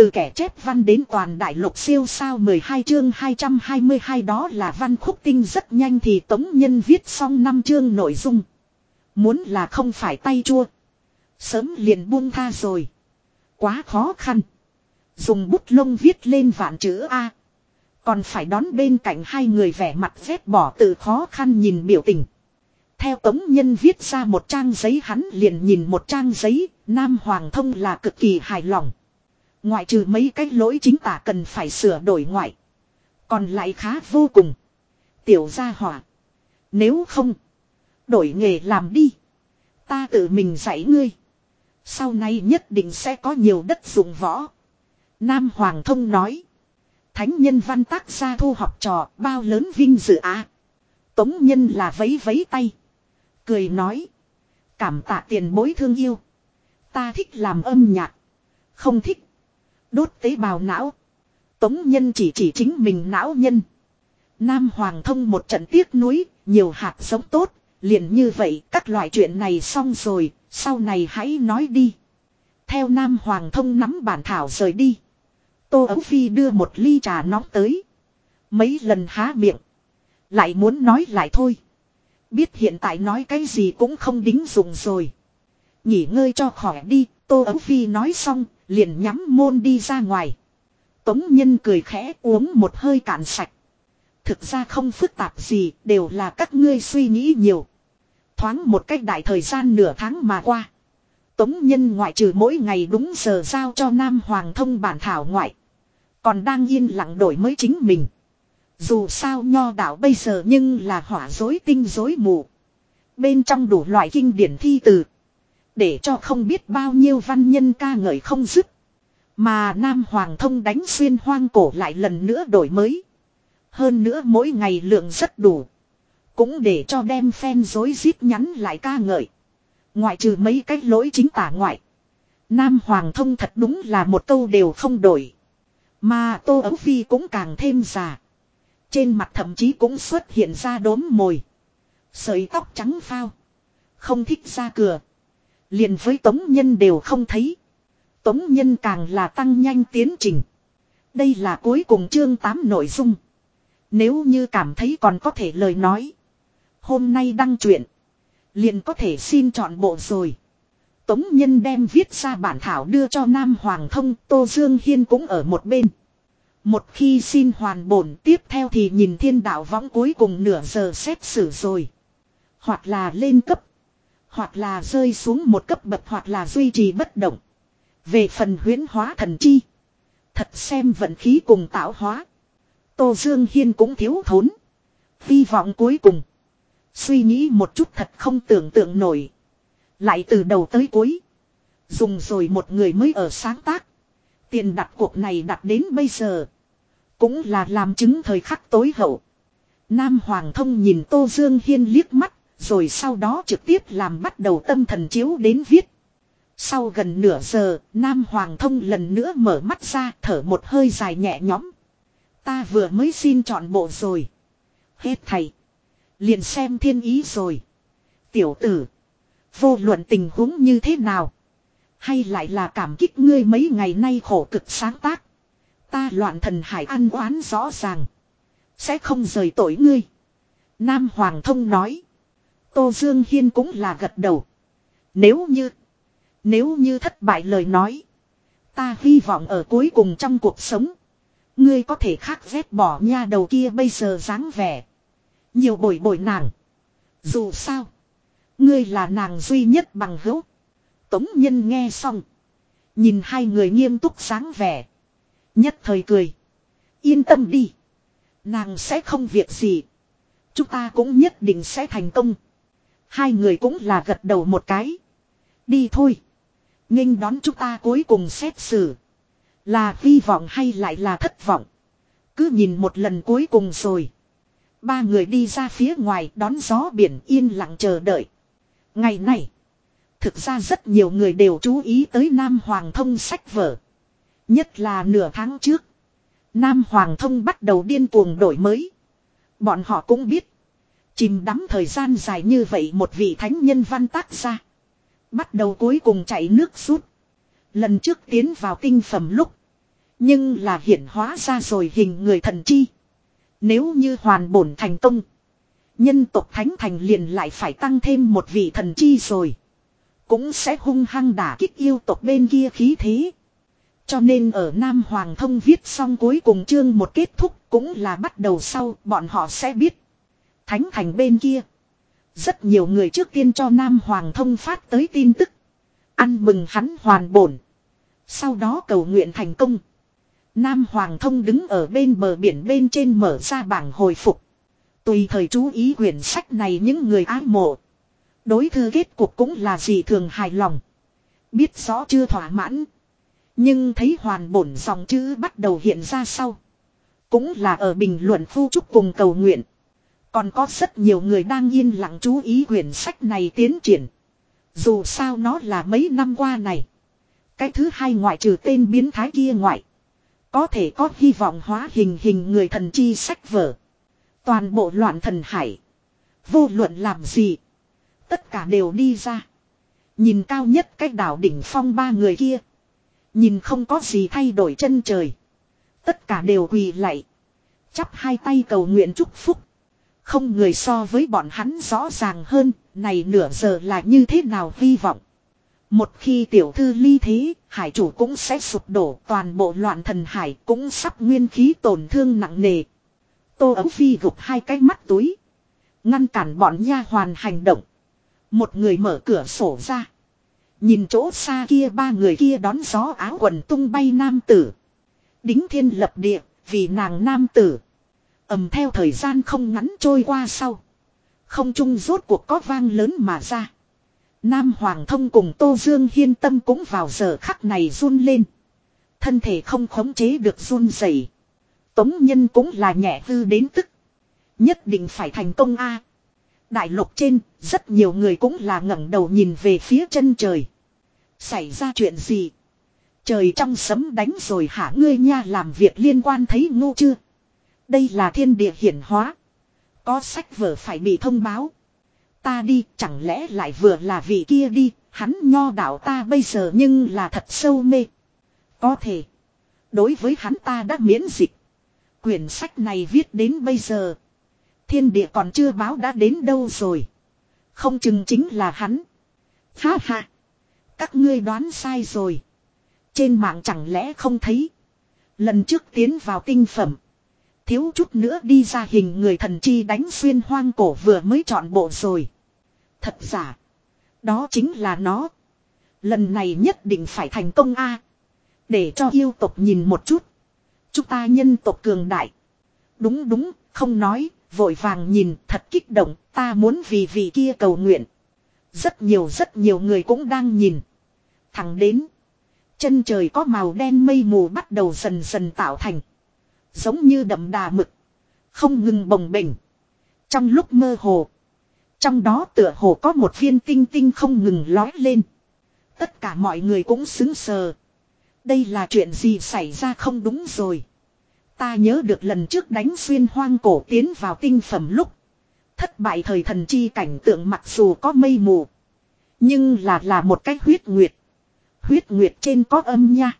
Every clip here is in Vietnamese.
Từ kẻ chép văn đến toàn đại lục siêu sao 12 chương 222 đó là văn khúc tinh rất nhanh thì Tống Nhân viết xong 5 chương nội dung. Muốn là không phải tay chua. Sớm liền buông tha rồi. Quá khó khăn. Dùng bút lông viết lên vạn chữ A. Còn phải đón bên cạnh hai người vẻ mặt vét bỏ từ khó khăn nhìn biểu tình. Theo tống nhân viết ra một trang giấy hắn liền nhìn một trang giấy, Nam Hoàng Thông là cực kỳ hài lòng. Ngoại trừ mấy cái lỗi chính tả cần phải sửa đổi ngoại. Còn lại khá vô cùng. Tiểu gia hỏa. Nếu không. Đổi nghề làm đi. Ta tự mình dạy ngươi. Sau này nhất định sẽ có nhiều đất dụng võ. Nam Hoàng Thông nói. Thánh nhân văn tác gia thu học trò bao lớn vinh dự á. Tống nhân là vấy vấy tay. Cười nói. Cảm tạ tiền bối thương yêu. Ta thích làm âm nhạc. Không thích. Đốt tế bào não. Tống nhân chỉ chỉ chính mình não nhân. Nam Hoàng thông một trận tiếc núi, nhiều hạt giống tốt, liền như vậy các loại chuyện này xong rồi, sau này hãy nói đi. Theo Nam Hoàng thông nắm bản thảo rời đi. Tô Ấu Phi đưa một ly trà nóng tới. Mấy lần há miệng. Lại muốn nói lại thôi. Biết hiện tại nói cái gì cũng không đính dùng rồi. Nghỉ ngơi cho khỏi đi, Tô Ấu Phi nói xong, liền nhắm môn đi ra ngoài. Tống Nhân cười khẽ uống một hơi cạn sạch. Thực ra không phức tạp gì, đều là các ngươi suy nghĩ nhiều. Thoáng một cách đại thời gian nửa tháng mà qua. Tống Nhân ngoại trừ mỗi ngày đúng giờ giao cho Nam Hoàng thông bản thảo ngoại. Còn đang yên lặng đổi mới chính mình. Dù sao nho đạo bây giờ nhưng là hỏa dối tinh dối mù. Bên trong đủ loại kinh điển thi từ. Để cho không biết bao nhiêu văn nhân ca ngợi không dứt. Mà Nam Hoàng thông đánh xuyên hoang cổ lại lần nữa đổi mới. Hơn nữa mỗi ngày lượng rất đủ. Cũng để cho đem phen dối rít nhắn lại ca ngợi. Ngoại trừ mấy cái lỗi chính tả ngoại. Nam Hoàng thông thật đúng là một câu đều không đổi. Mà Tô Ấu Phi cũng càng thêm già. Trên mặt thậm chí cũng xuất hiện ra đốm mồi. Sợi tóc trắng phao. Không thích ra cửa. Liền với tống nhân đều không thấy. Tống nhân càng là tăng nhanh tiến trình. Đây là cuối cùng chương 8 nội dung. Nếu như cảm thấy còn có thể lời nói. Hôm nay đăng truyện. Liền có thể xin chọn bộ rồi. Tống Nhân đem viết ra bản thảo đưa cho Nam Hoàng Thông, Tô Dương Hiên cũng ở một bên. Một khi xin hoàn bổn tiếp theo thì nhìn thiên đạo võng cuối cùng nửa giờ xét xử rồi. Hoặc là lên cấp. Hoặc là rơi xuống một cấp bậc hoặc là duy trì bất động. Về phần huyến hóa thần chi. Thật xem vận khí cùng tạo hóa. Tô Dương Hiên cũng thiếu thốn. Hy vọng cuối cùng. Suy nghĩ một chút thật không tưởng tượng nổi. Lại từ đầu tới cuối. Dùng rồi một người mới ở sáng tác. Tiền đặt cuộc này đặt đến bây giờ. Cũng là làm chứng thời khắc tối hậu. Nam Hoàng thông nhìn Tô Dương Hiên liếc mắt. Rồi sau đó trực tiếp làm bắt đầu tâm thần chiếu đến viết. Sau gần nửa giờ, Nam Hoàng thông lần nữa mở mắt ra thở một hơi dài nhẹ nhõm. Ta vừa mới xin chọn bộ rồi. Hết thầy. Liền xem thiên ý rồi. Tiểu tử. Vô luận tình huống như thế nào. Hay lại là cảm kích ngươi mấy ngày nay khổ cực sáng tác. Ta loạn thần hải ăn oán rõ ràng. Sẽ không rời tội ngươi. Nam Hoàng Thông nói. Tô Dương Hiên cũng là gật đầu. Nếu như. Nếu như thất bại lời nói. Ta hy vọng ở cuối cùng trong cuộc sống. Ngươi có thể khác vét bỏ nha đầu kia bây giờ dáng vẻ. Nhiều bồi bồi nàng. Dù sao. Ngươi là nàng duy nhất bằng hữu. Tống nhân nghe xong. Nhìn hai người nghiêm túc sáng vẻ. Nhất thời cười. Yên tâm đi. Nàng sẽ không việc gì. Chúng ta cũng nhất định sẽ thành công. Hai người cũng là gật đầu một cái. Đi thôi. nghênh đón chúng ta cuối cùng xét xử. Là hy vọng hay lại là thất vọng. Cứ nhìn một lần cuối cùng rồi. Ba người đi ra phía ngoài đón gió biển yên lặng chờ đợi. Ngày này. Thực ra rất nhiều người đều chú ý tới Nam Hoàng thông sách vở. Nhất là nửa tháng trước. Nam Hoàng thông bắt đầu điên cuồng đổi mới. Bọn họ cũng biết. Chìm đắm thời gian dài như vậy một vị thánh nhân văn tác ra. Bắt đầu cuối cùng chạy nước rút. Lần trước tiến vào tinh phẩm lúc. Nhưng là hiện hóa ra rồi hình người thần chi. Nếu như hoàn bổn thành công. Nhân tộc Thánh Thành liền lại phải tăng thêm một vị thần chi rồi. Cũng sẽ hung hăng đả kích yêu tộc bên kia khí thế. Cho nên ở Nam Hoàng Thông viết xong cuối cùng chương một kết thúc cũng là bắt đầu sau, bọn họ sẽ biết. Thánh Thành bên kia. Rất nhiều người trước tiên cho Nam Hoàng Thông phát tới tin tức. Ăn mừng hắn hoàn bổn. Sau đó cầu nguyện thành công. Nam Hoàng Thông đứng ở bên bờ biển bên trên mở ra bảng hồi phục. Tùy thời chú ý quyển sách này những người ái mộ. Đối thư kết cục cũng là gì thường hài lòng. Biết rõ chưa thỏa mãn. Nhưng thấy hoàn bổn dòng chữ bắt đầu hiện ra sau. Cũng là ở bình luận phu trúc cùng cầu nguyện. Còn có rất nhiều người đang yên lặng chú ý quyển sách này tiến triển. Dù sao nó là mấy năm qua này. Cái thứ hai ngoại trừ tên biến thái kia ngoại. Có thể có hy vọng hóa hình hình người thần chi sách vở. Toàn bộ loạn thần hải. Vô luận làm gì. Tất cả đều đi ra. Nhìn cao nhất cách đảo đỉnh phong ba người kia. Nhìn không có gì thay đổi chân trời. Tất cả đều quỳ lạy. Chắp hai tay cầu nguyện chúc phúc. Không người so với bọn hắn rõ ràng hơn, này nửa giờ là như thế nào hy vọng. Một khi tiểu thư ly thế, hải chủ cũng sẽ sụp đổ, toàn bộ loạn thần hải cũng sắp nguyên khí tổn thương nặng nề. Tô ấu phi gục hai cái mắt túi. Ngăn cản bọn nha hoàn hành động. Một người mở cửa sổ ra. Nhìn chỗ xa kia ba người kia đón gió áo quần tung bay nam tử. Đính thiên lập địa, vì nàng nam tử ầm theo thời gian không ngắn trôi qua sau. Không trung rốt cuộc có vang lớn mà ra. Nam Hoàng thông cùng Tô Dương hiên tâm cũng vào giờ khắc này run lên. Thân thể không khống chế được run rẩy. Tống nhân cũng là nhẹ hư đến tức. Nhất định phải thành công a. Đại lục trên, rất nhiều người cũng là ngẩng đầu nhìn về phía chân trời. Xảy ra chuyện gì? Trời trong sấm đánh rồi hả ngươi nha làm việc liên quan thấy ngu chưa? Đây là thiên địa hiển hóa. Có sách vở phải bị thông báo. Ta đi chẳng lẽ lại vừa là vị kia đi, hắn nho đạo ta bây giờ nhưng là thật sâu mê. Có thể. Đối với hắn ta đã miễn dịch. Quyển sách này viết đến bây giờ. Thiên địa còn chưa báo đã đến đâu rồi. Không chừng chính là hắn. Ha ha. Các ngươi đoán sai rồi. Trên mạng chẳng lẽ không thấy. Lần trước tiến vào tinh phẩm. Thiếu chút nữa đi ra hình người thần chi đánh xuyên hoang cổ vừa mới chọn bộ rồi. Thật giả. Đó chính là nó. Lần này nhất định phải thành công a Để cho yêu tộc nhìn một chút. Chúng ta nhân tộc cường đại. Đúng đúng, không nói, vội vàng nhìn, thật kích động, ta muốn vì vị kia cầu nguyện. Rất nhiều rất nhiều người cũng đang nhìn. Thẳng đến. Chân trời có màu đen mây mù bắt đầu dần dần tạo thành. Giống như đậm đà mực. Không ngừng bồng bềnh. Trong lúc mơ hồ. Trong đó tựa hồ có một viên tinh tinh không ngừng lói lên. Tất cả mọi người cũng xứng sờ. Đây là chuyện gì xảy ra không đúng rồi. Ta nhớ được lần trước đánh xuyên hoang cổ tiến vào tinh phẩm lúc. Thất bại thời thần chi cảnh tượng mặc dù có mây mù. Nhưng là là một cái huyết nguyệt. Huyết nguyệt trên có âm nha.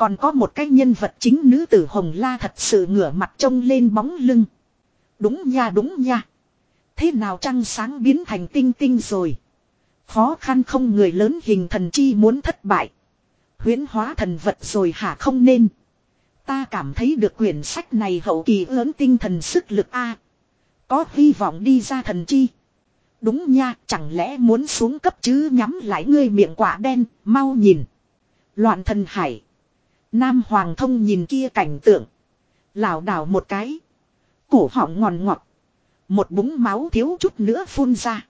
Còn có một cái nhân vật chính nữ tử Hồng La thật sự ngửa mặt trông lên bóng lưng. Đúng nha đúng nha. Thế nào trăng sáng biến thành tinh tinh rồi. Khó khăn không người lớn hình thần chi muốn thất bại. huyễn hóa thần vật rồi hả không nên. Ta cảm thấy được quyển sách này hậu kỳ lớn tinh thần sức lực A. Có hy vọng đi ra thần chi. Đúng nha, chẳng lẽ muốn xuống cấp chứ nhắm lại ngươi miệng quả đen, mau nhìn. Loạn thần hải. Nam Hoàng thông nhìn kia cảnh tượng. lảo đảo một cái. Cổ họng ngòn ngọt. Một búng máu thiếu chút nữa phun ra.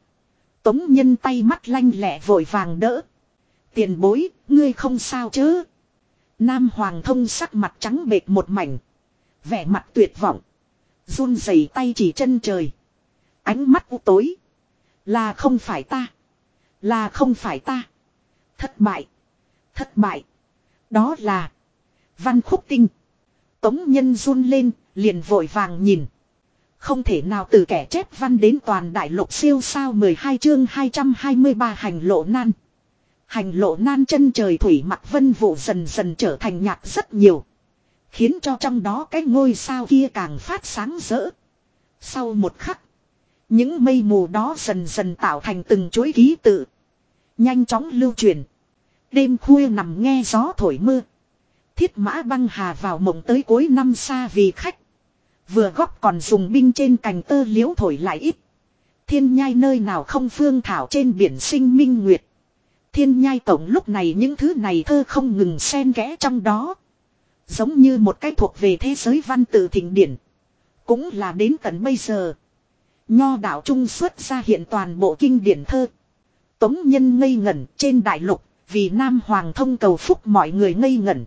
Tống nhân tay mắt lanh lẹ vội vàng đỡ. Tiền bối, ngươi không sao chứ. Nam Hoàng thông sắc mặt trắng bệt một mảnh. Vẻ mặt tuyệt vọng. run rẩy tay chỉ chân trời. Ánh mắt u tối. Là không phải ta. Là không phải ta. Thất bại. Thất bại. Đó là. Văn khúc tinh. Tống nhân run lên, liền vội vàng nhìn. Không thể nào từ kẻ chép văn đến toàn đại lục siêu sao 12 chương 223 hành lộ nan. Hành lộ nan chân trời thủy mặt vân vụ dần dần trở thành nhạc rất nhiều. Khiến cho trong đó cái ngôi sao kia càng phát sáng rỡ. Sau một khắc. Những mây mù đó dần dần tạo thành từng chuỗi ký tự. Nhanh chóng lưu truyền. Đêm khuya nằm nghe gió thổi mưa. Thiết mã băng hà vào mộng tới cuối năm xa vì khách. Vừa góc còn dùng binh trên cành tơ liễu thổi lại ít. Thiên nhai nơi nào không phương thảo trên biển sinh minh nguyệt. Thiên nhai tổng lúc này những thứ này thơ không ngừng xen kẽ trong đó. Giống như một cái thuộc về thế giới văn tự thịnh điển. Cũng là đến tận bây giờ. Nho đạo trung xuất ra hiện toàn bộ kinh điển thơ. Tống nhân ngây ngẩn trên đại lục, vì Nam Hoàng thông cầu phúc mọi người ngây ngẩn.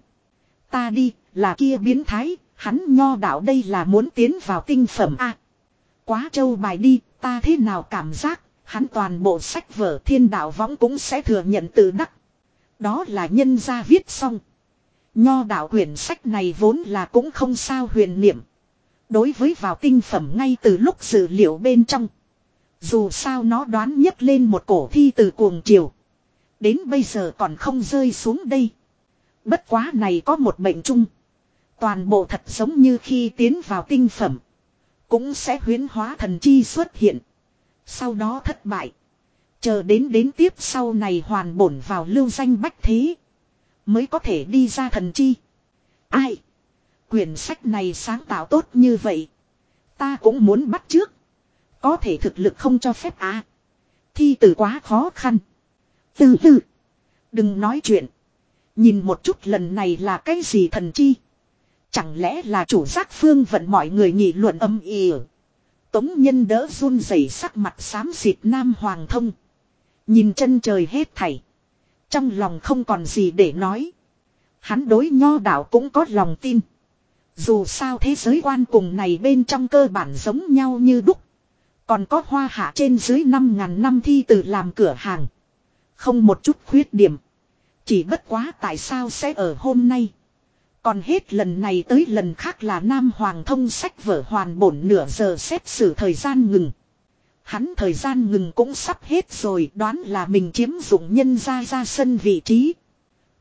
Ta đi, là kia biến thái, hắn nho đạo đây là muốn tiến vào tinh phẩm a Quá trâu bài đi, ta thế nào cảm giác, hắn toàn bộ sách vở thiên đạo võng cũng sẽ thừa nhận từ đắc. Đó là nhân gia viết xong. Nho đạo quyển sách này vốn là cũng không sao huyền niệm. Đối với vào tinh phẩm ngay từ lúc dự liệu bên trong. Dù sao nó đoán nhấc lên một cổ thi từ cuồng triều. Đến bây giờ còn không rơi xuống đây. Bất quá này có một bệnh chung. Toàn bộ thật giống như khi tiến vào tinh phẩm. Cũng sẽ huyến hóa thần chi xuất hiện. Sau đó thất bại. Chờ đến đến tiếp sau này hoàn bổn vào lưu danh bách thế. Mới có thể đi ra thần chi. Ai? Quyển sách này sáng tạo tốt như vậy. Ta cũng muốn bắt trước. Có thể thực lực không cho phép à. Thi từ quá khó khăn. Từ từ. Đừng nói chuyện. Nhìn một chút lần này là cái gì thần chi. Chẳng lẽ là chủ giác phương vận mọi người nghị luận âm ỉ. Tống nhân đỡ run rẩy sắc mặt xám xịt nam hoàng thông. Nhìn chân trời hết thảy. Trong lòng không còn gì để nói. Hắn đối nho đạo cũng có lòng tin. Dù sao thế giới quan cùng này bên trong cơ bản giống nhau như đúc. Còn có hoa hạ trên dưới 5.000 năm thi từ làm cửa hàng. Không một chút khuyết điểm. Chỉ bất quá tại sao sẽ ở hôm nay. Còn hết lần này tới lần khác là Nam Hoàng thông sách vở hoàn bổn nửa giờ xét xử thời gian ngừng. Hắn thời gian ngừng cũng sắp hết rồi đoán là mình chiếm dụng nhân ra ra sân vị trí.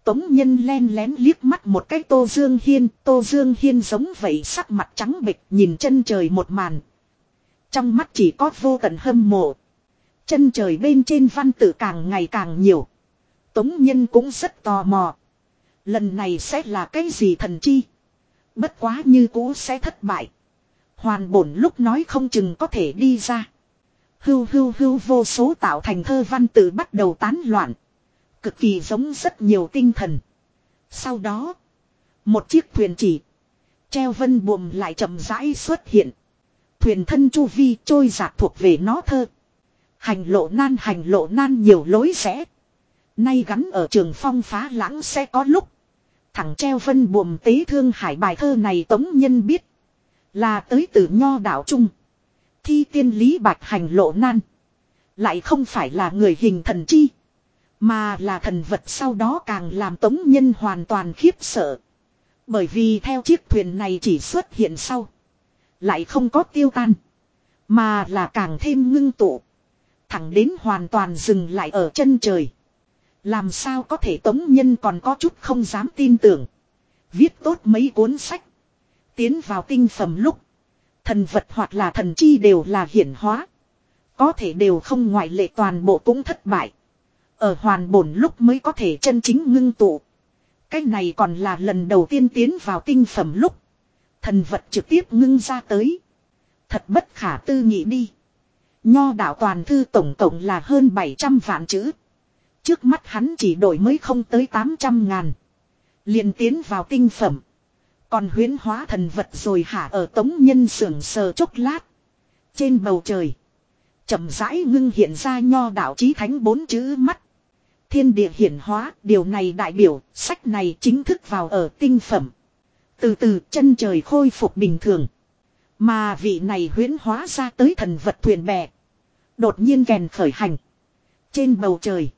Tống nhân len lén liếc mắt một cái Tô Dương Hiên, Tô Dương Hiên giống vậy sắc mặt trắng bệch nhìn chân trời một màn. Trong mắt chỉ có vô tận hâm mộ. Chân trời bên trên văn tự càng ngày càng nhiều. Tống nhân cũng rất tò mò. Lần này sẽ là cái gì thần chi? Bất quá như cũ sẽ thất bại. Hoàn bổn lúc nói không chừng có thể đi ra. Hưu hưu hưu vô số tạo thành thơ văn tự bắt đầu tán loạn. Cực kỳ giống rất nhiều tinh thần. Sau đó. Một chiếc thuyền chỉ. Treo vân buồm lại chậm rãi xuất hiện. Thuyền thân chu vi trôi giạt thuộc về nó thơ. Hành lộ nan, hành lộ nan nhiều lối rẽ. Nay gắn ở trường phong phá lãng sẽ có lúc. Thẳng treo vân buồm tế thương hải bài thơ này tống nhân biết. Là tới từ nho đạo trung. Thi tiên lý bạch hành lộ nan. Lại không phải là người hình thần chi. Mà là thần vật sau đó càng làm tống nhân hoàn toàn khiếp sợ. Bởi vì theo chiếc thuyền này chỉ xuất hiện sau. Lại không có tiêu tan. Mà là càng thêm ngưng tụ. Thẳng đến hoàn toàn dừng lại ở chân trời. Làm sao có thể tống nhân còn có chút không dám tin tưởng. Viết tốt mấy cuốn sách. Tiến vào tinh phẩm lúc. Thần vật hoặc là thần chi đều là hiển hóa. Có thể đều không ngoại lệ toàn bộ cũng thất bại. Ở hoàn bổn lúc mới có thể chân chính ngưng tụ. Cái này còn là lần đầu tiên tiến vào tinh phẩm lúc. Thần vật trực tiếp ngưng ra tới. Thật bất khả tư nghị đi. Nho đạo toàn thư tổng cộng là hơn 700 vạn chữ. Trước mắt hắn chỉ đổi mới không tới 800 ngàn. liền tiến vào tinh phẩm. Còn huyến hóa thần vật rồi hả ở tống nhân sưởng sờ chốc lát. Trên bầu trời. chậm rãi ngưng hiện ra nho đạo chí thánh bốn chữ mắt. Thiên địa hiển hóa, điều này đại biểu, sách này chính thức vào ở tinh phẩm. Từ từ chân trời khôi phục bình thường. Mà vị này huyến hóa ra tới thần vật thuyền bè. Đột nhiên kèn khởi hành. Trên bầu trời.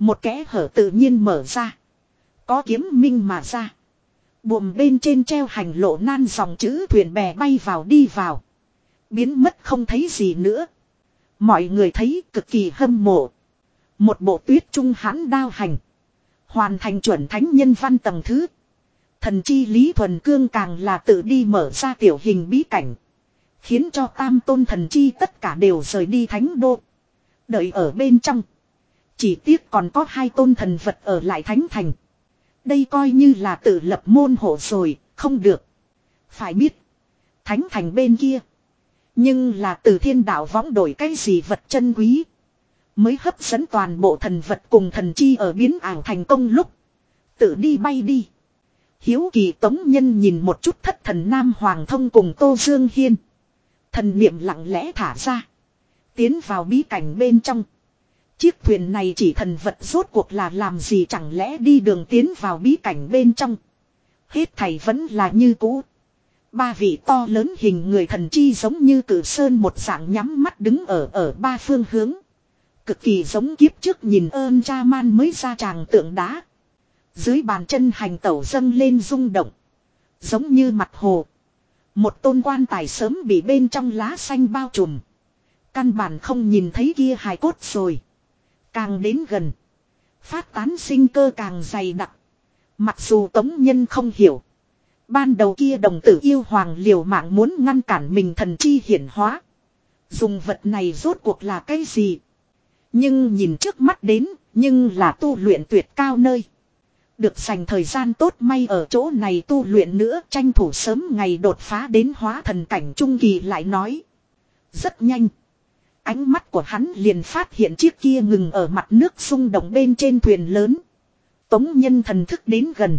Một kẽ hở tự nhiên mở ra. Có kiếm minh mà ra. Buồm bên trên treo hành lộ nan dòng chữ thuyền bè bay vào đi vào. Biến mất không thấy gì nữa. Mọi người thấy cực kỳ hâm mộ. Một bộ tuyết trung hãn đao hành. Hoàn thành chuẩn thánh nhân văn tầng thứ. Thần chi Lý Thuần Cương càng là tự đi mở ra tiểu hình bí cảnh. Khiến cho tam tôn thần chi tất cả đều rời đi thánh đô. Đợi ở bên trong. Chỉ tiếc còn có hai tôn thần vật ở lại thánh thành. Đây coi như là tự lập môn hộ rồi, không được. Phải biết. Thánh thành bên kia. Nhưng là từ thiên đạo võng đổi cái gì vật chân quý. Mới hấp dẫn toàn bộ thần vật cùng thần chi ở biến ảo thành công lúc. Tự đi bay đi. Hiếu kỳ tống nhân nhìn một chút thất thần Nam Hoàng thông cùng Tô Dương Hiên. Thần niệm lặng lẽ thả ra. Tiến vào bí cảnh bên trong. Chiếc thuyền này chỉ thần vật rốt cuộc là làm gì chẳng lẽ đi đường tiến vào bí cảnh bên trong. Hết thầy vẫn là như cũ. Ba vị to lớn hình người thần chi giống như cử sơn một dạng nhắm mắt đứng ở ở ba phương hướng. Cực kỳ giống kiếp trước nhìn ơn cha man mới ra tràng tượng đá. Dưới bàn chân hành tẩu dâng lên rung động. Giống như mặt hồ. Một tôn quan tài sớm bị bên trong lá xanh bao trùm. Căn bản không nhìn thấy kia hài cốt rồi. Càng đến gần. Phát tán sinh cơ càng dày đặc. Mặc dù tống nhân không hiểu. Ban đầu kia đồng tử yêu hoàng liều mạng muốn ngăn cản mình thần chi hiển hóa. Dùng vật này rốt cuộc là cái gì? Nhưng nhìn trước mắt đến, nhưng là tu luyện tuyệt cao nơi. Được dành thời gian tốt may ở chỗ này tu luyện nữa tranh thủ sớm ngày đột phá đến hóa thần cảnh trung kỳ lại nói. Rất nhanh. Ánh mắt của hắn liền phát hiện chiếc kia ngừng ở mặt nước xung động bên trên thuyền lớn. Tống nhân thần thức đến gần.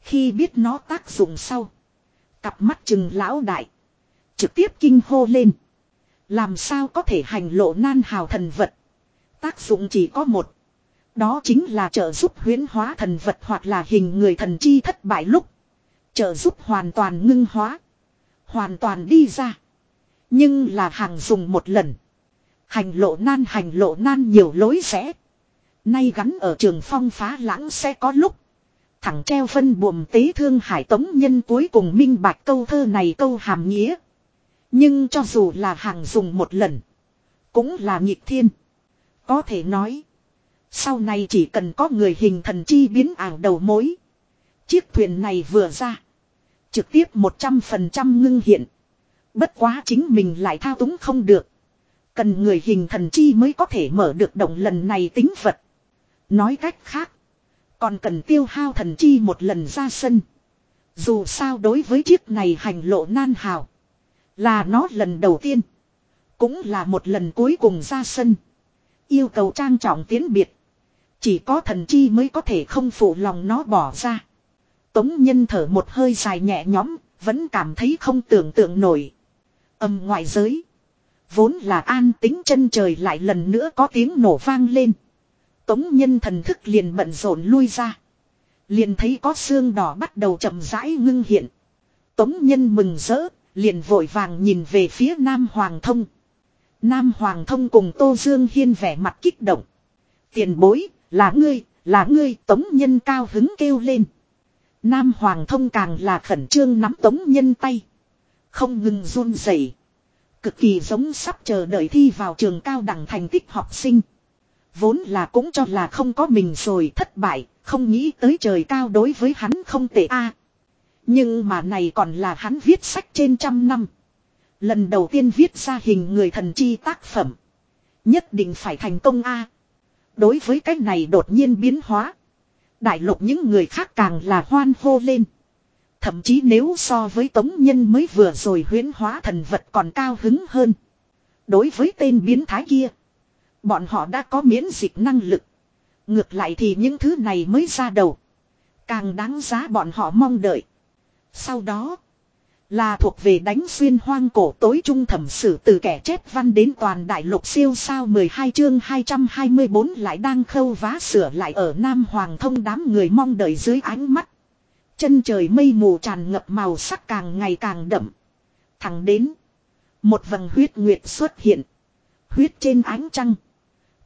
Khi biết nó tác dụng sau. Cặp mắt chừng lão đại. Trực tiếp kinh hô lên. Làm sao có thể hành lộ nan hào thần vật. Tác dụng chỉ có một. Đó chính là trợ giúp huyến hóa thần vật hoặc là hình người thần chi thất bại lúc. Trợ giúp hoàn toàn ngưng hóa. Hoàn toàn đi ra. Nhưng là hàng dùng một lần. Hành lộ nan, hành lộ nan nhiều lối rẽ. Nay gắn ở trường phong phá lãng sẽ có lúc. Thẳng treo phân buồm tế thương hải tống nhân cuối cùng minh bạch câu thơ này câu hàm nghĩa. Nhưng cho dù là hàng dùng một lần. Cũng là nhịp thiên. Có thể nói. Sau này chỉ cần có người hình thần chi biến ảo đầu mối. Chiếc thuyền này vừa ra. Trực tiếp 100% ngưng hiện. Bất quá chính mình lại thao túng không được. Cần người hình thần chi mới có thể mở được động lần này tính vật. Nói cách khác. Còn cần tiêu hao thần chi một lần ra sân. Dù sao đối với chiếc này hành lộ nan hào. Là nó lần đầu tiên. Cũng là một lần cuối cùng ra sân. Yêu cầu trang trọng tiến biệt. Chỉ có thần chi mới có thể không phụ lòng nó bỏ ra. Tống nhân thở một hơi dài nhẹ nhõm, vẫn cảm thấy không tưởng tượng nổi. Âm ngoại giới. Vốn là an tính chân trời lại lần nữa có tiếng nổ vang lên. Tống nhân thần thức liền bận rộn lui ra. Liền thấy có xương đỏ bắt đầu chậm rãi ngưng hiện. Tống nhân mừng rỡ, liền vội vàng nhìn về phía Nam Hoàng Thông. Nam Hoàng Thông cùng Tô Dương Hiên vẻ mặt kích động. Tiền bối, là ngươi, là ngươi, Tống Nhân cao hứng kêu lên. Nam Hoàng Thông càng là khẩn trương nắm Tống Nhân tay. Không ngừng run rẩy, Cực kỳ giống sắp chờ đợi thi vào trường cao đẳng thành tích học sinh. Vốn là cũng cho là không có mình rồi thất bại, không nghĩ tới trời cao đối với hắn không tệ a. Nhưng mà này còn là hắn viết sách trên trăm năm. Lần đầu tiên viết ra hình người thần chi tác phẩm. Nhất định phải thành công a. Đối với cái này đột nhiên biến hóa. Đại lục những người khác càng là hoan hô lên. Thậm chí nếu so với tống nhân mới vừa rồi huyến hóa thần vật còn cao hứng hơn. Đối với tên biến thái kia. Bọn họ đã có miễn dịch năng lực. Ngược lại thì những thứ này mới ra đầu. Càng đáng giá bọn họ mong đợi. Sau đó. Là thuộc về đánh xuyên hoang cổ tối trung thẩm sử từ kẻ chết văn đến toàn đại lục siêu sao 12 chương 224 lại đang khâu vá sửa lại ở Nam Hoàng thông đám người mong đợi dưới ánh mắt. Chân trời mây mù tràn ngập màu sắc càng ngày càng đậm. Thẳng đến. Một vầng huyết nguyệt xuất hiện. Huyết trên ánh trăng.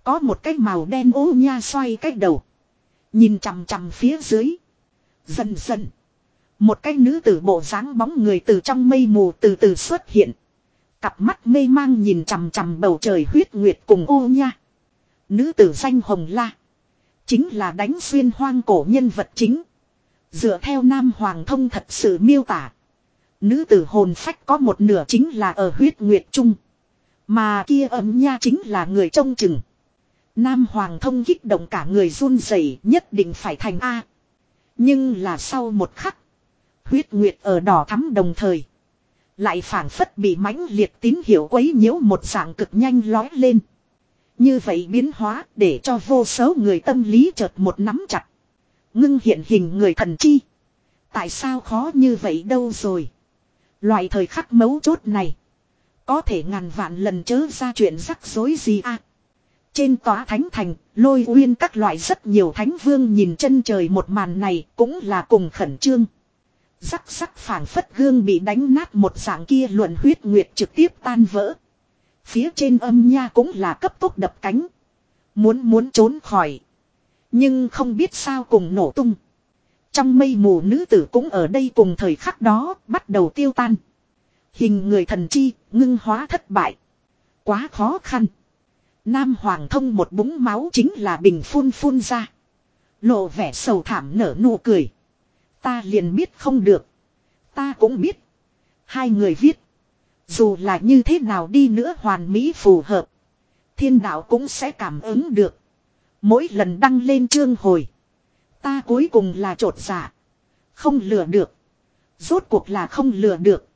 Có một cái màu đen ố nha xoay cách đầu. Nhìn chằm chằm phía dưới. Dần dần. Một cái nữ tử bộ dáng bóng người từ trong mây mù từ từ xuất hiện. Cặp mắt mê mang nhìn chằm chằm bầu trời huyết nguyệt cùng ô nha. Nữ tử danh Hồng La. Chính là đánh xuyên hoang cổ nhân vật chính. Dựa theo Nam Hoàng thông thật sự miêu tả. Nữ tử hồn phách có một nửa chính là ở huyết nguyệt trung. Mà kia ấm nha chính là người trông chừng. Nam Hoàng thông kích động cả người run rẩy, nhất định phải thành A. Nhưng là sau một khắc. Huyết nguyệt ở đỏ thắm đồng thời. Lại phản phất bị mãnh liệt tín hiệu quấy nhiễu một dạng cực nhanh lói lên. Như vậy biến hóa để cho vô số người tâm lý chợt một nắm chặt. Ngưng hiện hình người thần chi. Tại sao khó như vậy đâu rồi. Loại thời khắc mấu chốt này. Có thể ngàn vạn lần chớ ra chuyện rắc rối gì à. Trên tòa thánh thành, lôi uyên các loại rất nhiều thánh vương nhìn chân trời một màn này cũng là cùng khẩn trương. Rắc rắc phảng phất gương bị đánh nát một dạng kia luận huyết nguyệt trực tiếp tan vỡ. Phía trên âm nha cũng là cấp tốc đập cánh. Muốn muốn trốn khỏi. Nhưng không biết sao cùng nổ tung. Trong mây mù nữ tử cũng ở đây cùng thời khắc đó bắt đầu tiêu tan. Hình người thần chi, ngưng hóa thất bại. Quá khó khăn. Nam Hoàng thông một búng máu chính là bình phun phun ra. Lộ vẻ sầu thảm nở nụ cười. Ta liền biết không được. Ta cũng biết. Hai người viết. Dù là như thế nào đi nữa hoàn mỹ phù hợp. Thiên đạo cũng sẽ cảm ứng được. Mỗi lần đăng lên chương hồi. Ta cuối cùng là trột giả. Không lừa được. Rốt cuộc là không lừa được.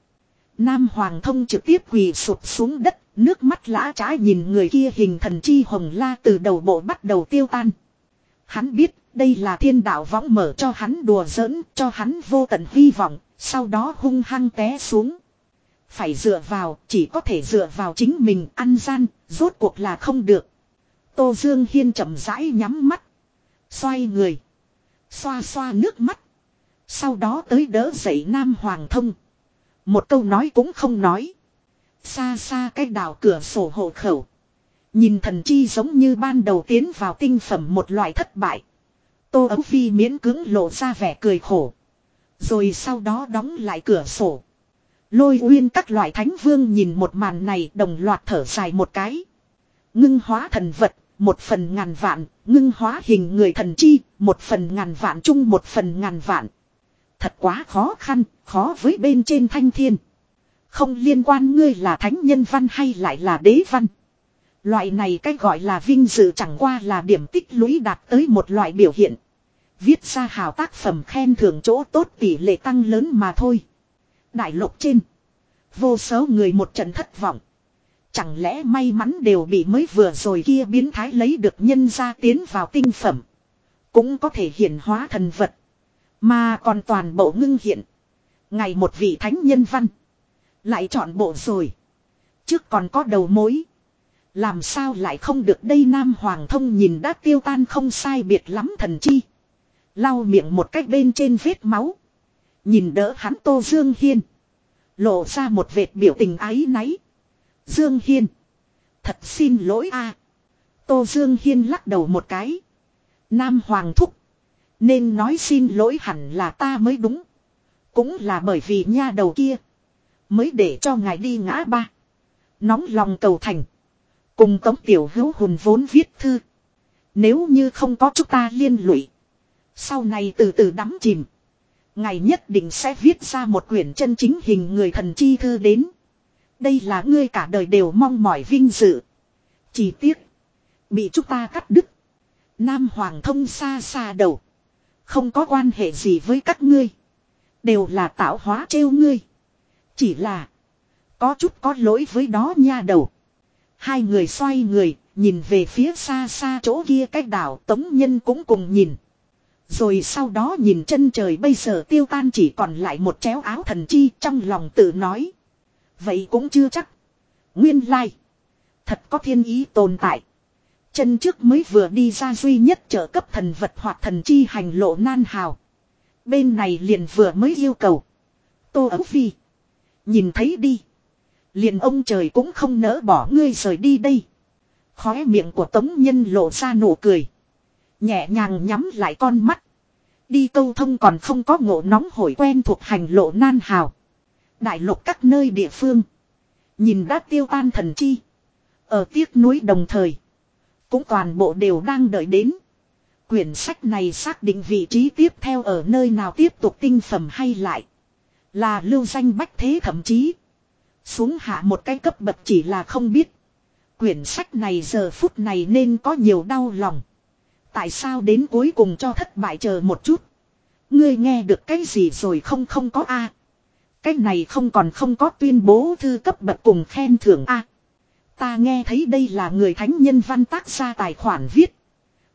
Nam Hoàng thông trực tiếp quỳ sụp xuống đất. Nước mắt lã trái nhìn người kia hình thần chi hồng la từ đầu bộ bắt đầu tiêu tan. Hắn biết đây là thiên đạo võng mở cho hắn đùa giỡn, cho hắn vô tận hy vọng, sau đó hung hăng té xuống. Phải dựa vào, chỉ có thể dựa vào chính mình ăn gian, rốt cuộc là không được. Tô Dương Hiên chậm rãi nhắm mắt. Xoay người. Xoa xoa nước mắt. Sau đó tới đỡ dậy Nam Hoàng Thông. Một câu nói cũng không nói. Xa xa cái đảo cửa sổ hộ khẩu. Nhìn thần chi giống như ban đầu tiến vào tinh phẩm một loại thất bại. Tô Ấu Phi miễn cứng lộ ra vẻ cười khổ. Rồi sau đó đóng lại cửa sổ. Lôi uyên các loại thánh vương nhìn một màn này đồng loạt thở dài một cái. Ngưng hóa thần vật, một phần ngàn vạn, ngưng hóa hình người thần chi, một phần ngàn vạn chung một phần ngàn vạn. Thật quá khó khăn, khó với bên trên thanh thiên. Không liên quan ngươi là thánh nhân văn hay lại là đế văn. Loại này cách gọi là vinh dự chẳng qua là điểm tích lũy đạt tới một loại biểu hiện. Viết ra hào tác phẩm khen thưởng chỗ tốt tỷ lệ tăng lớn mà thôi. Đại lục trên. Vô số người một trận thất vọng. Chẳng lẽ may mắn đều bị mới vừa rồi kia biến thái lấy được nhân ra tiến vào tinh phẩm. Cũng có thể hiển hóa thần vật. Mà còn toàn bộ ngưng hiện. Ngày một vị thánh nhân văn. Lại chọn bộ rồi. Trước còn có đầu mối. Làm sao lại không được đây Nam Hoàng thông nhìn đã tiêu tan không sai biệt lắm thần chi. Lau miệng một cách bên trên vết máu. Nhìn đỡ hắn Tô Dương Hiên. Lộ ra một vệt biểu tình ái náy. Dương Hiên. Thật xin lỗi a. Tô Dương Hiên lắc đầu một cái. Nam Hoàng thúc. Nên nói xin lỗi hẳn là ta mới đúng. Cũng là bởi vì nha đầu kia. Mới để cho ngài đi ngã ba. Nóng lòng cầu thành. Cùng tống tiểu hữu hùn vốn viết thư. Nếu như không có chúng ta liên lụy. Sau này từ từ đắm chìm. Ngài nhất định sẽ viết ra một quyển chân chính hình người thần chi thư đến. Đây là ngươi cả đời đều mong mỏi vinh dự. Chỉ tiếc. Bị chúng ta cắt đứt. Nam Hoàng thông xa xa đầu. Không có quan hệ gì với các ngươi. Đều là tạo hóa trêu ngươi. Chỉ là. Có chút có lỗi với đó nha đầu. Hai người xoay người. Nhìn về phía xa xa chỗ kia cách đảo tống nhân cũng cùng nhìn. Rồi sau đó nhìn chân trời bây giờ tiêu tan chỉ còn lại một chéo áo thần chi trong lòng tự nói. Vậy cũng chưa chắc. Nguyên lai. Thật có thiên ý tồn tại. Chân trước mới vừa đi ra duy nhất trợ cấp thần vật hoặc thần chi hành lộ nan hào. Bên này liền vừa mới yêu cầu. Tô ấu phi. Nhìn thấy đi. Liền ông trời cũng không nỡ bỏ ngươi rời đi đây. Khóe miệng của tống nhân lộ ra nụ cười. Nhẹ nhàng nhắm lại con mắt. Đi câu thông còn không có ngộ nóng hổi quen thuộc hành lộ nan hào. Đại lục các nơi địa phương. Nhìn đã tiêu tan thần chi. Ở tiếc núi đồng thời. Cũng toàn bộ đều đang đợi đến. Quyển sách này xác định vị trí tiếp theo ở nơi nào tiếp tục tinh phẩm hay lại. Là lưu danh bách thế thậm chí. Xuống hạ một cái cấp bậc chỉ là không biết. Quyển sách này giờ phút này nên có nhiều đau lòng. Tại sao đến cuối cùng cho thất bại chờ một chút. Ngươi nghe được cái gì rồi không không có a cái này không còn không có tuyên bố thư cấp bậc cùng khen thưởng a Ta nghe thấy đây là người thánh nhân văn tác ra tài khoản viết.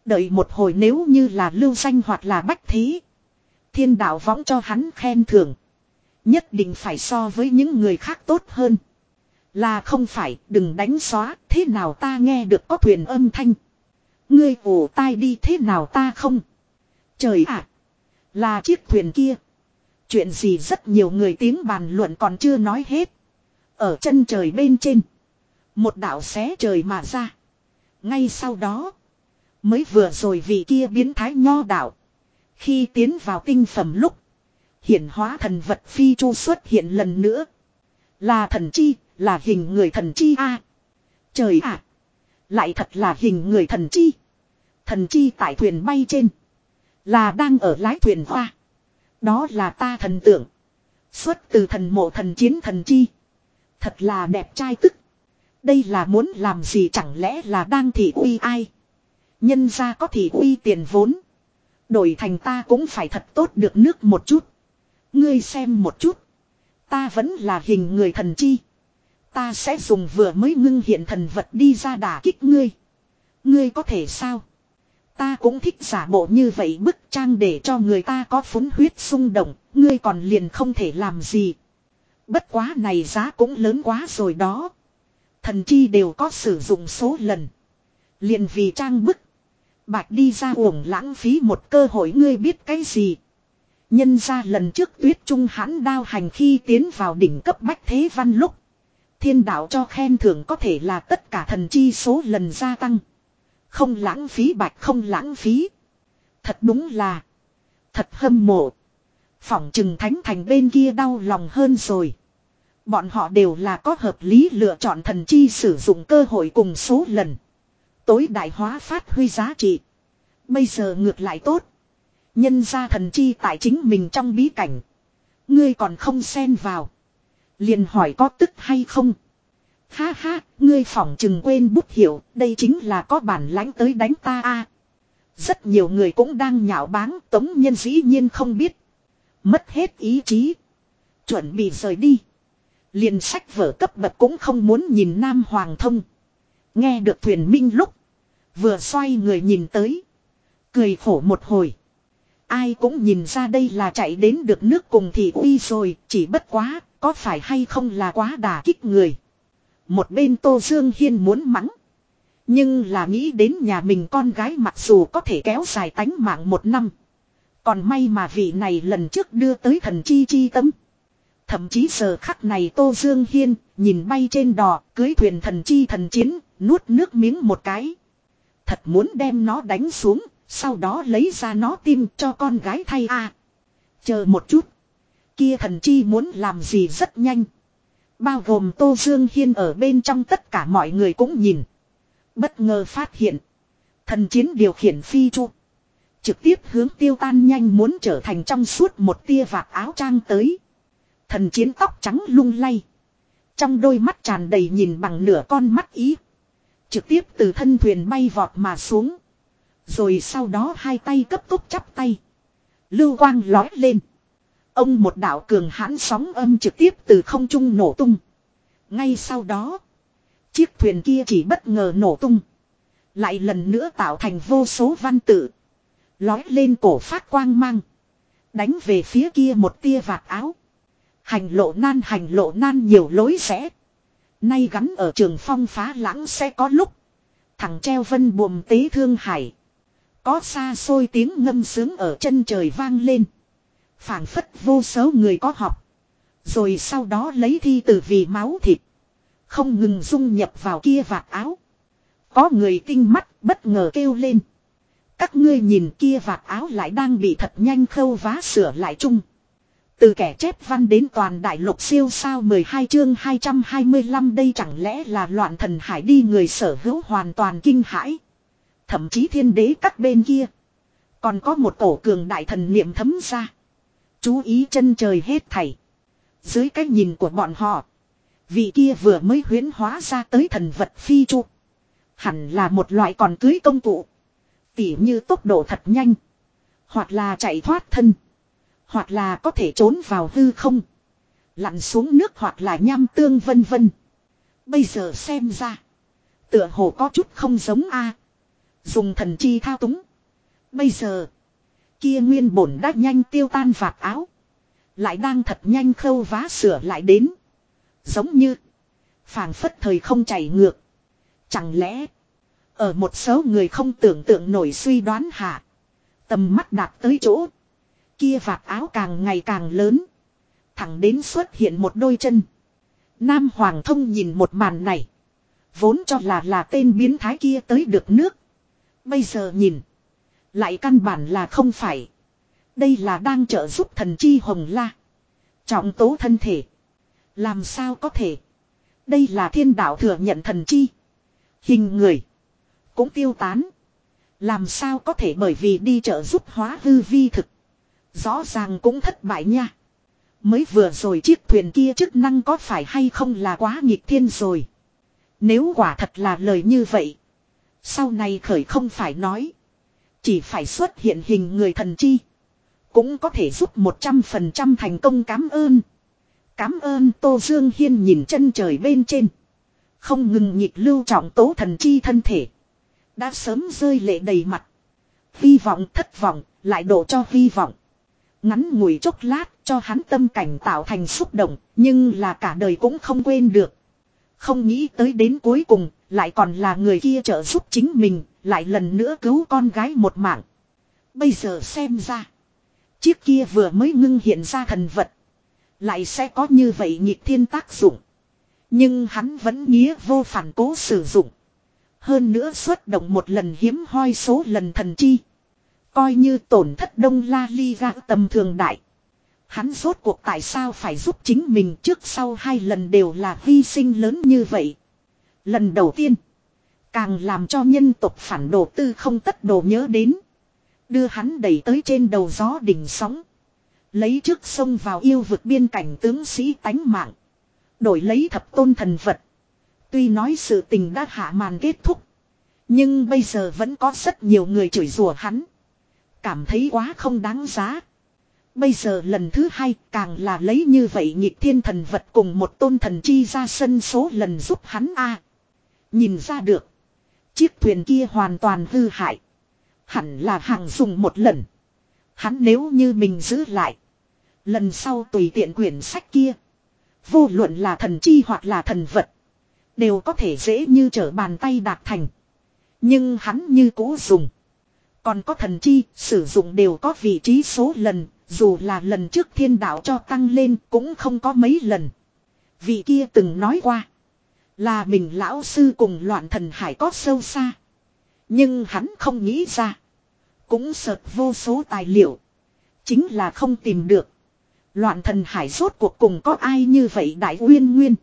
Đợi một hồi nếu như là lưu danh hoặc là bách thí, Thiên đạo võng cho hắn khen thưởng. Nhất định phải so với những người khác tốt hơn. Là không phải, đừng đánh xóa, thế nào ta nghe được có thuyền âm thanh. Ngươi ủ tai đi, thế nào ta không. Trời ạ. là chiếc thuyền kia. Chuyện gì rất nhiều người tiếng bàn luận còn chưa nói hết. Ở chân trời bên trên. Một đạo xé trời mà ra. Ngay sau đó. Mới vừa rồi vị kia biến thái nho đạo. Khi tiến vào tinh phẩm lúc. Hiển hóa thần vật phi chu xuất hiện lần nữa. Là thần chi, là hình người thần chi a Trời ạ! lại thật là hình người thần chi. Thần chi tại thuyền bay trên. Là đang ở lái thuyền hoa. Đó là ta thần tượng. Xuất từ thần mộ thần chiến thần chi. Thật là đẹp trai tức. Đây là muốn làm gì chẳng lẽ là đang thị uy ai. Nhân ra có thị uy tiền vốn. Đổi thành ta cũng phải thật tốt được nước một chút. Ngươi xem một chút. Ta vẫn là hình người thần chi. Ta sẽ dùng vừa mới ngưng hiện thần vật đi ra đả kích ngươi. Ngươi có thể sao? Ta cũng thích giả bộ như vậy bức trang để cho người ta có phúng huyết xung động, ngươi còn liền không thể làm gì. Bất quá này giá cũng lớn quá rồi đó. Thần chi đều có sử dụng số lần. Liền vì trang bức. Bạch đi ra uổng lãng phí một cơ hội ngươi biết cái gì. Nhân ra lần trước tuyết trung hãn đao hành khi tiến vào đỉnh cấp bách thế văn lúc. Thiên đạo cho khen thưởng có thể là tất cả thần chi số lần gia tăng. Không lãng phí bạch không lãng phí. Thật đúng là. Thật hâm mộ. Phỏng chừng thánh thành bên kia đau lòng hơn rồi. Bọn họ đều là có hợp lý lựa chọn thần chi sử dụng cơ hội cùng số lần. Tối đại hóa phát huy giá trị. Bây giờ ngược lại tốt. Nhân ra thần chi tại chính mình trong bí cảnh. Ngươi còn không xen vào. Liền hỏi có tức hay không. Ha ha, ngươi phỏng chừng quên bút hiểu, đây chính là có bản lãnh tới đánh ta a. Rất nhiều người cũng đang nhạo báng, tống nhân dĩ nhiên không biết. Mất hết ý chí. Chuẩn bị rời đi. Liền sách vở cấp bậc cũng không muốn nhìn Nam Hoàng thông. Nghe được thuyền minh lúc. Vừa xoay người nhìn tới. Cười khổ một hồi. Ai cũng nhìn ra đây là chạy đến được nước cùng thị uy rồi, chỉ bất quá, có phải hay không là quá đà kích người. Một bên Tô Dương Hiên muốn mắng. Nhưng là nghĩ đến nhà mình con gái mặc dù có thể kéo dài tánh mạng một năm. Còn may mà vị này lần trước đưa tới thần chi chi tâm. Thậm chí giờ khắc này Tô Dương Hiên nhìn bay trên đò, cưới thuyền thần chi thần chiến, nuốt nước miếng một cái. Thật muốn đem nó đánh xuống, sau đó lấy ra nó tim cho con gái thay a Chờ một chút. Kia thần chi muốn làm gì rất nhanh. Bao gồm Tô Dương Hiên ở bên trong tất cả mọi người cũng nhìn. Bất ngờ phát hiện. Thần chiến điều khiển phi chu. Trực tiếp hướng tiêu tan nhanh muốn trở thành trong suốt một tia vạt áo trang tới. Thần chiến tóc trắng lung lay. Trong đôi mắt tràn đầy nhìn bằng nửa con mắt ý. Trực tiếp từ thân thuyền bay vọt mà xuống. Rồi sau đó hai tay cấp tốc chắp tay. Lưu quang lói lên. Ông một đạo cường hãn sóng âm trực tiếp từ không trung nổ tung. Ngay sau đó. Chiếc thuyền kia chỉ bất ngờ nổ tung. Lại lần nữa tạo thành vô số văn tự. Lói lên cổ phát quang mang. Đánh về phía kia một tia vạt áo. Hành lộ nan, hành lộ nan nhiều lối rẽ. Nay gắn ở trường phong phá lãng sẽ có lúc. Thằng treo vân buồm tế thương hải. Có xa xôi tiếng ngâm sướng ở chân trời vang lên phảng phất vô số người có học. Rồi sau đó lấy thi từ vì máu thịt. Không ngừng dung nhập vào kia vạt áo. Có người tinh mắt bất ngờ kêu lên. Các ngươi nhìn kia vạt áo lại đang bị thật nhanh khâu vá sửa lại chung. Từ kẻ chép văn đến toàn đại lục siêu sao 12 chương 225 đây chẳng lẽ là loạn thần hải đi người sở hữu hoàn toàn kinh hãi. Thậm chí thiên đế các bên kia. Còn có một cổ cường đại thần niệm thấm ra. Chú ý chân trời hết thảy. Dưới cái nhìn của bọn họ. Vị kia vừa mới huyến hóa ra tới thần vật phi trụ. Hẳn là một loại còn cưới công cụ. Tỉ như tốc độ thật nhanh. Hoặc là chạy thoát thân. Hoặc là có thể trốn vào hư không. Lặn xuống nước hoặc là nham tương vân vân. Bây giờ xem ra. Tựa hồ có chút không giống a Dùng thần chi thao túng. Bây giờ. Kia nguyên bổn đã nhanh tiêu tan vạt áo. Lại đang thật nhanh khâu vá sửa lại đến. Giống như. phảng phất thời không chảy ngược. Chẳng lẽ. Ở một số người không tưởng tượng nổi suy đoán hạ. Tầm mắt đạt tới chỗ. Kia vạt áo càng ngày càng lớn. Thẳng đến xuất hiện một đôi chân. Nam Hoàng thông nhìn một màn này. Vốn cho là là tên biến thái kia tới được nước. Bây giờ nhìn. Lại căn bản là không phải. Đây là đang trợ giúp thần chi hồng la. Trọng tố thân thể. Làm sao có thể. Đây là thiên đạo thừa nhận thần chi. Hình người. Cũng tiêu tán. Làm sao có thể bởi vì đi trợ giúp hóa hư vi thực. Rõ ràng cũng thất bại nha. Mới vừa rồi chiếc thuyền kia chức năng có phải hay không là quá nghịch thiên rồi. Nếu quả thật là lời như vậy. Sau này khởi không phải nói. Chỉ phải xuất hiện hình người thần chi. Cũng có thể giúp 100% thành công cảm ơn. Cảm ơn Tô Dương Hiên nhìn chân trời bên trên. Không ngừng nhịp lưu trọng tố thần chi thân thể. Đã sớm rơi lệ đầy mặt. Hy vọng thất vọng, lại đổ cho hy vọng. Ngắn ngủi chốc lát cho hắn tâm cảnh tạo thành xúc động, nhưng là cả đời cũng không quên được. Không nghĩ tới đến cuối cùng, lại còn là người kia trợ giúp chính mình, lại lần nữa cứu con gái một mạng. Bây giờ xem ra, chiếc kia vừa mới ngưng hiện ra thần vật, lại sẽ có như vậy nhịp thiên tác dụng. Nhưng hắn vẫn nghĩa vô phản cố sử dụng. Hơn nữa xuất động một lần hiếm hoi số lần thần chi. Coi như tổn thất đông la ly ra tầm thường đại. Hắn rốt cuộc tại sao phải giúp chính mình trước sau hai lần đều là hy sinh lớn như vậy. Lần đầu tiên. Càng làm cho nhân tộc phản đồ tư không tất đồ nhớ đến. Đưa hắn đẩy tới trên đầu gió đỉnh sóng. Lấy trước sông vào yêu vực biên cảnh tướng sĩ tánh mạng. Đổi lấy thập tôn thần vật. Tuy nói sự tình đã hạ màn kết thúc. Nhưng bây giờ vẫn có rất nhiều người chửi rủa hắn. Cảm thấy quá không đáng giá. Bây giờ lần thứ hai càng là lấy như vậy nhịp thiên thần vật cùng một tôn thần chi ra sân số lần giúp hắn a Nhìn ra được. Chiếc thuyền kia hoàn toàn hư hại. Hẳn là hàng dùng một lần. Hắn nếu như mình giữ lại. Lần sau tùy tiện quyển sách kia. Vô luận là thần chi hoặc là thần vật. Đều có thể dễ như trở bàn tay đạt thành. Nhưng hắn như cũ dùng. Còn có thần chi, sử dụng đều có vị trí số lần, dù là lần trước thiên đạo cho tăng lên cũng không có mấy lần. Vị kia từng nói qua. Là mình lão sư cùng loạn thần hải có sâu xa. Nhưng hắn không nghĩ ra. Cũng sợt vô số tài liệu. Chính là không tìm được. Loạn thần hải rốt cuộc cùng có ai như vậy đại uyên nguyên.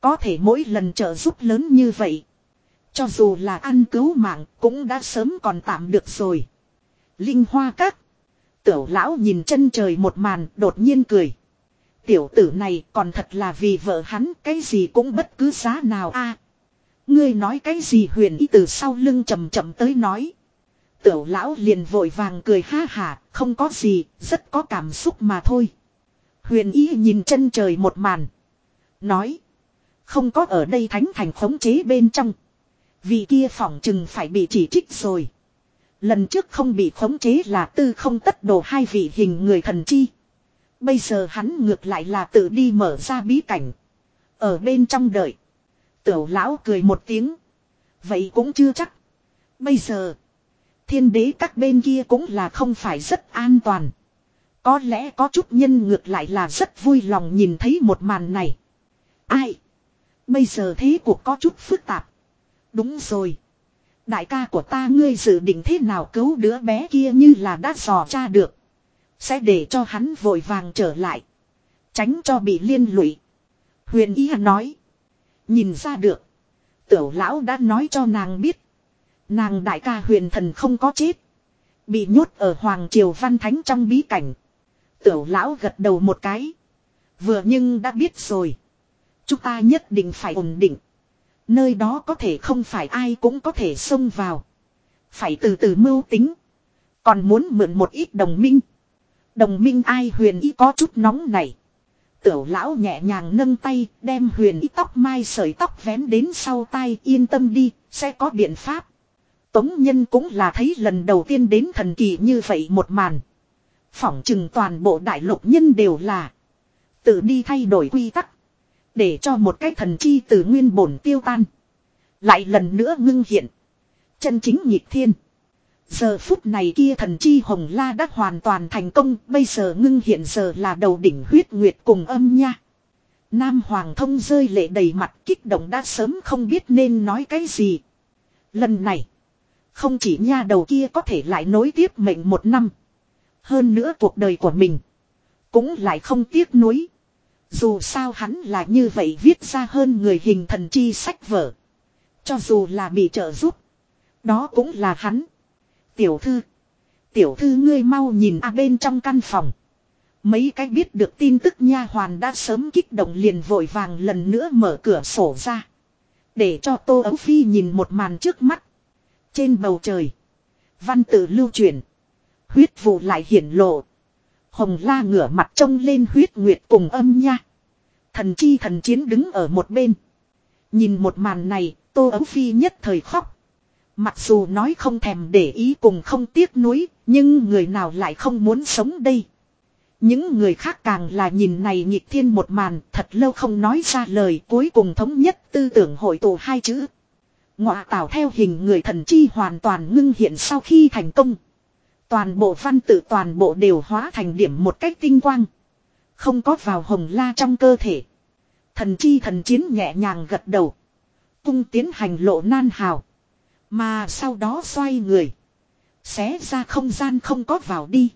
Có thể mỗi lần trợ giúp lớn như vậy. Cho dù là ăn cứu mạng cũng đã sớm còn tạm được rồi. Linh hoa các. Tiểu lão nhìn chân trời một màn đột nhiên cười. Tiểu tử này còn thật là vì vợ hắn cái gì cũng bất cứ giá nào a. ngươi nói cái gì huyền ý từ sau lưng chậm chậm tới nói. Tiểu lão liền vội vàng cười ha hả, không có gì, rất có cảm xúc mà thôi. Huyền ý nhìn chân trời một màn. Nói. Không có ở đây thánh thành khống chế bên trong. Vì kia phỏng chừng phải bị chỉ trích rồi. Lần trước không bị khống chế là tư không tất đồ hai vị hình người thần chi. Bây giờ hắn ngược lại là tự đi mở ra bí cảnh. Ở bên trong đợi. Tiểu lão cười một tiếng. Vậy cũng chưa chắc. Bây giờ. Thiên đế các bên kia cũng là không phải rất an toàn. Có lẽ có chút nhân ngược lại là rất vui lòng nhìn thấy một màn này. Ai? Bây giờ thế cuộc có chút phức tạp. Đúng rồi. Đại ca của ta ngươi dự định thế nào cứu đứa bé kia như là đã dò cha được. Sẽ để cho hắn vội vàng trở lại. Tránh cho bị liên lụy. Huyền ý nói. Nhìn ra được. Tiểu lão đã nói cho nàng biết. Nàng đại ca huyền thần không có chết. Bị nhốt ở Hoàng Triều Văn Thánh trong bí cảnh. Tiểu lão gật đầu một cái. Vừa nhưng đã biết rồi. Chúng ta nhất định phải ổn định. Nơi đó có thể không phải ai cũng có thể xông vào. Phải từ từ mưu tính. Còn muốn mượn một ít đồng minh. Đồng minh ai huyền ý có chút nóng này. Tiểu lão nhẹ nhàng nâng tay đem huyền ý tóc mai sợi tóc vén đến sau tay yên tâm đi, sẽ có biện pháp. Tống nhân cũng là thấy lần đầu tiên đến thần kỳ như vậy một màn. Phỏng chừng toàn bộ đại lục nhân đều là. Tự đi thay đổi quy tắc. Để cho một cái thần chi từ nguyên bổn tiêu tan. Lại lần nữa ngưng hiện. Chân chính nhịp thiên. Giờ phút này kia thần chi hồng la đã hoàn toàn thành công, bây giờ ngưng hiện giờ là đầu đỉnh huyết nguyệt cùng âm nha. Nam Hoàng thông rơi lệ đầy mặt kích động đã sớm không biết nên nói cái gì. Lần này, không chỉ nha đầu kia có thể lại nối tiếp mệnh một năm. Hơn nữa cuộc đời của mình, cũng lại không tiếc nuối. Dù sao hắn là như vậy viết ra hơn người hình thần chi sách vở. Cho dù là bị trợ giúp, đó cũng là hắn. Tiểu thư. Tiểu thư ngươi mau nhìn a bên trong căn phòng. Mấy cái biết được tin tức nha hoàn đã sớm kích động liền vội vàng lần nữa mở cửa sổ ra. Để cho Tô Ấu Phi nhìn một màn trước mắt. Trên bầu trời. Văn tự lưu truyền. Huyết vụ lại hiển lộ. Hồng la ngửa mặt trông lên huyết nguyệt cùng âm nha. Thần chi thần chiến đứng ở một bên. Nhìn một màn này, Tô Ấu Phi nhất thời khóc. Mặc dù nói không thèm để ý cùng không tiếc nuối, nhưng người nào lại không muốn sống đây. Những người khác càng là nhìn này nhịp thiên một màn, thật lâu không nói ra lời cuối cùng thống nhất tư tưởng hội tụ hai chữ. Ngọa tạo theo hình người thần chi hoàn toàn ngưng hiện sau khi thành công. Toàn bộ văn tự toàn bộ đều hóa thành điểm một cách tinh quang. Không có vào hồng la trong cơ thể. Thần chi thần chiến nhẹ nhàng gật đầu. Cung tiến hành lộ nan hào. Mà sau đó xoay người. Xé ra không gian không có vào đi.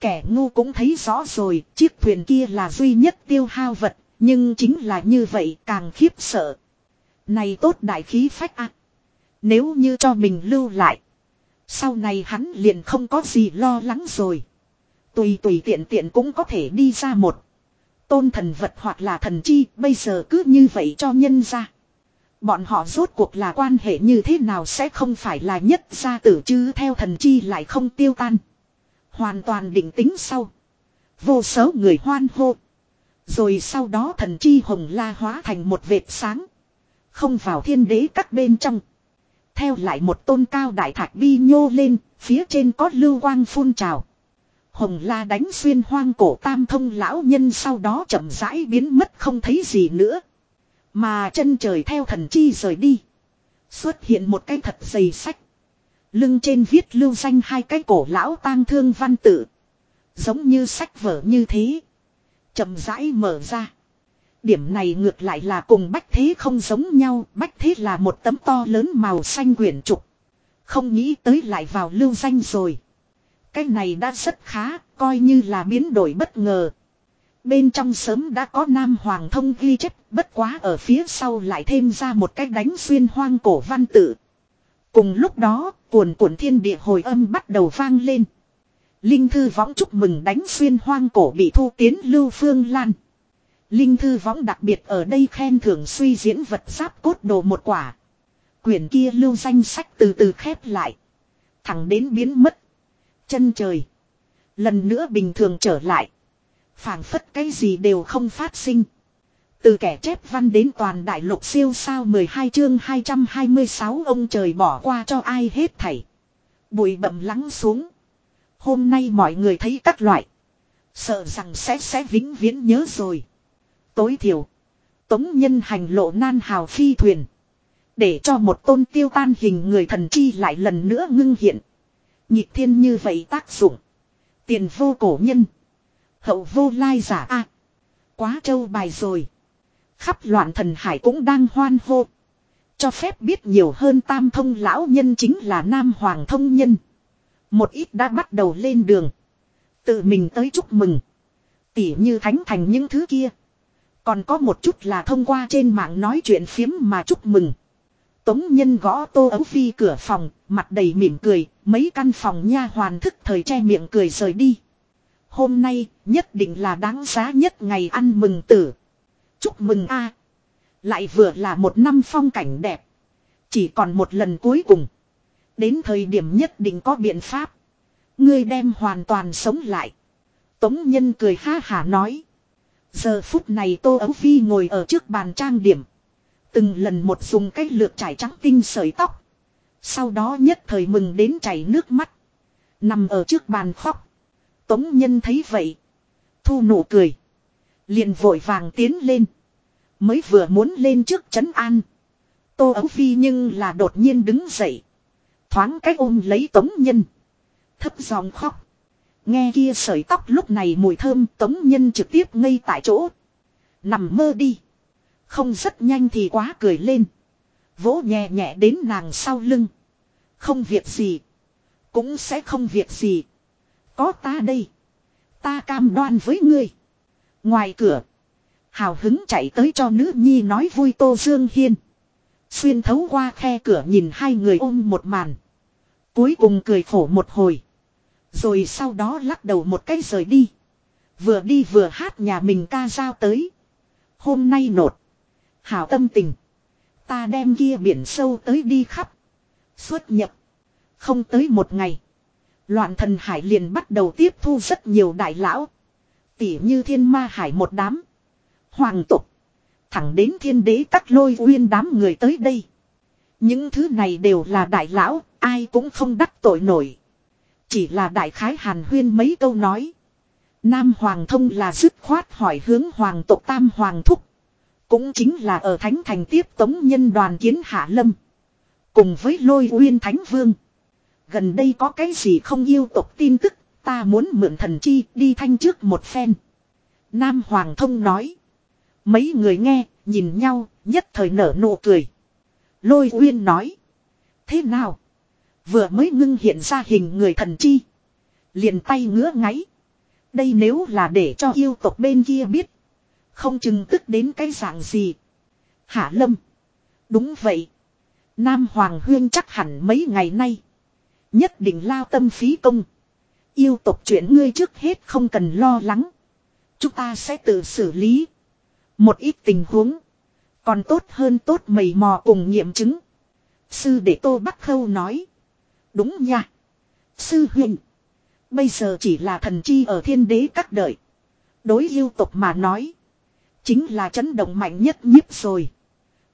Kẻ ngu cũng thấy rõ rồi, chiếc thuyền kia là duy nhất tiêu hao vật, nhưng chính là như vậy càng khiếp sợ. Này tốt đại khí phách ạ. Nếu như cho mình lưu lại. Sau này hắn liền không có gì lo lắng rồi. Tùy tùy tiện tiện cũng có thể đi ra một. Tôn thần vật hoặc là thần chi, bây giờ cứ như vậy cho nhân ra. Bọn họ rốt cuộc là quan hệ như thế nào sẽ không phải là nhất gia tử chứ theo thần chi lại không tiêu tan. Hoàn toàn định tính sau. Vô số người hoan hô. Rồi sau đó thần chi hồng la hóa thành một vệt sáng. Không vào thiên đế các bên trong. Theo lại một tôn cao đại thạch bi nhô lên, phía trên có lưu quang phun trào. Hồng la đánh xuyên hoang cổ tam thông lão nhân sau đó chậm rãi biến mất không thấy gì nữa. Mà chân trời theo thần chi rời đi. Xuất hiện một cái thật dày sách. Lưng trên viết lưu danh hai cái cổ lão tang thương văn tự. Giống như sách vở như thế. chậm rãi mở ra. Điểm này ngược lại là cùng bách thế không giống nhau. Bách thế là một tấm to lớn màu xanh quyển trục. Không nghĩ tới lại vào lưu danh rồi. Cái này đã rất khá, coi như là biến đổi bất ngờ. Bên trong sớm đã có Nam Hoàng thông ghi chép, bất quá ở phía sau lại thêm ra một cách đánh xuyên hoang cổ văn tự. Cùng lúc đó, cuồn cuộn thiên địa hồi âm bắt đầu vang lên. Linh thư võng chúc mừng đánh xuyên hoang cổ bị thu tiến lưu phương lan. Linh thư võng đặc biệt ở đây khen thưởng suy diễn vật giáp cốt đồ một quả. Quyển kia lưu danh sách từ từ khép lại. Thẳng đến biến mất. Chân trời. Lần nữa bình thường trở lại phảng phất cái gì đều không phát sinh. Từ kẻ chép văn đến toàn đại lục siêu sao 12 chương 226 ông trời bỏ qua cho ai hết thảy. Bụi bậm lắng xuống. Hôm nay mọi người thấy các loại. Sợ rằng sẽ sẽ vĩnh viễn nhớ rồi. Tối thiểu. Tống nhân hành lộ nan hào phi thuyền. Để cho một tôn tiêu tan hình người thần chi lại lần nữa ngưng hiện. Nhịp thiên như vậy tác dụng. Tiền vô cổ nhân. Hậu vô lai giả a Quá trâu bài rồi. Khắp loạn thần hải cũng đang hoan hô. Cho phép biết nhiều hơn tam thông lão nhân chính là nam hoàng thông nhân. Một ít đã bắt đầu lên đường. Tự mình tới chúc mừng. Tỉ như thánh thành những thứ kia. Còn có một chút là thông qua trên mạng nói chuyện phiếm mà chúc mừng. Tống nhân gõ tô ấu phi cửa phòng, mặt đầy mỉm cười, mấy căn phòng nha hoàn thức thời che miệng cười rời đi. Hôm nay, nhất định là đáng giá nhất ngày ăn mừng tử. Chúc mừng a Lại vừa là một năm phong cảnh đẹp. Chỉ còn một lần cuối cùng. Đến thời điểm nhất định có biện pháp. Ngươi đem hoàn toàn sống lại. Tống Nhân cười ha hả nói. Giờ phút này Tô Ấu Phi ngồi ở trước bàn trang điểm. Từng lần một dùng cách lược trải trắng tinh sợi tóc. Sau đó nhất thời mừng đến chảy nước mắt. Nằm ở trước bàn khóc. Tống Nhân thấy vậy. Thu nụ cười. Liền vội vàng tiến lên. Mới vừa muốn lên trước trấn an. Tô Ấu Phi nhưng là đột nhiên đứng dậy. Thoáng cách ôm lấy Tống Nhân. Thấp giọng khóc. Nghe kia sợi tóc lúc này mùi thơm Tống Nhân trực tiếp ngây tại chỗ. Nằm mơ đi. Không rất nhanh thì quá cười lên. Vỗ nhẹ nhẹ đến nàng sau lưng. Không việc gì. Cũng sẽ không việc gì. Có ta đây. Ta cam đoan với ngươi. Ngoài cửa. Hào hứng chạy tới cho nữ nhi nói vui Tô Dương Hiên. Xuyên thấu qua khe cửa nhìn hai người ôm một màn. Cuối cùng cười khổ một hồi. Rồi sau đó lắc đầu một cái rời đi. Vừa đi vừa hát nhà mình ca giao tới. Hôm nay nột. Hảo tâm tình. Ta đem kia biển sâu tới đi khắp. Xuất nhập. Không tới một ngày. Loạn thần hải liền bắt đầu tiếp thu rất nhiều đại lão. Tỉ như thiên ma hải một đám. Hoàng tục. Thẳng đến thiên đế cắt lôi uyên đám người tới đây. Những thứ này đều là đại lão, ai cũng không đắc tội nổi. Chỉ là đại khái hàn huyên mấy câu nói. Nam Hoàng thông là dứt khoát hỏi hướng Hoàng tộc Tam Hoàng thúc. Cũng chính là ở Thánh Thành tiếp tống nhân đoàn kiến Hạ Lâm. Cùng với lôi uyên Thánh Vương. Gần đây có cái gì không yêu tộc tin tức, ta muốn mượn thần chi đi thanh trước một phen. Nam Hoàng thông nói. Mấy người nghe, nhìn nhau, nhất thời nở nụ cười. Lôi uyên nói. Thế nào? Vừa mới ngưng hiện ra hình người thần chi. Liền tay ngứa ngáy. Đây nếu là để cho yêu tộc bên kia biết. Không chừng tức đến cái dạng gì. Hạ lâm. Đúng vậy. Nam Hoàng Huyên chắc hẳn mấy ngày nay. Nhất định lao tâm phí công. Yêu tộc chuyện ngươi trước hết không cần lo lắng. Chúng ta sẽ tự xử lý. Một ít tình huống. Còn tốt hơn tốt mầy mò cùng nghiệm chứng. Sư đệ Tô Bắc Khâu nói. Đúng nha. Sư huynh. Bây giờ chỉ là thần chi ở thiên đế các đợi. Đối yêu tục mà nói. Chính là chấn động mạnh nhất nhiếp rồi.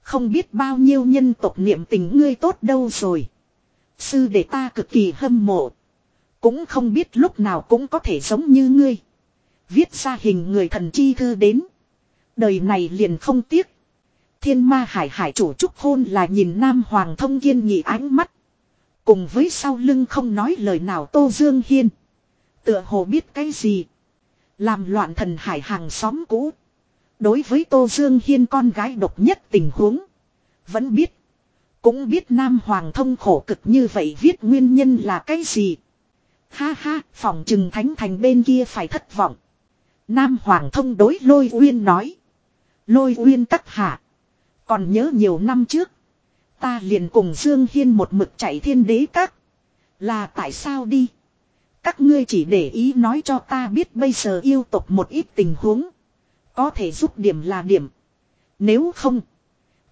Không biết bao nhiêu nhân tộc niệm tình ngươi tốt đâu rồi. Sư đệ ta cực kỳ hâm mộ. Cũng không biết lúc nào cũng có thể giống như ngươi. Viết ra hình người thần chi thư đến. Đời này liền không tiếc. Thiên ma hải hải chủ trúc hôn là nhìn Nam Hoàng thông kiên nghị ánh mắt. Cùng với sau lưng không nói lời nào Tô Dương Hiên. Tựa hồ biết cái gì. Làm loạn thần hải hàng xóm cũ. Đối với Tô Dương Hiên con gái độc nhất tình huống. Vẫn biết. Cũng biết Nam Hoàng thông khổ cực như vậy viết nguyên nhân là cái gì. Ha ha, phòng trừng thánh thành bên kia phải thất vọng. Nam Hoàng thông đối lôi uyên nói. Lôi uyên tắc hạ. Còn nhớ nhiều năm trước. Ta liền cùng Dương Hiên một mực chạy thiên đế các. Là tại sao đi? Các ngươi chỉ để ý nói cho ta biết bây giờ yêu tộc một ít tình huống. Có thể giúp điểm là điểm. Nếu không.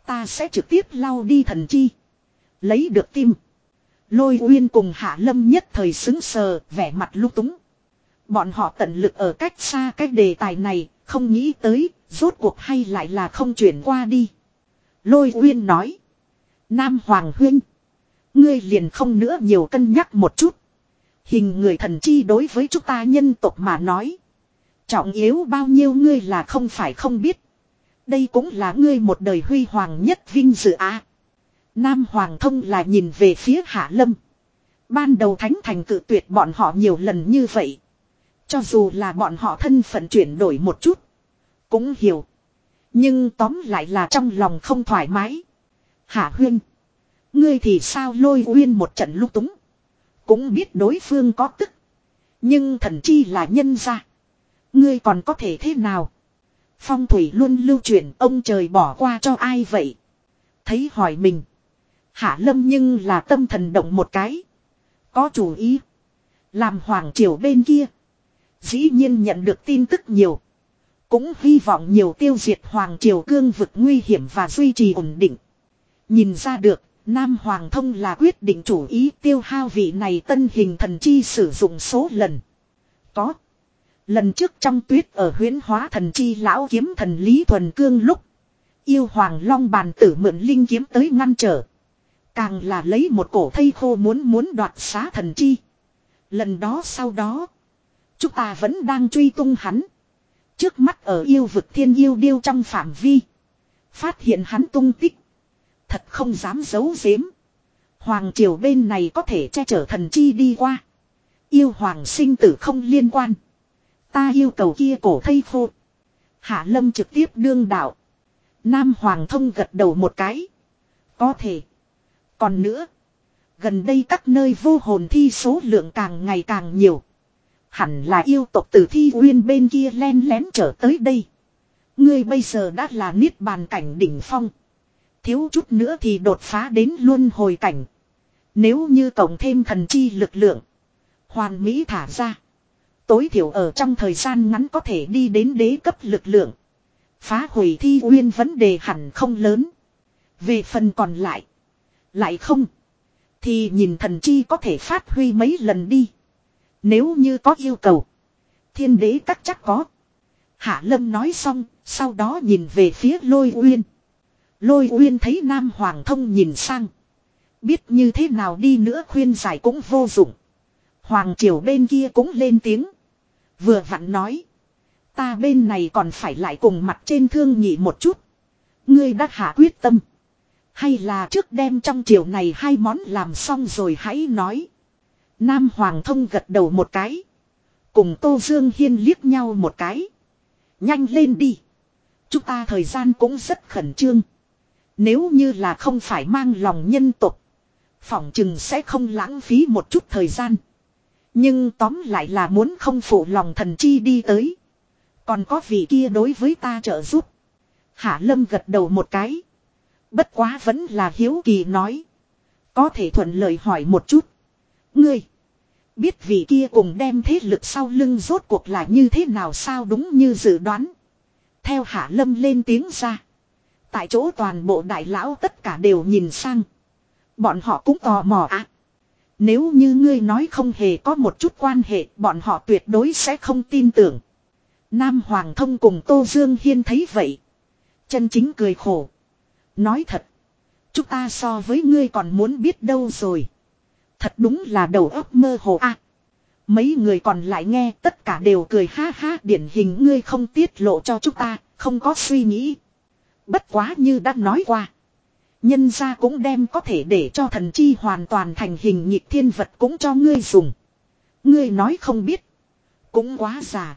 Ta sẽ trực tiếp lao đi thần chi. Lấy được tim. Lôi uyên cùng hạ lâm nhất thời xứng sờ, vẻ mặt lúc túng. Bọn họ tận lực ở cách xa cái đề tài này, không nghĩ tới, rốt cuộc hay lại là không chuyển qua đi. Lôi uyên nói. Nam Hoàng Huyên. Ngươi liền không nữa nhiều cân nhắc một chút. Hình người thần chi đối với chúng ta nhân tộc mà nói. Trọng yếu bao nhiêu ngươi là không phải không biết. Đây cũng là ngươi một đời huy hoàng nhất vinh dự á. Nam Hoàng thông là nhìn về phía Hạ Lâm. Ban đầu Thánh Thành cự tuyệt bọn họ nhiều lần như vậy. Cho dù là bọn họ thân phận chuyển đổi một chút. Cũng hiểu. Nhưng tóm lại là trong lòng không thoải mái. Hạ huyên. Ngươi thì sao lôi uyên một trận lúc túng. Cũng biết đối phương có tức. Nhưng thần chi là nhân gia. Ngươi còn có thể thế nào? Phong thủy luôn lưu truyền, ông trời bỏ qua cho ai vậy? Thấy hỏi mình. Hạ lâm nhưng là tâm thần động một cái. Có chủ ý. Làm hoàng triều bên kia. Dĩ nhiên nhận được tin tức nhiều. Cũng hy vọng nhiều tiêu diệt hoàng triều cương vực nguy hiểm và duy trì ổn định. Nhìn ra được, Nam Hoàng Thông là quyết định chủ ý tiêu hao vị này tân hình thần chi sử dụng số lần. Có. Lần trước trong tuyết ở huyến hóa thần chi lão kiếm thần Lý Thuần Cương lúc. Yêu Hoàng Long bàn tử mượn linh kiếm tới ngăn trở. Càng là lấy một cổ thây khô muốn muốn đoạt xá thần chi. Lần đó sau đó. Chúng ta vẫn đang truy tung hắn. Trước mắt ở yêu vực thiên yêu điêu trong phạm vi. Phát hiện hắn tung tích. Thật không dám giấu giếm. Hoàng triều bên này có thể che chở thần chi đi qua. Yêu hoàng sinh tử không liên quan. Ta yêu cầu kia cổ thây khô. Hạ lâm trực tiếp đương đạo. Nam hoàng thông gật đầu một cái. Có thể. Còn nữa. Gần đây các nơi vô hồn thi số lượng càng ngày càng nhiều. Hẳn là yêu tộc tử thi uyên bên kia len lén trở tới đây. Ngươi bây giờ đã là niết bàn cảnh đỉnh phong. Thiếu chút nữa thì đột phá đến luân hồi cảnh. Nếu như cộng thêm thần chi lực lượng. Hoàn mỹ thả ra. Tối thiểu ở trong thời gian ngắn có thể đi đến đế cấp lực lượng. Phá hủy thi uyên vấn đề hẳn không lớn. Về phần còn lại. Lại không. Thì nhìn thần chi có thể phát huy mấy lần đi. Nếu như có yêu cầu. Thiên đế các chắc có. Hạ lâm nói xong. Sau đó nhìn về phía lôi uyên. Lôi uyên thấy Nam Hoàng thông nhìn sang. Biết như thế nào đi nữa khuyên giải cũng vô dụng. Hoàng triều bên kia cũng lên tiếng. Vừa vặn nói. Ta bên này còn phải lại cùng mặt trên thương nhị một chút. Ngươi đã hạ quyết tâm. Hay là trước đem trong triều này hai món làm xong rồi hãy nói. Nam Hoàng thông gật đầu một cái. Cùng Tô Dương Hiên liếc nhau một cái. Nhanh lên đi. Chúng ta thời gian cũng rất khẩn trương. Nếu như là không phải mang lòng nhân tục. Phỏng chừng sẽ không lãng phí một chút thời gian. Nhưng tóm lại là muốn không phụ lòng thần chi đi tới. Còn có vị kia đối với ta trợ giúp. Hạ Lâm gật đầu một cái. Bất quá vẫn là hiếu kỳ nói. Có thể thuận lời hỏi một chút. Ngươi. Biết vị kia cùng đem thế lực sau lưng rốt cuộc là như thế nào sao đúng như dự đoán. Theo Hạ Lâm lên tiếng ra. Tại chỗ toàn bộ đại lão tất cả đều nhìn sang. Bọn họ cũng tò mò ạ. À. Nếu như ngươi nói không hề có một chút quan hệ, bọn họ tuyệt đối sẽ không tin tưởng. Nam Hoàng Thông cùng Tô Dương Hiên thấy vậy. Chân chính cười khổ. Nói thật. Chúng ta so với ngươi còn muốn biết đâu rồi. Thật đúng là đầu óc mơ hồ a. mấy người còn lại nghe tất cả đều cười ha ha điển hình ngươi không tiết lộ cho chúng ta, không có suy nghĩ. Bất quá như đã nói qua. Nhân ra cũng đem có thể để cho thần chi hoàn toàn thành hình nhịp thiên vật cũng cho ngươi dùng. Ngươi nói không biết. Cũng quá già.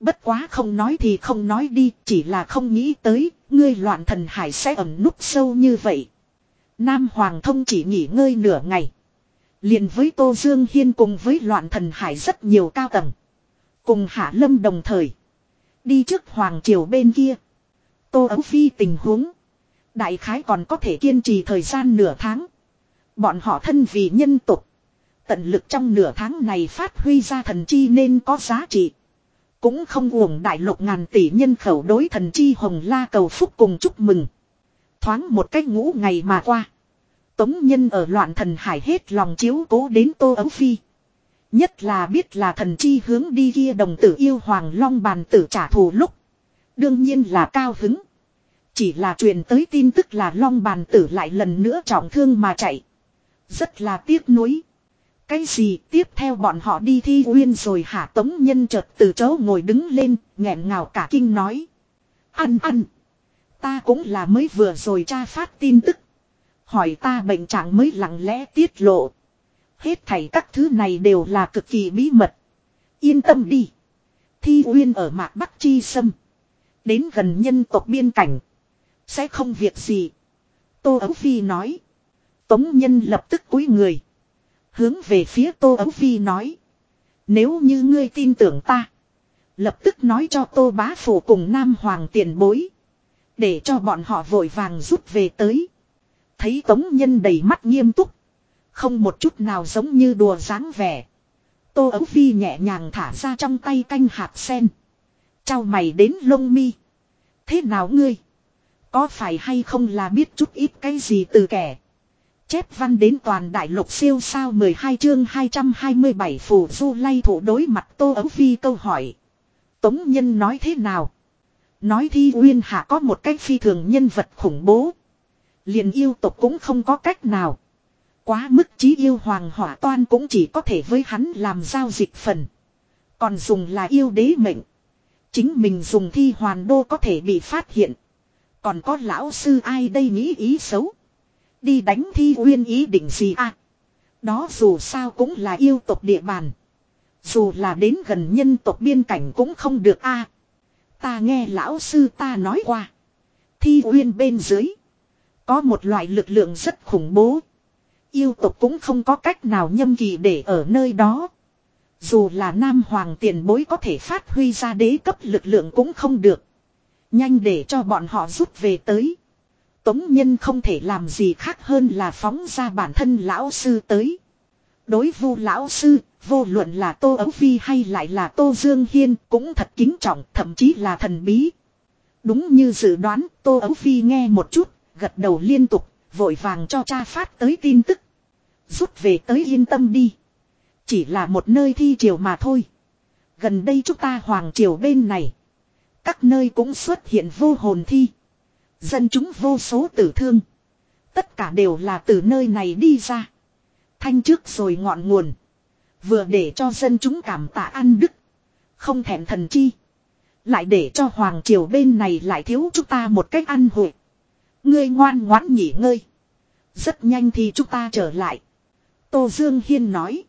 Bất quá không nói thì không nói đi, chỉ là không nghĩ tới, ngươi loạn thần hải sẽ ẩn núp sâu như vậy. Nam Hoàng thông chỉ nghỉ ngơi nửa ngày. liền với Tô Dương Hiên cùng với loạn thần hải rất nhiều cao tầng. Cùng Hạ Lâm đồng thời. Đi trước Hoàng Triều bên kia. Tô Ấu Phi tình huống. Đại khái còn có thể kiên trì thời gian nửa tháng. Bọn họ thân vì nhân tục. Tận lực trong nửa tháng này phát huy ra thần chi nên có giá trị. Cũng không uổng đại lục ngàn tỷ nhân khẩu đối thần chi hồng la cầu phúc cùng chúc mừng. Thoáng một cách ngũ ngày mà qua. Tống nhân ở loạn thần hải hết lòng chiếu cố đến tô ấu phi. Nhất là biết là thần chi hướng đi kia đồng tử yêu hoàng long bàn tử trả thù lúc. Đương nhiên là cao hứng. Chỉ là truyền tới tin tức là long bàn tử lại lần nữa trọng thương mà chạy. Rất là tiếc nuối. Cái gì tiếp theo bọn họ đi thi uyên rồi hả tống nhân chợt từ chỗ ngồi đứng lên, nghẹn ngào cả kinh nói. Ăn ăn. Ta cũng là mới vừa rồi tra phát tin tức. Hỏi ta bệnh trạng mới lặng lẽ tiết lộ. Hết thảy các thứ này đều là cực kỳ bí mật. Yên tâm đi. Thi uyên ở mạc Bắc Chi Sâm. Đến gần nhân tộc biên cảnh. Sẽ không việc gì. Tô Ấu Phi nói. Tống Nhân lập tức cúi người. Hướng về phía Tô Ấu Phi nói. Nếu như ngươi tin tưởng ta. Lập tức nói cho Tô Bá Phủ cùng Nam Hoàng tiền bối. Để cho bọn họ vội vàng rút về tới. Thấy tống nhân đầy mắt nghiêm túc. Không một chút nào giống như đùa dáng vẻ. Tô ấu phi nhẹ nhàng thả ra trong tay canh hạt sen. Chào mày đến lông mi. Thế nào ngươi? Có phải hay không là biết chút ít cái gì từ kẻ? Chép văn đến toàn đại lục siêu sao 12 chương 227 phủ du lay thủ đối mặt Tô Ấu Phi câu hỏi. Tống Nhân nói thế nào? Nói thi Uyên Hạ có một cách phi thường nhân vật khủng bố. liền yêu tộc cũng không có cách nào. Quá mức trí yêu hoàng hỏa toan cũng chỉ có thể với hắn làm giao dịch phần. Còn dùng là yêu đế mệnh. Chính mình dùng thi hoàn đô có thể bị phát hiện. Còn có lão sư ai đây nghĩ ý xấu. Đi đánh thi uyên ý định gì à. Đó dù sao cũng là yêu tộc địa bàn. Dù là đến gần nhân tộc biên cảnh cũng không được a. Ta nghe lão sư ta nói qua. Thi uyên bên dưới. Có một loại lực lượng rất khủng bố. Yêu tộc cũng không có cách nào nhâm kỳ để ở nơi đó. Dù là nam hoàng tiền bối có thể phát huy ra đế cấp lực lượng cũng không được. Nhanh để cho bọn họ rút về tới. Tống nhân không thể làm gì khác hơn là phóng ra bản thân lão sư tới. Đối vu lão sư, vô luận là Tô Ấu Phi hay lại là Tô Dương Hiên cũng thật kính trọng, thậm chí là thần bí. Đúng như dự đoán, Tô Ấu Phi nghe một chút, gật đầu liên tục, vội vàng cho cha phát tới tin tức. Rút về tới yên tâm đi. Chỉ là một nơi thi triều mà thôi. Gần đây chúng ta hoàng triều bên này. Các nơi cũng xuất hiện vô hồn thi. Dân chúng vô số tử thương. Tất cả đều là từ nơi này đi ra. Thanh trước rồi ngọn nguồn. Vừa để cho dân chúng cảm tạ ăn đức. Không thèm thần chi. Lại để cho hoàng triều bên này lại thiếu chúng ta một cách ăn hội. Ngươi ngoan ngoãn nghỉ ngơi. Rất nhanh thì chúng ta trở lại. Tô Dương Hiên nói.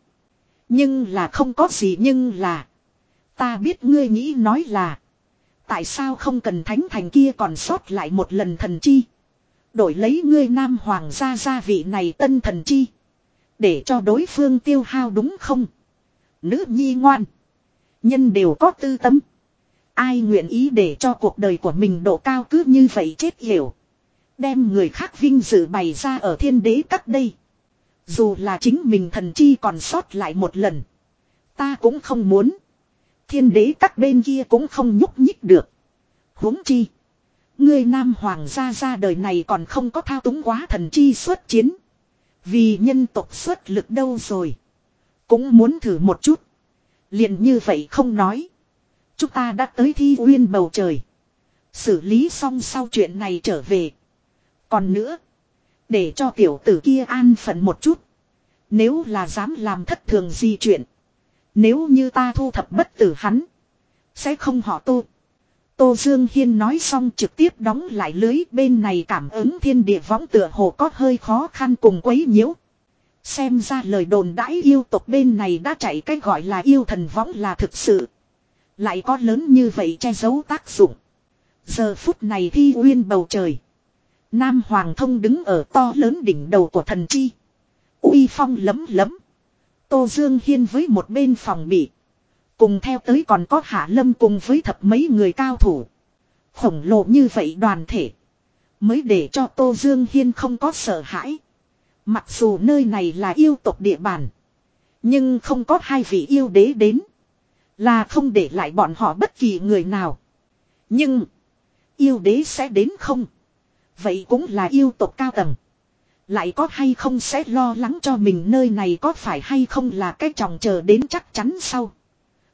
Nhưng là không có gì nhưng là. Ta biết ngươi nghĩ nói là. Tại sao không cần thánh thành kia còn sót lại một lần thần chi. Đổi lấy ngươi nam hoàng gia gia vị này tân thần chi. Để cho đối phương tiêu hao đúng không? Nữ nhi ngoan. Nhân đều có tư tâm. Ai nguyện ý để cho cuộc đời của mình độ cao cứ như vậy chết hiểu. Đem người khác vinh dự bày ra ở thiên đế các đây. Dù là chính mình thần chi còn sót lại một lần. Ta cũng không muốn. Thiên đế các bên kia cũng không nhúc nhích được. huống chi. Ngươi nam hoàng gia ra đời này còn không có thao túng quá thần chi xuất chiến. Vì nhân tộc xuất lực đâu rồi. Cũng muốn thử một chút. liền như vậy không nói. Chúng ta đã tới thi uyên bầu trời. Xử lý xong sau chuyện này trở về. Còn nữa. Để cho tiểu tử kia an phận một chút. Nếu là dám làm thất thường di chuyện. Nếu như ta thu thập bất tử hắn. Sẽ không họ tô. Tô Dương Hiên nói xong trực tiếp đóng lại lưới, bên này cảm ứng thiên địa võng tựa hồ có hơi khó khăn cùng quấy nhiễu. Xem ra lời đồn đãi yêu tộc bên này đã chạy cái gọi là yêu thần võng là thực sự. Lại có lớn như vậy che giấu tác dụng. Giờ phút này thi uyên bầu trời. Nam Hoàng thông đứng ở to lớn đỉnh đầu của thần chi. uy phong lấm lấm. Tô Dương Hiên với một bên phòng bị. Cùng theo tới còn có Hạ Lâm cùng với thập mấy người cao thủ. Khổng lồ như vậy đoàn thể. Mới để cho Tô Dương Hiên không có sợ hãi. Mặc dù nơi này là yêu tộc địa bàn. Nhưng không có hai vị yêu đế đến. Là không để lại bọn họ bất kỳ người nào. Nhưng. Yêu đế sẽ đến không. Vậy cũng là yêu tộc cao tầng. Lại có hay không sẽ lo lắng cho mình nơi này có phải hay không là cái chồng chờ đến chắc chắn sau.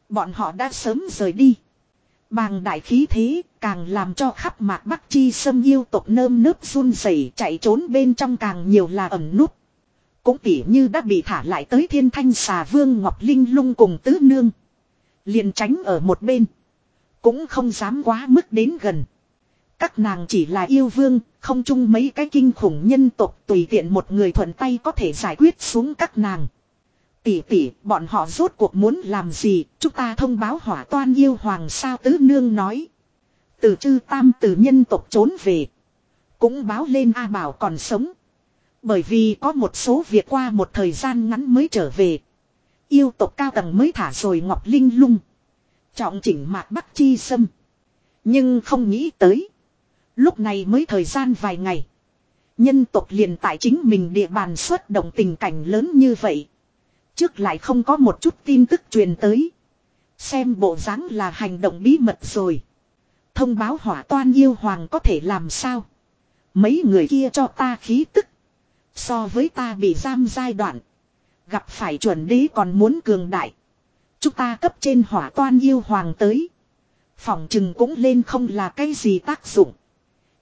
Bọn họ đã sớm rời đi. Bàng đại khí thế càng làm cho khắp mạc bắc chi sâm yêu tộc nơm nớp run rẩy chạy trốn bên trong càng nhiều là ẩn nút. Cũng tỉ như đã bị thả lại tới thiên thanh xà vương Ngọc Linh lung cùng tứ nương. liền tránh ở một bên. Cũng không dám quá mức đến gần. Các nàng chỉ là yêu vương, không chung mấy cái kinh khủng nhân tộc tùy tiện một người thuận tay có thể giải quyết xuống các nàng. Tỷ tỷ, bọn họ rốt cuộc muốn làm gì, chúng ta thông báo hỏa toan yêu hoàng sao tứ nương nói. Từ chư tam từ nhân tộc trốn về. Cũng báo lên A Bảo còn sống. Bởi vì có một số việc qua một thời gian ngắn mới trở về. Yêu tộc cao tầng mới thả rồi Ngọc Linh lung. Trọng chỉnh mạc Bắc Chi Sâm. Nhưng không nghĩ tới. Lúc này mới thời gian vài ngày. Nhân tộc liền tại chính mình địa bàn xuất động tình cảnh lớn như vậy. Trước lại không có một chút tin tức truyền tới. Xem bộ dáng là hành động bí mật rồi. Thông báo hỏa toan yêu hoàng có thể làm sao. Mấy người kia cho ta khí tức. So với ta bị giam giai đoạn. Gặp phải chuẩn đế còn muốn cường đại. Chúng ta cấp trên hỏa toan yêu hoàng tới. Phòng chừng cũng lên không là cái gì tác dụng.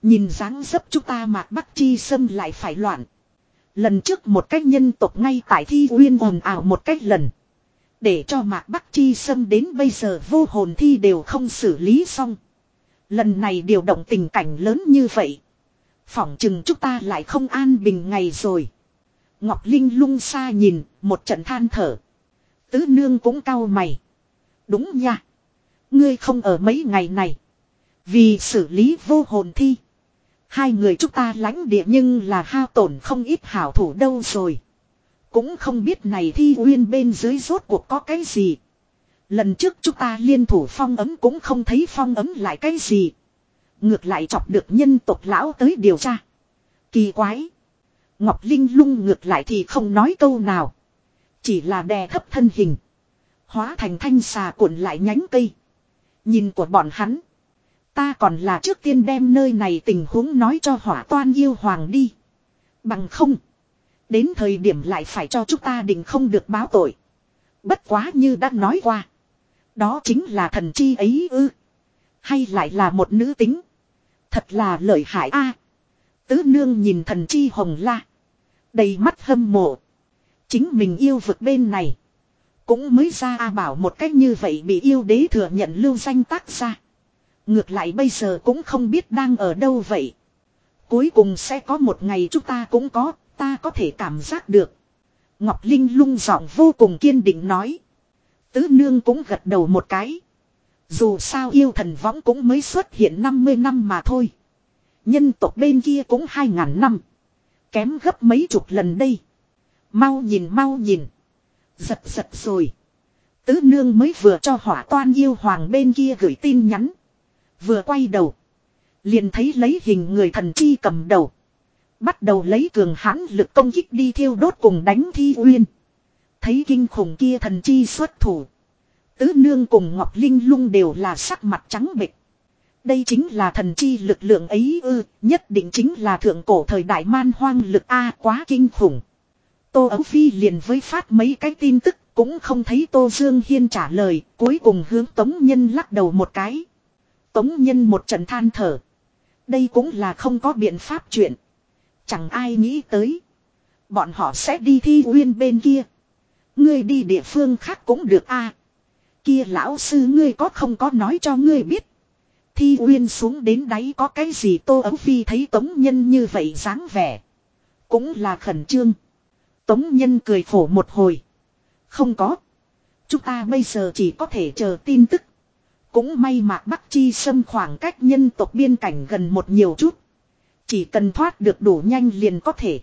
Nhìn dáng dấp chúng ta mạc bắc chi xâm lại phải loạn. Lần trước một cách nhân tộc ngay tại thi uyên ồn ào một cách lần. Để cho mạc bắc chi xâm đến bây giờ vô hồn thi đều không xử lý xong. Lần này điều động tình cảnh lớn như vậy. Phỏng chừng chúng ta lại không an bình ngày rồi. Ngọc Linh lung xa nhìn, một trận than thở. Tứ nương cũng cau mày. Đúng nha. Ngươi không ở mấy ngày này. Vì xử lý vô hồn thi. Hai người chúng ta lãnh địa nhưng là hao tổn không ít hảo thủ đâu rồi. Cũng không biết này thi uyên bên dưới rốt cuộc có cái gì. Lần trước chúng ta liên thủ phong ấm cũng không thấy phong ấm lại cái gì. Ngược lại chọc được nhân tộc lão tới điều tra. Kỳ quái. Ngọc Linh lung ngược lại thì không nói câu nào. Chỉ là đè thấp thân hình. Hóa thành thanh xà cuộn lại nhánh cây. Nhìn của bọn hắn. Ta còn là trước tiên đem nơi này tình huống nói cho hỏa toan yêu hoàng đi. Bằng không. Đến thời điểm lại phải cho chúng ta định không được báo tội. Bất quá như đã nói qua. Đó chính là thần chi ấy ư. Hay lại là một nữ tính. Thật là lợi hại a. tứ nương nhìn thần chi hồng la. Đầy mắt hâm mộ. Chính mình yêu vực bên này. Cũng mới ra A bảo một cách như vậy bị yêu đế thừa nhận lưu danh tác ra. Ngược lại bây giờ cũng không biết đang ở đâu vậy. Cuối cùng sẽ có một ngày chúng ta cũng có, ta có thể cảm giác được. Ngọc Linh lung giọng vô cùng kiên định nói. Tứ nương cũng gật đầu một cái. Dù sao yêu thần võng cũng mới xuất hiện 50 năm mà thôi. Nhân tộc bên kia cũng 2.000 năm. Kém gấp mấy chục lần đây. Mau nhìn mau nhìn. Giật giật rồi. Tứ nương mới vừa cho hỏa toan yêu hoàng bên kia gửi tin nhắn. Vừa quay đầu. Liền thấy lấy hình người thần chi cầm đầu. Bắt đầu lấy cường hãn lực công kích đi thiêu đốt cùng đánh thi uyên. Thấy kinh khủng kia thần chi xuất thủ. Tứ nương cùng Ngọc Linh lung đều là sắc mặt trắng bệch. Đây chính là thần chi lực lượng ấy ư, nhất định chính là thượng cổ thời đại man hoang lực A quá kinh khủng. Tô Ấu Phi liền với phát mấy cái tin tức, cũng không thấy Tô Dương Hiên trả lời, cuối cùng hướng Tống Nhân lắc đầu một cái. Tống Nhân một trận than thở. Đây cũng là không có biện pháp chuyện. Chẳng ai nghĩ tới. Bọn họ sẽ đi thi uyên bên kia. Ngươi đi địa phương khác cũng được a. Kia lão sư ngươi có không có nói cho ngươi biết. Thi uyên xuống đến đáy có cái gì Tô Ấu Phi thấy Tống Nhân như vậy dáng vẻ. Cũng là khẩn trương. Tống Nhân cười khổ một hồi. Không có. Chúng ta bây giờ chỉ có thể chờ tin tức. Cũng may mạc Bắc Chi xâm khoảng cách nhân tộc biên cảnh gần một nhiều chút. Chỉ cần thoát được đủ nhanh liền có thể.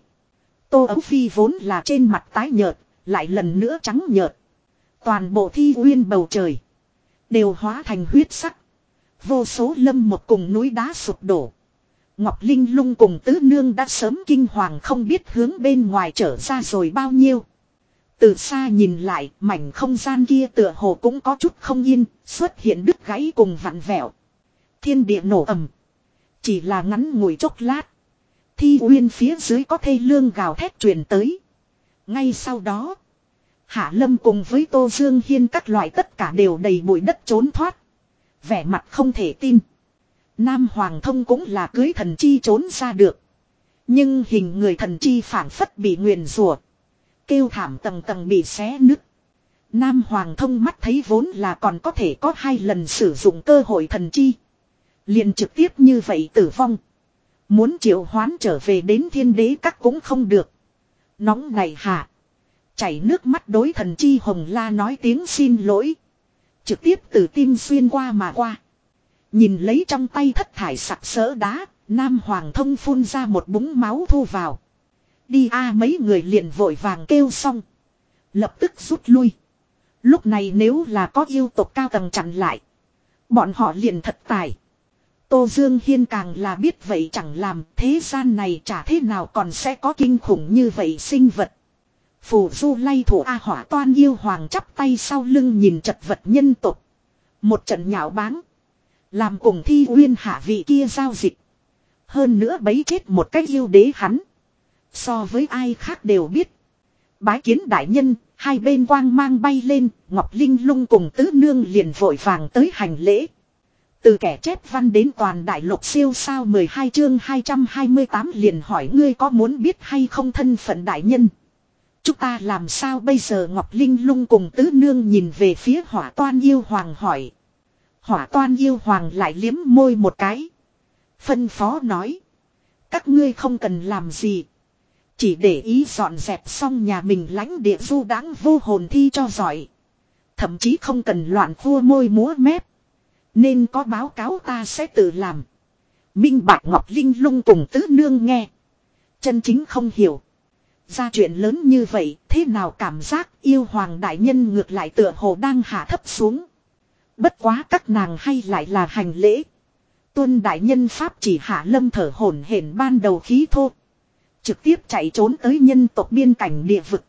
Tô Ấu Phi vốn là trên mặt tái nhợt, lại lần nữa trắng nhợt. Toàn bộ thi uyên bầu trời. Đều hóa thành huyết sắc. Vô số lâm một cùng núi đá sụp đổ. Ngọc Linh lung cùng tứ nương đã sớm kinh hoàng không biết hướng bên ngoài trở ra rồi bao nhiêu. Từ xa nhìn lại, mảnh không gian kia tựa hồ cũng có chút không yên, xuất hiện đứt gãy cùng vặn vẹo. Thiên địa nổ ầm. Chỉ là ngắn ngủi chốc lát. Thi uyên phía dưới có thây lương gào thét truyền tới. Ngay sau đó, Hạ Lâm cùng với Tô Dương Hiên các loại tất cả đều đầy bụi đất trốn thoát. Vẻ mặt không thể tin. Nam Hoàng Thông cũng là cưới thần chi trốn ra được. Nhưng hình người thần chi phản phất bị nguyền rủa Kêu thảm tầng tầng bị xé nứt. Nam Hoàng Thông mắt thấy vốn là còn có thể có hai lần sử dụng cơ hội thần chi. liền trực tiếp như vậy tử vong. Muốn triệu hoán trở về đến thiên đế các cũng không được. Nóng này hạ. Chảy nước mắt đối thần chi hồng la nói tiếng xin lỗi. Trực tiếp từ tim xuyên qua mà qua. Nhìn lấy trong tay thất thải sặc sỡ đá, Nam Hoàng thông phun ra một búng máu thu vào. Đi a, mấy người liền vội vàng kêu xong. Lập tức rút lui. Lúc này nếu là có yêu tộc cao tầng chặn lại. Bọn họ liền thật tài. Tô Dương Hiên càng là biết vậy chẳng làm, thế gian này chả thế nào còn sẽ có kinh khủng như vậy sinh vật. Phù du lay thủ A hỏa toan yêu hoàng chắp tay sau lưng nhìn chật vật nhân tục. Một trận nhạo báng. Làm cùng thi uyên hạ vị kia giao dịch. Hơn nữa bấy chết một cách yêu đế hắn. So với ai khác đều biết. Bái kiến đại nhân, hai bên quang mang bay lên, Ngọc Linh lung cùng tứ nương liền vội vàng tới hành lễ. Từ kẻ chép văn đến toàn đại lục siêu sao 12 chương 228 liền hỏi ngươi có muốn biết hay không thân phận đại nhân. Chúng ta làm sao bây giờ Ngọc Linh lung cùng tứ nương nhìn về phía hỏa toan yêu hoàng hỏi. Hỏa toan yêu hoàng lại liếm môi một cái. Phân phó nói. Các ngươi không cần làm gì. Chỉ để ý dọn dẹp xong nhà mình lãnh địa du đáng vô hồn thi cho giỏi. Thậm chí không cần loạn khua môi múa mép. Nên có báo cáo ta sẽ tự làm. Minh Bạch Ngọc Linh lung cùng tứ nương nghe. Chân chính không hiểu. Ra chuyện lớn như vậy, thế nào cảm giác yêu hoàng đại nhân ngược lại tựa hồ đang hạ thấp xuống. Bất quá các nàng hay lại là hành lễ. Tuân đại nhân Pháp chỉ hạ lâm thở hổn hển ban đầu khí thô. Trực tiếp chạy trốn tới nhân tộc biên cảnh địa vực.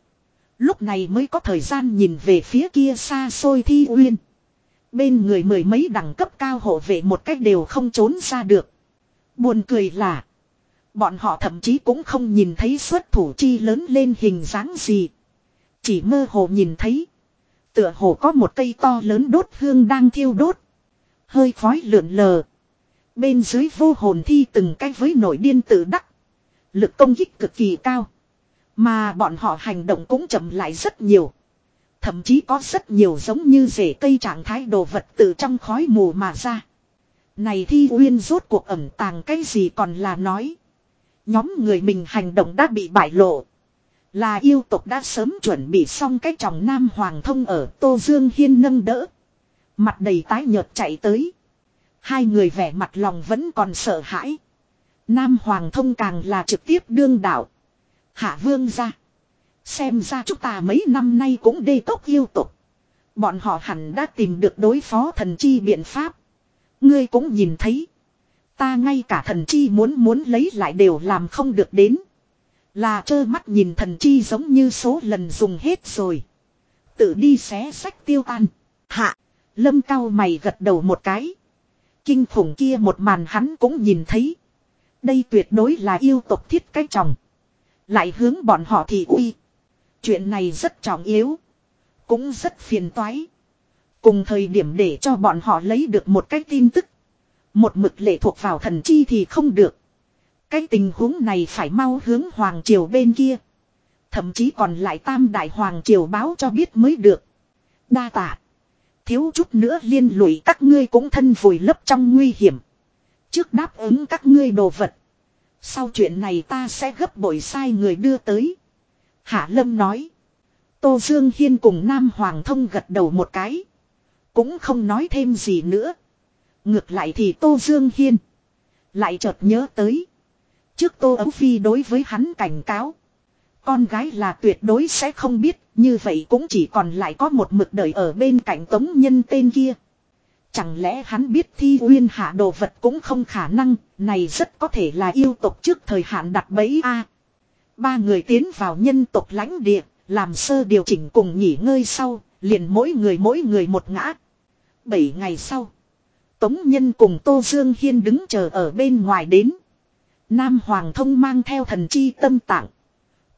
Lúc này mới có thời gian nhìn về phía kia xa xôi thi uyên. Bên người mười mấy đẳng cấp cao hộ vệ một cách đều không trốn ra được. Buồn cười là. Bọn họ thậm chí cũng không nhìn thấy xuất thủ chi lớn lên hình dáng gì. Chỉ mơ hồ nhìn thấy. Tựa hồ có một cây to lớn đốt hương đang thiêu đốt. Hơi khói lượn lờ. Bên dưới vô hồn thi từng cái với nổi điên tự đắc. Lực công kích cực kỳ cao. Mà bọn họ hành động cũng chậm lại rất nhiều. Thậm chí có rất nhiều giống như rễ cây trạng thái đồ vật từ trong khói mù mà ra. Này thi uyên rốt cuộc ẩm tàng cái gì còn là nói. Nhóm người mình hành động đã bị bại lộ. Là yêu tục đã sớm chuẩn bị xong cái chồng nam hoàng thông ở Tô Dương Hiên nâng đỡ. Mặt đầy tái nhợt chạy tới. Hai người vẻ mặt lòng vẫn còn sợ hãi. Nam Hoàng thông càng là trực tiếp đương đạo. Hạ vương ra. Xem ra chúng ta mấy năm nay cũng đê tốc yêu tục. Bọn họ hẳn đã tìm được đối phó thần chi biện pháp. Ngươi cũng nhìn thấy. Ta ngay cả thần chi muốn muốn lấy lại đều làm không được đến. Là trơ mắt nhìn thần chi giống như số lần dùng hết rồi. Tự đi xé sách tiêu tan. Hạ. Lâm cao mày gật đầu một cái. Kinh khủng kia một màn hắn cũng nhìn thấy. Đây tuyệt đối là yêu tộc thiết cách chồng. Lại hướng bọn họ thì uy. Chuyện này rất trọng yếu. Cũng rất phiền toái. Cùng thời điểm để cho bọn họ lấy được một cái tin tức. Một mực lệ thuộc vào thần chi thì không được. Cái tình huống này phải mau hướng Hoàng Triều bên kia. Thậm chí còn lại tam đại Hoàng Triều báo cho biết mới được. Đa tạ. Thiếu chút nữa liên lụy các ngươi cũng thân vùi lấp trong nguy hiểm. Trước đáp ứng các ngươi đồ vật. Sau chuyện này ta sẽ gấp bội sai người đưa tới. Hạ Lâm nói. Tô Dương Hiên cùng Nam Hoàng Thông gật đầu một cái. Cũng không nói thêm gì nữa. Ngược lại thì Tô Dương Hiên. Lại chợt nhớ tới. Trước Tô Ấu Phi đối với hắn cảnh cáo. Con gái là tuyệt đối sẽ không biết. Như vậy cũng chỉ còn lại có một mực đời ở bên cạnh tống nhân tên kia. Chẳng lẽ hắn biết thi uyên hạ đồ vật cũng không khả năng, này rất có thể là yêu tộc trước thời hạn đặt bẫy A. Ba người tiến vào nhân tộc lãnh địa, làm sơ điều chỉnh cùng nghỉ ngơi sau, liền mỗi người mỗi người một ngã. Bảy ngày sau, Tống Nhân cùng Tô Dương Hiên đứng chờ ở bên ngoài đến. Nam Hoàng Thông mang theo thần chi tâm tạng.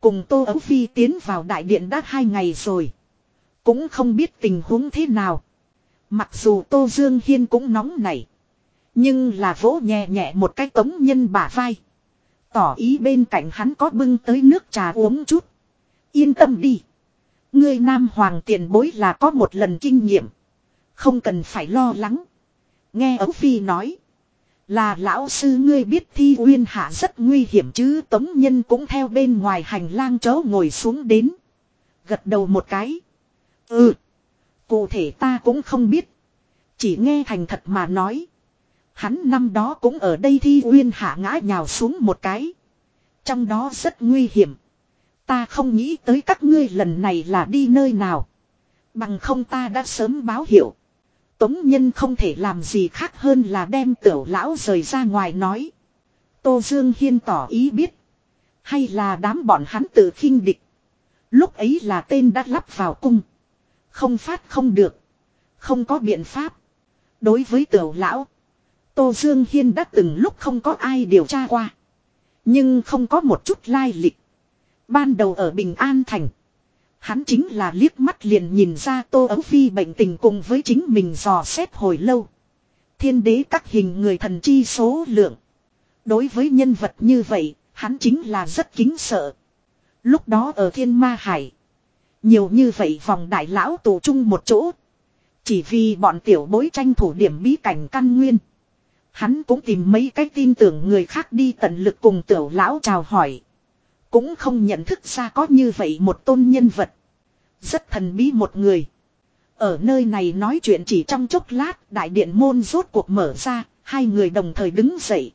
Cùng Tô Ấu Phi tiến vào đại điện đã hai ngày rồi. Cũng không biết tình huống thế nào. Mặc dù Tô Dương Hiên cũng nóng nảy. Nhưng là vỗ nhẹ nhẹ một cái tống nhân bả vai. Tỏ ý bên cạnh hắn có bưng tới nước trà uống chút. Yên tâm đi. Ngươi nam hoàng tiền bối là có một lần kinh nghiệm. Không cần phải lo lắng. Nghe ấu phi nói. Là lão sư ngươi biết thi uyên hạ rất nguy hiểm chứ tống nhân cũng theo bên ngoài hành lang chó ngồi xuống đến. Gật đầu một cái. Ừ. Cụ thể ta cũng không biết. Chỉ nghe thành thật mà nói. Hắn năm đó cũng ở đây thi uyên hạ ngã nhào xuống một cái. Trong đó rất nguy hiểm. Ta không nghĩ tới các ngươi lần này là đi nơi nào. Bằng không ta đã sớm báo hiệu. Tống nhân không thể làm gì khác hơn là đem tiểu lão rời ra ngoài nói. Tô Dương Hiên tỏ ý biết. Hay là đám bọn hắn tự khinh địch. Lúc ấy là tên đã lắp vào cung. Không phát không được. Không có biện pháp. Đối với tiểu lão. Tô Dương Hiên đã từng lúc không có ai điều tra qua. Nhưng không có một chút lai lịch. Ban đầu ở Bình An Thành. Hắn chính là liếc mắt liền nhìn ra Tô Ấu Phi bệnh tình cùng với chính mình dò xét hồi lâu. Thiên đế các hình người thần chi số lượng. Đối với nhân vật như vậy, hắn chính là rất kính sợ. Lúc đó ở thiên ma hải. Nhiều như vậy vòng đại lão tù chung một chỗ. Chỉ vì bọn tiểu bối tranh thủ điểm bí cảnh căn nguyên. Hắn cũng tìm mấy cách tin tưởng người khác đi tận lực cùng tiểu lão chào hỏi. Cũng không nhận thức ra có như vậy một tôn nhân vật. Rất thần bí một người. Ở nơi này nói chuyện chỉ trong chốc lát đại điện môn rốt cuộc mở ra, hai người đồng thời đứng dậy.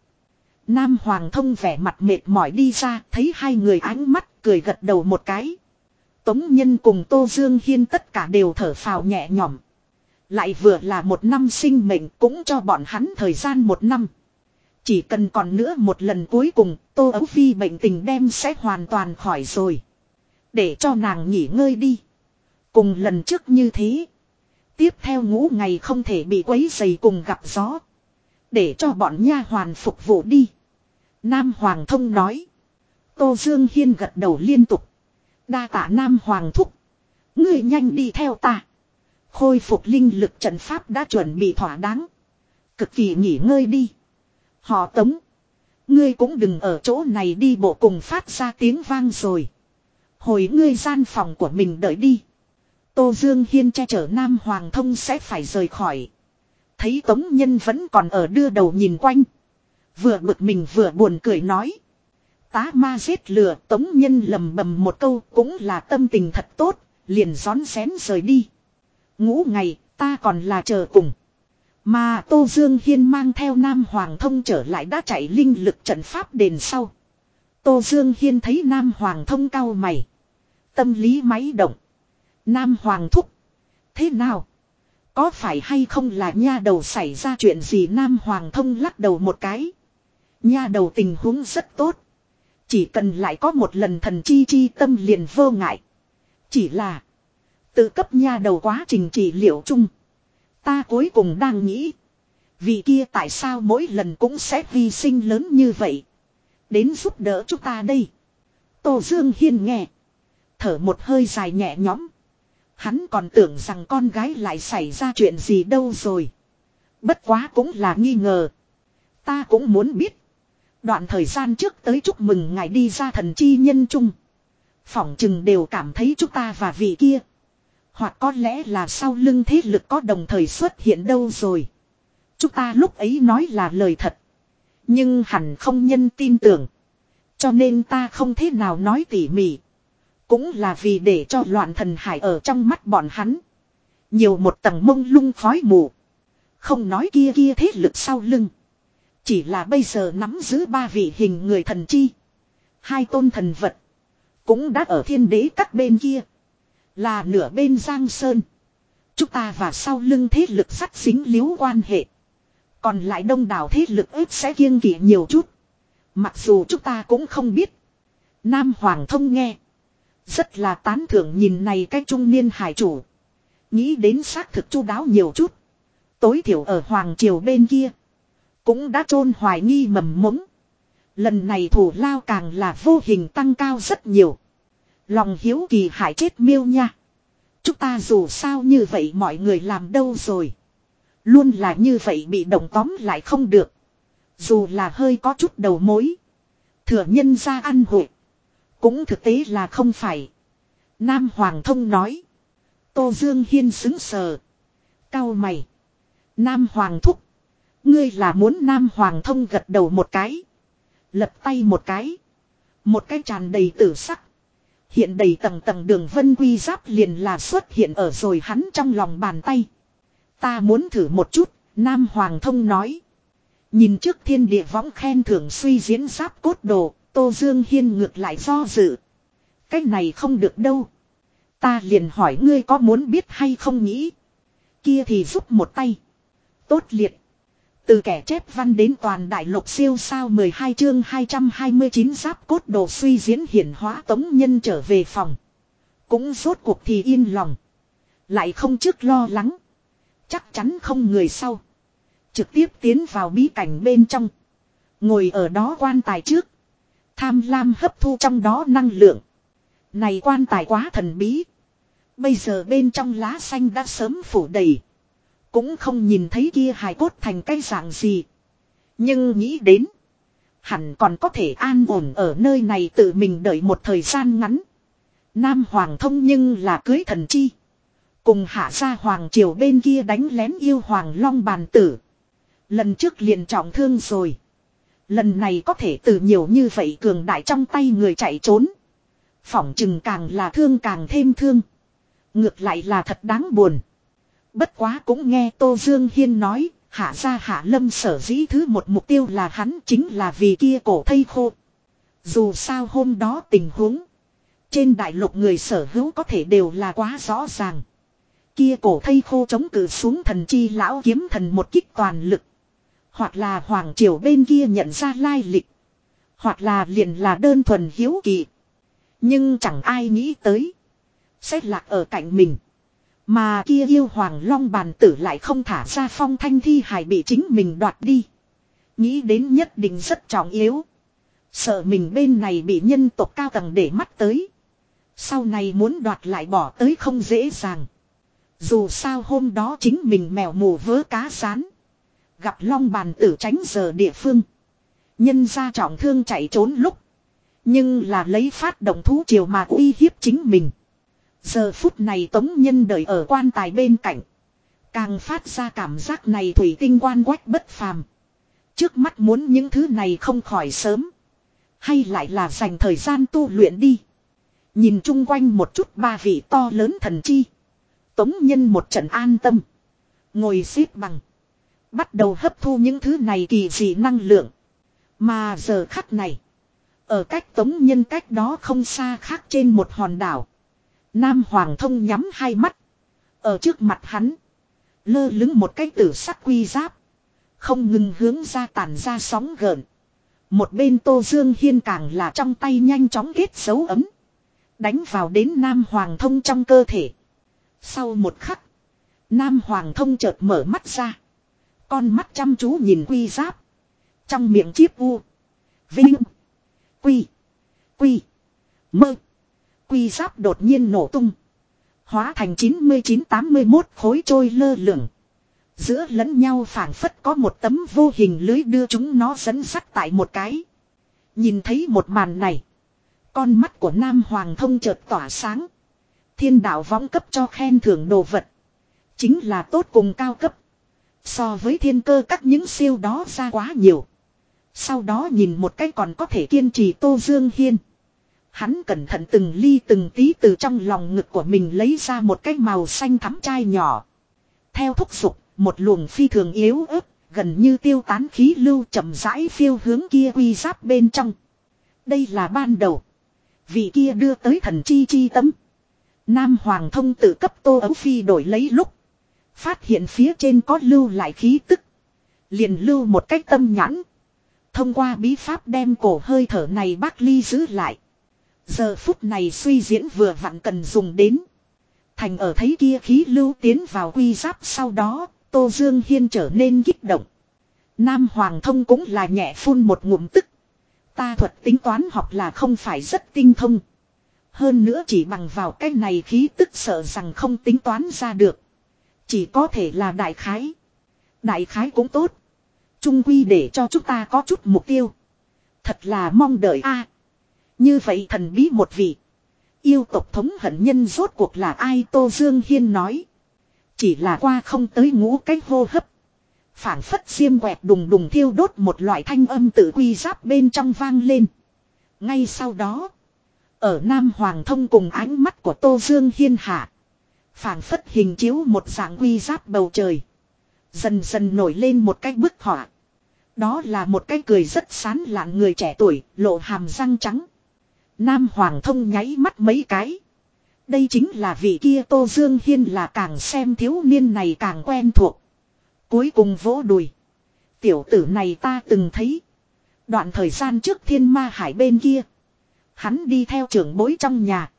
Nam Hoàng thông vẻ mặt mệt mỏi đi ra, thấy hai người ánh mắt, cười gật đầu một cái. Tống Nhân cùng Tô Dương Hiên tất cả đều thở phào nhẹ nhõm. Lại vừa là một năm sinh mệnh cũng cho bọn hắn thời gian một năm. Chỉ cần còn nữa một lần cuối cùng, Tô Ấu Phi bệnh tình đem sẽ hoàn toàn khỏi rồi. Để cho nàng nghỉ ngơi đi. Cùng lần trước như thế. Tiếp theo ngũ ngày không thể bị quấy dày cùng gặp gió. Để cho bọn nha hoàn phục vụ đi. Nam Hoàng thông nói. Tô Dương Hiên gật đầu liên tục. Đa tạ Nam Hoàng thúc. Ngươi nhanh đi theo ta. Khôi phục linh lực trận pháp đã chuẩn bị thỏa đáng. Cực kỳ nghỉ ngơi đi. Họ tống. Ngươi cũng đừng ở chỗ này đi bộ cùng phát ra tiếng vang rồi. Hồi ngươi gian phòng của mình đợi đi. Tô Dương Hiên che chở Nam Hoàng thông sẽ phải rời khỏi. Thấy Tống Nhân vẫn còn ở đưa đầu nhìn quanh. Vừa bực mình vừa buồn cười nói. Tá ma giết lừa Tống Nhân lầm bầm một câu cũng là tâm tình thật tốt, liền rón xén rời đi. Ngũ ngày, ta còn là chờ cùng. Mà Tô Dương Hiên mang theo Nam Hoàng Thông trở lại đã chạy linh lực trận pháp đền sau. Tô Dương Hiên thấy Nam Hoàng Thông cao mày. Tâm lý máy động. Nam Hoàng Thúc. Thế nào? Có phải hay không là nha đầu xảy ra chuyện gì Nam Hoàng Thông lắc đầu một cái. Nha đầu tình huống rất tốt. Chỉ cần lại có một lần thần chi chi tâm liền vô ngại. Chỉ là. Tự cấp nha đầu quá trình trị liệu chung. Ta cuối cùng đang nghĩ. Vì kia tại sao mỗi lần cũng sẽ hy sinh lớn như vậy. Đến giúp đỡ chúng ta đây. Tô Dương Hiên nghe. Thở một hơi dài nhẹ nhõm. Hắn còn tưởng rằng con gái lại xảy ra chuyện gì đâu rồi. Bất quá cũng là nghi ngờ. Ta cũng muốn biết. Đoạn thời gian trước tới chúc mừng ngài đi ra thần chi nhân trung. Phỏng chừng đều cảm thấy chúng ta và vị kia. Hoặc có lẽ là sau lưng thế lực có đồng thời xuất hiện đâu rồi. Chúng ta lúc ấy nói là lời thật. Nhưng hẳn không nhân tin tưởng. Cho nên ta không thế nào nói tỉ mỉ. Cũng là vì để cho loạn thần hải ở trong mắt bọn hắn. Nhiều một tầng mông lung khói mù. Không nói kia kia thế lực sau lưng. Chỉ là bây giờ nắm giữ ba vị hình người thần chi. Hai tôn thần vật. Cũng đã ở thiên đế các bên kia. Là nửa bên Giang Sơn. Chúng ta và sau lưng thế lực sắt xính liếu quan hệ. Còn lại đông đảo thế lực ếp sẽ kiêng kỵ nhiều chút. Mặc dù chúng ta cũng không biết. Nam Hoàng thông nghe. Rất là tán thưởng nhìn này cái trung niên hải chủ. Nghĩ đến xác thực chu đáo nhiều chút. Tối thiểu ở Hoàng Triều bên kia. Cũng đã chôn hoài nghi mầm mống. Lần này thủ lao càng là vô hình tăng cao rất nhiều. Lòng hiếu kỳ hại chết miêu nha. Chúng ta dù sao như vậy mọi người làm đâu rồi. Luôn là như vậy bị động tóm lại không được. Dù là hơi có chút đầu mối. Thừa nhân ra ăn hội. Cũng thực tế là không phải. Nam Hoàng Thông nói. Tô Dương Hiên xứng sờ. Cao mày. Nam Hoàng Thúc. Ngươi là muốn Nam Hoàng Thông gật đầu một cái. Lật tay một cái. Một cái tràn đầy tử sắc. Hiện đầy tầng tầng đường vân quy giáp liền là xuất hiện ở rồi hắn trong lòng bàn tay. Ta muốn thử một chút, Nam Hoàng Thông nói. Nhìn trước thiên địa võng khen thưởng suy diễn giáp cốt đồ, Tô Dương Hiên ngược lại do dự. Cái này không được đâu. Ta liền hỏi ngươi có muốn biết hay không nghĩ. Kia thì giúp một tay. Tốt liệt. Từ kẻ chép văn đến toàn đại lục siêu sao 12 chương 229 giáp cốt đồ suy diễn hiển hóa tống nhân trở về phòng. Cũng rốt cuộc thì yên lòng. Lại không trước lo lắng. Chắc chắn không người sau. Trực tiếp tiến vào bí cảnh bên trong. Ngồi ở đó quan tài trước. Tham lam hấp thu trong đó năng lượng. Này quan tài quá thần bí. Bây giờ bên trong lá xanh đã sớm phủ đầy. Cũng không nhìn thấy kia hài cốt thành cái dạng gì. Nhưng nghĩ đến. Hẳn còn có thể an ổn ở nơi này tự mình đợi một thời gian ngắn. Nam Hoàng thông nhưng là cưới thần chi. Cùng hạ ra Hoàng triều bên kia đánh lén yêu Hoàng Long bàn tử. Lần trước liền trọng thương rồi. Lần này có thể từ nhiều như vậy cường đại trong tay người chạy trốn. Phỏng chừng càng là thương càng thêm thương. Ngược lại là thật đáng buồn. Bất quá cũng nghe Tô Dương Hiên nói, hạ ra hạ lâm sở dĩ thứ một mục tiêu là hắn chính là vì kia cổ thây khô. Dù sao hôm đó tình huống. Trên đại lục người sở hữu có thể đều là quá rõ ràng. Kia cổ thây khô chống cự xuống thần chi lão kiếm thần một kích toàn lực. Hoặc là hoàng triều bên kia nhận ra lai lịch. Hoặc là liền là đơn thuần hiếu kỳ. Nhưng chẳng ai nghĩ tới. Xét lạc ở cạnh mình. Mà kia yêu hoàng long bàn tử lại không thả ra phong thanh thi hài bị chính mình đoạt đi. Nghĩ đến nhất định rất trọng yếu. Sợ mình bên này bị nhân tộc cao tầng để mắt tới. Sau này muốn đoạt lại bỏ tới không dễ dàng. Dù sao hôm đó chính mình mèo mù vớ cá rán. Gặp long bàn tử tránh giờ địa phương. Nhân ra trọng thương chạy trốn lúc. Nhưng là lấy phát động thú triều mà uy hiếp chính mình. Giờ phút này tống nhân đợi ở quan tài bên cạnh. Càng phát ra cảm giác này thủy tinh quan quách bất phàm. Trước mắt muốn những thứ này không khỏi sớm. Hay lại là dành thời gian tu luyện đi. Nhìn chung quanh một chút ba vị to lớn thần chi. Tống nhân một trận an tâm. Ngồi xếp bằng. Bắt đầu hấp thu những thứ này kỳ dị năng lượng. Mà giờ khắc này. Ở cách tống nhân cách đó không xa khác trên một hòn đảo. Nam Hoàng thông nhắm hai mắt. Ở trước mặt hắn. Lơ lứng một cái tử sắc quy giáp. Không ngừng hướng ra tàn ra sóng gợn. Một bên Tô Dương Hiên càng là trong tay nhanh chóng kết dấu ấm. Đánh vào đến Nam Hoàng thông trong cơ thể. Sau một khắc. Nam Hoàng thông chợt mở mắt ra. Con mắt chăm chú nhìn quy giáp. Trong miệng chiếp u. Vinh. Quy. Quy. Mơ. Quy giáp đột nhiên nổ tung. Hóa thành 99-81 khối trôi lơ lửng. Giữa lẫn nhau phảng phất có một tấm vô hình lưới đưa chúng nó dẫn sắt tại một cái. Nhìn thấy một màn này. Con mắt của Nam Hoàng thông chợt tỏa sáng. Thiên đạo võng cấp cho khen thưởng đồ vật. Chính là tốt cùng cao cấp. So với thiên cơ các những siêu đó ra quá nhiều. Sau đó nhìn một cái còn có thể kiên trì Tô Dương Hiên. Hắn cẩn thận từng ly từng tí từ trong lòng ngực của mình lấy ra một cái màu xanh thắm chai nhỏ. Theo thúc giục, một luồng phi thường yếu ớt, gần như tiêu tán khí lưu chậm rãi phiêu hướng kia quy giáp bên trong. Đây là ban đầu. Vị kia đưa tới thần chi chi tấm. Nam Hoàng thông tự cấp tô ấu phi đổi lấy lúc. Phát hiện phía trên có lưu lại khí tức. Liền lưu một cách tâm nhãn. Thông qua bí pháp đem cổ hơi thở này bác ly giữ lại. Giờ phút này suy diễn vừa vặn cần dùng đến. Thành ở thấy kia khí lưu tiến vào quy giáp sau đó, Tô Dương Hiên trở nên kích động. Nam Hoàng thông cũng là nhẹ phun một ngụm tức. Ta thuật tính toán học là không phải rất tinh thông. Hơn nữa chỉ bằng vào cái này khí tức sợ rằng không tính toán ra được. Chỉ có thể là đại khái. Đại khái cũng tốt. Trung quy để cho chúng ta có chút mục tiêu. Thật là mong đợi a như vậy thần bí một vị. Yêu tộc thống hận nhân rốt cuộc là ai Tô Dương Hiên nói. Chỉ là qua không tới ngũ cái hô hấp. phảng phất xiêm quẹt đùng đùng thiêu đốt một loại thanh âm tự quy giáp bên trong vang lên. Ngay sau đó. Ở Nam Hoàng thông cùng ánh mắt của Tô Dương Hiên hạ phảng phất hình chiếu một dạng quy giáp bầu trời. Dần dần nổi lên một cái bức họa. Đó là một cái cười rất sán lạn người trẻ tuổi, lộ hàm răng trắng. Nam Hoàng thông nháy mắt mấy cái. Đây chính là vị kia Tô Dương Hiên là càng xem thiếu niên này càng quen thuộc. Cuối cùng vỗ đùi. Tiểu tử này ta từng thấy. Đoạn thời gian trước thiên ma hải bên kia. Hắn đi theo trưởng bối trong nhà.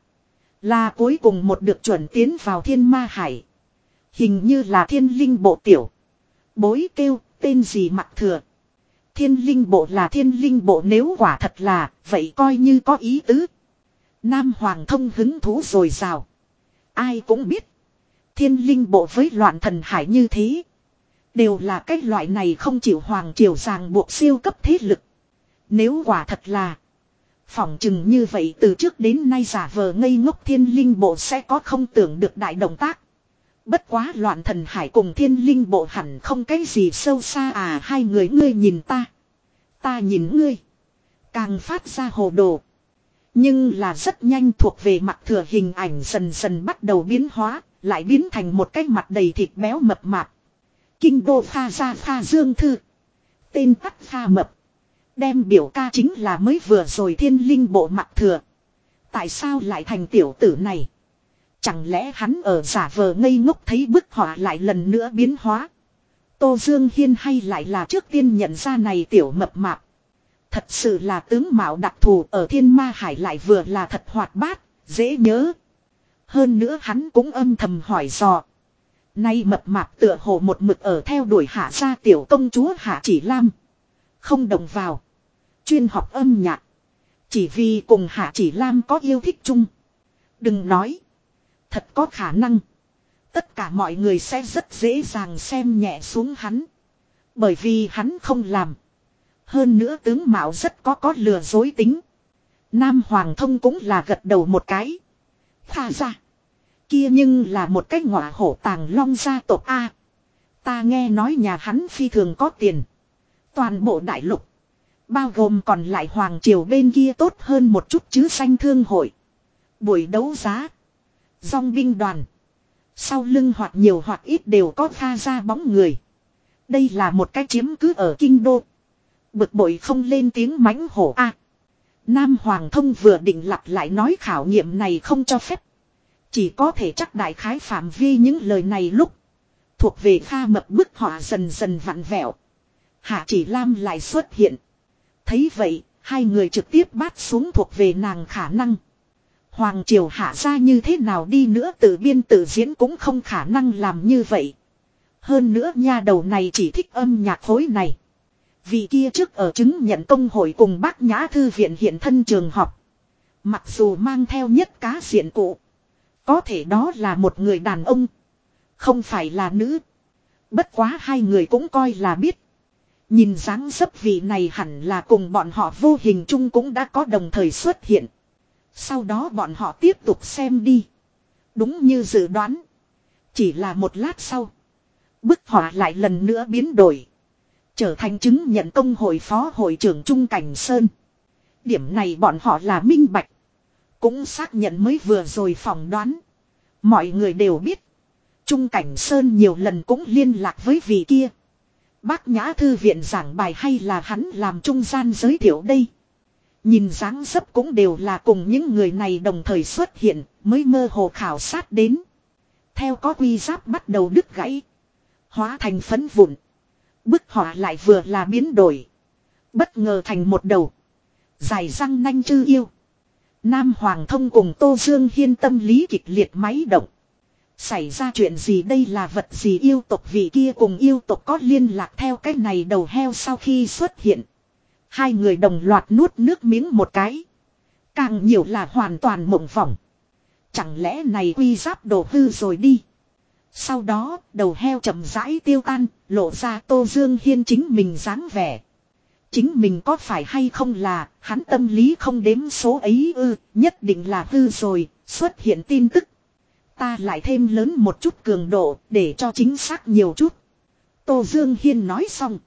Là cuối cùng một được chuẩn tiến vào thiên ma hải. Hình như là thiên linh bộ tiểu. Bối kêu, tên gì mặc thừa. Thiên linh bộ là thiên linh bộ nếu quả thật là, vậy coi như có ý tứ. Nam Hoàng thông hứng thú rồi rào. Ai cũng biết. Thiên linh bộ với loạn thần hải như thế. Đều là cái loại này không chịu hoàng triều ràng buộc siêu cấp thế lực. Nếu quả thật là. Phỏng chừng như vậy từ trước đến nay giả vờ ngây ngốc thiên linh bộ sẽ có không tưởng được đại động tác. Bất quá loạn thần hải cùng thiên linh bộ hẳn không cái gì sâu xa à hai người ngươi nhìn ta. Ta nhìn ngươi. Càng phát ra hồ đồ. Nhưng là rất nhanh thuộc về mặt thừa hình ảnh dần dần bắt đầu biến hóa, lại biến thành một cái mặt đầy thịt béo mập mạp. Kinh đô pha ra pha dương thư. Tên tắt pha mập. Đem biểu ca chính là mới vừa rồi thiên linh bộ mặt thừa. Tại sao lại thành tiểu tử này? Chẳng lẽ hắn ở giả vờ ngây ngốc thấy bức họa lại lần nữa biến hóa? Tô Dương Hiên hay lại là trước tiên nhận ra này tiểu mập mạp. Thật sự là tướng mạo đặc thù ở thiên ma hải lại vừa là thật hoạt bát, dễ nhớ. Hơn nữa hắn cũng âm thầm hỏi dò. Nay mập mạp tựa hồ một mực ở theo đuổi hạ gia tiểu công chúa hạ chỉ lam. Không đồng vào. Chuyên học âm nhạc. Chỉ vì cùng hạ chỉ lam có yêu thích chung. Đừng nói. Thật có khả năng. Tất cả mọi người sẽ rất dễ dàng xem nhẹ xuống hắn. Bởi vì hắn không làm. Hơn nữa tướng mạo rất có có lừa dối tính. Nam Hoàng thông cũng là gật đầu một cái. Tha ra. Kia nhưng là một cái ngọa hổ tàng long gia tộc A. Ta nghe nói nhà hắn phi thường có tiền. Toàn bộ đại lục. Bao gồm còn lại hoàng triều bên kia tốt hơn một chút chứ xanh thương hội. Buổi đấu giá. Dòng binh đoàn. Sau lưng hoặc nhiều hoặc ít đều có pha ra bóng người. Đây là một cái chiếm cứ ở kinh đô. Bực bội không lên tiếng mãnh hổ a. Nam Hoàng thông vừa định lặp lại nói khảo nghiệm này không cho phép. Chỉ có thể chắc đại khái phạm vi những lời này lúc. Thuộc về pha mập bức họa dần dần vặn vẹo. Hạ chỉ lam lại xuất hiện. Thấy vậy, hai người trực tiếp bắt xuống thuộc về nàng khả năng. Hoàng triều hạ ra như thế nào đi nữa tự biên tự diễn cũng không khả năng làm như vậy. Hơn nữa nha đầu này chỉ thích âm nhạc khối này. Vì kia trước ở chứng nhận công hội cùng bác nhã thư viện hiện thân trường học. Mặc dù mang theo nhất cá diện cụ. Có thể đó là một người đàn ông. Không phải là nữ. Bất quá hai người cũng coi là biết. Nhìn dáng dấp vị này hẳn là cùng bọn họ vô hình chung cũng đã có đồng thời xuất hiện. Sau đó bọn họ tiếp tục xem đi. Đúng như dự đoán. Chỉ là một lát sau. Bức họa lại lần nữa biến đổi. Trở thành chứng nhận công hội phó hội trưởng Trung Cảnh Sơn. Điểm này bọn họ là minh bạch. Cũng xác nhận mới vừa rồi phỏng đoán. Mọi người đều biết. Trung Cảnh Sơn nhiều lần cũng liên lạc với vị kia. Bác Nhã Thư viện giảng bài hay là hắn làm trung gian giới thiệu đây. Nhìn dáng dấp cũng đều là cùng những người này đồng thời xuất hiện, mới mơ hồ khảo sát đến. Theo có quy giáp bắt đầu đứt gãy. Hóa thành phấn vụn. Bức họa lại vừa là biến đổi. Bất ngờ thành một đầu. Dài răng nanh chư yêu. Nam Hoàng thông cùng Tô Dương Hiên tâm lý kịch liệt máy động. Xảy ra chuyện gì đây là vật gì yêu tộc vị kia cùng yêu tộc có liên lạc theo cách này đầu heo sau khi xuất hiện. Hai người đồng loạt nuốt nước miếng một cái. Càng nhiều là hoàn toàn mộng phỏng. Chẳng lẽ này quy giáp đổ hư rồi đi. Sau đó, đầu heo chậm rãi tiêu tan, lộ ra Tô Dương Hiên chính mình dáng vẻ. Chính mình có phải hay không là, hắn tâm lý không đếm số ấy ư, nhất định là hư rồi, xuất hiện tin tức. Ta lại thêm lớn một chút cường độ, để cho chính xác nhiều chút. Tô Dương Hiên nói xong.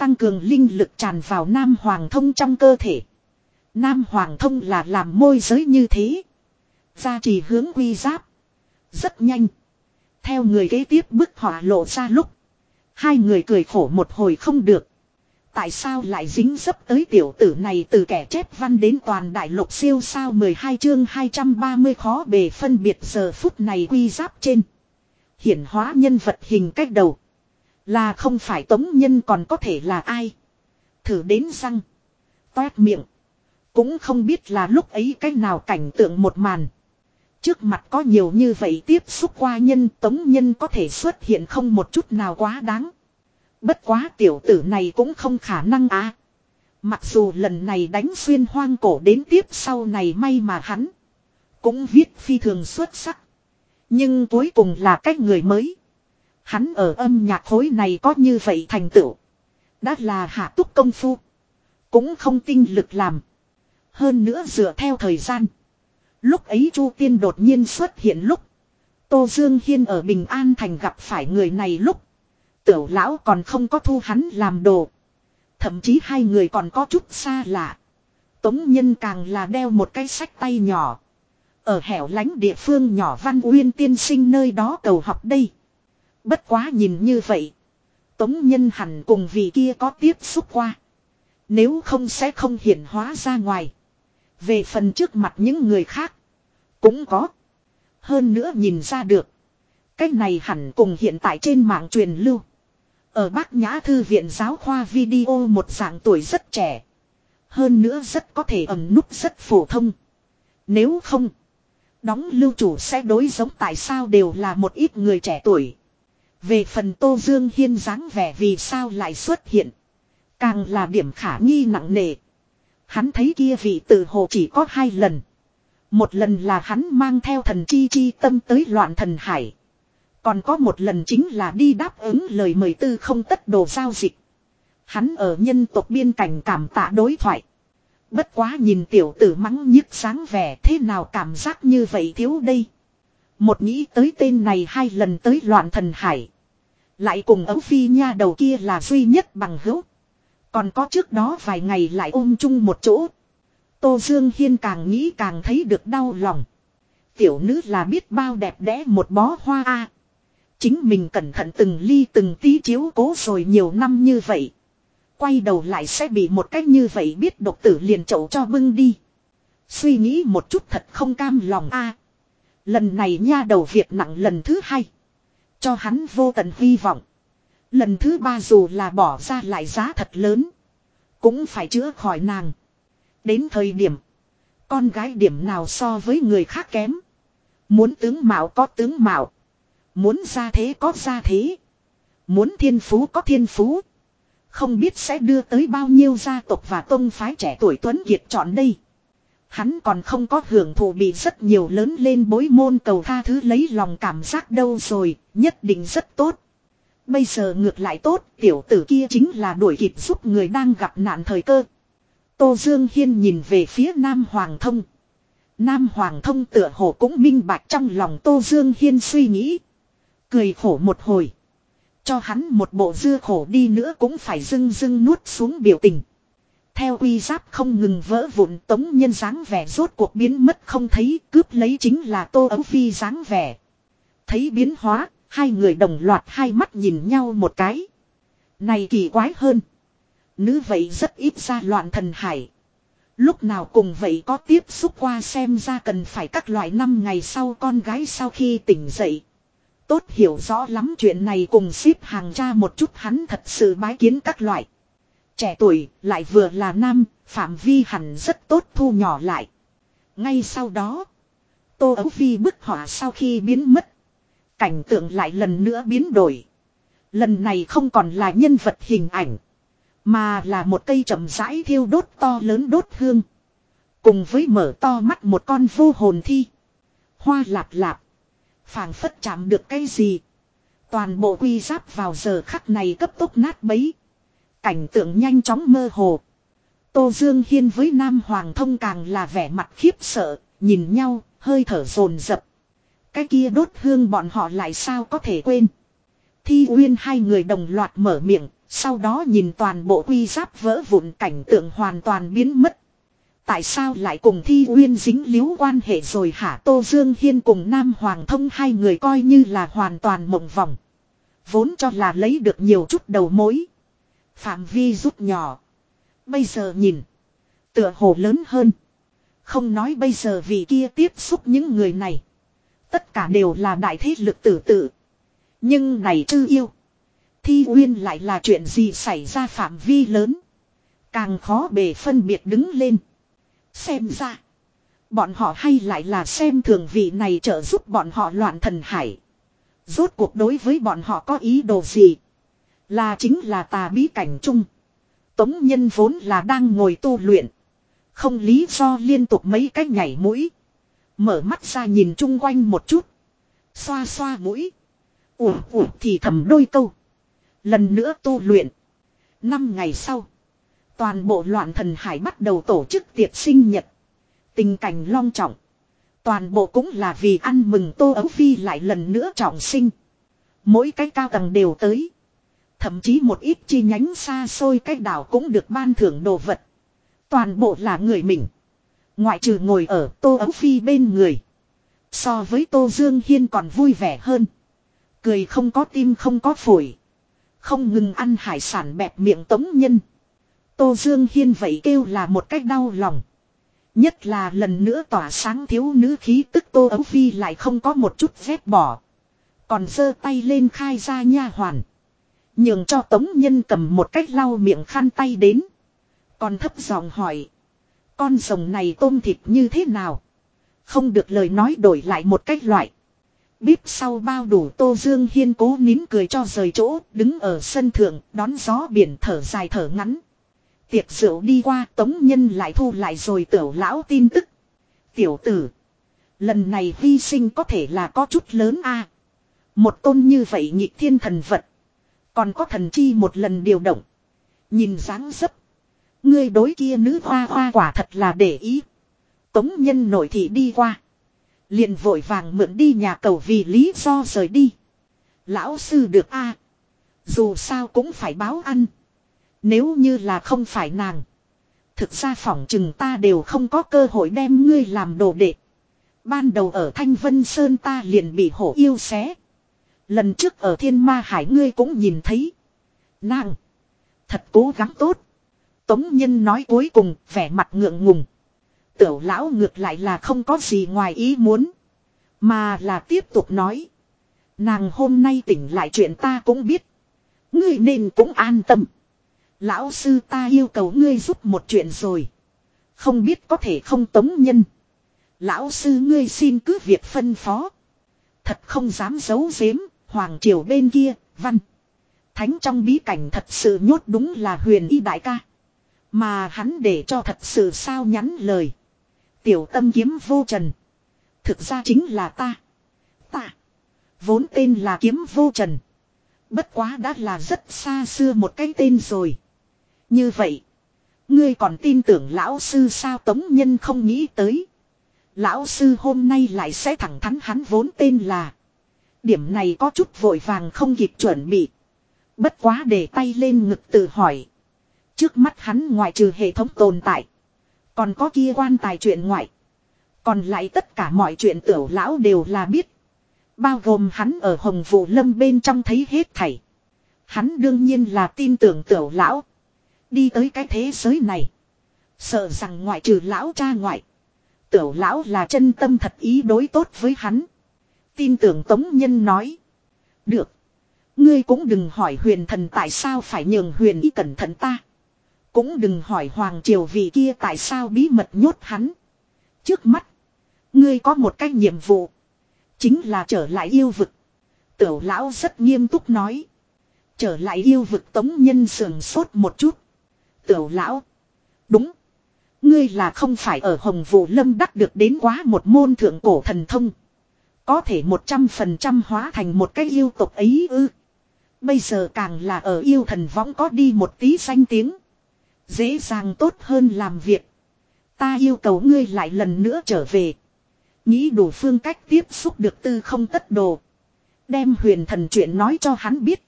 Tăng cường linh lực tràn vào Nam Hoàng Thông trong cơ thể. Nam Hoàng Thông là làm môi giới như thế. Gia trì hướng quy giáp. Rất nhanh. Theo người kế tiếp bức họa lộ ra lúc. Hai người cười khổ một hồi không được. Tại sao lại dính dấp tới tiểu tử này từ kẻ chép văn đến toàn đại lục siêu sao 12 chương 230 khó bề phân biệt giờ phút này quy giáp trên. Hiển hóa nhân vật hình cách đầu. Là không phải tống nhân còn có thể là ai. Thử đến răng. Toét miệng. Cũng không biết là lúc ấy cách nào cảnh tượng một màn. Trước mặt có nhiều như vậy tiếp xúc qua nhân, tống nhân có thể xuất hiện không một chút nào quá đáng. Bất quá tiểu tử này cũng không khả năng á. Mặc dù lần này đánh xuyên hoang cổ đến tiếp sau này may mà hắn. Cũng viết phi thường xuất sắc. Nhưng cuối cùng là cách người mới. Hắn ở âm nhạc khối này có như vậy thành tựu. Đã là hạ túc công phu. Cũng không tinh lực làm. Hơn nữa dựa theo thời gian. Lúc ấy Chu Tiên đột nhiên xuất hiện lúc. Tô Dương Hiên ở Bình An Thành gặp phải người này lúc. Tiểu lão còn không có thu hắn làm đồ. Thậm chí hai người còn có chút xa lạ. Tống nhân càng là đeo một cái sách tay nhỏ. Ở hẻo lánh địa phương nhỏ văn uyên tiên sinh nơi đó cầu học đây. Bất quá nhìn như vậy. Tống nhân hẳn cùng vị kia có tiếp xúc qua. Nếu không sẽ không hiển hóa ra ngoài. Về phần trước mặt những người khác. Cũng có. Hơn nữa nhìn ra được. Cái này hẳn cùng hiện tại trên mạng truyền lưu. Ở Bác Nhã Thư viện giáo khoa video một dạng tuổi rất trẻ. Hơn nữa rất có thể ẩn nút rất phổ thông. Nếu không. Đóng lưu chủ sẽ đối giống tại sao đều là một ít người trẻ tuổi. Về phần Tô Dương Hiên dáng vẻ vì sao lại xuất hiện. Càng là điểm khả nghi nặng nề. Hắn thấy kia vị tự hồ chỉ có hai lần. Một lần là hắn mang theo thần chi chi tâm tới loạn thần hải. Còn có một lần chính là đi đáp ứng lời mời tư không tất đồ giao dịch. Hắn ở nhân tộc biên cảnh cảm tạ đối thoại. Bất quá nhìn tiểu tử mắng nhức sáng vẻ thế nào cảm giác như vậy thiếu đây. Một nghĩ tới tên này hai lần tới loạn thần hải. Lại cùng ấu phi nha đầu kia là duy nhất bằng hữu. Còn có trước đó vài ngày lại ôm chung một chỗ. Tô Dương Hiên càng nghĩ càng thấy được đau lòng. Tiểu nữ là biết bao đẹp đẽ một bó hoa a. Chính mình cẩn thận từng ly từng tí chiếu cố rồi nhiều năm như vậy. Quay đầu lại sẽ bị một cách như vậy biết độc tử liền chậu cho bưng đi. Suy nghĩ một chút thật không cam lòng a lần này nha đầu việc nặng lần thứ hai. Cho hắn vô tận hy vọng. Lần thứ ba dù là bỏ ra lại giá thật lớn. Cũng phải chữa khỏi nàng. Đến thời điểm. Con gái điểm nào so với người khác kém. Muốn tướng mạo có tướng mạo. Muốn ra thế có ra thế. Muốn thiên phú có thiên phú. Không biết sẽ đưa tới bao nhiêu gia tộc và tôn phái trẻ tuổi tuấn kiệt chọn đây. Hắn còn không có hưởng thụ bị rất nhiều lớn lên bối môn cầu tha thứ lấy lòng cảm giác đâu rồi, nhất định rất tốt. Bây giờ ngược lại tốt, tiểu tử kia chính là đuổi kịp giúp người đang gặp nạn thời cơ. Tô Dương Hiên nhìn về phía Nam Hoàng Thông. Nam Hoàng Thông tựa hồ cũng minh bạch trong lòng Tô Dương Hiên suy nghĩ. Cười khổ một hồi. Cho hắn một bộ dưa khổ đi nữa cũng phải dưng dưng nuốt xuống biểu tình. Theo uy giáp không ngừng vỡ vụn tống nhân dáng vẻ rốt cuộc biến mất không thấy cướp lấy chính là tô ấu phi dáng vẻ. Thấy biến hóa, hai người đồng loạt hai mắt nhìn nhau một cái. Này kỳ quái hơn. Nữ vậy rất ít ra loạn thần hải. Lúc nào cùng vậy có tiếp xúc qua xem ra cần phải các loại năm ngày sau con gái sau khi tỉnh dậy. Tốt hiểu rõ lắm chuyện này cùng ship hàng cha một chút hắn thật sự bái kiến các loại. Trẻ tuổi lại vừa là nam, phạm vi hẳn rất tốt thu nhỏ lại. Ngay sau đó, Tô Ấu Phi bức họa sau khi biến mất. Cảnh tượng lại lần nữa biến đổi. Lần này không còn là nhân vật hình ảnh. Mà là một cây chậm rãi thiêu đốt to lớn đốt hương. Cùng với mở to mắt một con vô hồn thi. Hoa lạp lạp phảng phất chạm được cái gì. Toàn bộ quy giáp vào giờ khắc này cấp tốc nát bấy. Cảnh tượng nhanh chóng mơ hồ. Tô Dương Hiên với Nam Hoàng Thông càng là vẻ mặt khiếp sợ, nhìn nhau, hơi thở rồn rập. Cái kia đốt hương bọn họ lại sao có thể quên. Thi Uyên hai người đồng loạt mở miệng, sau đó nhìn toàn bộ quy giáp vỡ vụn cảnh tượng hoàn toàn biến mất. Tại sao lại cùng Thi Uyên dính líu quan hệ rồi hả Tô Dương Hiên cùng Nam Hoàng Thông hai người coi như là hoàn toàn mộng vòng. Vốn cho là lấy được nhiều chút đầu mối. Phạm vi rút nhỏ. Bây giờ nhìn. Tựa hồ lớn hơn. Không nói bây giờ vì kia tiếp xúc những người này. Tất cả đều là đại thế lực tử tự. Nhưng này chư yêu. Thi uyên lại là chuyện gì xảy ra phạm vi lớn. Càng khó bề phân biệt đứng lên. Xem ra. Bọn họ hay lại là xem thường vị này trợ giúp bọn họ loạn thần hải. Rốt cuộc đối với bọn họ có ý đồ gì. Là chính là tà bí cảnh chung. Tống nhân vốn là đang ngồi tu luyện. Không lý do liên tục mấy cái nhảy mũi. Mở mắt ra nhìn chung quanh một chút. Xoa xoa mũi. Ủa ủa, thì thầm đôi câu. Lần nữa tu luyện. Năm ngày sau. Toàn bộ loạn thần hải bắt đầu tổ chức tiệc sinh nhật. Tình cảnh long trọng. Toàn bộ cũng là vì ăn mừng Tô Ấu Phi lại lần nữa trọng sinh. Mỗi cái cao tầng đều tới. Thậm chí một ít chi nhánh xa xôi cách đảo cũng được ban thưởng đồ vật. Toàn bộ là người mình. Ngoại trừ ngồi ở Tô Ấu Phi bên người. So với Tô Dương Hiên còn vui vẻ hơn. Cười không có tim không có phổi. Không ngừng ăn hải sản bẹp miệng tống nhân. Tô Dương Hiên vậy kêu là một cách đau lòng. Nhất là lần nữa tỏa sáng thiếu nữ khí tức Tô Ấu Phi lại không có một chút dép bỏ. Còn giơ tay lên khai ra nha hoàn. Nhường cho Tống Nhân cầm một cách lau miệng khăn tay đến. Còn thấp giọng hỏi. Con rồng này tôm thịt như thế nào? Không được lời nói đổi lại một cách loại. Bíp sau bao đủ Tô Dương Hiên cố nín cười cho rời chỗ, đứng ở sân thượng, đón gió biển thở dài thở ngắn. Tiệc rượu đi qua tống nhân lại thu lại rồi tiểu lão tin tức. Tiểu tử. Lần này hy sinh có thể là có chút lớn a Một tôn như vậy nhị thiên thần vật. Còn có thần chi một lần điều động. Nhìn dáng dấp. Ngươi đối kia nữ hoa hoa quả thật là để ý. Tống nhân nội thị đi qua. Liền vội vàng mượn đi nhà cầu vì lý do rời đi. Lão sư được a Dù sao cũng phải báo ăn. Nếu như là không phải nàng. Thực ra phỏng chừng ta đều không có cơ hội đem ngươi làm đồ đệ. Ban đầu ở Thanh Vân Sơn ta liền bị hổ yêu xé. Lần trước ở Thiên Ma Hải ngươi cũng nhìn thấy. Nàng. Thật cố gắng tốt. Tống Nhân nói cuối cùng vẻ mặt ngượng ngùng. Tiểu lão ngược lại là không có gì ngoài ý muốn. Mà là tiếp tục nói. Nàng hôm nay tỉnh lại chuyện ta cũng biết. Ngươi nên cũng an tâm. Lão sư ta yêu cầu ngươi giúp một chuyện rồi. Không biết có thể không tống nhân. Lão sư ngươi xin cứ việc phân phó. Thật không dám giấu giếm, hoàng triều bên kia, văn. Thánh trong bí cảnh thật sự nhốt đúng là huyền y đại ca. Mà hắn để cho thật sự sao nhắn lời. Tiểu tâm kiếm vô trần. Thực ra chính là ta. Ta. Vốn tên là kiếm vô trần. Bất quá đã là rất xa xưa một cái tên rồi. Như vậy. Ngươi còn tin tưởng lão sư sao tống nhân không nghĩ tới. Lão sư hôm nay lại sẽ thẳng thắn hắn vốn tên là. Điểm này có chút vội vàng không kịp chuẩn bị. Bất quá để tay lên ngực tự hỏi. Trước mắt hắn ngoại trừ hệ thống tồn tại. Còn có kia quan tài chuyện ngoại. Còn lại tất cả mọi chuyện tiểu lão đều là biết. Bao gồm hắn ở hồng vụ lâm bên trong thấy hết thảy. Hắn đương nhiên là tin tưởng tiểu lão. Đi tới cái thế giới này. Sợ rằng ngoại trừ lão cha ngoại. Tiểu lão là chân tâm thật ý đối tốt với hắn. Tin tưởng Tống Nhân nói. Được. Ngươi cũng đừng hỏi huyền thần tại sao phải nhường huyền y cẩn thận ta. Cũng đừng hỏi hoàng triều vị kia tại sao bí mật nhốt hắn. Trước mắt. Ngươi có một cái nhiệm vụ. Chính là trở lại yêu vực. Tiểu lão rất nghiêm túc nói. Trở lại yêu vực tống nhân sườn sốt một chút. Tiểu lão. Đúng. Ngươi là không phải ở Hồng Vũ Lâm đắc được đến quá một môn thượng cổ thần thông. Có thể một trăm phần trăm hóa thành một cái yêu tục ấy ư. Bây giờ càng là ở yêu thần võng có đi một tí danh tiếng. Dễ dàng tốt hơn làm việc. Ta yêu cầu ngươi lại lần nữa trở về. Nghĩ đủ phương cách tiếp xúc được tư không tất đồ. Đem huyền thần chuyện nói cho hắn biết.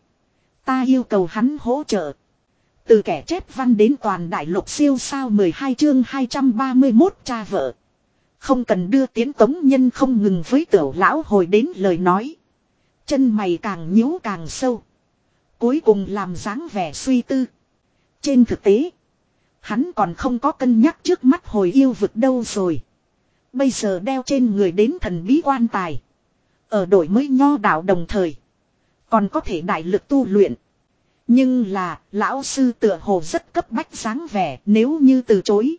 Ta yêu cầu hắn hỗ trợ. Từ kẻ chép văn đến toàn đại lục siêu sao 12 chương 231 cha vợ. Không cần đưa tiến tống nhân không ngừng với tiểu lão hồi đến lời nói. Chân mày càng nhíu càng sâu. Cuối cùng làm dáng vẻ suy tư. Trên thực tế, hắn còn không có cân nhắc trước mắt hồi yêu vực đâu rồi. Bây giờ đeo trên người đến thần bí quan tài. Ở đổi mới nho đạo đồng thời. Còn có thể đại lực tu luyện. Nhưng là, lão sư tựa hồ rất cấp bách dáng vẻ nếu như từ chối.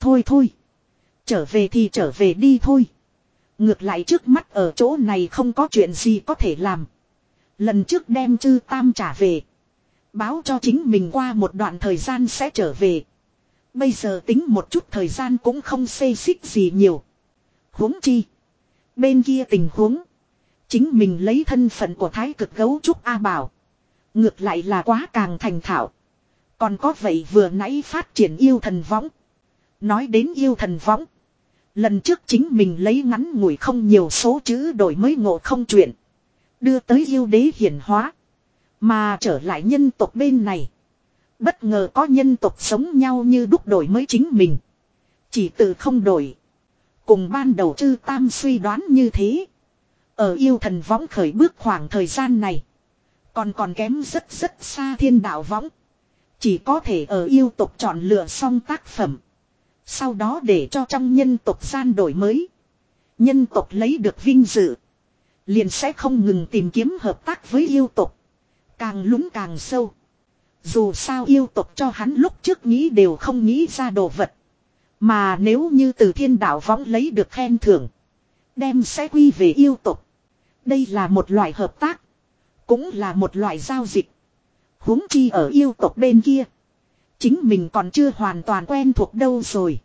Thôi thôi. Trở về thì trở về đi thôi. Ngược lại trước mắt ở chỗ này không có chuyện gì có thể làm. Lần trước đem chư tam trả về. Báo cho chính mình qua một đoạn thời gian sẽ trở về. Bây giờ tính một chút thời gian cũng không xê xích gì nhiều. huống chi. Bên kia tình huống. Chính mình lấy thân phận của thái cực gấu trúc A Bảo. Ngược lại là quá càng thành thạo. Còn có vậy vừa nãy phát triển yêu thần võng. Nói đến yêu thần võng. Lần trước chính mình lấy ngắn ngủi không nhiều số chữ đổi mới ngộ không chuyện. Đưa tới yêu đế hiển hóa. Mà trở lại nhân tộc bên này. Bất ngờ có nhân tộc sống nhau như đúc đổi mới chính mình. Chỉ từ không đổi. Cùng ban đầu chư tam suy đoán như thế. Ở yêu thần võng khởi bước khoảng thời gian này. Còn còn kém rất rất xa thiên đạo võng. Chỉ có thể ở yêu tộc chọn lựa xong tác phẩm. Sau đó để cho trong nhân tộc gian đổi mới. Nhân tộc lấy được vinh dự. Liền sẽ không ngừng tìm kiếm hợp tác với yêu tộc. Càng lún càng sâu. Dù sao yêu tộc cho hắn lúc trước nghĩ đều không nghĩ ra đồ vật. Mà nếu như từ thiên đạo võng lấy được khen thưởng. Đem sẽ quy về yêu tộc. Đây là một loại hợp tác. Cũng là một loại giao dịch. huống chi ở yêu tộc bên kia. Chính mình còn chưa hoàn toàn quen thuộc đâu rồi.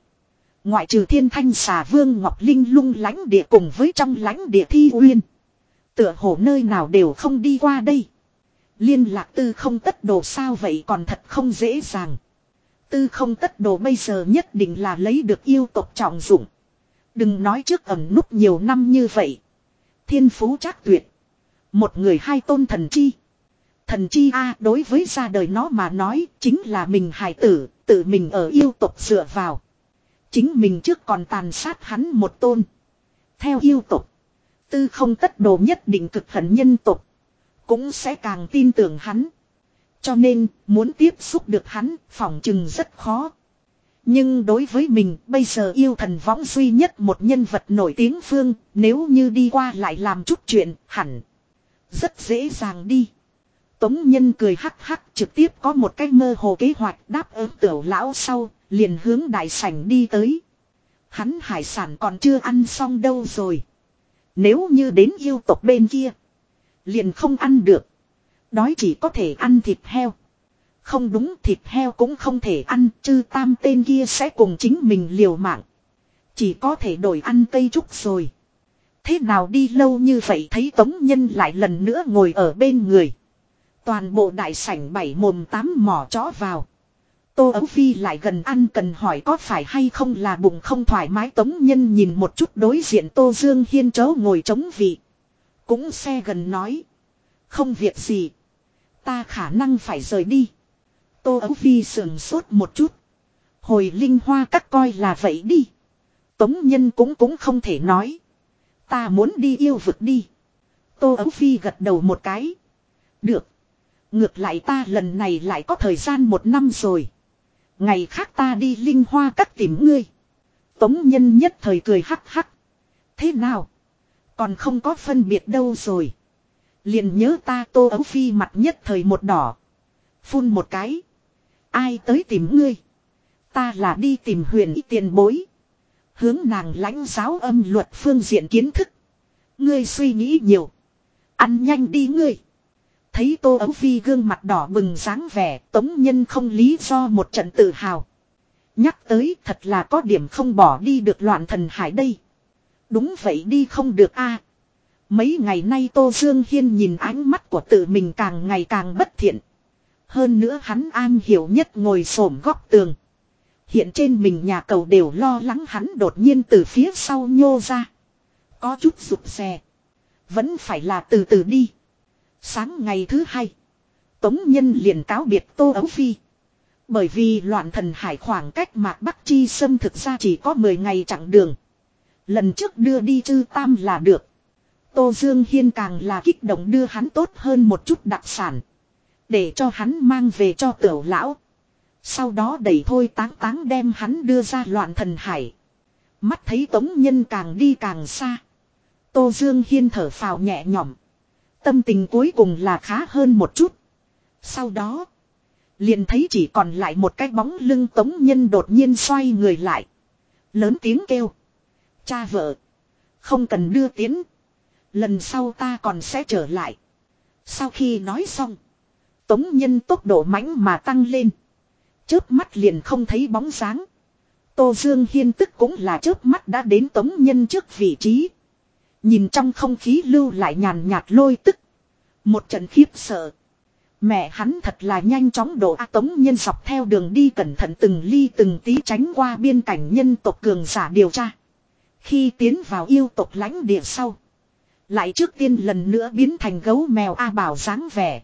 Ngoại trừ thiên thanh xà vương Ngọc Linh lung lánh địa cùng với trong lánh địa thi uyên. Tựa hồ nơi nào đều không đi qua đây. Liên lạc tư không tất đồ sao vậy còn thật không dễ dàng. Tư không tất đồ bây giờ nhất định là lấy được yêu tộc trọng dụng. Đừng nói trước ẩn nút nhiều năm như vậy. Thiên phú chắc tuyệt. Một người hai tôn thần chi. Thần chi A đối với ra đời nó mà nói chính là mình hài tử, tự mình ở yêu tộc dựa vào. Chính mình trước còn tàn sát hắn một tôn. Theo yêu tộc. Tư không tất đồ nhất định cực hận nhân tộc. Cũng sẽ càng tin tưởng hắn. Cho nên, muốn tiếp xúc được hắn, phỏng chừng rất khó. Nhưng đối với mình, bây giờ yêu thần võng duy nhất một nhân vật nổi tiếng phương, nếu như đi qua lại làm chút chuyện, hẳn. Rất dễ dàng đi. Tống nhân cười hắc hắc trực tiếp có một cái mơ hồ kế hoạch đáp ứng tiểu lão sau, liền hướng đại sảnh đi tới. Hắn hải sản còn chưa ăn xong đâu rồi. Nếu như đến yêu tộc bên kia, liền không ăn được. Đói chỉ có thể ăn thịt heo. Không đúng thịt heo cũng không thể ăn, chư tam tên kia sẽ cùng chính mình liều mạng. Chỉ có thể đổi ăn cây trúc rồi. Thế nào đi lâu như vậy thấy Tống Nhân lại lần nữa ngồi ở bên người. Toàn bộ đại sảnh bảy mồm tám mỏ chó vào. Tô Ấu Phi lại gần ăn cần hỏi có phải hay không là bụng không thoải mái Tống Nhân nhìn một chút đối diện Tô Dương Hiên chớ ngồi chống vị. Cũng xe gần nói. Không việc gì. Ta khả năng phải rời đi. Tô Ấu Phi sườn sốt một chút. Hồi linh hoa các coi là vậy đi. Tống Nhân cũng cũng không thể nói. Ta muốn đi yêu vực đi. Tô Ấu Phi gật đầu một cái. Được. Ngược lại ta lần này lại có thời gian một năm rồi. Ngày khác ta đi linh hoa các tìm ngươi. Tống nhân nhất thời cười hắc hắc. Thế nào? Còn không có phân biệt đâu rồi. Liền nhớ ta tô ấu phi mặt nhất thời một đỏ. Phun một cái. Ai tới tìm ngươi? Ta là đi tìm huyền y tiền bối. Hướng nàng lãnh giáo âm luật phương diện kiến thức. Ngươi suy nghĩ nhiều. Ăn nhanh đi ngươi. Thấy Tô Ấu Phi gương mặt đỏ bừng dáng vẻ, Tống Nhân không lý do một trận tự hào. Nhắc tới thật là có điểm không bỏ đi được loạn thần hải đây. Đúng vậy đi không được a. Mấy ngày nay Tô Dương Hiên nhìn ánh mắt của tự mình càng ngày càng bất thiện. Hơn nữa hắn an hiểu nhất ngồi xổm góc tường. Hiện trên mình nhà cầu đều lo lắng hắn đột nhiên từ phía sau nhô ra. Có chút rụt xe Vẫn phải là từ từ đi. Sáng ngày thứ hai. Tống Nhân liền cáo biệt Tô Ấu Phi. Bởi vì loạn thần hải khoảng cách mạc Bắc Chi Sâm thực ra chỉ có 10 ngày chặng đường. Lần trước đưa đi chư tam là được. Tô Dương Hiên càng là kích động đưa hắn tốt hơn một chút đặc sản. Để cho hắn mang về cho tiểu lão. Sau đó đẩy thôi táng táng đem hắn đưa ra loạn thần hải. Mắt thấy tống nhân càng đi càng xa. Tô Dương Hiên thở phào nhẹ nhõm. Tâm tình cuối cùng là khá hơn một chút. Sau đó. Liền thấy chỉ còn lại một cái bóng lưng tống nhân đột nhiên xoay người lại. Lớn tiếng kêu. Cha vợ. Không cần đưa tiến. Lần sau ta còn sẽ trở lại. Sau khi nói xong. Tống nhân tốc độ mãnh mà tăng lên. Chớp mắt liền không thấy bóng dáng. Tô Dương Hiên tức cũng là chớp mắt đã đến tống nhân trước vị trí. Nhìn trong không khí lưu lại nhàn nhạt lôi tức. Một trận khiếp sợ. Mẹ hắn thật là nhanh chóng đổ A tống nhân dọc theo đường đi cẩn thận từng ly từng tí tránh qua biên cảnh nhân tộc cường giả điều tra. Khi tiến vào yêu tộc lãnh địa sau. Lại trước tiên lần nữa biến thành gấu mèo A bảo dáng vẻ.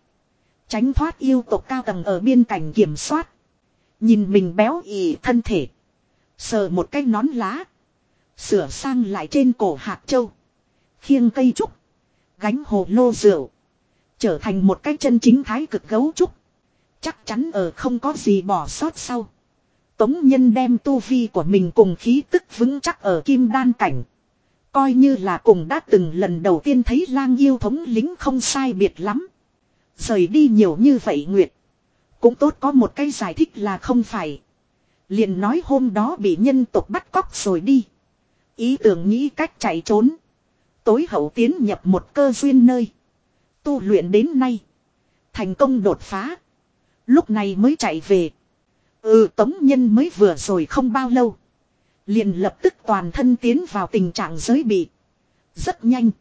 Tránh thoát yêu tộc cao tầng ở biên cảnh kiểm soát. Nhìn mình béo ị thân thể. Sờ một cái nón lá. Sửa sang lại trên cổ hạt châu. Khiêng cây trúc. Gánh hồ lô rượu. Trở thành một cái chân chính thái cực gấu trúc. Chắc chắn ở không có gì bỏ sót sau. Tống nhân đem tu vi của mình cùng khí tức vững chắc ở kim đan cảnh. Coi như là cùng đã từng lần đầu tiên thấy lang yêu thống lính không sai biệt lắm. Rời đi nhiều như vậy Nguyệt. Cũng tốt có một cái giải thích là không phải. Liền nói hôm đó bị nhân tộc bắt cóc rồi đi. Ý tưởng nghĩ cách chạy trốn. Tối hậu tiến nhập một cơ duyên nơi. Tu luyện đến nay. Thành công đột phá. Lúc này mới chạy về. Ừ tống nhân mới vừa rồi không bao lâu. Liền lập tức toàn thân tiến vào tình trạng giới bị. Rất nhanh.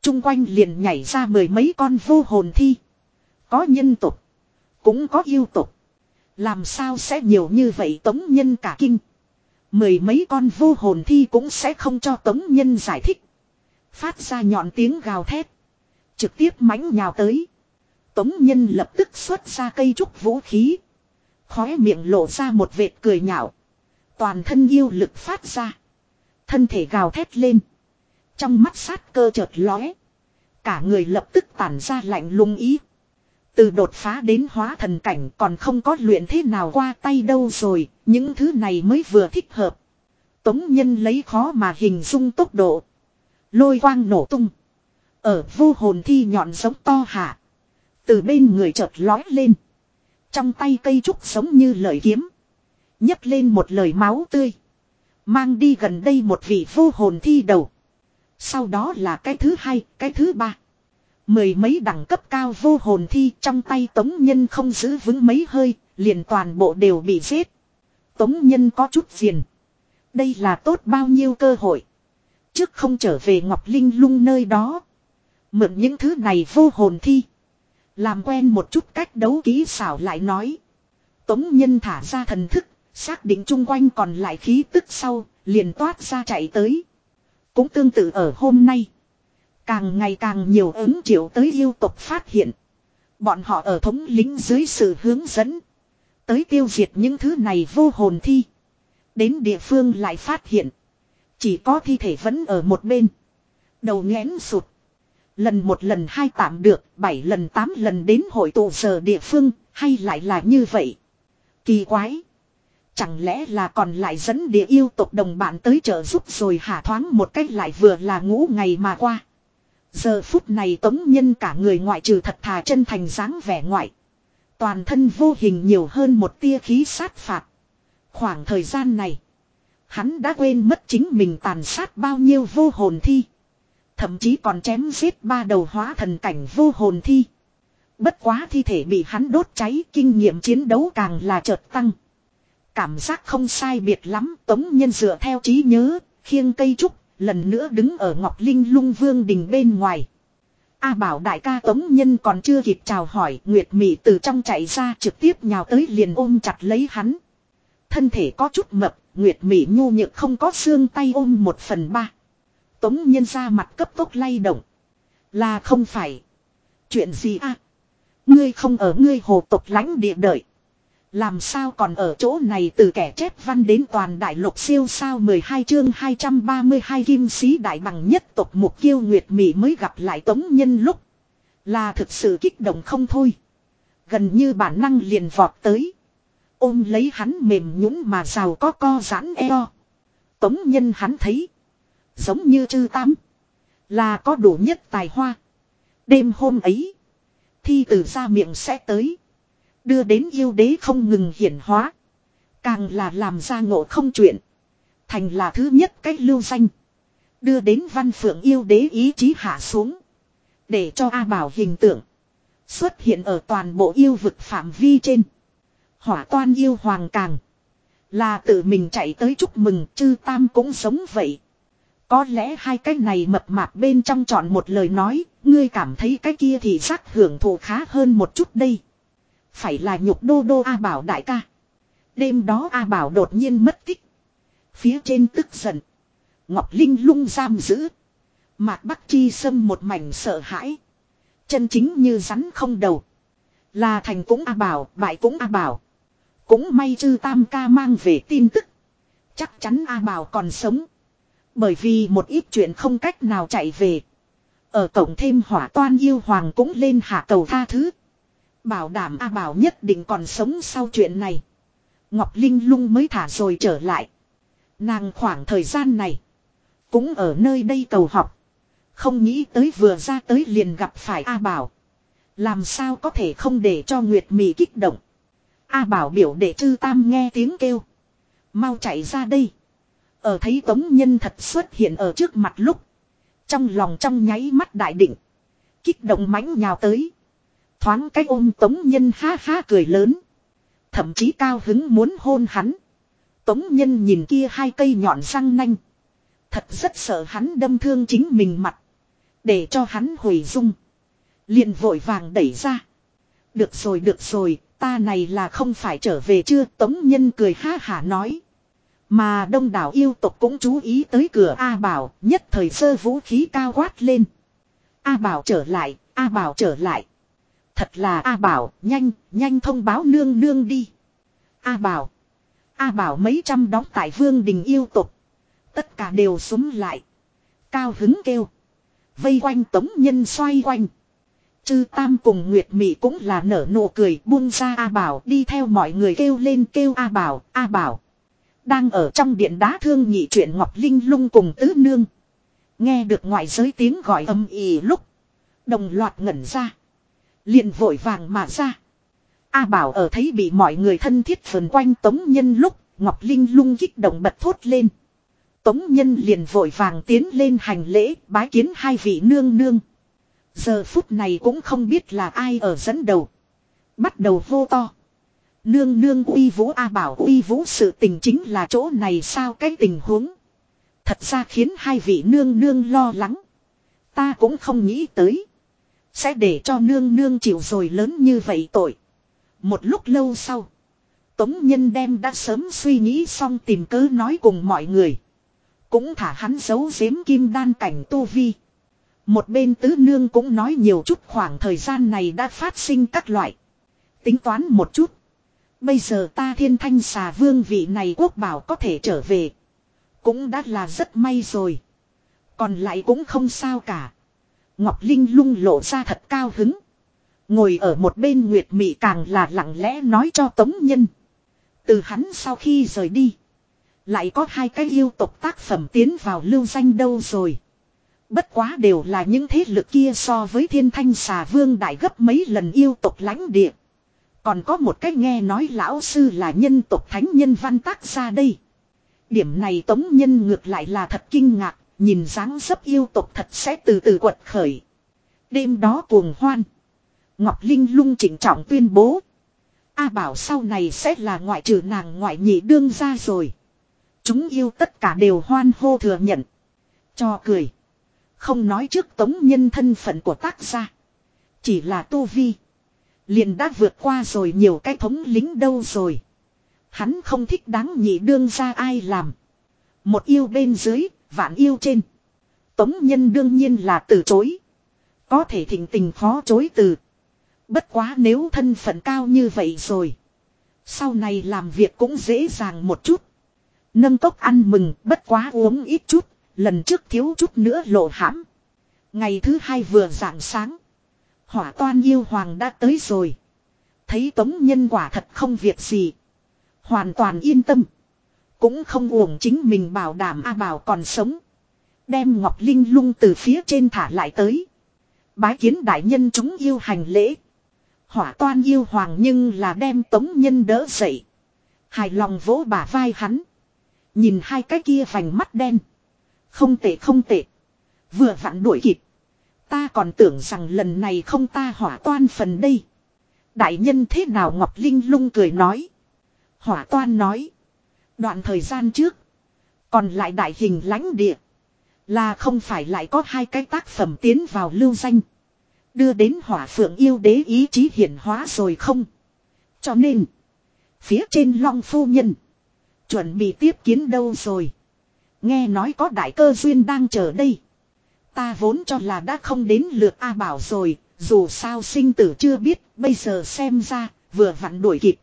Trung quanh liền nhảy ra mười mấy con vô hồn thi. Có nhân tục. Cũng có yêu tục. Làm sao sẽ nhiều như vậy tống nhân cả kinh. Mười mấy con vô hồn thi cũng sẽ không cho tống nhân giải thích. Phát ra nhọn tiếng gào thét. Trực tiếp mãnh nhào tới. Tống nhân lập tức xuất ra cây trúc vũ khí. Khóe miệng lộ ra một vệt cười nhạo. Toàn thân yêu lực phát ra. Thân thể gào thét lên. Trong mắt sát cơ chợt lóe. Cả người lập tức tản ra lạnh lùng ý. Từ đột phá đến hóa thần cảnh còn không có luyện thế nào qua tay đâu rồi, những thứ này mới vừa thích hợp. Tống nhân lấy khó mà hình dung tốc độ. Lôi quang nổ tung. Ở vô hồn thi nhọn giống to hạ. Từ bên người chợt lói lên. Trong tay cây trúc giống như lời kiếm. nhấc lên một lời máu tươi. Mang đi gần đây một vị vô hồn thi đầu. Sau đó là cái thứ hai, cái thứ ba. Mười mấy đẳng cấp cao vô hồn thi trong tay tống nhân không giữ vững mấy hơi, liền toàn bộ đều bị giết. Tống nhân có chút phiền. Đây là tốt bao nhiêu cơ hội. Trước không trở về Ngọc Linh lung nơi đó. Mượn những thứ này vô hồn thi. Làm quen một chút cách đấu ký xảo lại nói. Tống nhân thả ra thần thức, xác định chung quanh còn lại khí tức sau, liền toát ra chạy tới. Cũng tương tự ở hôm nay. Càng ngày càng nhiều ứng triệu tới yêu tục phát hiện. Bọn họ ở thống lính dưới sự hướng dẫn. Tới tiêu diệt những thứ này vô hồn thi. Đến địa phương lại phát hiện. Chỉ có thi thể vẫn ở một bên. Đầu nghẽn sụt. Lần một lần hai tạm được, bảy lần tám lần đến hội tụ giờ địa phương, hay lại là như vậy. Kỳ quái. Chẳng lẽ là còn lại dẫn địa yêu tộc đồng bạn tới trợ giúp rồi hạ thoáng một cách lại vừa là ngủ ngày mà qua. Giờ phút này tống nhân cả người ngoại trừ thật thà chân thành dáng vẻ ngoại. Toàn thân vô hình nhiều hơn một tia khí sát phạt. Khoảng thời gian này. Hắn đã quên mất chính mình tàn sát bao nhiêu vô hồn thi. Thậm chí còn chém giết ba đầu hóa thần cảnh vô hồn thi. Bất quá thi thể bị hắn đốt cháy kinh nghiệm chiến đấu càng là chợt tăng. Cảm giác không sai biệt lắm tống nhân dựa theo trí nhớ, khiêng cây trúc, lần nữa đứng ở Ngọc Linh lung vương đình bên ngoài. A bảo đại ca tống nhân còn chưa kịp chào hỏi, Nguyệt Mị từ trong chạy ra trực tiếp nhào tới liền ôm chặt lấy hắn. Thân thể có chút mập, Nguyệt Mị nhu nhược không có xương tay ôm một phần ba. Tống nhân ra mặt cấp tốc lay động. Là không phải. Chuyện gì à? Ngươi không ở ngươi hồ tộc lãnh địa đợi. Làm sao còn ở chỗ này từ kẻ chép văn đến toàn đại lục siêu sao 12 chương 232 kim sĩ đại bằng nhất tộc mục kiêu nguyệt mỹ mới gặp lại tống nhân lúc. Là thực sự kích động không thôi. Gần như bản năng liền vọt tới. Ôm lấy hắn mềm nhũng mà giàu có co giãn eo. Tống nhân hắn thấy. Giống như chư tam. Là có đủ nhất tài hoa. Đêm hôm ấy. Thi tử ra miệng sẽ tới. Đưa đến yêu đế không ngừng hiển hóa. Càng là làm ra ngộ không chuyện. Thành là thứ nhất cách lưu danh. Đưa đến văn phượng yêu đế ý chí hạ xuống. Để cho A Bảo hình tượng. Xuất hiện ở toàn bộ yêu vực phạm vi trên. Hỏa toan yêu hoàng càng. Là tự mình chạy tới chúc mừng chư tam cũng sống vậy. Có lẽ hai cái này mập mạp bên trong chọn một lời nói, ngươi cảm thấy cái kia thì sắc hưởng thụ khá hơn một chút đây. Phải là nhục đô đô A Bảo đại ca. Đêm đó A Bảo đột nhiên mất tích. Phía trên tức giận. Ngọc Linh lung giam giữ. Mạc Bắc Chi Sâm một mảnh sợ hãi. Chân chính như rắn không đầu. Là thành cũng A Bảo, bại cũng A Bảo. Cũng may chư Tam ca mang về tin tức. Chắc chắn A Bảo còn sống. Bởi vì một ít chuyện không cách nào chạy về. Ở cổng thêm hỏa toan yêu hoàng cũng lên hạ cầu tha thứ. Bảo đảm A Bảo nhất định còn sống sau chuyện này. Ngọc Linh lung mới thả rồi trở lại. Nàng khoảng thời gian này. Cũng ở nơi đây cầu học. Không nghĩ tới vừa ra tới liền gặp phải A Bảo. Làm sao có thể không để cho Nguyệt Mị kích động. A Bảo biểu để chư tam nghe tiếng kêu. Mau chạy ra đây. Ở thấy tống nhân thật xuất hiện ở trước mặt lúc. Trong lòng trong nháy mắt đại định. Kích động mãnh nhào tới. Thoáng cách ôm tống nhân ha ha cười lớn. Thậm chí cao hứng muốn hôn hắn. Tống nhân nhìn kia hai cây nhọn răng nanh. Thật rất sợ hắn đâm thương chính mình mặt. Để cho hắn hủy dung. liền vội vàng đẩy ra. Được rồi được rồi, ta này là không phải trở về chưa Tống Nhân cười ha hả nói. Mà đông đảo yêu tộc cũng chú ý tới cửa A Bảo, nhất thời sơ vũ khí cao quát lên. A Bảo trở lại, A Bảo trở lại. Thật là A Bảo, nhanh, nhanh thông báo nương nương đi. A Bảo. A Bảo mấy trăm đóng tại vương đình yêu tộc. Tất cả đều súng lại. Cao hứng kêu. Vây quanh tống nhân xoay quanh. Chư Tam cùng Nguyệt Mị cũng là nở nụ cười buông ra A Bảo đi theo mọi người kêu lên kêu A Bảo, A Bảo. Đang ở trong điện đá thương nhị chuyện Ngọc Linh lung cùng tứ nương. Nghe được ngoại giới tiếng gọi âm ỉ lúc. Đồng loạt ngẩn ra. liền vội vàng mà ra. A Bảo ở thấy bị mọi người thân thiết phần quanh tống nhân lúc. Ngọc Linh lung kích động bật thốt lên. Tống nhân liền vội vàng tiến lên hành lễ bái kiến hai vị nương nương. Giờ phút này cũng không biết là ai ở dẫn đầu. Bắt đầu vô to. Nương nương uy vũ A bảo uy vũ sự tình chính là chỗ này sao cái tình huống. Thật ra khiến hai vị nương nương lo lắng. Ta cũng không nghĩ tới. Sẽ để cho nương nương chịu rồi lớn như vậy tội. Một lúc lâu sau. Tống nhân đem đã sớm suy nghĩ xong tìm cớ nói cùng mọi người. Cũng thả hắn giấu giếm kim đan cảnh tu vi. Một bên tứ nương cũng nói nhiều chút khoảng thời gian này đã phát sinh các loại. Tính toán một chút. Bây giờ ta thiên thanh xà vương vị này quốc bảo có thể trở về. Cũng đã là rất may rồi. Còn lại cũng không sao cả. Ngọc Linh lung lộ ra thật cao hứng. Ngồi ở một bên Nguyệt Mị càng là lặng lẽ nói cho Tống Nhân. Từ hắn sau khi rời đi. Lại có hai cái yêu tộc tác phẩm tiến vào lưu danh đâu rồi. Bất quá đều là những thế lực kia so với thiên thanh xà vương đại gấp mấy lần yêu tộc lãnh địa. Còn có một cách nghe nói lão sư là nhân tộc thánh nhân văn tác ra đây. Điểm này tống nhân ngược lại là thật kinh ngạc, nhìn dáng dấp yêu tộc thật sẽ từ từ quật khởi. Đêm đó cuồng hoan. Ngọc Linh lung chỉnh trọng tuyên bố. A bảo sau này sẽ là ngoại trừ nàng ngoại nhị đương ra rồi. Chúng yêu tất cả đều hoan hô thừa nhận. Cho cười. Không nói trước tống nhân thân phận của tác gia. Chỉ là tu vi. Liền đã vượt qua rồi nhiều cái thống lính đâu rồi. Hắn không thích đáng nhị đương ra ai làm. Một yêu bên dưới, vạn yêu trên. Tống nhân đương nhiên là từ chối. Có thể thỉnh tình khó chối từ. Bất quá nếu thân phận cao như vậy rồi. Sau này làm việc cũng dễ dàng một chút. Nâng cốc ăn mừng bất quá uống ít chút. Lần trước thiếu chút nữa lộ hãm. Ngày thứ hai vừa rạng sáng. Hỏa toan yêu hoàng đã tới rồi. Thấy tống nhân quả thật không việc gì. Hoàn toàn yên tâm. Cũng không uổng chính mình bảo đảm A Bảo còn sống. Đem Ngọc Linh lung từ phía trên thả lại tới. Bái kiến đại nhân chúng yêu hành lễ. Hỏa toan yêu hoàng nhưng là đem tống nhân đỡ dậy. Hài lòng vỗ bả vai hắn. Nhìn hai cái kia vành mắt đen. Không tệ không tệ. Vừa vặn đuổi kịp. Ta còn tưởng rằng lần này không ta hỏa toan phần đây. Đại nhân thế nào Ngọc Linh lung cười nói. Hỏa toan nói. Đoạn thời gian trước. Còn lại đại hình lãnh địa. Là không phải lại có hai cái tác phẩm tiến vào lưu danh. Đưa đến hỏa phượng yêu đế ý chí hiển hóa rồi không. Cho nên. Phía trên long phu nhân. Chuẩn bị tiếp kiến đâu rồi. Nghe nói có đại cơ duyên đang chờ đây. Ta vốn cho là đã không đến lượt A Bảo rồi. Dù sao sinh tử chưa biết. Bây giờ xem ra vừa vặn đuổi kịp.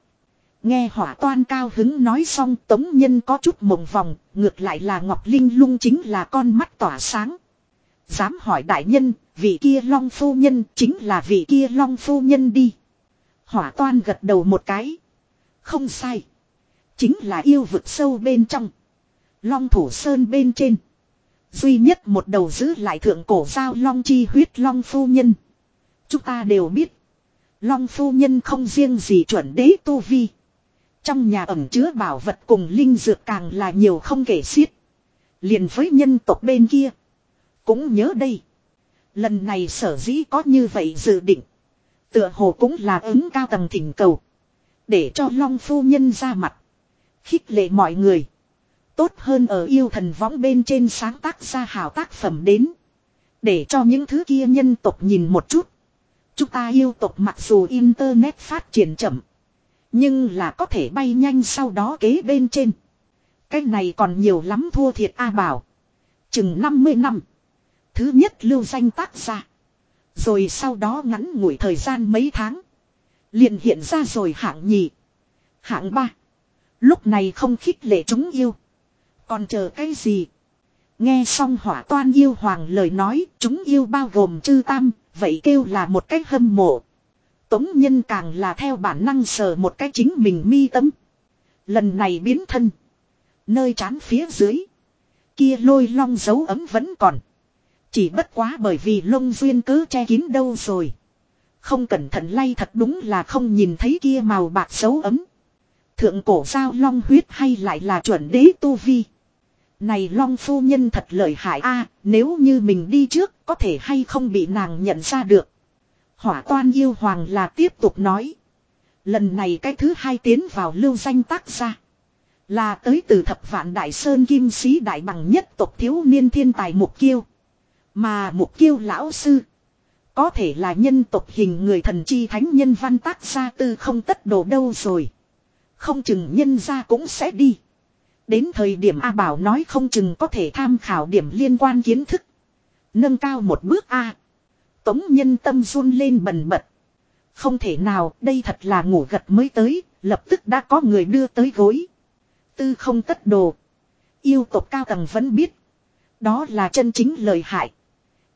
Nghe hỏa toan cao hứng nói xong tống nhân có chút mộng vòng, ngược lại là Ngọc Linh lung chính là con mắt tỏa sáng. Dám hỏi đại nhân, vị kia long phu nhân chính là vị kia long phu nhân đi. Hỏa toan gật đầu một cái. Không sai. Chính là yêu vực sâu bên trong. Long thủ sơn bên trên. Duy nhất một đầu giữ lại thượng cổ giao long chi huyết long phu nhân. Chúng ta đều biết. Long phu nhân không riêng gì chuẩn đế tu vi. Trong nhà ẩm chứa bảo vật cùng linh dược càng là nhiều không kể xiết. Liền với nhân tộc bên kia. Cũng nhớ đây. Lần này sở dĩ có như vậy dự định. Tựa hồ cũng là ứng cao tầng thỉnh cầu. Để cho Long Phu Nhân ra mặt. Khích lệ mọi người. Tốt hơn ở yêu thần võng bên trên sáng tác ra hào tác phẩm đến. Để cho những thứ kia nhân tộc nhìn một chút. Chúng ta yêu tộc mặc dù Internet phát triển chậm. Nhưng là có thể bay nhanh sau đó kế bên trên. Cái này còn nhiều lắm thua thiệt A Bảo. Chừng 50 năm. Thứ nhất lưu danh tác ra. Rồi sau đó ngắn ngủi thời gian mấy tháng. liền hiện ra rồi hạng nhì. Hạng ba. Lúc này không khích lệ chúng yêu. Còn chờ cái gì? Nghe xong hỏa toan yêu hoàng lời nói, chúng yêu bao gồm chư tam, vậy kêu là một cách hâm mộ. Tống nhân càng là theo bản năng sờ một cái chính mình mi tấm. Lần này biến thân. Nơi chán phía dưới. Kia lôi long dấu ấm vẫn còn. Chỉ bất quá bởi vì lông duyên cứ che kín đâu rồi. Không cẩn thận lay thật đúng là không nhìn thấy kia màu bạc dấu ấm. Thượng cổ sao long huyết hay lại là chuẩn đế tu vi. Này long phu nhân thật lợi hại a, nếu như mình đi trước, có thể hay không bị nàng nhận ra được. Hỏa toan yêu hoàng là tiếp tục nói. Lần này cái thứ hai tiến vào lưu danh tác gia. Là tới từ thập vạn đại sơn kim sĩ đại bằng nhất tộc thiếu niên thiên tài mục kiêu. Mà mục kiêu lão sư. Có thể là nhân tộc hình người thần chi thánh nhân văn tác gia tư không tất đồ đâu rồi. Không chừng nhân gia cũng sẽ đi. Đến thời điểm A Bảo nói không chừng có thể tham khảo điểm liên quan kiến thức. Nâng cao một bước A. Tống nhân tâm run lên bần bật. Không thể nào, đây thật là ngủ gật mới tới, lập tức đã có người đưa tới gối. Tư không tất đồ. Yêu tộc cao tầng vẫn biết. Đó là chân chính lời hại.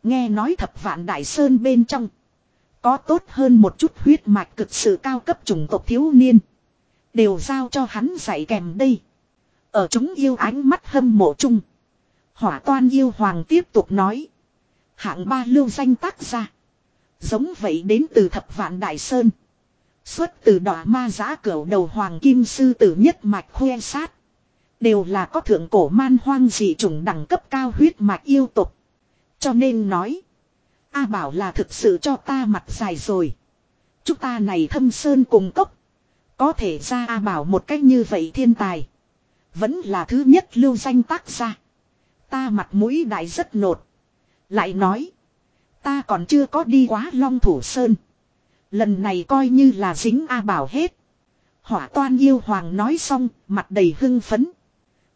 Nghe nói thập vạn đại sơn bên trong. Có tốt hơn một chút huyết mạch cực sự cao cấp chủng tộc thiếu niên. Đều giao cho hắn dạy kèm đây. Ở chúng yêu ánh mắt hâm mộ chung. Hỏa toan yêu hoàng tiếp tục nói. Hạng ba lưu danh tác gia. Giống vậy đến từ thập vạn đại sơn. Xuất từ đỏ ma giá cửa đầu hoàng kim sư tử nhất mạch khoe sát. Đều là có thượng cổ man hoang dị chủng đẳng cấp cao huyết mạch yêu tục. Cho nên nói. A bảo là thực sự cho ta mặt dài rồi. Chúng ta này thâm sơn cùng cốc. Có thể ra A bảo một cách như vậy thiên tài. Vẫn là thứ nhất lưu danh tác gia. Ta mặt mũi đại rất nột. Lại nói. Ta còn chưa có đi quá long thủ sơn. Lần này coi như là dính A bảo hết. Hỏa toan yêu hoàng nói xong, mặt đầy hưng phấn.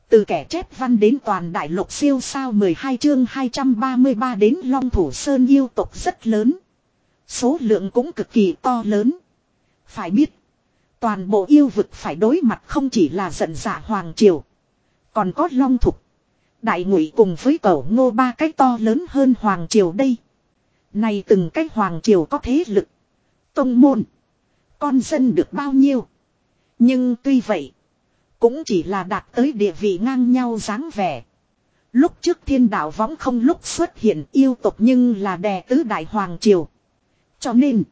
Từ kẻ chép văn đến toàn đại lục siêu sao 12 chương 233 đến Long Thủ Sơn yêu tộc rất lớn. Số lượng cũng cực kỳ to lớn. Phải biết, toàn bộ yêu vực phải đối mặt không chỉ là giận dạ hoàng triều. Còn có Long Thục. Đại ngụy cùng với cẩu ngô ba cái to lớn hơn Hoàng Triều đây. Này từng cái Hoàng Triều có thế lực. Tông môn. Con dân được bao nhiêu. Nhưng tuy vậy. Cũng chỉ là đạt tới địa vị ngang nhau dáng vẻ. Lúc trước thiên đạo võng không lúc xuất hiện yêu tộc nhưng là đè tứ đại hoàng triều. Cho nên,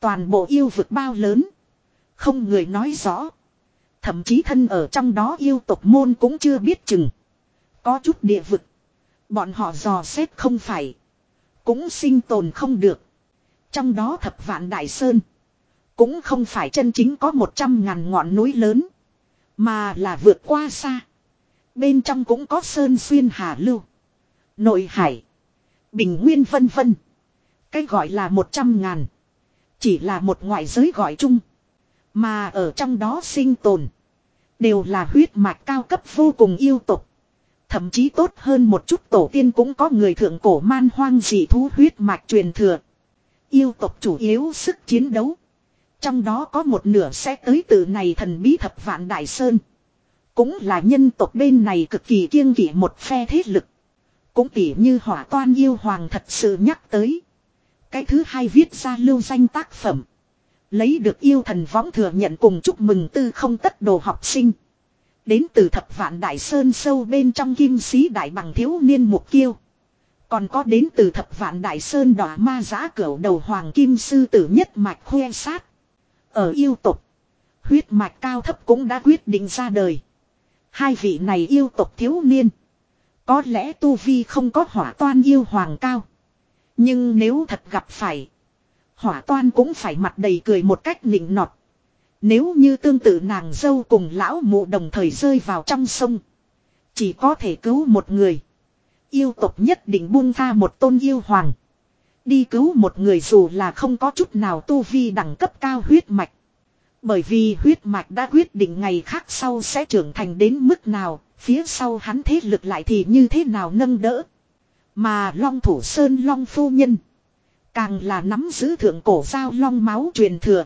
toàn bộ yêu vực bao lớn. Không người nói rõ. Thậm chí thân ở trong đó yêu tộc môn cũng chưa biết chừng. Có chút địa vực. Bọn họ dò xét không phải. Cũng sinh tồn không được. Trong đó thập vạn đại sơn. Cũng không phải chân chính có một trăm ngàn ngọn núi lớn. Mà là vượt qua xa. Bên trong cũng có sơn xuyên hà lưu. Nội hải. Bình nguyên vân vân. Cái gọi là một trăm ngàn. Chỉ là một ngoại giới gọi chung. Mà ở trong đó sinh tồn. Đều là huyết mạch cao cấp vô cùng yêu tục. Thậm chí tốt hơn một chút tổ tiên cũng có người thượng cổ man hoang dị thú huyết mạch truyền thừa. Yêu tộc chủ yếu sức chiến đấu. Trong đó có một nửa sẽ tới từ này thần bí thập vạn đại sơn. Cũng là nhân tộc bên này cực kỳ kiêng kỵ một phe thế lực. Cũng tỉ như hỏa toan yêu hoàng thật sự nhắc tới. Cái thứ hai viết ra lưu danh tác phẩm. Lấy được yêu thần võng thừa nhận cùng chúc mừng tư không tất đồ học sinh. Đến từ thập vạn đại sơn sâu bên trong kim sĩ đại bằng thiếu niên mục kiêu. Còn có đến từ thập vạn đại sơn đỏ ma giã cửu đầu hoàng kim sư tử nhất mạch khoe sát. Ở yêu tục, huyết mạch cao thấp cũng đã quyết định ra đời. Hai vị này yêu tục thiếu niên. Có lẽ tu vi không có hỏa toan yêu hoàng cao. Nhưng nếu thật gặp phải. Hỏa toan cũng phải mặt đầy cười một cách nịnh nọt. Nếu như tương tự nàng dâu cùng lão mụ đồng thời rơi vào trong sông. Chỉ có thể cứu một người. Yêu tộc nhất định buông tha một tôn yêu hoàng. Đi cứu một người dù là không có chút nào tu vi đẳng cấp cao huyết mạch. Bởi vì huyết mạch đã quyết định ngày khác sau sẽ trưởng thành đến mức nào, phía sau hắn thế lực lại thì như thế nào nâng đỡ. Mà Long Thủ Sơn Long Phu Nhân. Càng là nắm giữ thượng cổ giao long máu truyền thừa.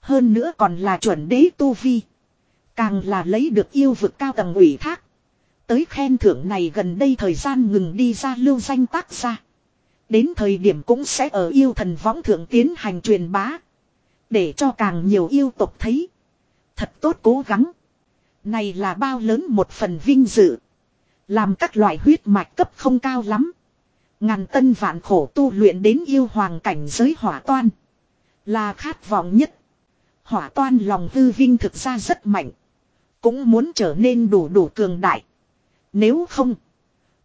Hơn nữa còn là chuẩn đế tu vi. Càng là lấy được yêu vực cao tầng ủy thác. Tới khen thưởng này gần đây thời gian ngừng đi ra lưu danh tác ra. Đến thời điểm cũng sẽ ở yêu thần võng thượng tiến hành truyền bá. Để cho càng nhiều yêu tộc thấy. Thật tốt cố gắng. Này là bao lớn một phần vinh dự. Làm các loại huyết mạch cấp không cao lắm. Ngàn tân vạn khổ tu luyện đến yêu hoàng cảnh giới hỏa toan. Là khát vọng nhất. Hỏa toan lòng hư vinh thực ra rất mạnh. Cũng muốn trở nên đủ đủ cường đại. Nếu không.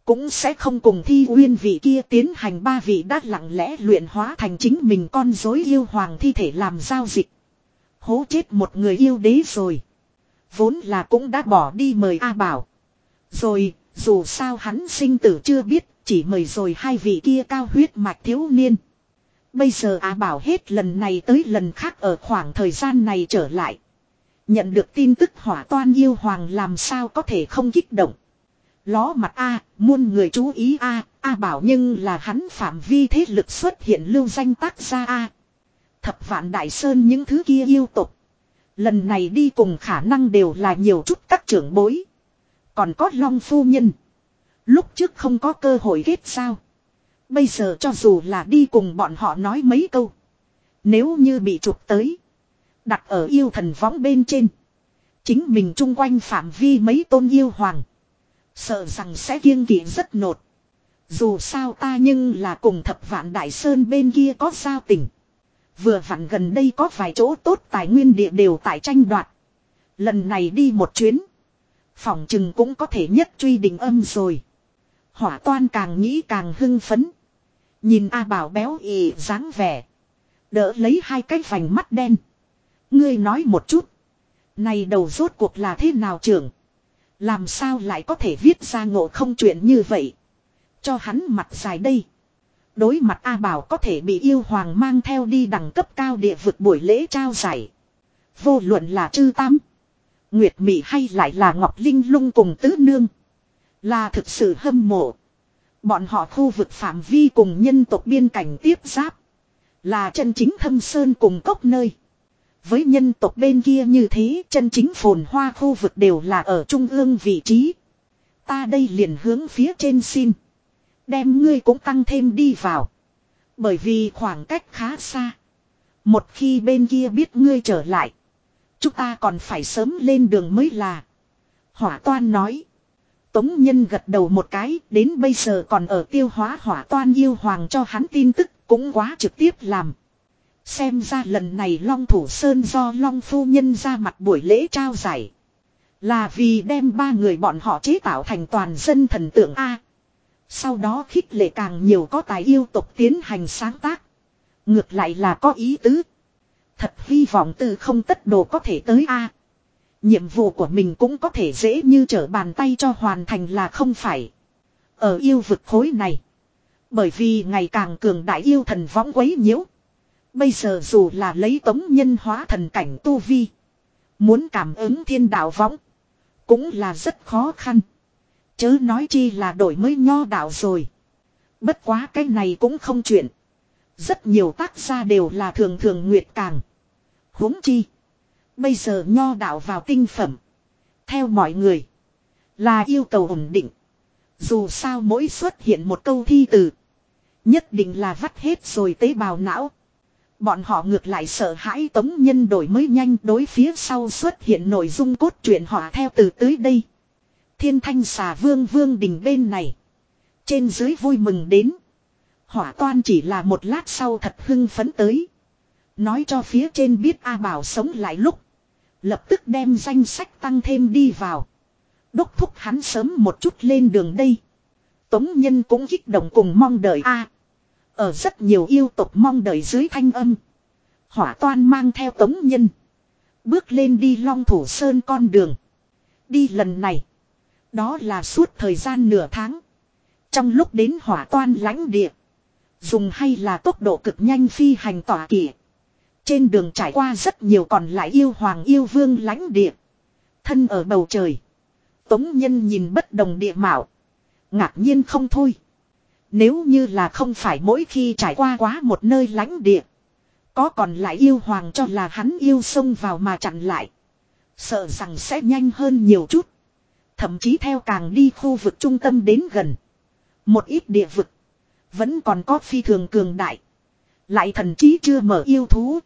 Cũng sẽ không cùng thi uyên vị kia tiến hành ba vị đã lặng lẽ luyện hóa thành chính mình con dối yêu hoàng thi thể làm giao dịch. Hố chết một người yêu đế rồi. Vốn là cũng đã bỏ đi mời A Bảo. Rồi, dù sao hắn sinh tử chưa biết, chỉ mời rồi hai vị kia cao huyết mạch thiếu niên. Bây giờ A Bảo hết lần này tới lần khác ở khoảng thời gian này trở lại. Nhận được tin tức hỏa toan yêu hoàng làm sao có thể không kích động. Ló mặt A, muôn người chú ý A, A bảo nhưng là hắn phạm vi thế lực xuất hiện lưu danh tác gia A. Thập vạn đại sơn những thứ kia yêu tục. Lần này đi cùng khả năng đều là nhiều chút các trưởng bối. Còn có long phu nhân. Lúc trước không có cơ hội kết sao. Bây giờ cho dù là đi cùng bọn họ nói mấy câu. Nếu như bị chụp tới. Đặt ở yêu thần võng bên trên. Chính mình chung quanh phạm vi mấy tôn yêu hoàng. Sợ rằng sẽ kiêng kỵ rất nột. Dù sao ta nhưng là cùng thập vạn đại sơn bên kia có sao tình. Vừa vặn gần đây có vài chỗ tốt tài nguyên địa đều tại tranh đoạt. Lần này đi một chuyến. Phòng chừng cũng có thể nhất truy đình âm rồi. Hỏa toan càng nghĩ càng hưng phấn. Nhìn A Bảo béo ì dáng vẻ. Đỡ lấy hai cái vành mắt đen. Ngươi nói một chút. Này đầu rốt cuộc là thế nào trưởng? Làm sao lại có thể viết ra ngộ không chuyện như vậy. Cho hắn mặt dài đây. Đối mặt A Bảo có thể bị yêu hoàng mang theo đi đẳng cấp cao địa vực buổi lễ trao giải. Vô luận là chư tam. Nguyệt Mị hay lại là Ngọc Linh lung cùng tứ nương. Là thực sự hâm mộ. Bọn họ khu vực phạm vi cùng nhân tộc biên cảnh tiếp giáp. Là chân chính thâm sơn cùng cốc nơi. Với nhân tộc bên kia như thế, chân chính phồn hoa khu vực đều là ở trung ương vị trí. Ta đây liền hướng phía trên xin. Đem ngươi cũng tăng thêm đi vào. Bởi vì khoảng cách khá xa. Một khi bên kia biết ngươi trở lại. Chúng ta còn phải sớm lên đường mới là. Hỏa toan nói. Tống nhân gật đầu một cái, đến bây giờ còn ở tiêu hóa hỏa toan yêu hoàng cho hắn tin tức, cũng quá trực tiếp làm. Xem ra lần này Long Thủ Sơn do Long Phu Nhân ra mặt buổi lễ trao giải. Là vì đem ba người bọn họ chế tạo thành toàn dân thần tượng A. Sau đó khích lệ càng nhiều có tài yêu tục tiến hành sáng tác. Ngược lại là có ý tứ. Thật hy vọng từ không tất đồ có thể tới A. Nhiệm vụ của mình cũng có thể dễ như trở bàn tay cho hoàn thành là không phải. Ở yêu vực khối này. Bởi vì ngày càng cường đại yêu thần võng quấy nhiễu. Bây giờ dù là lấy tống nhân hóa thần cảnh tu vi. Muốn cảm ứng thiên đạo võng. Cũng là rất khó khăn. Chớ nói chi là đổi mới nho đạo rồi. Bất quá cái này cũng không chuyện. Rất nhiều tác gia đều là thường thường nguyệt càng. huống chi. Bây giờ nho đạo vào tinh phẩm. Theo mọi người. Là yêu cầu ổn định. Dù sao mỗi xuất hiện một câu thi từ. Nhất định là vắt hết rồi tế bào não. Bọn họ ngược lại sợ hãi tống nhân đổi mới nhanh đối phía sau xuất hiện nội dung cốt truyện họ theo từ tới đây. Thiên thanh xà vương vương đình bên này. Trên dưới vui mừng đến. Hỏa toan chỉ là một lát sau thật hưng phấn tới. Nói cho phía trên biết A Bảo sống lại lúc. Lập tức đem danh sách tăng thêm đi vào. Đốc thúc hắn sớm một chút lên đường đây. Tống nhân cũng kích động cùng mong đợi A. ở rất nhiều yêu tục mong đợi dưới thanh âm. Hỏa toan mang theo tống nhân. Bước lên đi long thủ sơn con đường. Đi lần này. Đó là suốt thời gian nửa tháng. Trong lúc đến hỏa toan lãnh địa. Dùng hay là tốc độ cực nhanh phi hành tỏa kỷ. Trên đường trải qua rất nhiều còn lại yêu hoàng yêu vương lãnh địa. Thân ở bầu trời. Tống nhân nhìn bất đồng địa mạo. Ngạc nhiên không thôi. Nếu như là không phải mỗi khi trải qua quá một nơi lãnh địa. Có còn lại yêu hoàng cho là hắn yêu xông vào mà chặn lại. Sợ rằng sẽ nhanh hơn nhiều chút. Thậm chí theo càng đi khu vực trung tâm đến gần. Một ít địa vực. Vẫn còn có phi thường cường đại. Lại thần chí chưa mở yêu thú.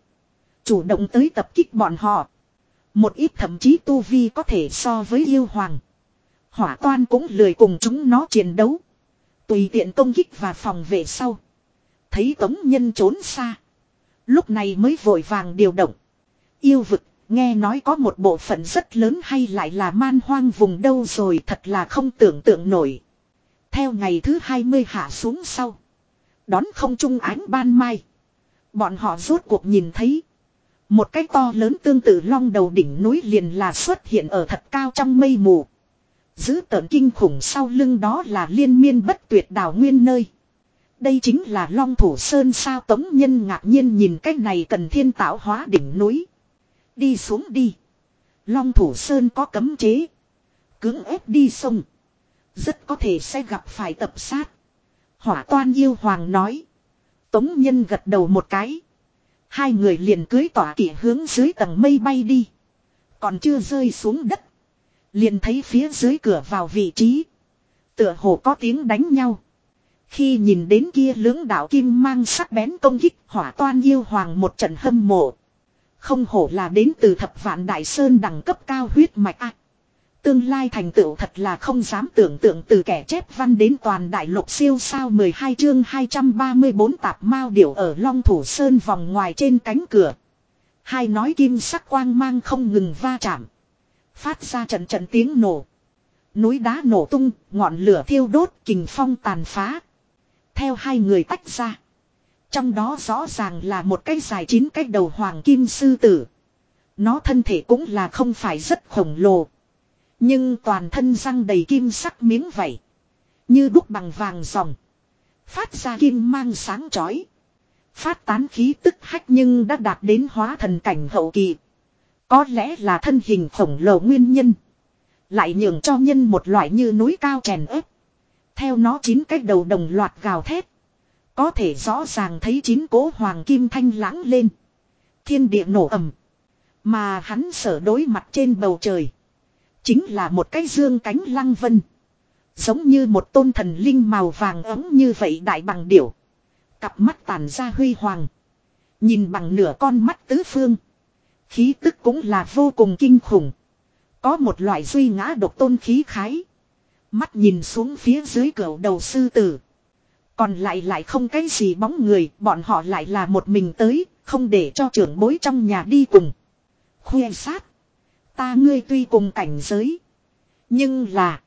Chủ động tới tập kích bọn họ. Một ít thậm chí tu vi có thể so với yêu hoàng. Hỏa toan cũng lười cùng chúng nó chiến đấu. Tùy tiện công kích và phòng vệ sau. Thấy tống nhân trốn xa. Lúc này mới vội vàng điều động. Yêu vực, nghe nói có một bộ phận rất lớn hay lại là man hoang vùng đâu rồi thật là không tưởng tượng nổi. Theo ngày thứ 20 hạ xuống sau. Đón không trung ánh ban mai. Bọn họ rốt cuộc nhìn thấy. Một cái to lớn tương tự long đầu đỉnh núi liền là xuất hiện ở thật cao trong mây mù. Giữ tợn kinh khủng sau lưng đó là liên miên bất tuyệt đảo nguyên nơi. Đây chính là long thủ sơn sao tống nhân ngạc nhiên nhìn cái này cần thiên tạo hóa đỉnh núi. Đi xuống đi. Long thủ sơn có cấm chế. Cưỡng ép đi sông. Rất có thể sẽ gặp phải tập sát. Hỏa toan yêu hoàng nói. Tống nhân gật đầu một cái. Hai người liền cưới tỏa kỷ hướng dưới tầng mây bay đi. Còn chưa rơi xuống đất. Liền thấy phía dưới cửa vào vị trí. Tựa hồ có tiếng đánh nhau. Khi nhìn đến kia lưỡng đạo kim mang sắc bén công kích hỏa toan yêu hoàng một trận hâm mộ. Không hổ là đến từ thập vạn đại sơn đẳng cấp cao huyết mạch a. Tương lai thành tựu thật là không dám tưởng tượng từ kẻ chép văn đến toàn đại lục siêu sao 12 chương 234 tạp mao điểu ở Long Thủ Sơn vòng ngoài trên cánh cửa. Hai nói kim sắc quang mang không ngừng va chạm. Phát ra trận trận tiếng nổ. Núi đá nổ tung, ngọn lửa thiêu đốt, kình phong tàn phá. Theo hai người tách ra. Trong đó rõ ràng là một cái dài chín cái đầu hoàng kim sư tử. Nó thân thể cũng là không phải rất khổng lồ. Nhưng toàn thân răng đầy kim sắc miếng vảy. Như đúc bằng vàng ròng. Phát ra kim mang sáng chói. Phát tán khí tức hách nhưng đã đạt đến hóa thần cảnh hậu kỳ. Có lẽ là thân hình khổng lồ nguyên nhân. Lại nhường cho nhân một loại như núi cao chèn ép. Theo nó chín cái đầu đồng loạt gào thét. Có thể rõ ràng thấy chín cố hoàng kim thanh lãng lên. Thiên địa nổ ầm. Mà hắn sở đối mặt trên bầu trời. Chính là một cái dương cánh lăng vân. Giống như một tôn thần linh màu vàng ấm như vậy đại bằng điểu. Cặp mắt tàn ra huy hoàng. Nhìn bằng nửa con mắt tứ phương. Khí tức cũng là vô cùng kinh khủng. Có một loại duy ngã độc tôn khí khái. Mắt nhìn xuống phía dưới cửa đầu sư tử. Còn lại lại không cái gì bóng người, bọn họ lại là một mình tới, không để cho trưởng bối trong nhà đi cùng. Khuê sát. Ta ngươi tuy cùng cảnh giới. Nhưng là.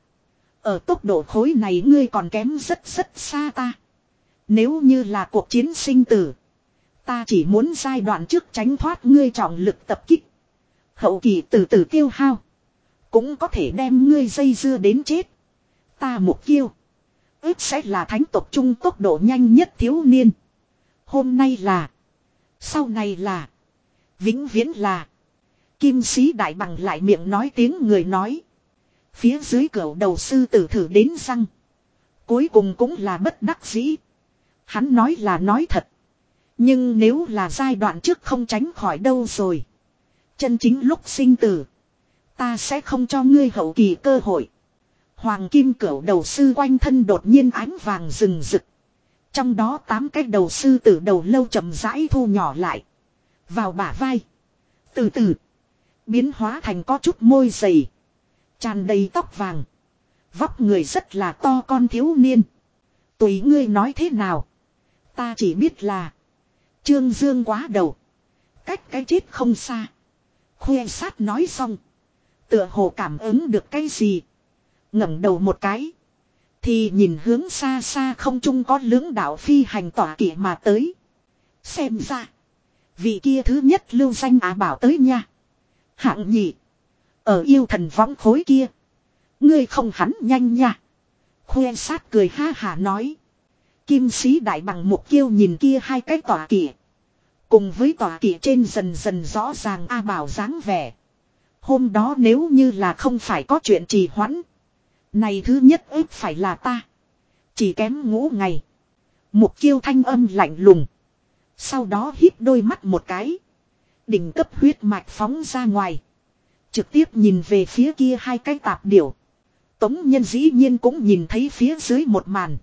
Ở tốc độ khối này ngươi còn kém rất rất xa ta. Nếu như là cuộc chiến sinh tử. Ta chỉ muốn giai đoạn trước tránh thoát ngươi trọng lực tập kích. Hậu kỳ từ từ tiêu hao. Cũng có thể đem ngươi dây dưa đến chết. Ta mục kiêu, Ước sẽ là thánh tộc trung tốc độ nhanh nhất thiếu niên. Hôm nay là. Sau này là. Vĩnh viễn là. Kim sĩ đại bằng lại miệng nói tiếng người nói. Phía dưới cửa đầu sư tử thử đến răng. Cuối cùng cũng là bất đắc dĩ. Hắn nói là nói thật. Nhưng nếu là giai đoạn trước không tránh khỏi đâu rồi. Chân chính lúc sinh tử. Ta sẽ không cho ngươi hậu kỳ cơ hội. Hoàng kim cửu đầu sư quanh thân đột nhiên ánh vàng rừng rực. Trong đó tám cái đầu sư tử đầu lâu chậm rãi thu nhỏ lại. Vào bả vai. Từ từ. Biến hóa thành có chút môi dày. Tràn đầy tóc vàng. Vóc người rất là to con thiếu niên. Tùy ngươi nói thế nào. Ta chỉ biết là. Trương Dương quá đầu. Cách cái chết không xa. Khuê sát nói xong. Tựa hồ cảm ứng được cái gì. ngẩng đầu một cái. Thì nhìn hướng xa xa không chung có lưỡng đạo phi hành tỏa kỵ mà tới. Xem ra. Vị kia thứ nhất lưu danh á bảo tới nha. Hạng nhị. Ở yêu thần võng khối kia. Ngươi không hắn nhanh nha. Khuê sát cười ha hà nói. Kim sĩ đại bằng mục kiêu nhìn kia hai cái tỏa kỵ. Cùng với tòa kỵ trên dần dần rõ ràng A Bảo dáng vẻ. Hôm đó nếu như là không phải có chuyện trì hoãn. Này thứ nhất ít phải là ta. Chỉ kém ngũ ngày. Mục kiêu thanh âm lạnh lùng. Sau đó hít đôi mắt một cái. Đỉnh cấp huyết mạch phóng ra ngoài. Trực tiếp nhìn về phía kia hai cái tạp điểu. Tống nhân dĩ nhiên cũng nhìn thấy phía dưới một màn.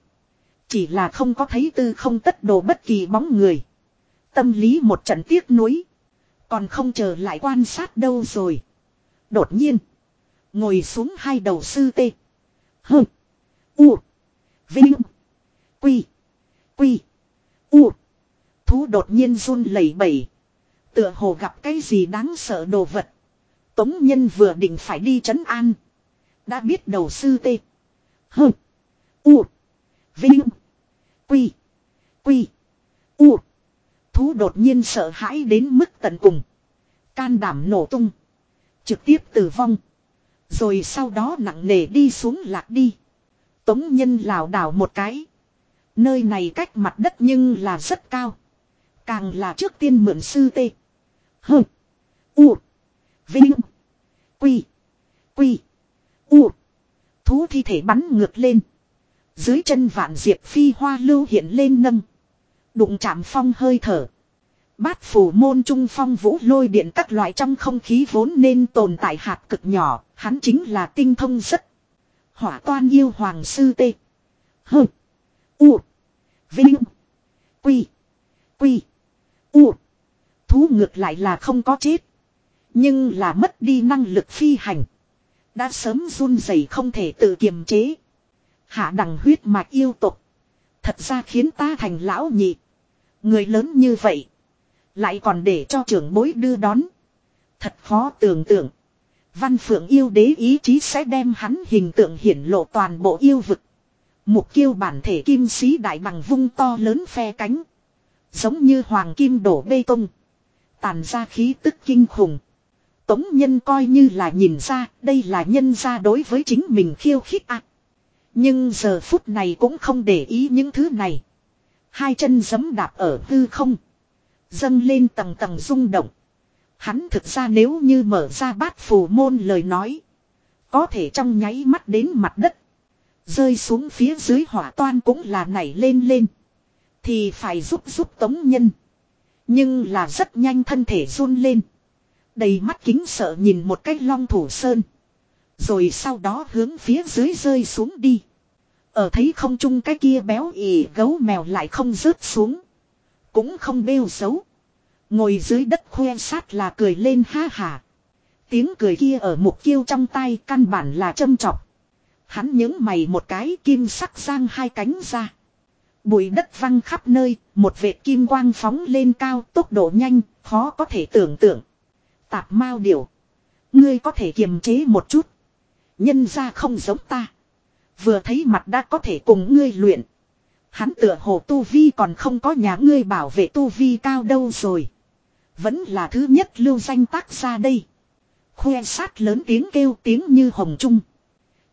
Chỉ là không có thấy tư không tất đồ bất kỳ bóng người. Tâm lý một trận tiếc nuối. Còn không chờ lại quan sát đâu rồi. Đột nhiên. Ngồi xuống hai đầu sư tê. hừ U. Vinh. Quy. Quy. U. Thú đột nhiên run lẩy bẩy. Tựa hồ gặp cái gì đáng sợ đồ vật. Tống nhân vừa định phải đi trấn an. Đã biết đầu sư tê. hừ U. Vinh. Quy. Quy. U. Thú đột nhiên sợ hãi đến mức tận cùng. Can đảm nổ tung. Trực tiếp tử vong. Rồi sau đó nặng nề đi xuống lạc đi. Tống nhân lảo đảo một cái. Nơi này cách mặt đất nhưng là rất cao. Càng là trước tiên mượn sư tê. Hơ. U. Vinh. Quy. Quy. U. Thú thi thể bắn ngược lên. Dưới chân vạn diệp phi hoa lưu hiện lên nâng. Đụng chạm phong hơi thở. Bát phủ môn trung phong vũ lôi điện các loại trong không khí vốn nên tồn tại hạt cực nhỏ, hắn chính là tinh thông rất. Hỏa toan yêu hoàng sư tê. Hơ. U. Vinh. Quy. Quy. U. Thú ngược lại là không có chết. Nhưng là mất đi năng lực phi hành. Đã sớm run rẩy không thể tự kiềm chế. Hạ đẳng huyết mạch yêu tục. Thật ra khiến ta thành lão nhị. Người lớn như vậy. Lại còn để cho trưởng bối đưa đón. Thật khó tưởng tượng. Văn phượng yêu đế ý chí sẽ đem hắn hình tượng hiển lộ toàn bộ yêu vực. Mục kiêu bản thể kim sĩ đại bằng vung to lớn phe cánh. Giống như hoàng kim đổ bê tông. Tàn ra khí tức kinh khủng. Tống nhân coi như là nhìn ra, đây là nhân ra đối với chính mình khiêu khích ạ. Nhưng giờ phút này cũng không để ý những thứ này. Hai chân giấm đạp ở hư không. Dâng lên tầng tầng rung động. Hắn thực ra nếu như mở ra bát phù môn lời nói. Có thể trong nháy mắt đến mặt đất. Rơi xuống phía dưới hỏa toan cũng là nảy lên lên. Thì phải giúp giúp tống nhân. Nhưng là rất nhanh thân thể run lên. Đầy mắt kính sợ nhìn một cách long thủ sơn. Rồi sau đó hướng phía dưới rơi xuống đi. Ở thấy không chung cái kia béo ỉ gấu mèo lại không rớt xuống. Cũng không bêu xấu. Ngồi dưới đất khoe sát là cười lên ha hà. tiếng cười kia ở mục kiêu trong tay căn bản là châm chọc. Hắn những mày một cái kim sắc giang hai cánh ra. Bụi đất văng khắp nơi, một vệt kim quang phóng lên cao tốc độ nhanh, khó có thể tưởng tượng. Tạp mao điều. Ngươi có thể kiềm chế một chút. Nhân ra không giống ta. Vừa thấy mặt đã có thể cùng ngươi luyện. Hắn tựa hồ tu vi còn không có nhà ngươi bảo vệ tu vi cao đâu rồi. Vẫn là thứ nhất lưu danh tác ra đây. Khoe sát lớn tiếng kêu tiếng như hồng trung.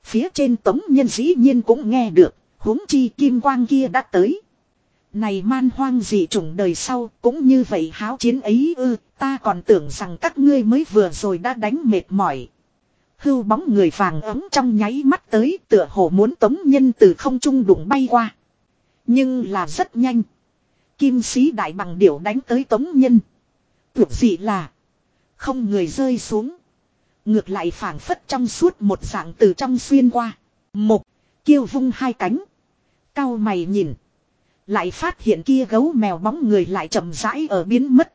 Phía trên tống nhân dĩ nhiên cũng nghe được, huống chi kim quang kia đã tới. Này man hoang dị chủng đời sau cũng như vậy háo chiến ấy ư, ta còn tưởng rằng các ngươi mới vừa rồi đã đánh mệt mỏi. Hưu bóng người vàng ấm trong nháy mắt tới tựa hồ muốn tống nhân từ không trung đụng bay qua. Nhưng là rất nhanh. Kim sĩ đại bằng điểu đánh tới tống nhân. Tưởng dị là. Không người rơi xuống. Ngược lại phảng phất trong suốt một dạng từ trong xuyên qua. Một. Kiêu vung hai cánh. Cao mày nhìn. Lại phát hiện kia gấu mèo bóng người lại chậm rãi ở biến mất.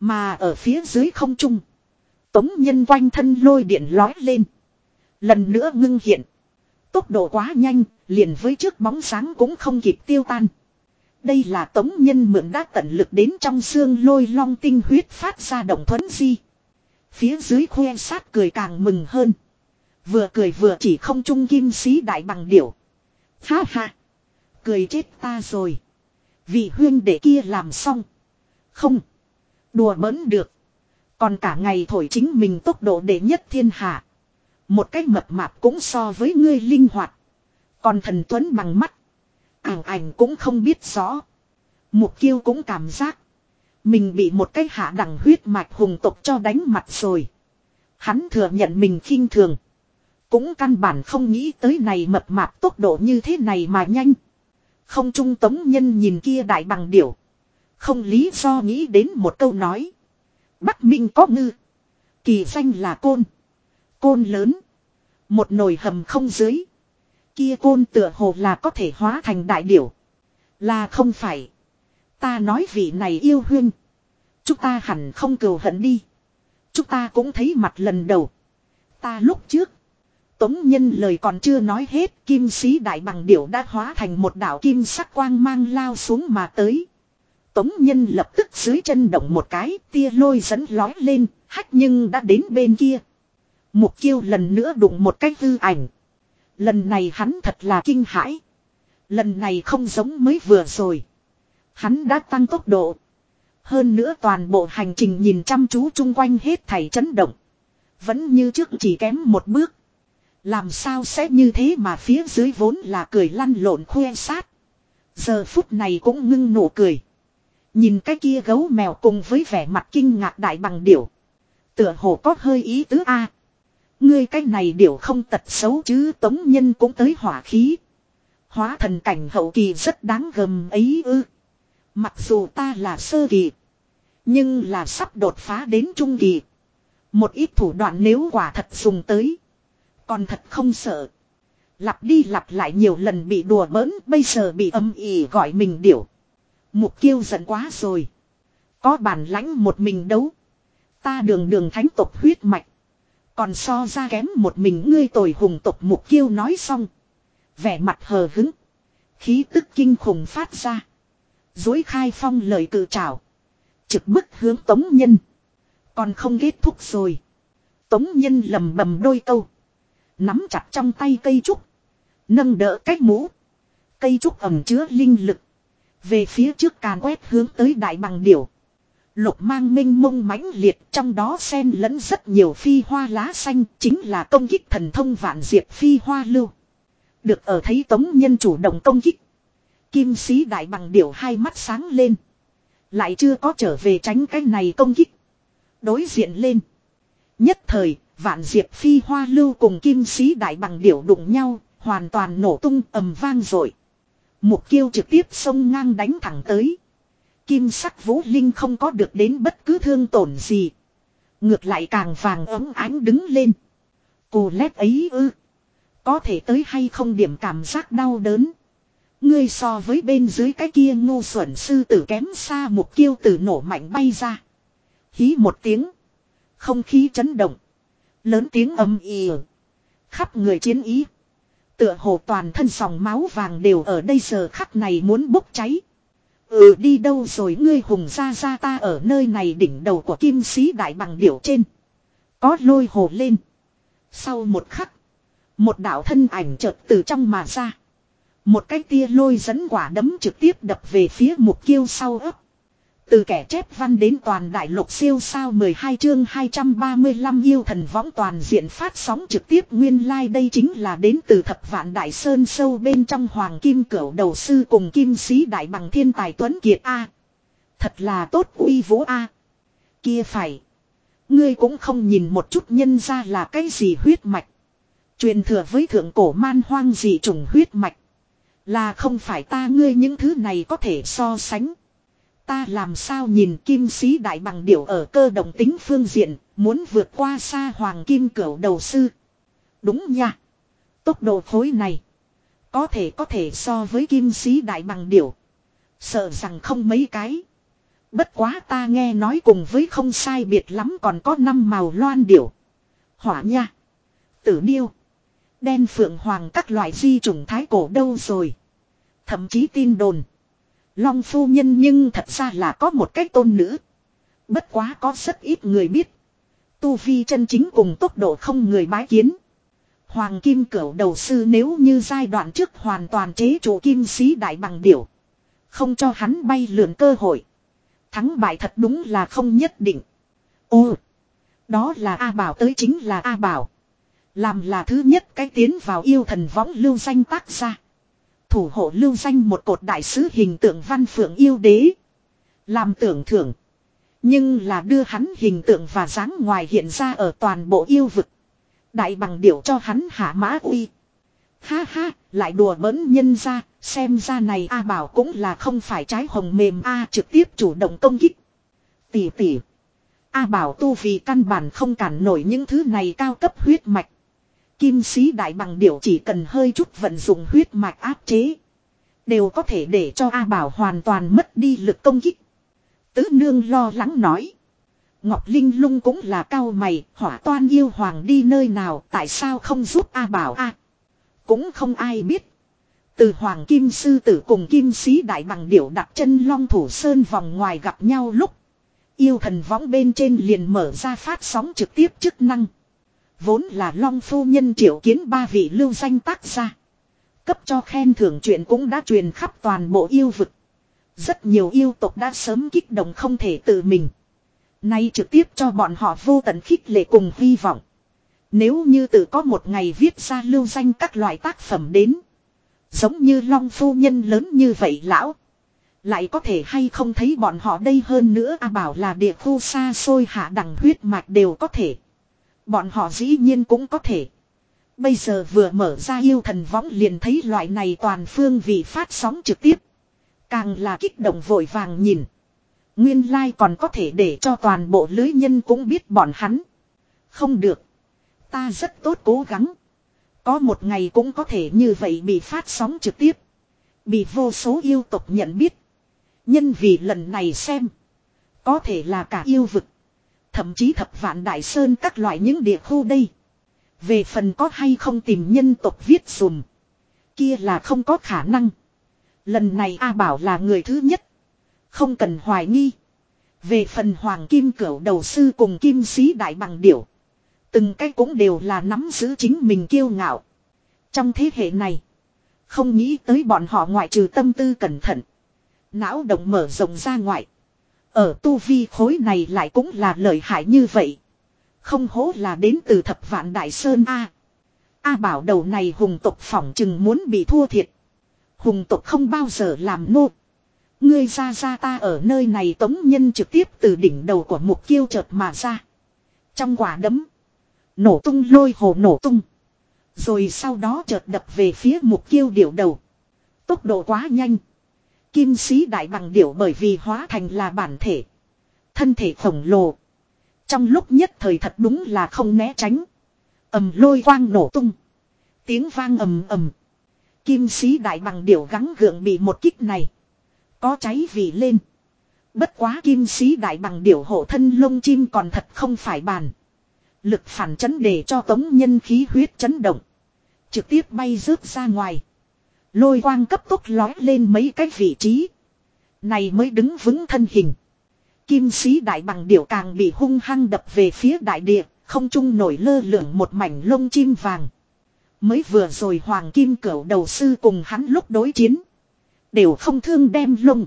Mà ở phía dưới không trung. Tống nhân quanh thân lôi điện lói lên. Lần nữa ngưng hiện. Tốc độ quá nhanh, liền với trước bóng sáng cũng không kịp tiêu tan. Đây là tống nhân mượn đã tận lực đến trong xương lôi long tinh huyết phát ra động thuẫn di. Phía dưới khoe sát cười càng mừng hơn. Vừa cười vừa chỉ không trung kim sĩ đại bằng điểu. Ha ha. Cười chết ta rồi. Vị huyên đệ kia làm xong. Không. Đùa bỡn được. Còn cả ngày thổi chính mình tốc độ đệ nhất thiên hạ. Một cách mập mạp cũng so với ngươi linh hoạt. Còn thần tuấn bằng mắt. Ảng ảnh cũng không biết rõ. Mục kiêu cũng cảm giác. Mình bị một cái hạ đẳng huyết mạch hùng tộc cho đánh mặt rồi. Hắn thừa nhận mình khinh thường. Cũng căn bản không nghĩ tới này mập mạp tốc độ như thế này mà nhanh. Không trung tống nhân nhìn kia đại bằng điểu. Không lý do nghĩ đến một câu nói. Bắc Minh có ngư. Kỳ danh là côn. Côn lớn. Một nồi hầm không dưới. Kia côn tựa hồ là có thể hóa thành đại điểu. Là không phải. Ta nói vị này yêu huyên. Chúng ta hẳn không cầu hận đi. Chúng ta cũng thấy mặt lần đầu. Ta lúc trước. Tống nhân lời còn chưa nói hết. Kim sĩ đại bằng điểu đã hóa thành một đảo kim sắc quang mang lao xuống mà tới. Tống nhân lập tức dưới chân động một cái. Tia lôi dẫn lói lên. Hách nhưng đã đến bên kia. Mục kiêu lần nữa đụng một cái hư ảnh. Lần này hắn thật là kinh hãi. Lần này không giống mới vừa rồi. Hắn đã tăng tốc độ. Hơn nữa toàn bộ hành trình nhìn chăm chú chung quanh hết thảy chấn động. Vẫn như trước chỉ kém một bước. Làm sao sẽ như thế mà phía dưới vốn là cười lăn lộn khoe sát. Giờ phút này cũng ngưng nụ cười. Nhìn cái kia gấu mèo cùng với vẻ mặt kinh ngạc đại bằng điểu. Tựa hồ có hơi ý tứ A. Ngươi cái này điểu không tật xấu chứ tống nhân cũng tới hỏa khí. Hóa thần cảnh hậu kỳ rất đáng gầm ấy ư. Mặc dù ta là sơ kỳ. Nhưng là sắp đột phá đến trung kỳ. Một ít thủ đoạn nếu quả thật dùng tới. Còn thật không sợ. Lặp đi lặp lại nhiều lần bị đùa bỡn, bây giờ bị âm ỉ gọi mình điểu. Mục kiêu giận quá rồi. Có bản lãnh một mình đấu. Ta đường đường thánh tộc huyết mạch. Còn so ra kém một mình ngươi tồi hùng tộc mục kiêu nói xong. Vẻ mặt hờ hứng. Khí tức kinh khủng phát ra. Dối khai phong lời cự trào. Trực bức hướng tống nhân. Còn không kết thúc rồi. Tống nhân lầm bầm đôi câu. Nắm chặt trong tay cây trúc. Nâng đỡ cách mũ. Cây trúc ẩm chứa linh lực. Về phía trước càn quét hướng tới đại bằng điểu. Lục mang minh mông mãnh liệt trong đó xen lẫn rất nhiều phi hoa lá xanh chính là công kích thần thông vạn diệt phi hoa lưu. Được ở thấy tống nhân chủ động công kích. Kim sĩ đại bằng điểu hai mắt sáng lên. Lại chưa có trở về tránh cái này công kích. Đối diện lên. Nhất thời, vạn diệp phi hoa lưu cùng kim sĩ đại bằng điểu đụng nhau, hoàn toàn nổ tung ầm vang rồi. Mục kiêu trực tiếp xông ngang đánh thẳng tới. Kim sắc vũ linh không có được đến bất cứ thương tổn gì. Ngược lại càng vàng ấm ánh đứng lên. Cô lét ấy ư. Có thể tới hay không điểm cảm giác đau đớn. Ngươi so với bên dưới cái kia ngu xuẩn sư tử kém xa một kiêu tử nổ mạnh bay ra. Hí một tiếng. Không khí chấn động. Lớn tiếng âm ỉ. Khắp người chiến ý. Tựa hồ toàn thân sòng máu vàng đều ở đây giờ khắc này muốn bốc cháy. Ừ đi đâu rồi ngươi hùng ra ra ta ở nơi này đỉnh đầu của kim sĩ đại bằng điểu trên. Có lôi hồ lên. Sau một khắc. Một đạo thân ảnh chợt từ trong mà ra. Một cái tia lôi dẫn quả đấm trực tiếp đập về phía mục kiêu sau ấp. Từ kẻ chép văn đến toàn đại lục siêu sao 12 chương 235 yêu thần võng toàn diện phát sóng trực tiếp nguyên lai like đây chính là đến từ thập vạn đại sơn sâu bên trong hoàng kim cửu đầu sư cùng kim sĩ đại bằng thiên tài tuấn kiệt A. Thật là tốt uy vũ A. Kia phải. Ngươi cũng không nhìn một chút nhân ra là cái gì huyết mạch. Truyền thừa với thượng cổ man hoang gì trùng huyết mạch. Là không phải ta, ngươi những thứ này có thể so sánh. Ta làm sao nhìn kim sĩ đại bằng điểu ở cơ động tính phương diện, muốn vượt qua xa hoàng kim cửu đầu sư. Đúng nha. Tốc độ khối này. Có thể có thể so với kim sĩ đại bằng điểu. Sợ rằng không mấy cái. Bất quá ta nghe nói cùng với không sai biệt lắm còn có năm màu loan điểu. Hỏa nha. Tử điêu. Đen phượng hoàng các loại di trùng thái cổ đâu rồi. Thậm chí tin đồn. Long phu nhân nhưng thật ra là có một cái tôn nữ. Bất quá có rất ít người biết. Tu vi chân chính cùng tốc độ không người bái kiến. Hoàng kim cửu đầu sư nếu như giai đoạn trước hoàn toàn chế chủ kim sĩ đại bằng điểu. Không cho hắn bay lượn cơ hội. Thắng bại thật đúng là không nhất định. Ô! Đó là A Bảo tới chính là A Bảo. Làm là thứ nhất cái tiến vào yêu thần võng lưu danh tác ra thủ hộ lưu danh một cột đại sứ hình tượng văn phượng yêu đế. Làm tưởng thưởng. Nhưng là đưa hắn hình tượng và dáng ngoài hiện ra ở toàn bộ yêu vực. Đại bằng điểu cho hắn hạ mã uy. Ha ha, lại đùa bỡn nhân ra, xem ra này A bảo cũng là không phải trái hồng mềm A trực tiếp chủ động công kích. Tỷ tỷ. A bảo tu vì căn bản không cản nổi những thứ này cao cấp huyết mạch. Kim sĩ đại bằng điểu chỉ cần hơi chút vận dụng huyết mạch áp chế. Đều có thể để cho A Bảo hoàn toàn mất đi lực công kích. Tứ nương lo lắng nói. Ngọc Linh lung cũng là cao mày, hỏa toan yêu hoàng đi nơi nào, tại sao không giúp A Bảo A. Cũng không ai biết. Từ Hoàng Kim Sư Tử cùng Kim Sĩ Đại Bằng Điểu đặt chân long thủ sơn vòng ngoài gặp nhau lúc. Yêu thần võng bên trên liền mở ra phát sóng trực tiếp chức năng. Vốn là Long Phu Nhân triệu kiến ba vị lưu danh tác gia. Cấp cho khen thưởng chuyện cũng đã truyền khắp toàn bộ yêu vực. Rất nhiều yêu tộc đã sớm kích động không thể tự mình. Nay trực tiếp cho bọn họ vô tận khích lệ cùng hy vọng. Nếu như tự có một ngày viết ra lưu danh các loại tác phẩm đến. Giống như Long Phu Nhân lớn như vậy lão. Lại có thể hay không thấy bọn họ đây hơn nữa a bảo là địa khu xa xôi hạ đẳng huyết mạch đều có thể. Bọn họ dĩ nhiên cũng có thể. Bây giờ vừa mở ra yêu thần võng liền thấy loại này toàn phương vị phát sóng trực tiếp. Càng là kích động vội vàng nhìn. Nguyên lai like còn có thể để cho toàn bộ lưới nhân cũng biết bọn hắn. Không được. Ta rất tốt cố gắng. Có một ngày cũng có thể như vậy bị phát sóng trực tiếp. Bị vô số yêu tộc nhận biết. Nhân vì lần này xem. Có thể là cả yêu vực. Thậm chí thập vạn đại sơn các loại những địa khu đây. Về phần có hay không tìm nhân tộc viết dùm. Kia là không có khả năng. Lần này A Bảo là người thứ nhất. Không cần hoài nghi. Về phần Hoàng Kim Cửu đầu sư cùng Kim Sĩ Đại Bằng Điểu. Từng cái cũng đều là nắm giữ chính mình kiêu ngạo. Trong thế hệ này. Không nghĩ tới bọn họ ngoại trừ tâm tư cẩn thận. Não động mở rộng ra ngoại. Ở tu vi khối này lại cũng là lợi hại như vậy. Không hố là đến từ thập vạn đại sơn A. A bảo đầu này hùng tộc phỏng chừng muốn bị thua thiệt. Hùng tộc không bao giờ làm nô. Ngươi ra ra ta ở nơi này tống nhân trực tiếp từ đỉnh đầu của mục kiêu chợt mà ra. Trong quả đấm. Nổ tung lôi hồ nổ tung. Rồi sau đó chợt đập về phía mục kiêu điểu đầu. Tốc độ quá nhanh. Kim sĩ đại bằng điểu bởi vì hóa thành là bản thể. Thân thể khổng lồ. Trong lúc nhất thời thật đúng là không né tránh. ầm lôi quang nổ tung. Tiếng vang ầm ầm. Kim sĩ đại bằng điểu gắng gượng bị một kích này. Có cháy vì lên. Bất quá kim sĩ đại bằng điểu hộ thân lông chim còn thật không phải bàn. Lực phản chấn để cho tống nhân khí huyết chấn động. Trực tiếp bay rớt ra ngoài. Lôi quang cấp tốc lói lên mấy cái vị trí. Này mới đứng vững thân hình. Kim sĩ đại bằng điểu càng bị hung hăng đập về phía đại địa, không trung nổi lơ lửng một mảnh lông chim vàng. Mới vừa rồi hoàng kim cửu đầu sư cùng hắn lúc đối chiến. Đều không thương đem lông.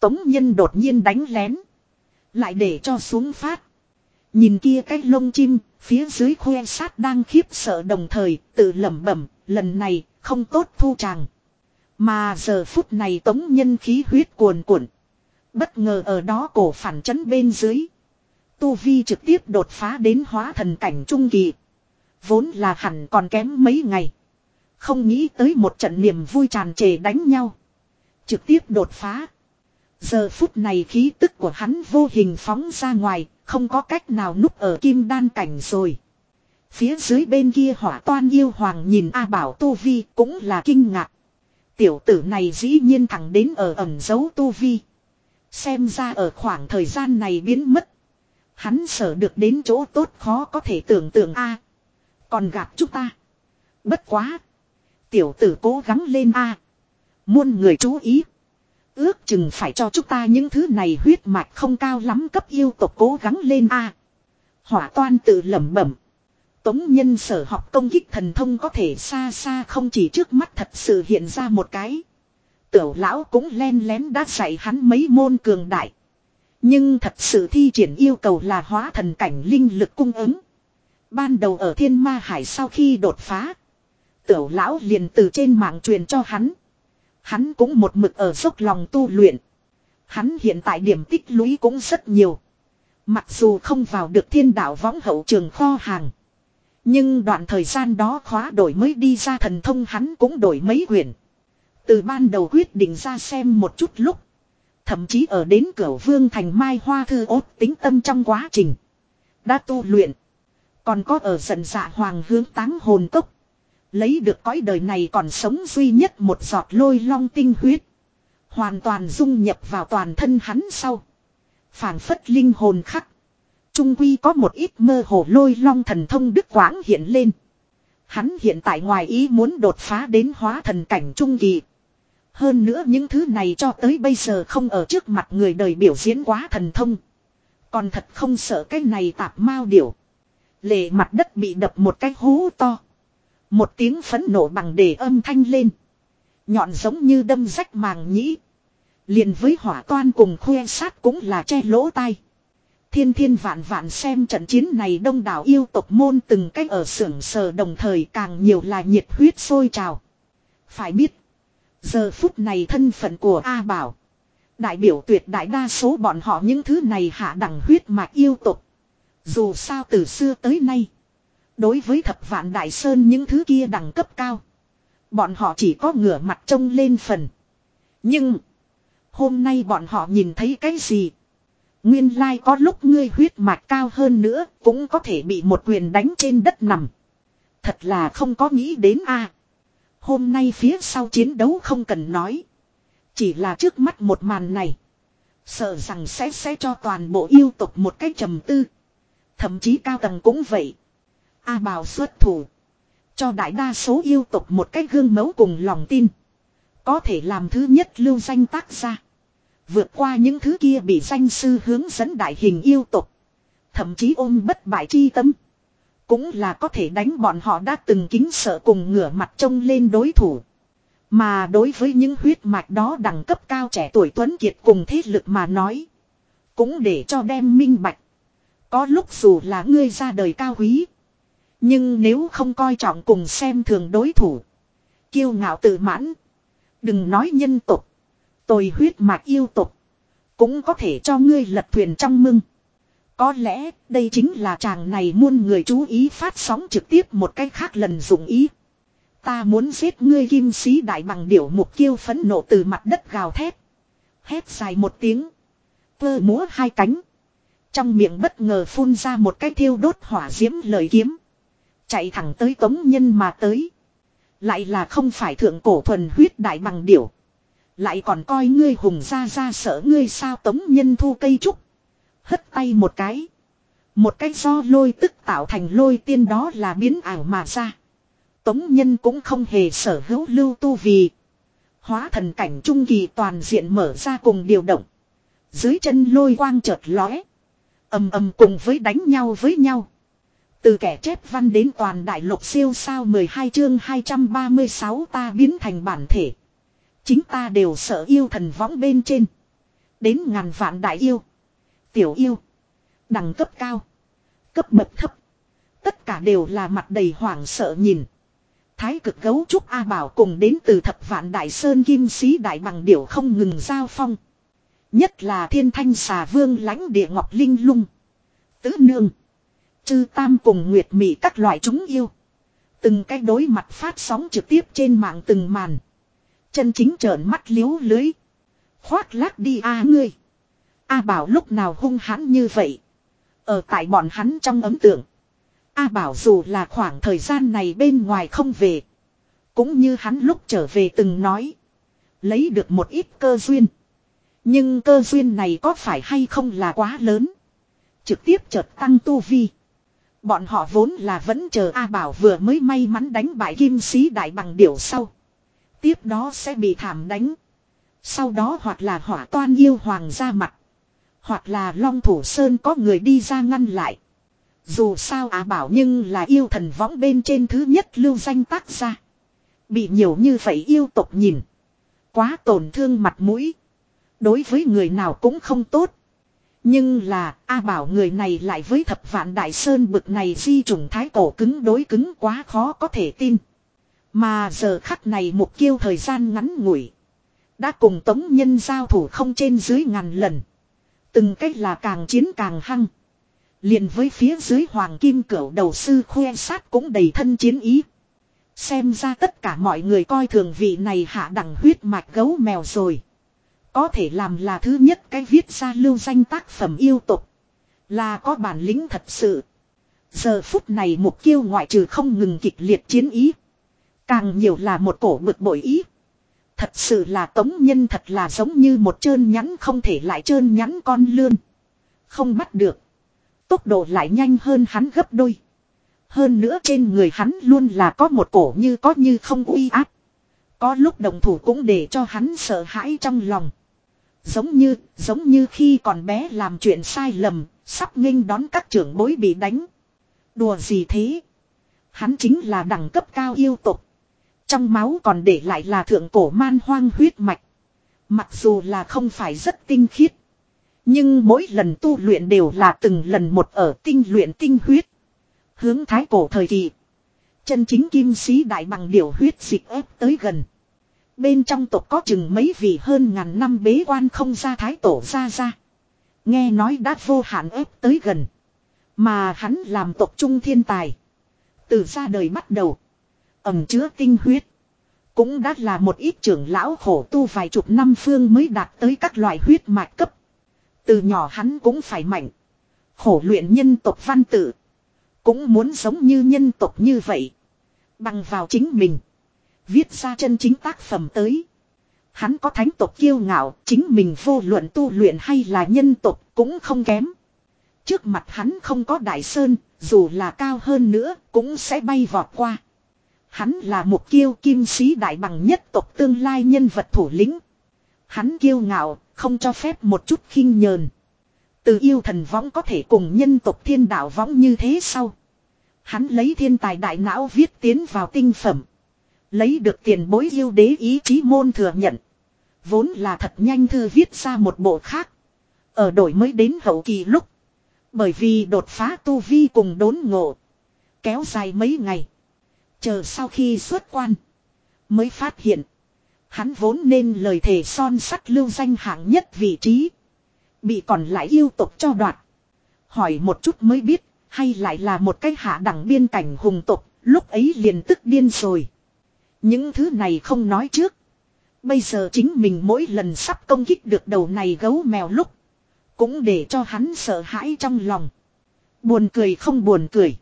Tống nhân đột nhiên đánh lén. Lại để cho xuống phát. Nhìn kia cái lông chim, phía dưới khoe sát đang khiếp sợ đồng thời, tự lẩm bẩm, lần này, không tốt thu chàng. Mà giờ phút này tống nhân khí huyết cuồn cuộn. Bất ngờ ở đó cổ phản chấn bên dưới. Tu Vi trực tiếp đột phá đến hóa thần cảnh trung kỳ. Vốn là hẳn còn kém mấy ngày. Không nghĩ tới một trận niềm vui tràn trề đánh nhau. Trực tiếp đột phá. Giờ phút này khí tức của hắn vô hình phóng ra ngoài, không có cách nào núp ở kim đan cảnh rồi. Phía dưới bên kia hỏa toan yêu hoàng nhìn A Bảo Tu Vi cũng là kinh ngạc. Tiểu tử này dĩ nhiên thẳng đến ở ẩn dấu Tu Vi. Xem ra ở khoảng thời gian này biến mất. Hắn sở được đến chỗ tốt khó có thể tưởng tượng a Còn gặp chúng ta. Bất quá. Tiểu tử cố gắng lên a Muôn người chú ý. Ước chừng phải cho chúng ta những thứ này huyết mạch không cao lắm cấp yêu tộc cố gắng lên a Hỏa toan tự lẩm bẩm. Tống nhân sở học công kích thần thông có thể xa xa không chỉ trước mắt thật sự hiện ra một cái. Tiểu lão cũng len lén đã dạy hắn mấy môn cường đại. Nhưng thật sự thi triển yêu cầu là hóa thần cảnh linh lực cung ứng. Ban đầu ở thiên ma hải sau khi đột phá. Tiểu lão liền từ trên mạng truyền cho hắn. Hắn cũng một mực ở dốc lòng tu luyện. Hắn hiện tại điểm tích lũy cũng rất nhiều. Mặc dù không vào được thiên đạo võng hậu trường kho hàng. Nhưng đoạn thời gian đó khóa đổi mới đi ra thần thông hắn cũng đổi mấy quyển. Từ ban đầu quyết định ra xem một chút lúc. Thậm chí ở đến cửa vương thành mai hoa thư ốt tính tâm trong quá trình. Đã tu luyện. Còn có ở dần dạ hoàng hướng táng hồn tốc. Lấy được cõi đời này còn sống duy nhất một giọt lôi long tinh huyết. Hoàn toàn dung nhập vào toàn thân hắn sau. phảng phất linh hồn khắc. Trung quy có một ít mơ hồ lôi long thần thông đức quãng hiện lên. Hắn hiện tại ngoài ý muốn đột phá đến hóa thần cảnh trung kỳ. Hơn nữa những thứ này cho tới bây giờ không ở trước mặt người đời biểu diễn quá thần thông. Còn thật không sợ cái này tạp mao điểu. Lệ mặt đất bị đập một cái hú to. Một tiếng phấn nổ bằng đề âm thanh lên. Nhọn giống như đâm rách màng nhĩ. liền với hỏa toan cùng khuê sát cũng là che lỗ tai. Thiên thiên vạn vạn xem trận chiến này đông đảo yêu tộc môn từng cách ở xưởng sờ đồng thời càng nhiều là nhiệt huyết sôi trào. Phải biết. Giờ phút này thân phận của A Bảo. Đại biểu tuyệt đại đa số bọn họ những thứ này hạ đẳng huyết mạch yêu tục. Dù sao từ xưa tới nay. Đối với thập vạn đại sơn những thứ kia đẳng cấp cao. Bọn họ chỉ có ngửa mặt trông lên phần. Nhưng. Hôm nay bọn họ nhìn thấy cái gì. Nguyên lai có lúc ngươi huyết mạch cao hơn nữa, cũng có thể bị một quyền đánh trên đất nằm. Thật là không có nghĩ đến a. Hôm nay phía sau chiến đấu không cần nói. Chỉ là trước mắt một màn này. Sợ rằng sẽ sẽ cho toàn bộ yêu tục một cách trầm tư. Thậm chí cao tầng cũng vậy. A bào xuất thủ. Cho đại đa số yêu tục một cách gương mẫu cùng lòng tin. Có thể làm thứ nhất lưu danh tác ra. Vượt qua những thứ kia bị danh sư hướng dẫn đại hình yêu tục. Thậm chí ôm bất bại chi tâm. Cũng là có thể đánh bọn họ đã từng kính sợ cùng ngửa mặt trông lên đối thủ. Mà đối với những huyết mạch đó đẳng cấp cao trẻ tuổi tuấn kiệt cùng thế lực mà nói. Cũng để cho đem minh bạch. Có lúc dù là ngươi ra đời cao quý. Nhưng nếu không coi trọng cùng xem thường đối thủ. Kiêu ngạo tự mãn. Đừng nói nhân tục tôi huyết mạch yêu tục. Cũng có thể cho ngươi lật thuyền trong mưng. Có lẽ, đây chính là chàng này muôn người chú ý phát sóng trực tiếp một cách khác lần dụng ý. Ta muốn giết ngươi kim sĩ đại bằng điểu mục kiêu phấn nộ từ mặt đất gào thét. Hét dài một tiếng. Vơ múa hai cánh. Trong miệng bất ngờ phun ra một cái thiêu đốt hỏa diễm lời kiếm. Chạy thẳng tới tống nhân mà tới. Lại là không phải thượng cổ thuần huyết đại bằng điểu. Lại còn coi ngươi hùng ra ra sợ ngươi sao tống nhân thu cây trúc. Hất tay một cái. Một cái do lôi tức tạo thành lôi tiên đó là biến ảo mà ra. Tống nhân cũng không hề sở hữu lưu tu vì. Hóa thần cảnh trung kỳ toàn diện mở ra cùng điều động. Dưới chân lôi quang chợt lóe. ầm ầm cùng với đánh nhau với nhau. Từ kẻ chép văn đến toàn đại lục siêu sao 12 chương 236 ta biến thành bản thể. Chính ta đều sợ yêu thần võng bên trên. Đến ngàn vạn đại yêu. Tiểu yêu. Đẳng cấp cao. Cấp bậc thấp. Tất cả đều là mặt đầy hoảng sợ nhìn. Thái cực gấu trúc A Bảo cùng đến từ thập vạn đại sơn kim sĩ đại bằng điểu không ngừng giao phong. Nhất là thiên thanh xà vương lãnh địa ngọc linh lung. Tứ nương. Chư tam cùng nguyệt mị các loại chúng yêu. Từng cái đối mặt phát sóng trực tiếp trên mạng từng màn. Chân chính trợn mắt liếu lưới. Khoác lác đi a ngươi. A bảo lúc nào hung hãn như vậy. Ở tại bọn hắn trong ấm tượng. A bảo dù là khoảng thời gian này bên ngoài không về. Cũng như hắn lúc trở về từng nói. Lấy được một ít cơ duyên. Nhưng cơ duyên này có phải hay không là quá lớn. Trực tiếp chợt tăng tu vi. Bọn họ vốn là vẫn chờ A Bảo vừa mới may mắn đánh bại kim sĩ đại bằng điểu sau. Tiếp đó sẽ bị thảm đánh. Sau đó hoặc là hỏa toan yêu hoàng ra mặt. Hoặc là long thủ sơn có người đi ra ngăn lại. Dù sao á bảo nhưng là yêu thần võng bên trên thứ nhất lưu danh tác ra. Bị nhiều như vậy yêu tộc nhìn. Quá tổn thương mặt mũi. Đối với người nào cũng không tốt. Nhưng là A bảo người này lại với thập vạn đại sơn bực này di trùng thái cổ cứng đối cứng quá khó có thể tin. Mà giờ khắc này mục kiêu thời gian ngắn ngủi. Đã cùng tống nhân giao thủ không trên dưới ngàn lần. Từng cách là càng chiến càng hăng. liền với phía dưới hoàng kim cửu đầu sư khoe sát cũng đầy thân chiến ý. Xem ra tất cả mọi người coi thường vị này hạ đẳng huyết mạch gấu mèo rồi. Có thể làm là thứ nhất cái viết ra lưu danh tác phẩm yêu tục. Là có bản lĩnh thật sự. Giờ phút này mục kiêu ngoại trừ không ngừng kịch liệt chiến ý. Càng nhiều là một cổ bực bội ý. Thật sự là tống nhân thật là giống như một trơn nhắn không thể lại trơn nhắn con lươn. Không bắt được. Tốc độ lại nhanh hơn hắn gấp đôi. Hơn nữa trên người hắn luôn là có một cổ như có như không uy áp. Có lúc đồng thủ cũng để cho hắn sợ hãi trong lòng. Giống như, giống như khi còn bé làm chuyện sai lầm, sắp nghênh đón các trưởng bối bị đánh. Đùa gì thế? Hắn chính là đẳng cấp cao yêu tục. Trong máu còn để lại là thượng cổ man hoang huyết mạch. Mặc dù là không phải rất tinh khiết. Nhưng mỗi lần tu luyện đều là từng lần một ở tinh luyện tinh huyết. Hướng thái cổ thời kỳ. Chân chính kim sĩ đại bằng điều huyết dịch ép tới gần. Bên trong tộc có chừng mấy vị hơn ngàn năm bế quan không ra thái tổ ra ra. Nghe nói đã vô hạn ép tới gần. Mà hắn làm tộc trung thiên tài. Từ ra đời bắt đầu. Ẩm chứa tinh huyết. Cũng đã là một ít trưởng lão khổ tu vài chục năm phương mới đạt tới các loại huyết mạch cấp. Từ nhỏ hắn cũng phải mạnh. Khổ luyện nhân tộc văn tự. Cũng muốn giống như nhân tộc như vậy. Bằng vào chính mình. Viết ra chân chính tác phẩm tới. Hắn có thánh tộc kiêu ngạo, chính mình vô luận tu luyện hay là nhân tộc cũng không kém. Trước mặt hắn không có đại sơn, dù là cao hơn nữa cũng sẽ bay vọt qua. Hắn là một kiêu kim sĩ đại bằng nhất tộc tương lai nhân vật thủ lĩnh. Hắn kiêu ngạo, không cho phép một chút khinh nhờn. Từ yêu thần võng có thể cùng nhân tộc thiên đạo võng như thế sau. Hắn lấy thiên tài đại não viết tiến vào tinh phẩm. Lấy được tiền bối yêu đế ý chí môn thừa nhận. Vốn là thật nhanh thư viết ra một bộ khác. Ở đổi mới đến hậu kỳ lúc. Bởi vì đột phá tu vi cùng đốn ngộ. Kéo dài mấy ngày. Chờ sau khi xuất quan. Mới phát hiện. Hắn vốn nên lời thề son sắt lưu danh hạng nhất vị trí. Bị còn lại yêu tục cho đoạt. Hỏi một chút mới biết. Hay lại là một cái hạ đẳng biên cảnh hùng tục. Lúc ấy liền tức điên rồi. Những thứ này không nói trước. Bây giờ chính mình mỗi lần sắp công kích được đầu này gấu mèo lúc. Cũng để cho hắn sợ hãi trong lòng. Buồn cười không buồn cười.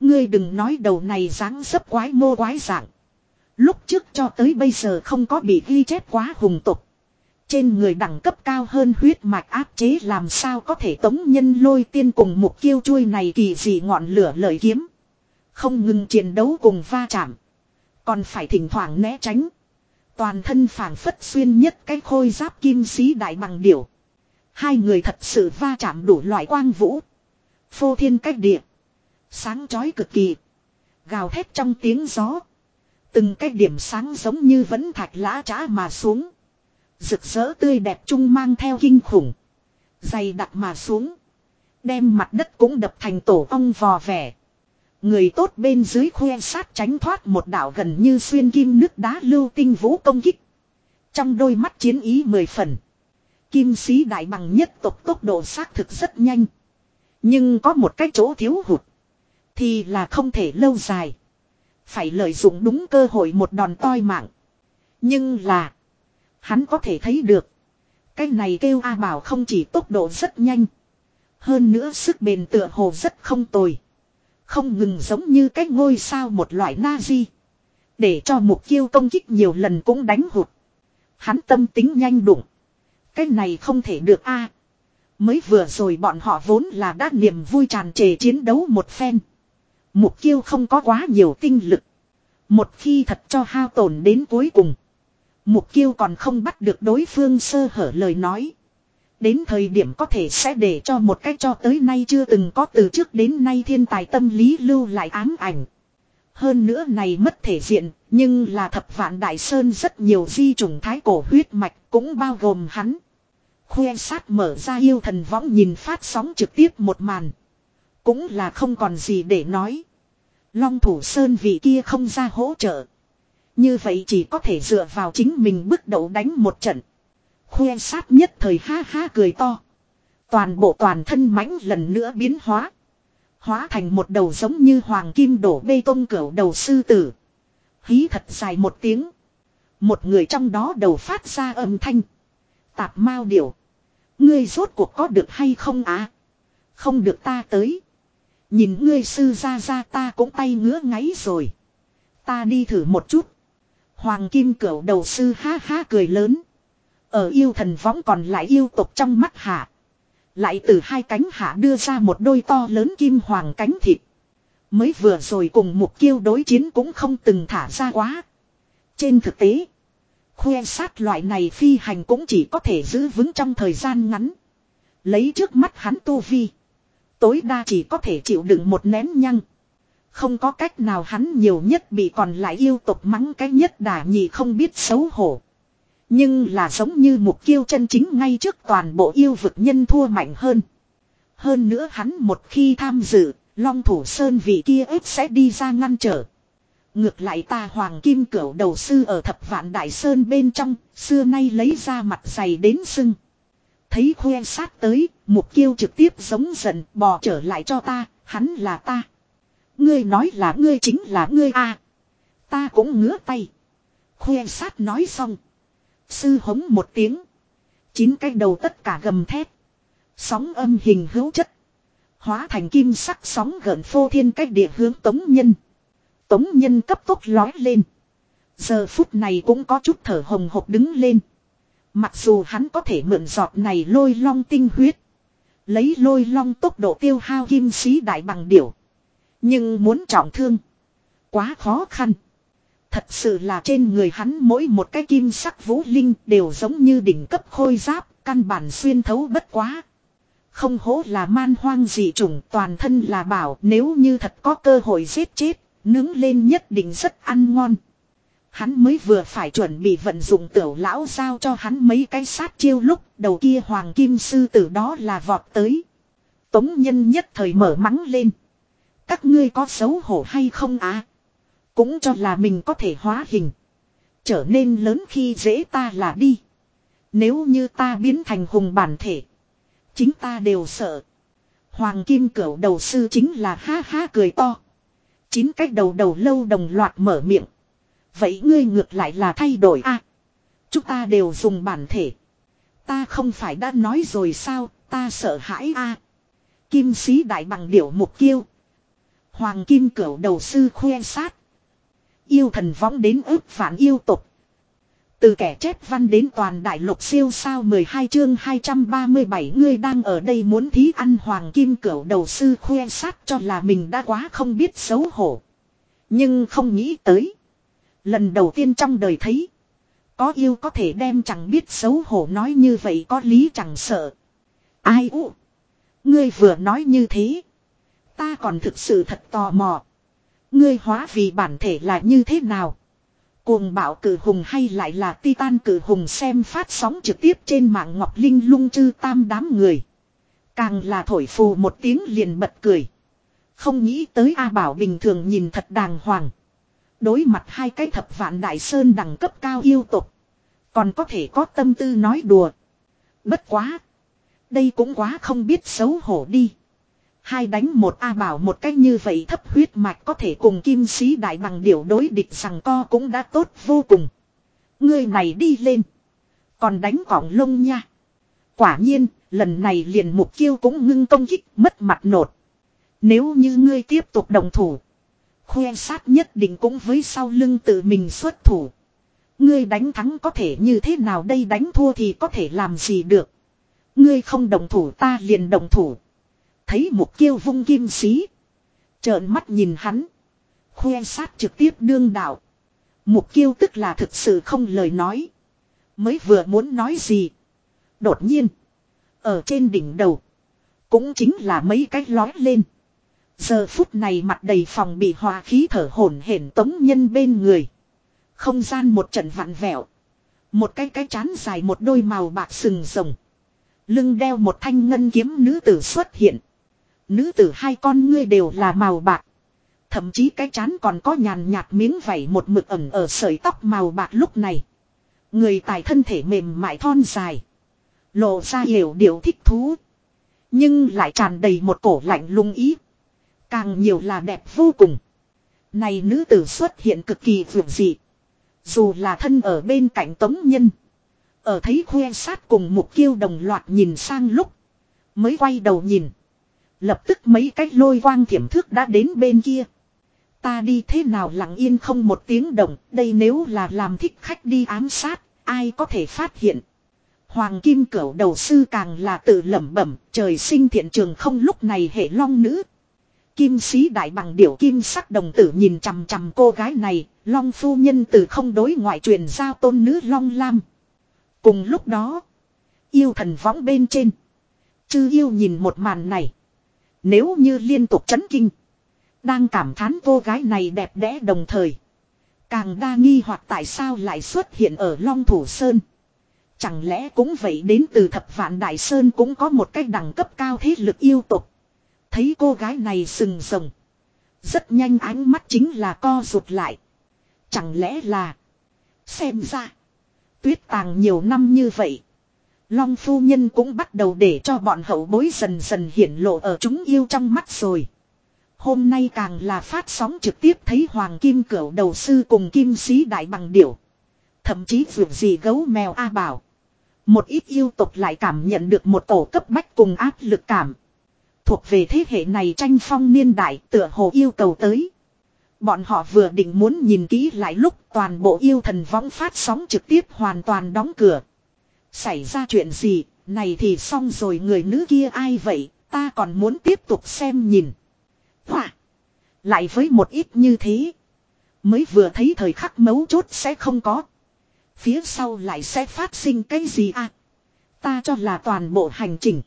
Ngươi đừng nói đầu này dáng dấp quái mô quái dạng. Lúc trước cho tới bây giờ không có bị ghi chép quá hùng tục. Trên người đẳng cấp cao hơn huyết mạch áp chế làm sao có thể tống nhân lôi tiên cùng mục kiêu chui này kỳ dị ngọn lửa lợi kiếm. Không ngừng chiến đấu cùng va chạm. Còn phải thỉnh thoảng né tránh. Toàn thân phảng phất xuyên nhất cái khôi giáp kim sĩ đại bằng điểu. Hai người thật sự va chạm đủ loại quang vũ. Phô thiên cách địa. Sáng chói cực kỳ. Gào thét trong tiếng gió. Từng cái điểm sáng giống như vẫn thạch lã trá mà xuống. Rực rỡ tươi đẹp trung mang theo kinh khủng. Dày đặc mà xuống. Đem mặt đất cũng đập thành tổ ong vò vẻ. Người tốt bên dưới khoe sát tránh thoát một đảo gần như xuyên kim nước đá lưu tinh vũ công kích. Trong đôi mắt chiến ý mười phần. Kim sĩ đại bằng nhất tộc tốc độ xác thực rất nhanh. Nhưng có một cái chỗ thiếu hụt. Thì là không thể lâu dài. Phải lợi dụng đúng cơ hội một đòn toi mạng. Nhưng là. Hắn có thể thấy được. Cái này kêu A Bảo không chỉ tốc độ rất nhanh. Hơn nữa sức bền tựa hồ rất không tồi. Không ngừng giống như cái ngôi sao một loại na di. Để cho mục tiêu công kích nhiều lần cũng đánh hụt. Hắn tâm tính nhanh đụng. Cái này không thể được a. mới vừa rồi bọn họ vốn là đã niềm vui tràn trề chiến đấu một phen. Mục tiêu không có quá nhiều tinh lực. Một khi thật cho hao tổn đến cuối cùng. Mục tiêu còn không bắt được đối phương sơ hở lời nói. Đến thời điểm có thể sẽ để cho một cách cho tới nay chưa từng có từ trước đến nay thiên tài tâm lý lưu lại ám ảnh. Hơn nữa này mất thể diện, nhưng là thập vạn đại sơn rất nhiều di trùng thái cổ huyết mạch cũng bao gồm hắn. Khoe sát mở ra yêu thần võng nhìn phát sóng trực tiếp một màn. Cũng là không còn gì để nói. Long thủ sơn vị kia không ra hỗ trợ. Như vậy chỉ có thể dựa vào chính mình bước đầu đánh một trận. Khoe sát nhất thời ha ha cười to. Toàn bộ toàn thân mãnh lần nữa biến hóa. Hóa thành một đầu giống như hoàng kim đổ bê tông cửu đầu sư tử. Hí thật dài một tiếng. Một người trong đó đầu phát ra âm thanh. Tạp mau điểu. Ngươi rốt cuộc có được hay không á? Không được ta tới. Nhìn ngươi sư ra ra ta cũng tay ngứa ngáy rồi. Ta đi thử một chút. Hoàng kim cửu đầu sư ha ha cười lớn. Ở yêu thần võng còn lại yêu tục trong mắt hạ. Lại từ hai cánh hạ đưa ra một đôi to lớn kim hoàng cánh thịt. Mới vừa rồi cùng mục kiêu đối chiến cũng không từng thả ra quá. Trên thực tế, khoe sát loại này phi hành cũng chỉ có thể giữ vững trong thời gian ngắn. Lấy trước mắt hắn tu vi. Tối đa chỉ có thể chịu đựng một nén nhăng. Không có cách nào hắn nhiều nhất bị còn lại yêu tục mắng cái nhất đả nhị không biết xấu hổ. Nhưng là giống như mục kiêu chân chính ngay trước toàn bộ yêu vực nhân thua mạnh hơn. Hơn nữa hắn một khi tham dự, Long Thủ Sơn vị kia ếp sẽ đi ra ngăn trở. Ngược lại ta Hoàng Kim Cửu đầu sư ở thập vạn Đại Sơn bên trong, xưa nay lấy ra mặt dày đến sưng. Thấy khoe sát tới, mục kiêu trực tiếp giống giận bò trở lại cho ta, hắn là ta. Ngươi nói là ngươi chính là ngươi a Ta cũng ngứa tay. Khoe sát nói xong. Sư hống một tiếng. Chín cái đầu tất cả gầm thét. Sóng âm hình hữu chất. Hóa thành kim sắc sóng gần phô thiên cách địa hướng tống nhân. Tống nhân cấp tốc lói lên. Giờ phút này cũng có chút thở hồng hộc đứng lên. Mặc dù hắn có thể mượn giọt này lôi long tinh huyết. Lấy lôi long tốc độ tiêu hao kim sĩ đại bằng điểu. Nhưng muốn trọng thương. Quá khó khăn. Thật sự là trên người hắn mỗi một cái kim sắc vũ linh đều giống như đỉnh cấp khôi giáp, căn bản xuyên thấu bất quá. Không hố là man hoang dị chủng toàn thân là bảo nếu như thật có cơ hội giết chết, nướng lên nhất định rất ăn ngon. Hắn mới vừa phải chuẩn bị vận dụng tiểu lão giao cho hắn mấy cái sát chiêu lúc, đầu kia hoàng kim sư tử đó là vọt tới. Tống nhân nhất thời mở mắng lên. Các ngươi có xấu hổ hay không á? Cũng cho là mình có thể hóa hình. Trở nên lớn khi dễ ta là đi. Nếu như ta biến thành hùng bản thể. Chính ta đều sợ. Hoàng kim cửu đầu sư chính là ha ha cười to. Chín cách đầu đầu lâu đồng loạt mở miệng. Vậy ngươi ngược lại là thay đổi a Chúng ta đều dùng bản thể. Ta không phải đã nói rồi sao, ta sợ hãi a Kim sĩ đại bằng điểu mục kiêu. Hoàng kim cửu đầu sư khoe sát. Yêu thần võng đến ước phản yêu tục. Từ kẻ chép văn đến toàn đại lục siêu sao 12 chương 237 ngươi đang ở đây muốn thí ăn hoàng kim cửu đầu sư khoe sát cho là mình đã quá không biết xấu hổ. Nhưng không nghĩ tới. Lần đầu tiên trong đời thấy. Có yêu có thể đem chẳng biết xấu hổ nói như vậy có lý chẳng sợ. Ai u. Ngươi vừa nói như thế. Ta còn thực sự thật tò mò. Ngươi hóa vì bản thể là như thế nào? Cuồng bạo cử hùng hay lại là titan cử hùng xem phát sóng trực tiếp trên mạng Ngọc Linh lung chư tam đám người. Càng là thổi phù một tiếng liền bật cười. Không nghĩ tới A Bảo bình thường nhìn thật đàng hoàng. Đối mặt hai cái thập vạn đại sơn đẳng cấp cao yêu tục. Còn có thể có tâm tư nói đùa. Bất quá. Đây cũng quá không biết xấu hổ đi. Hai đánh một A bảo một cách như vậy thấp huyết mạch có thể cùng kim sĩ đại bằng điểu đối địch rằng co cũng đã tốt vô cùng. Ngươi này đi lên. Còn đánh cỏng lông nha. Quả nhiên, lần này liền mục kiêu cũng ngưng công kích mất mặt nột. Nếu như ngươi tiếp tục đồng thủ. Khoe sát nhất định cũng với sau lưng tự mình xuất thủ. Ngươi đánh thắng có thể như thế nào đây đánh thua thì có thể làm gì được. Ngươi không đồng thủ ta liền đồng thủ. Thấy mục kiêu vung kim xí. Trợn mắt nhìn hắn. Khoe sát trực tiếp đương đạo. Mục kiêu tức là thực sự không lời nói. Mới vừa muốn nói gì. Đột nhiên. Ở trên đỉnh đầu. Cũng chính là mấy cái lói lên. Giờ phút này mặt đầy phòng bị hòa khí thở hổn hển tống nhân bên người. Không gian một trận vặn vẹo. Một cái cái chán dài một đôi màu bạc sừng rồng. Lưng đeo một thanh ngân kiếm nữ tử xuất hiện. Nữ tử hai con ngươi đều là màu bạc. Thậm chí cái chán còn có nhàn nhạt miếng vảy một mực ẩn ở sợi tóc màu bạc lúc này. Người tài thân thể mềm mại thon dài. Lộ ra hiểu điều thích thú. Nhưng lại tràn đầy một cổ lạnh lung ý. Càng nhiều là đẹp vô cùng. Này nữ tử xuất hiện cực kỳ vượt dị. Dù là thân ở bên cạnh tống nhân. Ở thấy khuê sát cùng mục kiêu đồng loạt nhìn sang lúc. Mới quay đầu nhìn. Lập tức mấy cách lôi quang thiểm thước đã đến bên kia. Ta đi thế nào lặng yên không một tiếng động. Đây nếu là làm thích khách đi ám sát. Ai có thể phát hiện. Hoàng kim cửu đầu sư càng là tự lẩm bẩm. Trời sinh thiện trường không lúc này hệ long nữ. Kim sĩ đại bằng điểu kim sắc đồng tử nhìn chằm chằm cô gái này. Long phu nhân từ không đối ngoại truyền giao tôn nữ long lam. Cùng lúc đó. Yêu thần võng bên trên. Chư yêu nhìn một màn này. Nếu như liên tục chấn kinh. Đang cảm thán cô gái này đẹp đẽ đồng thời. Càng đa nghi hoặc tại sao lại xuất hiện ở Long Thủ Sơn. Chẳng lẽ cũng vậy đến từ thập vạn Đại Sơn cũng có một cách đẳng cấp cao thế lực yêu tục. Thấy cô gái này sừng sồng. Rất nhanh ánh mắt chính là co rụt lại. Chẳng lẽ là. Xem ra. Tuyết tàng nhiều năm như vậy. Long phu nhân cũng bắt đầu để cho bọn hậu bối dần dần hiển lộ ở chúng yêu trong mắt rồi. Hôm nay càng là phát sóng trực tiếp thấy Hoàng Kim Cửu đầu sư cùng Kim Sĩ Đại Bằng Điểu. Thậm chí vượt gì gấu mèo A Bảo. Một ít yêu tục lại cảm nhận được một tổ cấp bách cùng áp lực cảm. Thuộc về thế hệ này tranh phong niên đại tựa hồ yêu cầu tới. Bọn họ vừa định muốn nhìn kỹ lại lúc toàn bộ yêu thần võng phát sóng trực tiếp hoàn toàn đóng cửa. Xảy ra chuyện gì, này thì xong rồi người nữ kia ai vậy, ta còn muốn tiếp tục xem nhìn. Hỏa! Lại với một ít như thế. Mới vừa thấy thời khắc mấu chốt sẽ không có. Phía sau lại sẽ phát sinh cái gì à? Ta cho là toàn bộ hành trình.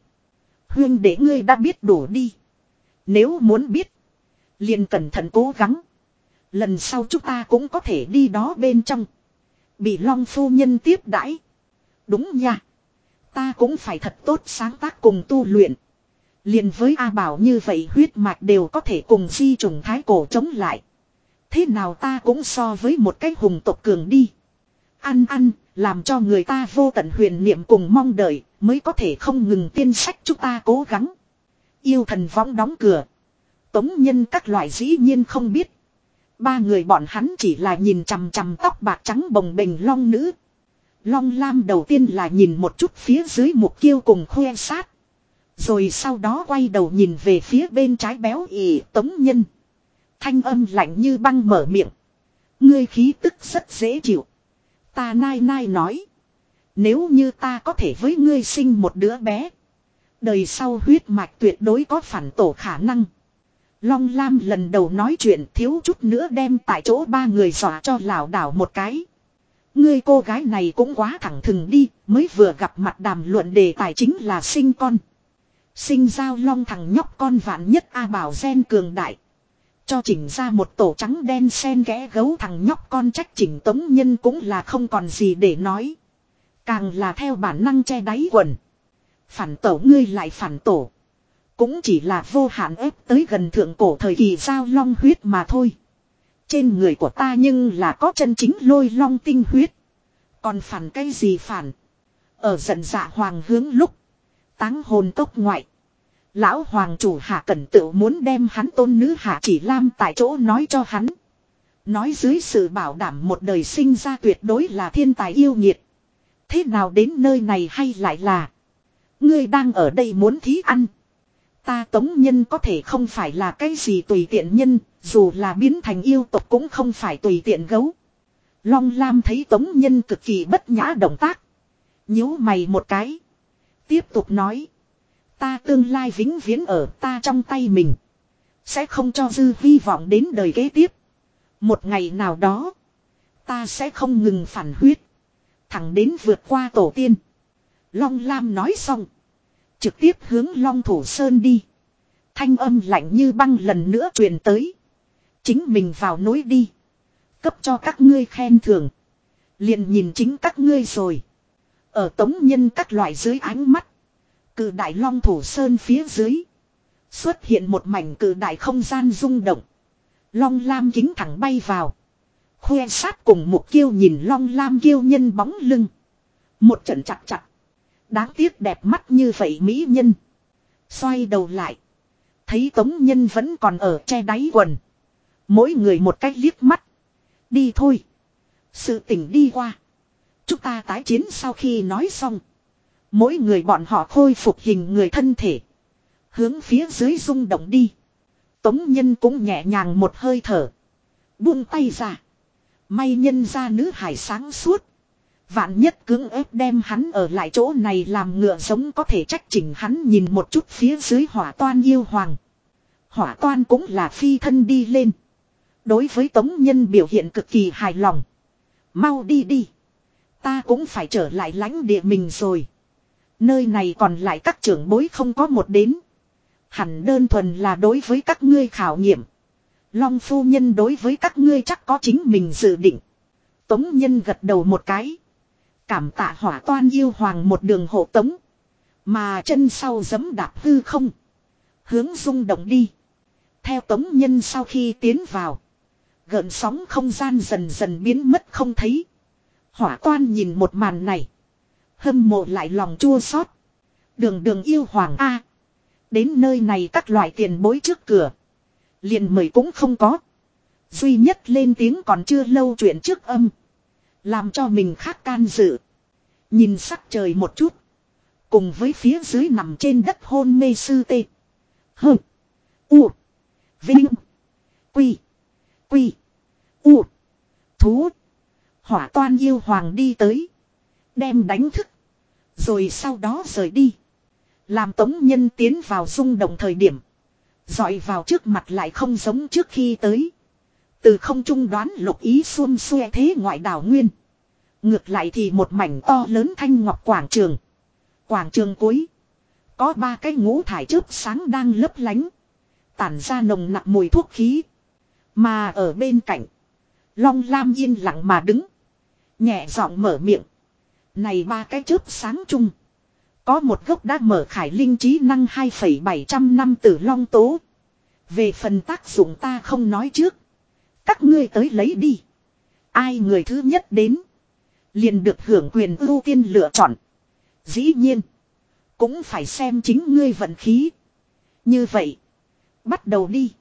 Huyên để ngươi đã biết đủ đi. Nếu muốn biết. liền cẩn thận cố gắng. Lần sau chúng ta cũng có thể đi đó bên trong. Bị long phu nhân tiếp đãi. Đúng nha. Ta cũng phải thật tốt sáng tác cùng tu luyện. liền với A Bảo như vậy huyết mạch đều có thể cùng di trùng thái cổ chống lại. Thế nào ta cũng so với một cái hùng tộc cường đi. Ăn ăn, làm cho người ta vô tận huyền niệm cùng mong đợi, mới có thể không ngừng tiên sách chúng ta cố gắng. Yêu thần võng đóng cửa. Tống nhân các loại dĩ nhiên không biết. Ba người bọn hắn chỉ là nhìn chằm chằm tóc bạc trắng bồng bềnh long nữ. Long Lam đầu tiên là nhìn một chút phía dưới mục kiêu cùng khoe sát. Rồi sau đó quay đầu nhìn về phía bên trái béo ỉ tống nhân. Thanh âm lạnh như băng mở miệng. Ngươi khí tức rất dễ chịu. Ta nai nai nói. Nếu như ta có thể với ngươi sinh một đứa bé. Đời sau huyết mạch tuyệt đối có phản tổ khả năng. Long Lam lần đầu nói chuyện thiếu chút nữa đem tại chỗ ba người dọa cho lảo đảo một cái. Ngươi cô gái này cũng quá thẳng thừng đi, mới vừa gặp mặt đàm luận đề tài chính là sinh con. Sinh giao long thằng nhóc con vạn nhất A bảo gen cường đại. Cho chỉnh ra một tổ trắng đen sen ghé gấu thằng nhóc con trách chỉnh tống nhân cũng là không còn gì để nói. Càng là theo bản năng che đáy quần. Phản tổ ngươi lại phản tổ. Cũng chỉ là vô hạn ép tới gần thượng cổ thời kỳ giao long huyết mà thôi. Trên người của ta nhưng là có chân chính lôi long tinh huyết. Còn phản cái gì phản? Ở giận dạ hoàng hướng lúc. Táng hồn tốc ngoại. Lão hoàng chủ hạ cẩn tự muốn đem hắn tôn nữ hạ chỉ lam tại chỗ nói cho hắn. Nói dưới sự bảo đảm một đời sinh ra tuyệt đối là thiên tài yêu nghiệt Thế nào đến nơi này hay lại là. Ngươi đang ở đây muốn thí ăn. Ta tống nhân có thể không phải là cái gì tùy tiện nhân, dù là biến thành yêu tộc cũng không phải tùy tiện gấu. Long Lam thấy tống nhân cực kỳ bất nhã động tác. nhíu mày một cái. Tiếp tục nói. Ta tương lai vĩnh viễn ở ta trong tay mình. Sẽ không cho dư hy vọng đến đời kế tiếp. Một ngày nào đó. Ta sẽ không ngừng phản huyết. Thẳng đến vượt qua tổ tiên. Long Lam nói xong. Trực tiếp hướng Long Thủ Sơn đi. Thanh âm lạnh như băng lần nữa truyền tới. Chính mình vào núi đi. Cấp cho các ngươi khen thưởng. Liền nhìn chính các ngươi rồi. Ở tống nhân các loại dưới ánh mắt. Cự đại long thủ sơn phía dưới. Xuất hiện một mảnh cự đại không gian rung động. Long lam kính thẳng bay vào. Khoe sát cùng một kiêu nhìn long lam kiêu nhân bóng lưng. Một trận chặt chặt. Đáng tiếc đẹp mắt như vậy mỹ nhân. Xoay đầu lại. Thấy tống nhân vẫn còn ở che đáy quần. Mỗi người một cách liếc mắt. Đi thôi. Sự tỉnh đi qua. Chúng ta tái chiến sau khi nói xong. Mỗi người bọn họ khôi phục hình người thân thể. Hướng phía dưới rung động đi. Tống nhân cũng nhẹ nhàng một hơi thở. Buông tay ra. May nhân ra nữ hải sáng suốt. Vạn nhất cưỡng ép đem hắn ở lại chỗ này làm ngựa giống có thể trách chỉnh hắn nhìn một chút phía dưới hỏa toan yêu hoàng. Hỏa toan cũng là phi thân đi lên. Đối với tống nhân biểu hiện cực kỳ hài lòng. Mau đi đi. Ta cũng phải trở lại lãnh địa mình rồi. Nơi này còn lại các trưởng bối không có một đến. Hẳn đơn thuần là đối với các ngươi khảo nghiệm. Long phu nhân đối với các ngươi chắc có chính mình dự định. Tống nhân gật đầu một cái. Cảm tạ hỏa toan yêu hoàng một đường hộ tống. Mà chân sau giấm đạp hư không. Hướng rung động đi. Theo tống nhân sau khi tiến vào. Gợn sóng không gian dần dần biến mất không thấy. Hỏa toan nhìn một màn này. Hâm mộ lại lòng chua xót. Đường đường yêu hoàng A. Đến nơi này các loại tiền bối trước cửa. Liền mời cũng không có. Duy nhất lên tiếng còn chưa lâu chuyện trước âm. Làm cho mình khác can dự. Nhìn sắc trời một chút. Cùng với phía dưới nằm trên đất hôn mê sư tê. hừ, U. Vinh. Quy. Quy. U. Thú. Hỏa toan yêu hoàng đi tới. Đem đánh thức. Rồi sau đó rời đi. Làm tống nhân tiến vào rung động thời điểm. Dọi vào trước mặt lại không giống trước khi tới. Từ không trung đoán lục ý xuân xuê thế ngoại đảo nguyên. Ngược lại thì một mảnh to lớn thanh ngọc quảng trường. Quảng trường cuối. Có ba cái ngũ thải chớp sáng đang lấp lánh. Tản ra nồng nặc mùi thuốc khí. Mà ở bên cạnh. Long Lam yên lặng mà đứng. Nhẹ giọng mở miệng. Này ba cái chớp sáng chung. Có một gốc đã mở khải linh trí năng 2,700 năm tử long tố. Về phần tác dụng ta không nói trước. Các ngươi tới lấy đi. Ai người thứ nhất đến. Liền được hưởng quyền ưu tiên lựa chọn. Dĩ nhiên. Cũng phải xem chính ngươi vận khí. Như vậy. Bắt đầu đi.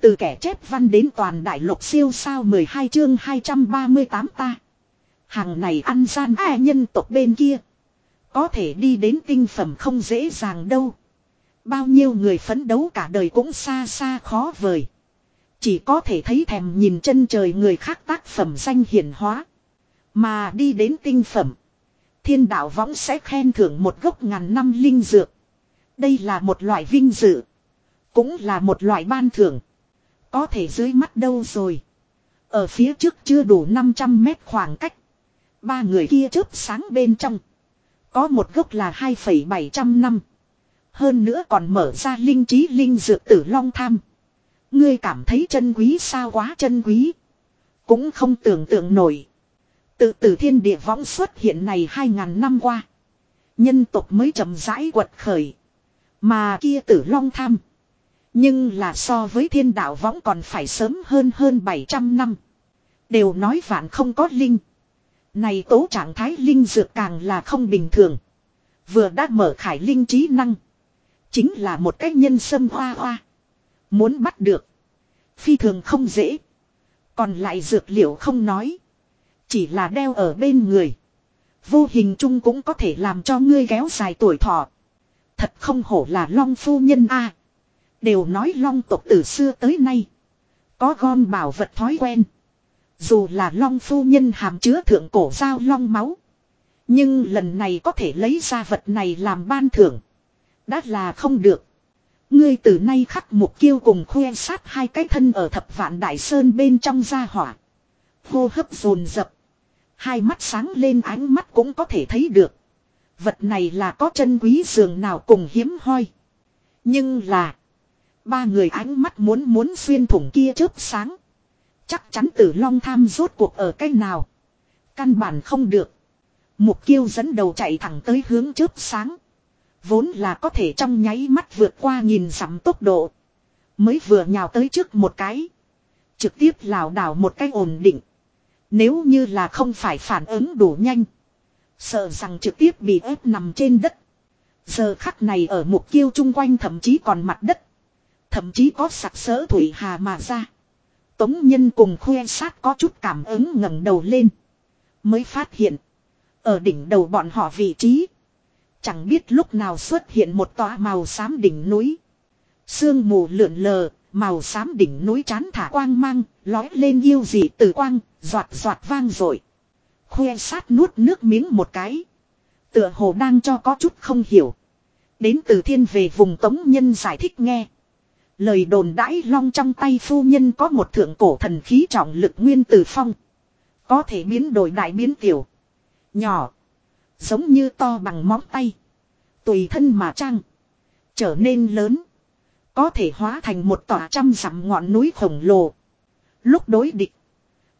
Từ kẻ chép văn đến toàn đại lục siêu sao 12 chương 238 ta. Hàng này ăn gian ai nhân tộc bên kia. Có thể đi đến tinh phẩm không dễ dàng đâu. Bao nhiêu người phấn đấu cả đời cũng xa xa khó vời. Chỉ có thể thấy thèm nhìn chân trời người khác tác phẩm danh hiển hóa. Mà đi đến tinh phẩm. Thiên đạo võng sẽ khen thưởng một gốc ngàn năm linh dược. Đây là một loại vinh dự. Cũng là một loại ban thưởng. Có thể dưới mắt đâu rồi. Ở phía trước chưa đủ 500 mét khoảng cách. Ba người kia chớp sáng bên trong. Có một gốc là 2,700 năm. Hơn nữa còn mở ra linh trí linh dược tử long tham. Ngươi cảm thấy chân quý sao quá chân quý. Cũng không tưởng tượng nổi. Tự tử thiên địa võng xuất hiện này 2.000 năm qua. Nhân tộc mới chậm rãi quật khởi. Mà kia tử long tham. Nhưng là so với thiên đạo võng còn phải sớm hơn hơn 700 năm. Đều nói vạn không có linh. Này tố trạng thái linh dược càng là không bình thường. Vừa đã mở khải linh trí năng. Chính là một cách nhân sâm hoa hoa. Muốn bắt được. Phi thường không dễ. Còn lại dược liệu không nói. Chỉ là đeo ở bên người. Vô hình chung cũng có thể làm cho ngươi kéo dài tuổi thọ. Thật không hổ là long phu nhân a Đều nói long tộc từ xưa tới nay. Có gom bảo vật thói quen. Dù là long phu nhân hàm chứa thượng cổ giao long máu. Nhưng lần này có thể lấy ra vật này làm ban thưởng. Đã là không được. Ngươi từ nay khắc mục kiêu cùng khoe sát hai cái thân ở thập vạn đại sơn bên trong gia hỏa. Hô hấp dồn dập Hai mắt sáng lên ánh mắt cũng có thể thấy được. Vật này là có chân quý giường nào cùng hiếm hoi. Nhưng là. Ba người ánh mắt muốn muốn xuyên thủng kia chớp sáng. Chắc chắn tử long tham rốt cuộc ở cái nào. Căn bản không được. Mục kiêu dẫn đầu chạy thẳng tới hướng chớp sáng. Vốn là có thể trong nháy mắt vượt qua nhìn sắm tốc độ. Mới vừa nhào tới trước một cái. Trực tiếp lảo đảo một cái ổn định. Nếu như là không phải phản ứng đủ nhanh. Sợ rằng trực tiếp bị ép nằm trên đất. Giờ khắc này ở mục kiêu chung quanh thậm chí còn mặt đất. Thậm chí có sặc sỡ thủy hà mà ra. Tống nhân cùng khoe sát có chút cảm ứng ngẩng đầu lên. Mới phát hiện. Ở đỉnh đầu bọn họ vị trí. Chẳng biết lúc nào xuất hiện một tòa màu xám đỉnh núi. Sương mù lượn lờ, màu xám đỉnh núi chán thả quang mang, lói lên yêu dị từ quang, giọt giọt vang rồi. Khoe sát nuốt nước miếng một cái. Tựa hồ đang cho có chút không hiểu. Đến từ thiên về vùng tống nhân giải thích nghe. Lời đồn đãi long trong tay phu nhân có một thượng cổ thần khí trọng lực nguyên tử phong. Có thể biến đổi đại biến tiểu. Nhỏ. Giống như to bằng móng tay. Tùy thân mà trang. Trở nên lớn. Có thể hóa thành một tòa trăm dặm ngọn núi khổng lồ. Lúc đối địch.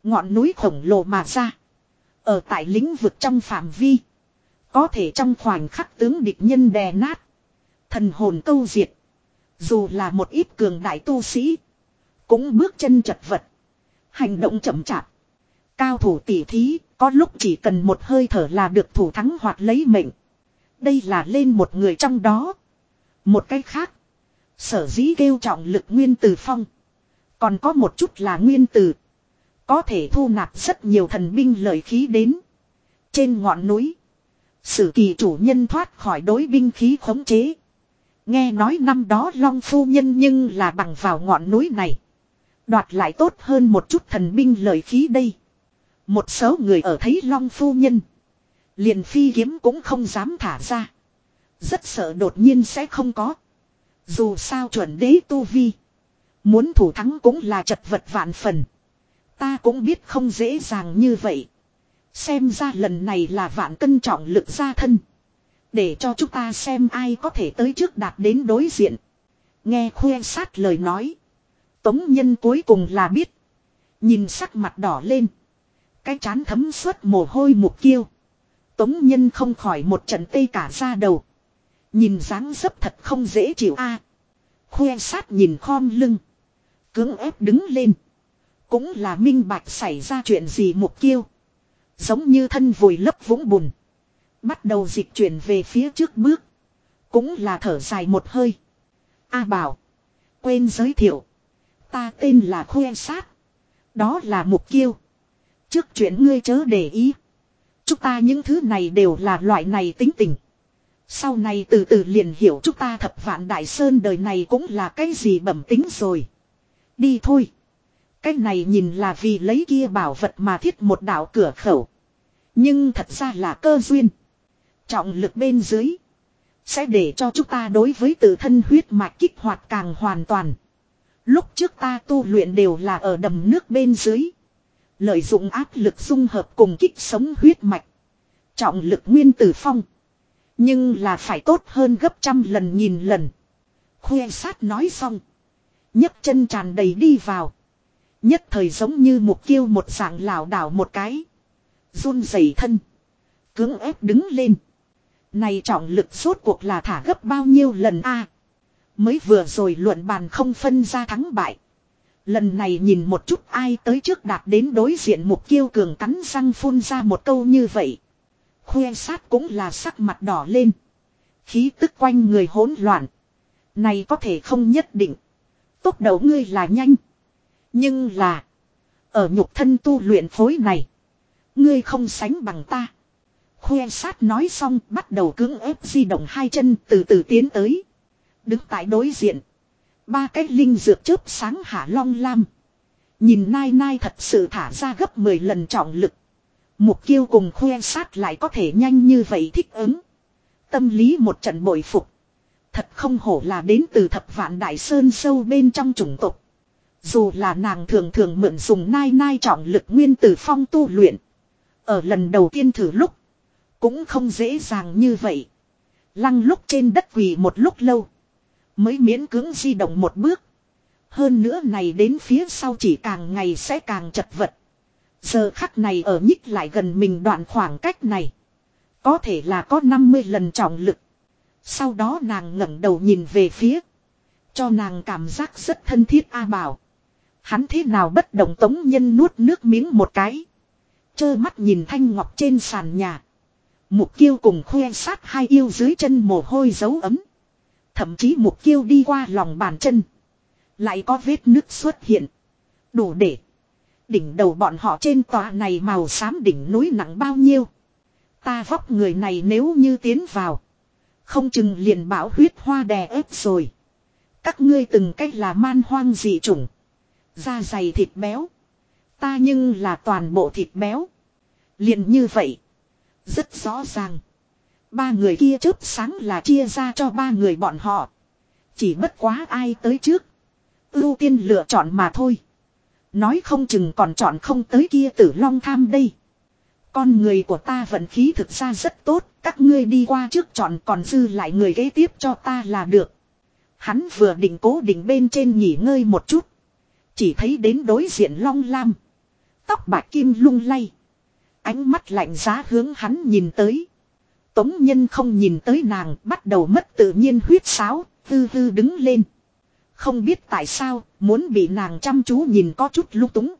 Ngọn núi khổng lồ mà ra. Ở tại lĩnh vực trong phạm vi. Có thể trong khoảnh khắc tướng địch nhân đè nát. Thần hồn câu diệt. Dù là một ít cường đại tu sĩ. Cũng bước chân chật vật. Hành động chậm chạp. Cao thủ tỷ thí. Có lúc chỉ cần một hơi thở là được thủ thắng hoặc lấy mệnh. Đây là lên một người trong đó. Một cách khác. Sở dĩ kêu trọng lực nguyên từ phong. Còn có một chút là nguyên từ. Có thể thu nạp rất nhiều thần binh lợi khí đến. Trên ngọn núi. Sử kỳ chủ nhân thoát khỏi đối binh khí khống chế. Nghe nói năm đó Long Phu Nhân nhưng là bằng vào ngọn núi này. Đoạt lại tốt hơn một chút thần binh lợi khí đây. Một số người ở thấy Long Phu Nhân. Liền phi kiếm cũng không dám thả ra. Rất sợ đột nhiên sẽ không có. Dù sao chuẩn đế tu vi. Muốn thủ thắng cũng là chật vật vạn phần. Ta cũng biết không dễ dàng như vậy. Xem ra lần này là vạn cân trọng lực ra thân. Để cho chúng ta xem ai có thể tới trước đạt đến đối diện. Nghe khuê sát lời nói. Tống nhân cuối cùng là biết. Nhìn sắc mặt đỏ lên. Cái chán thấm suốt mồ hôi mục kiêu. Tống nhân không khỏi một trận tê cả ra đầu. Nhìn dáng dấp thật không dễ chịu a. Khuê sát nhìn khom lưng. Cưỡng ép đứng lên. Cũng là minh bạch xảy ra chuyện gì mục kiêu. Giống như thân vùi lấp vũng bùn. Bắt đầu dịch chuyển về phía trước bước. Cũng là thở dài một hơi. A bảo. Quên giới thiệu. Ta tên là khuê sát. Đó là mục kiêu. Trước chuyện ngươi chớ để ý. Chúng ta những thứ này đều là loại này tính tình. Sau này từ từ liền hiểu chúng ta thập vạn đại sơn đời này cũng là cái gì bẩm tính rồi. Đi thôi. Cái này nhìn là vì lấy kia bảo vật mà thiết một đạo cửa khẩu. Nhưng thật ra là cơ duyên. Trọng lực bên dưới. Sẽ để cho chúng ta đối với tự thân huyết mạch kích hoạt càng hoàn toàn. Lúc trước ta tu luyện đều là ở đầm nước bên dưới. Lợi dụng áp lực dung hợp cùng kích sống huyết mạch. Trọng lực nguyên tử phong. Nhưng là phải tốt hơn gấp trăm lần nghìn lần. Khuê sát nói xong. nhấc chân tràn đầy đi vào. Nhất thời giống như mục kiêu một dạng lảo đảo một cái. run rẩy thân. Cưỡng ép đứng lên. Này trọng lực suốt cuộc là thả gấp bao nhiêu lần a Mới vừa rồi luận bàn không phân ra thắng bại. Lần này nhìn một chút ai tới trước đạt đến đối diện mục kiêu cường cắn răng phun ra một câu như vậy. Khuê sát cũng là sắc mặt đỏ lên. Khí tức quanh người hỗn loạn. Này có thể không nhất định. Tốc đầu ngươi là nhanh. Nhưng là. Ở nhục thân tu luyện phối này. Ngươi không sánh bằng ta. Khuê sát nói xong, bắt đầu cưỡng ép di động hai chân từ từ tiến tới. Đứng tại đối diện. Ba cái linh dược chớp sáng hạ long lam. Nhìn nai nai thật sự thả ra gấp 10 lần trọng lực. Mục kiêu cùng khoe sát lại có thể nhanh như vậy thích ứng. Tâm lý một trận bội phục. Thật không hổ là đến từ thập vạn đại sơn sâu bên trong chủng tộc. Dù là nàng thường thường mượn dùng nai nai trọng lực nguyên tử phong tu luyện. Ở lần đầu tiên thử lúc. Cũng không dễ dàng như vậy. Lăng lúc trên đất quỳ một lúc lâu. Mới miễn cưỡng di động một bước. Hơn nữa này đến phía sau chỉ càng ngày sẽ càng chật vật. Giờ khắc này ở nhích lại gần mình đoạn khoảng cách này. Có thể là có 50 lần trọng lực. Sau đó nàng ngẩng đầu nhìn về phía. Cho nàng cảm giác rất thân thiết A Bảo. Hắn thế nào bất động tống nhân nuốt nước miếng một cái. Chơ mắt nhìn thanh ngọc trên sàn nhà. Mục kiêu cùng khoe sát hai yêu dưới chân mồ hôi dấu ấm. Thậm chí mục kiêu đi qua lòng bàn chân. Lại có vết nước xuất hiện. Đủ để. Đỉnh đầu bọn họ trên tòa này màu xám đỉnh núi nặng bao nhiêu. Ta vóc người này nếu như tiến vào. Không chừng liền bảo huyết hoa đè ép rồi. Các ngươi từng cách là man hoang dị chủng. Da dày thịt béo. Ta nhưng là toàn bộ thịt béo. Liền như vậy. Rất rõ ràng. Ba người kia chớp sáng là chia ra cho ba người bọn họ. Chỉ bất quá ai tới trước. Ưu tiên lựa chọn mà thôi. Nói không chừng còn chọn không tới kia tử long tham đây. Con người của ta vận khí thực ra rất tốt, các ngươi đi qua trước chọn còn dư lại người kế tiếp cho ta là được. Hắn vừa định cố định bên trên nghỉ ngơi một chút. Chỉ thấy đến đối diện long lam. Tóc bạc kim lung lay. Ánh mắt lạnh giá hướng hắn nhìn tới. Tống nhân không nhìn tới nàng bắt đầu mất tự nhiên huyết sáo, hư hư đứng lên. Không biết tại sao, muốn bị nàng chăm chú nhìn có chút lúc túng.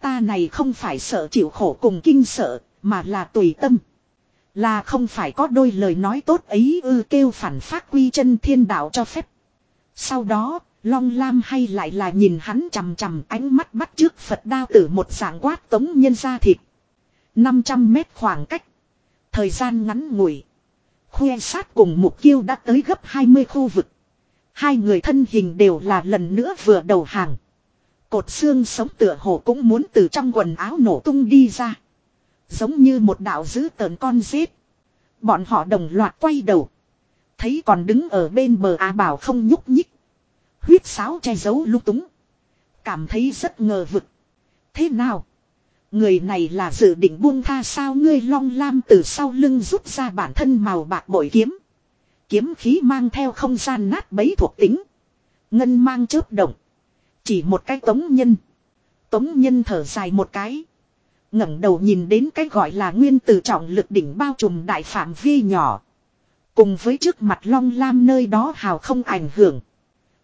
Ta này không phải sợ chịu khổ cùng kinh sợ, mà là tùy tâm. Là không phải có đôi lời nói tốt ấy ư kêu phản phát quy chân thiên đạo cho phép. Sau đó, Long Lam hay lại là nhìn hắn chằm chằm ánh mắt bắt trước Phật đao tử một dạng quát tống nhân ra thịt. 500 mét khoảng cách. Thời gian ngắn ngủi. Khoe sát cùng mục kiêu đã tới gấp 20 khu vực. Hai người thân hình đều là lần nữa vừa đầu hàng. Cột xương sống tựa hồ cũng muốn từ trong quần áo nổ tung đi ra. Giống như một đạo dữ tờn con giết. Bọn họ đồng loạt quay đầu. Thấy còn đứng ở bên bờ Á Bảo không nhúc nhích. Huyết sáo che giấu lung túng. Cảm thấy rất ngờ vực. Thế nào? Người này là dự định buông tha sao ngươi long lam từ sau lưng rút ra bản thân màu bạc bội kiếm. Kiếm khí mang theo không gian nát bấy thuộc tính. Ngân mang chớp động. Chỉ một cái tống nhân. Tống nhân thở dài một cái. ngẩng đầu nhìn đến cái gọi là nguyên tử trọng lực đỉnh bao trùm đại phạm vi nhỏ. Cùng với trước mặt long lam nơi đó hào không ảnh hưởng.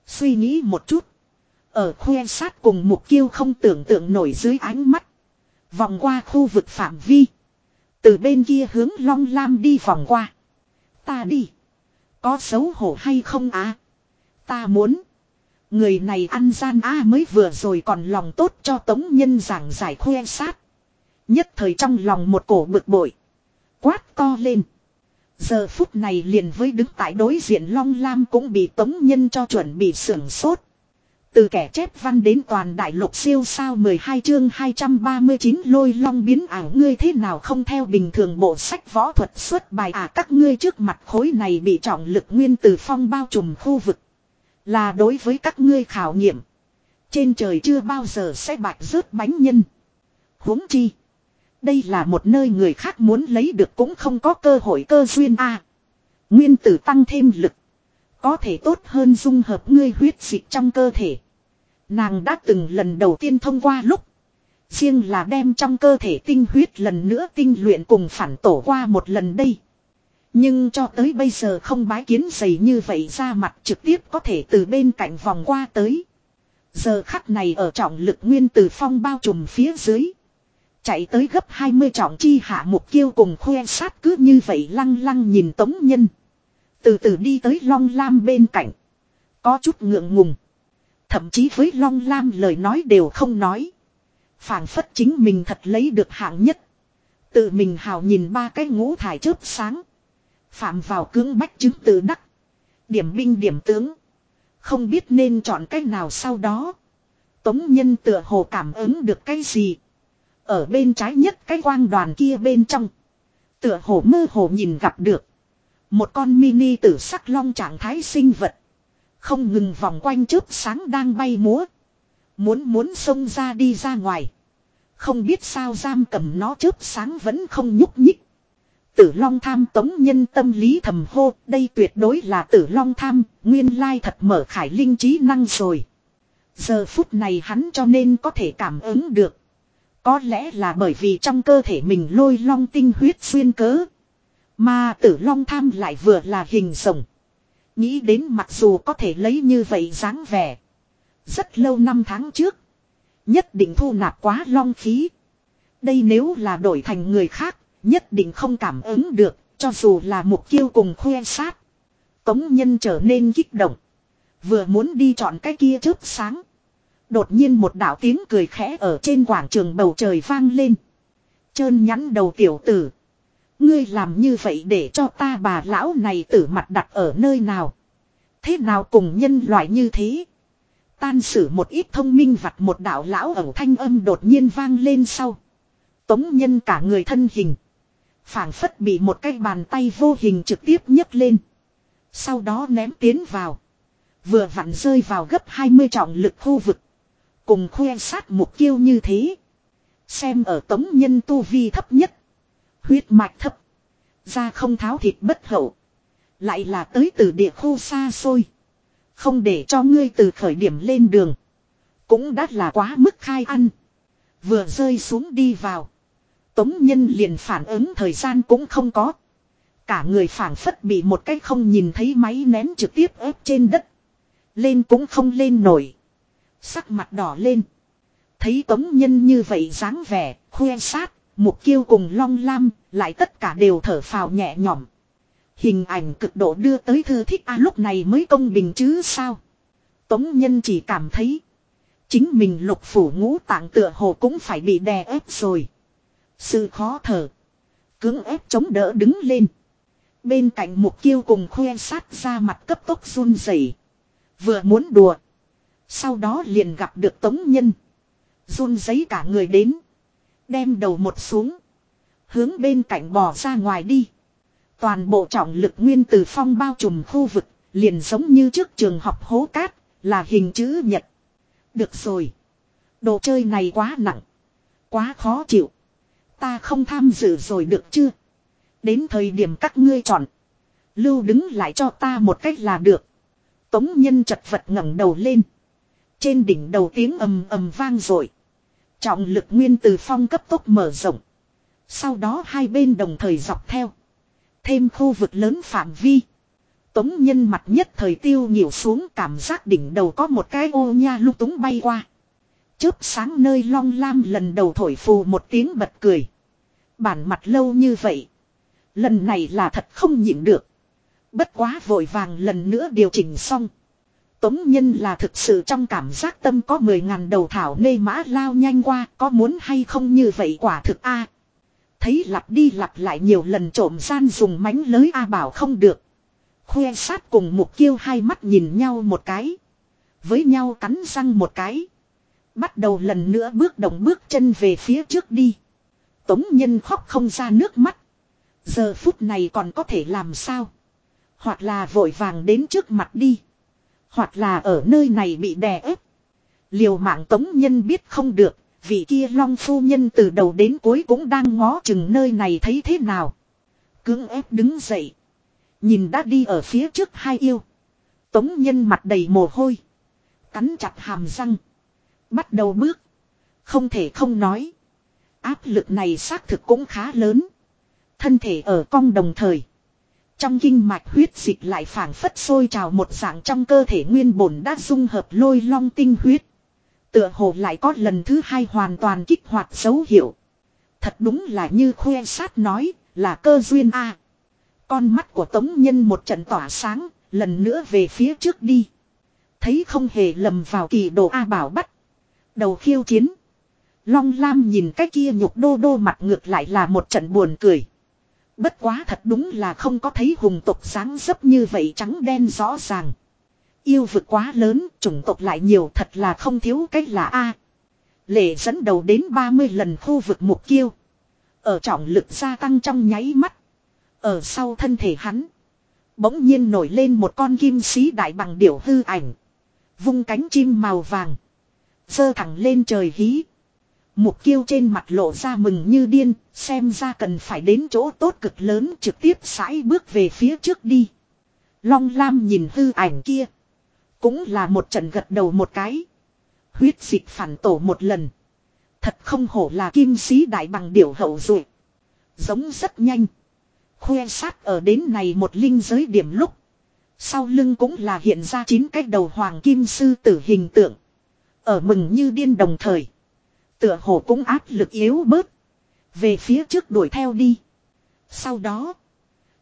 Suy nghĩ một chút. Ở khoe sát cùng mục kiêu không tưởng tượng nổi dưới ánh mắt. Vòng qua khu vực phạm vi. Từ bên kia hướng long lam đi vòng qua. Ta đi. Có xấu hổ hay không á? Ta muốn. Người này ăn gian á mới vừa rồi còn lòng tốt cho tống nhân giảng giải khoe sát. Nhất thời trong lòng một cổ bực bội. Quát to lên. Giờ phút này liền với đứng tại đối diện Long Lam cũng bị tống nhân cho chuẩn bị sưởng sốt. Từ kẻ chép văn đến toàn đại lục siêu sao 12 chương 239 lôi long biến ảo, ngươi thế nào không theo bình thường bộ sách võ thuật xuất bài à các ngươi trước mặt khối này bị trọng lực nguyên từ phong bao trùm khu vực. Là đối với các ngươi khảo nghiệm. Trên trời chưa bao giờ sẽ bạch rớt bánh nhân. huống chi. Đây là một nơi người khác muốn lấy được cũng không có cơ hội cơ duyên a Nguyên tử tăng thêm lực. Có thể tốt hơn dung hợp ngươi huyết dịch trong cơ thể. Nàng đã từng lần đầu tiên thông qua lúc. Riêng là đem trong cơ thể tinh huyết lần nữa tinh luyện cùng phản tổ qua một lần đây. Nhưng cho tới bây giờ không bái kiến dày như vậy ra mặt trực tiếp có thể từ bên cạnh vòng qua tới. Giờ khắc này ở trọng lực nguyên từ phong bao trùm phía dưới. Chạy tới gấp 20 trọng chi hạ mục kiêu cùng khoe sát cứ như vậy lăng lăng nhìn tống nhân. Từ từ đi tới Long Lam bên cạnh. Có chút ngượng ngùng. Thậm chí với Long Lam lời nói đều không nói. phảng phất chính mình thật lấy được hạng nhất. Tự mình hào nhìn ba cái ngũ thải chớp sáng. Phạm vào cưỡng bách chứng tự đắc. Điểm binh điểm tướng. Không biết nên chọn cách nào sau đó. Tống nhân tựa hồ cảm ứng được cái gì. Ở bên trái nhất cái quang đoàn kia bên trong. Tựa hồ mơ hồ nhìn gặp được. Một con mini tử sắc long trạng thái sinh vật. Không ngừng vòng quanh chớp sáng đang bay múa. Muốn muốn xông ra đi ra ngoài. Không biết sao giam cầm nó chớp sáng vẫn không nhúc nhích. Tử long tham tống nhân tâm lý thầm hô. Đây tuyệt đối là tử long tham. Nguyên lai thật mở khải linh trí năng rồi. Giờ phút này hắn cho nên có thể cảm ứng được. Có lẽ là bởi vì trong cơ thể mình lôi long tinh huyết xuyên cớ. Mà tử long tham lại vừa là hình rồng. Nghĩ đến mặc dù có thể lấy như vậy dáng vẻ. Rất lâu năm tháng trước. Nhất định thu nạp quá long khí. Đây nếu là đổi thành người khác. Nhất định không cảm ứng được. Cho dù là mục kiêu cùng khoe sát. Tống nhân trở nên kích động. Vừa muốn đi chọn cái kia chớp sáng. Đột nhiên một đạo tiếng cười khẽ ở trên quảng trường bầu trời vang lên. Trơn nhắn đầu tiểu tử. Ngươi làm như vậy để cho ta bà lão này tử mặt đặt ở nơi nào. Thế nào cùng nhân loại như thế. Tan sử một ít thông minh vặt một đạo lão ẩu thanh âm đột nhiên vang lên sau. Tống nhân cả người thân hình. phảng phất bị một cái bàn tay vô hình trực tiếp nhấc lên. Sau đó ném tiến vào. Vừa vặn rơi vào gấp 20 trọng lực khu vực. Cùng khoe sát mục kiêu như thế. Xem ở tống nhân tu vi thấp nhất. Huyết mạch thấp. Da không tháo thịt bất hậu. Lại là tới từ địa khu xa xôi. Không để cho ngươi từ khởi điểm lên đường. Cũng đã là quá mức khai ăn. Vừa rơi xuống đi vào. Tống nhân liền phản ứng thời gian cũng không có. Cả người phản phất bị một cái không nhìn thấy máy nén trực tiếp ép trên đất. Lên cũng không lên nổi. Sắc mặt đỏ lên. Thấy tống nhân như vậy dáng vẻ, khoe sát, mục kiêu cùng long lam, lại tất cả đều thở phào nhẹ nhõm. Hình ảnh cực độ đưa tới thư thích a lúc này mới công bình chứ sao. Tống nhân chỉ cảm thấy. Chính mình lục phủ ngũ tạng tựa hồ cũng phải bị đè ép rồi. Sự khó thở. Cưỡng ép chống đỡ đứng lên. Bên cạnh mục kiêu cùng khoe sát ra mặt cấp tốc run rẩy Vừa muốn đùa. Sau đó liền gặp được tống nhân. Run giấy cả người đến. Đem đầu một xuống. Hướng bên cạnh bò ra ngoài đi. Toàn bộ trọng lực nguyên từ phong bao trùm khu vực. Liền giống như trước trường học hố cát. Là hình chữ nhật. Được rồi. Đồ chơi này quá nặng. Quá khó chịu. Ta không tham dự rồi được chưa? Đến thời điểm các ngươi chọn. Lưu đứng lại cho ta một cách là được. Tống nhân chật vật ngẩng đầu lên. Trên đỉnh đầu tiếng ầm ầm vang rồi. Trọng lực nguyên từ phong cấp tốc mở rộng. Sau đó hai bên đồng thời dọc theo. Thêm khu vực lớn phạm vi. Tống nhân mặt nhất thời tiêu nhiều xuống cảm giác đỉnh đầu có một cái ô nha lúc túng bay qua. Chớp sáng nơi long lam lần đầu thổi phù một tiếng bật cười. Bản mặt lâu như vậy. Lần này là thật không nhịn được. Bất quá vội vàng lần nữa điều chỉnh xong. Tống nhân là thực sự trong cảm giác tâm có 10 ngàn đầu thảo nê mã lao nhanh qua, có muốn hay không như vậy quả thực a Thấy lặp đi lặp lại nhiều lần trộm gian dùng mánh lới A bảo không được. Khoe sát cùng mục kiêu hai mắt nhìn nhau một cái. Với nhau cắn răng một cái. Bắt đầu lần nữa bước động bước chân về phía trước đi. Tống nhân khóc không ra nước mắt. Giờ phút này còn có thể làm sao? Hoặc là vội vàng đến trước mặt đi. Hoặc là ở nơi này bị đè ép. Liều mạng tống nhân biết không được. Vị kia long phu nhân từ đầu đến cuối cũng đang ngó chừng nơi này thấy thế nào. Cưỡng ép đứng dậy. Nhìn đã đi ở phía trước hai yêu. Tống nhân mặt đầy mồ hôi. Cắn chặt hàm răng. Bắt đầu bước. Không thể không nói. Áp lực này xác thực cũng khá lớn. Thân thể ở cong đồng thời. Trong kinh mạch huyết dịch lại phảng phất sôi trào một dạng trong cơ thể nguyên bổn đã dung hợp lôi long tinh huyết. Tựa hồ lại có lần thứ hai hoàn toàn kích hoạt dấu hiệu. Thật đúng là như khuê sát nói, là cơ duyên a. Con mắt của Tống Nhân một trận tỏa sáng, lần nữa về phía trước đi. Thấy không hề lầm vào kỳ đồ A bảo bắt. Đầu khiêu chiến. Long Lam nhìn cái kia nhục đô đô mặt ngược lại là một trận buồn cười. Bất quá thật đúng là không có thấy hùng tộc sáng dấp như vậy trắng đen rõ ràng. Yêu vực quá lớn, chủng tộc lại nhiều thật là không thiếu cách là A. Lệ dẫn đầu đến 30 lần khu vực mục kiêu. Ở trọng lực gia tăng trong nháy mắt. Ở sau thân thể hắn. Bỗng nhiên nổi lên một con kim sĩ đại bằng điểu hư ảnh. Vung cánh chim màu vàng. Dơ thẳng lên trời hí. Mục kiêu trên mặt lộ ra mừng như điên, xem ra cần phải đến chỗ tốt cực lớn trực tiếp sải bước về phía trước đi. Long Lam nhìn hư ảnh kia. Cũng là một trận gật đầu một cái. Huyết dịch phản tổ một lần. Thật không hổ là kim sĩ đại bằng điểu hậu rồi. Giống rất nhanh. Khoe sát ở đến này một linh giới điểm lúc. Sau lưng cũng là hiện ra chín cái đầu hoàng kim sư tử hình tượng. Ở mừng như điên đồng thời. Tựa hồ cũng áp lực yếu bớt. Về phía trước đuổi theo đi. Sau đó.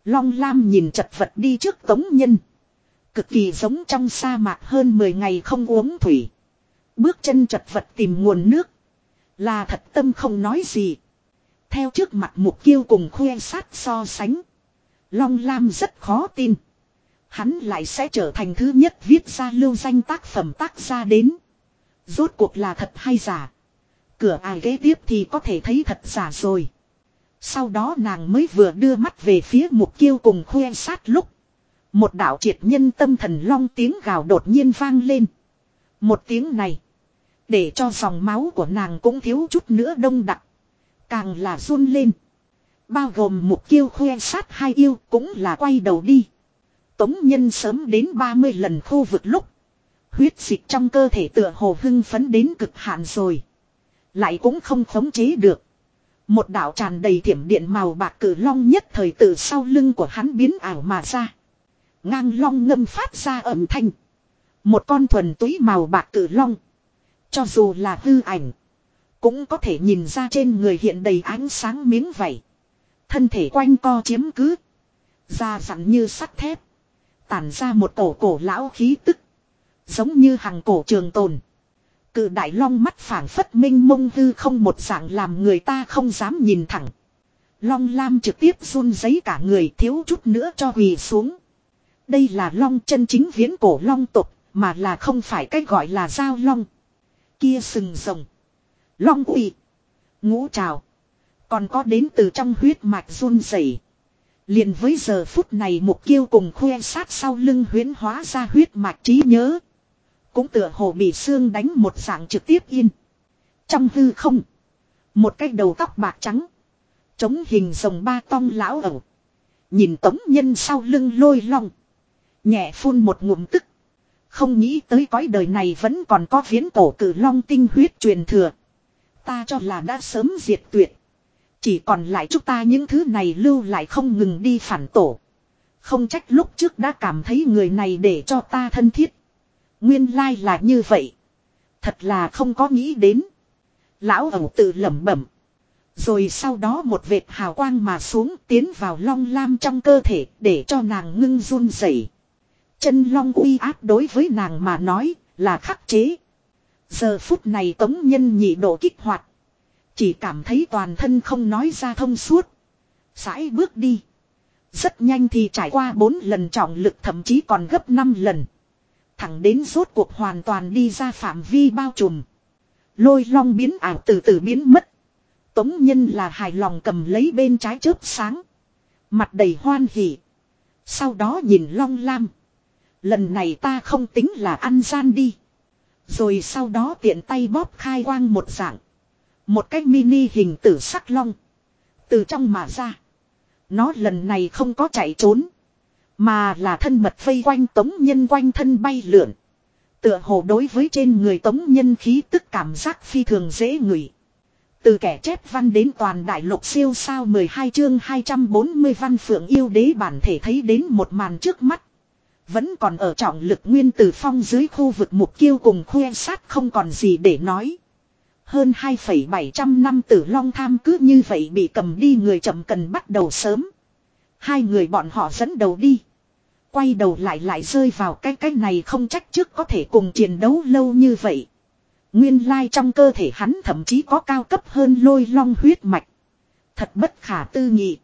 Long Lam nhìn chật vật đi trước tống nhân. Cực kỳ giống trong sa mạc hơn 10 ngày không uống thủy. Bước chân chật vật tìm nguồn nước. Là thật tâm không nói gì. Theo trước mặt mục kiêu cùng khuê sát so sánh. Long Lam rất khó tin. Hắn lại sẽ trở thành thứ nhất viết ra lưu danh tác phẩm tác ra đến. Rốt cuộc là thật hay giả. Cửa ai kế tiếp thì có thể thấy thật giả rồi. Sau đó nàng mới vừa đưa mắt về phía mục kiêu cùng khuê sát lúc. Một đạo triệt nhân tâm thần long tiếng gào đột nhiên vang lên. Một tiếng này. Để cho dòng máu của nàng cũng thiếu chút nữa đông đặc. Càng là run lên. Bao gồm mục kiêu khuê sát hai yêu cũng là quay đầu đi. Tống nhân sớm đến 30 lần khu vực lúc. Huyết dịch trong cơ thể tựa hồ hưng phấn đến cực hạn rồi. Lại cũng không khống chế được. Một đạo tràn đầy thiểm điện màu bạc cử long nhất thời từ sau lưng của hắn biến ảo mà ra. Ngang long ngâm phát ra âm thanh. Một con thuần túy màu bạc cử long. Cho dù là hư ảnh. Cũng có thể nhìn ra trên người hiện đầy ánh sáng miếng vảy. Thân thể quanh co chiếm cứ. Da dặn như sắt thép. Tản ra một cổ cổ lão khí tức. Giống như hàng cổ trường tồn. Cự đại long mắt phảng phất minh mông hư không một dạng làm người ta không dám nhìn thẳng. Long lam trực tiếp run giấy cả người thiếu chút nữa cho hủy xuống. Đây là long chân chính viễn cổ long tục, mà là không phải cách gọi là giao long. Kia sừng rồng. Long quỷ. Ngũ trào. Còn có đến từ trong huyết mạch run rẩy. Liền với giờ phút này mục kiêu cùng khoe sát sau lưng huyến hóa ra huyết mạch trí nhớ. Cũng tựa hồ bị xương đánh một dạng trực tiếp yên. Trong hư không. Một cái đầu tóc bạc trắng. Chống hình rồng ba tong lão ẩu. Nhìn tống nhân sau lưng lôi long. Nhẹ phun một ngụm tức. Không nghĩ tới cõi đời này vẫn còn có viễn cổ cử long tinh huyết truyền thừa. Ta cho là đã sớm diệt tuyệt. Chỉ còn lại chúng ta những thứ này lưu lại không ngừng đi phản tổ. Không trách lúc trước đã cảm thấy người này để cho ta thân thiết. Nguyên lai là như vậy. Thật là không có nghĩ đến. Lão ẩu tự lẩm bẩm. Rồi sau đó một vệt hào quang mà xuống tiến vào long lam trong cơ thể để cho nàng ngưng run rẩy. Chân long uy áp đối với nàng mà nói là khắc chế. Giờ phút này tống nhân nhị độ kích hoạt. Chỉ cảm thấy toàn thân không nói ra thông suốt. Sải bước đi. Rất nhanh thì trải qua 4 lần trọng lực thậm chí còn gấp 5 lần. Thẳng đến rốt cuộc hoàn toàn đi ra phạm vi bao trùm. Lôi long biến ảo từ từ biến mất. Tống nhân là hài lòng cầm lấy bên trái chớp sáng. Mặt đầy hoan hỉ. Sau đó nhìn long lam. Lần này ta không tính là ăn gian đi. Rồi sau đó tiện tay bóp khai quang một dạng. Một cái mini hình tử sắc long. Từ trong mà ra. Nó lần này không có chạy trốn. Mà là thân mật vây quanh tống nhân quanh thân bay lượn. Tựa hồ đối với trên người tống nhân khí tức cảm giác phi thường dễ ngửi. Từ kẻ chép văn đến toàn đại lục siêu sao 12 chương 240 văn phượng yêu đế bản thể thấy đến một màn trước mắt. Vẫn còn ở trọng lực nguyên tử phong dưới khu vực mục kiêu cùng khuê sát không còn gì để nói. Hơn 2,700 năm tử long tham cứ như vậy bị cầm đi người chậm cần bắt đầu sớm. Hai người bọn họ dẫn đầu đi. Quay đầu lại lại rơi vào cái cái này không trách trước có thể cùng chiến đấu lâu như vậy. Nguyên lai trong cơ thể hắn thậm chí có cao cấp hơn lôi long huyết mạch. Thật bất khả tư nghị.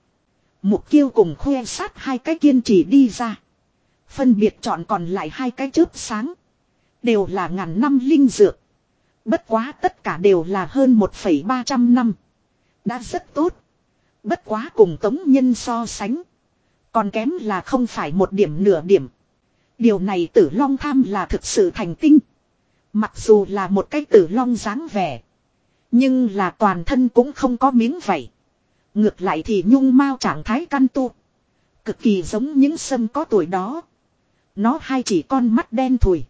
Mục kiêu cùng khoe sát hai cái kiên trì đi ra. Phân biệt chọn còn lại hai cái chớp sáng. Đều là ngàn năm linh dược. Bất quá tất cả đều là hơn 1,300 năm. Đã rất tốt. Bất quá cùng tống nhân so sánh. Còn kém là không phải một điểm nửa điểm. Điều này tử long tham là thực sự thành tinh. Mặc dù là một cái tử long dáng vẻ. Nhưng là toàn thân cũng không có miếng vậy. Ngược lại thì nhung mau trạng thái căn tu. Cực kỳ giống những sâm có tuổi đó. Nó hai chỉ con mắt đen thùi.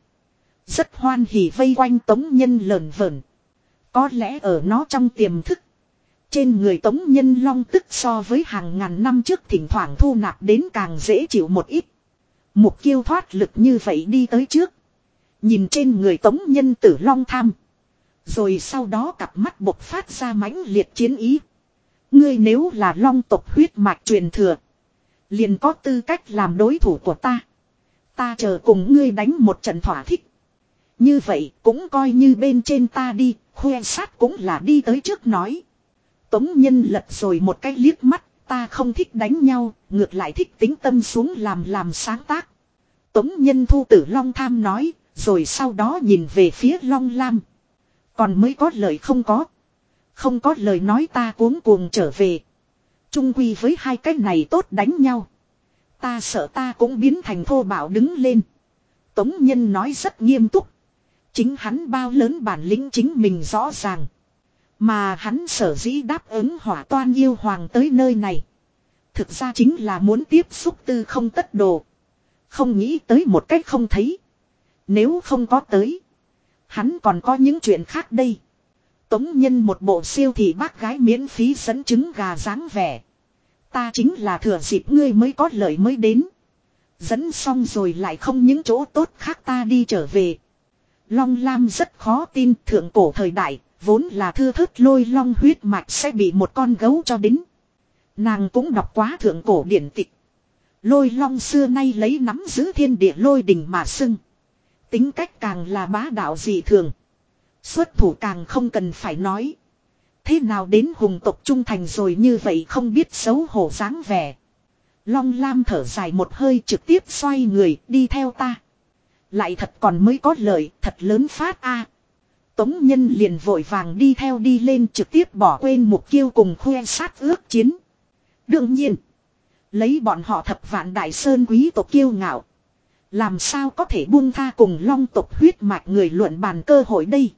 Rất hoan hỉ vây quanh tống nhân lờn vờn. Có lẽ ở nó trong tiềm thức. Trên người tống nhân long tức so với hàng ngàn năm trước thỉnh thoảng thu nạp đến càng dễ chịu một ít. Mục kiêu thoát lực như vậy đi tới trước. Nhìn trên người tống nhân tử long tham. Rồi sau đó cặp mắt bộc phát ra mãnh liệt chiến ý. Ngươi nếu là long tộc huyết mạch truyền thừa. Liền có tư cách làm đối thủ của ta. Ta chờ cùng ngươi đánh một trận thỏa thích. Như vậy cũng coi như bên trên ta đi, khoe sát cũng là đi tới trước nói. Tống nhân lật rồi một cái liếc mắt, ta không thích đánh nhau, ngược lại thích tính tâm xuống làm làm sáng tác. Tống nhân thu tử Long Tham nói, rồi sau đó nhìn về phía Long Lam. Còn mới có lời không có. Không có lời nói ta cuống cuồng trở về. Trung quy với hai cái này tốt đánh nhau. Ta sợ ta cũng biến thành thô bảo đứng lên. Tống Nhân nói rất nghiêm túc. Chính hắn bao lớn bản lĩnh chính mình rõ ràng. Mà hắn sở dĩ đáp ứng hỏa toan yêu hoàng tới nơi này. Thực ra chính là muốn tiếp xúc tư không tất đồ. Không nghĩ tới một cách không thấy. Nếu không có tới. Hắn còn có những chuyện khác đây. Tống nhân một bộ siêu thị bác gái miễn phí dẫn chứng gà dáng vẻ. Ta chính là thừa dịp ngươi mới có lợi mới đến. Dẫn xong rồi lại không những chỗ tốt khác ta đi trở về. Long Lam rất khó tin thượng cổ thời đại, vốn là thưa thớt lôi long huyết mạch sẽ bị một con gấu cho đến. Nàng cũng đọc quá thượng cổ điển tịch. Lôi long xưa nay lấy nắm giữ thiên địa lôi đình mà xưng. Tính cách càng là bá đạo dị thường. Xuất thủ càng không cần phải nói. Thế nào đến hùng tộc trung thành rồi như vậy không biết xấu hổ dáng vẻ. Long Lam thở dài một hơi trực tiếp xoay người đi theo ta. Lại thật còn mới có lợi, thật lớn phát a. Tống nhân liền vội vàng đi theo đi lên trực tiếp bỏ quên mục kiêu cùng khoe sát ước chiến. Đương nhiên, lấy bọn họ thập vạn đại sơn quý tộc kiêu ngạo. Làm sao có thể buông tha cùng long tộc huyết mạch người luận bàn cơ hội đây.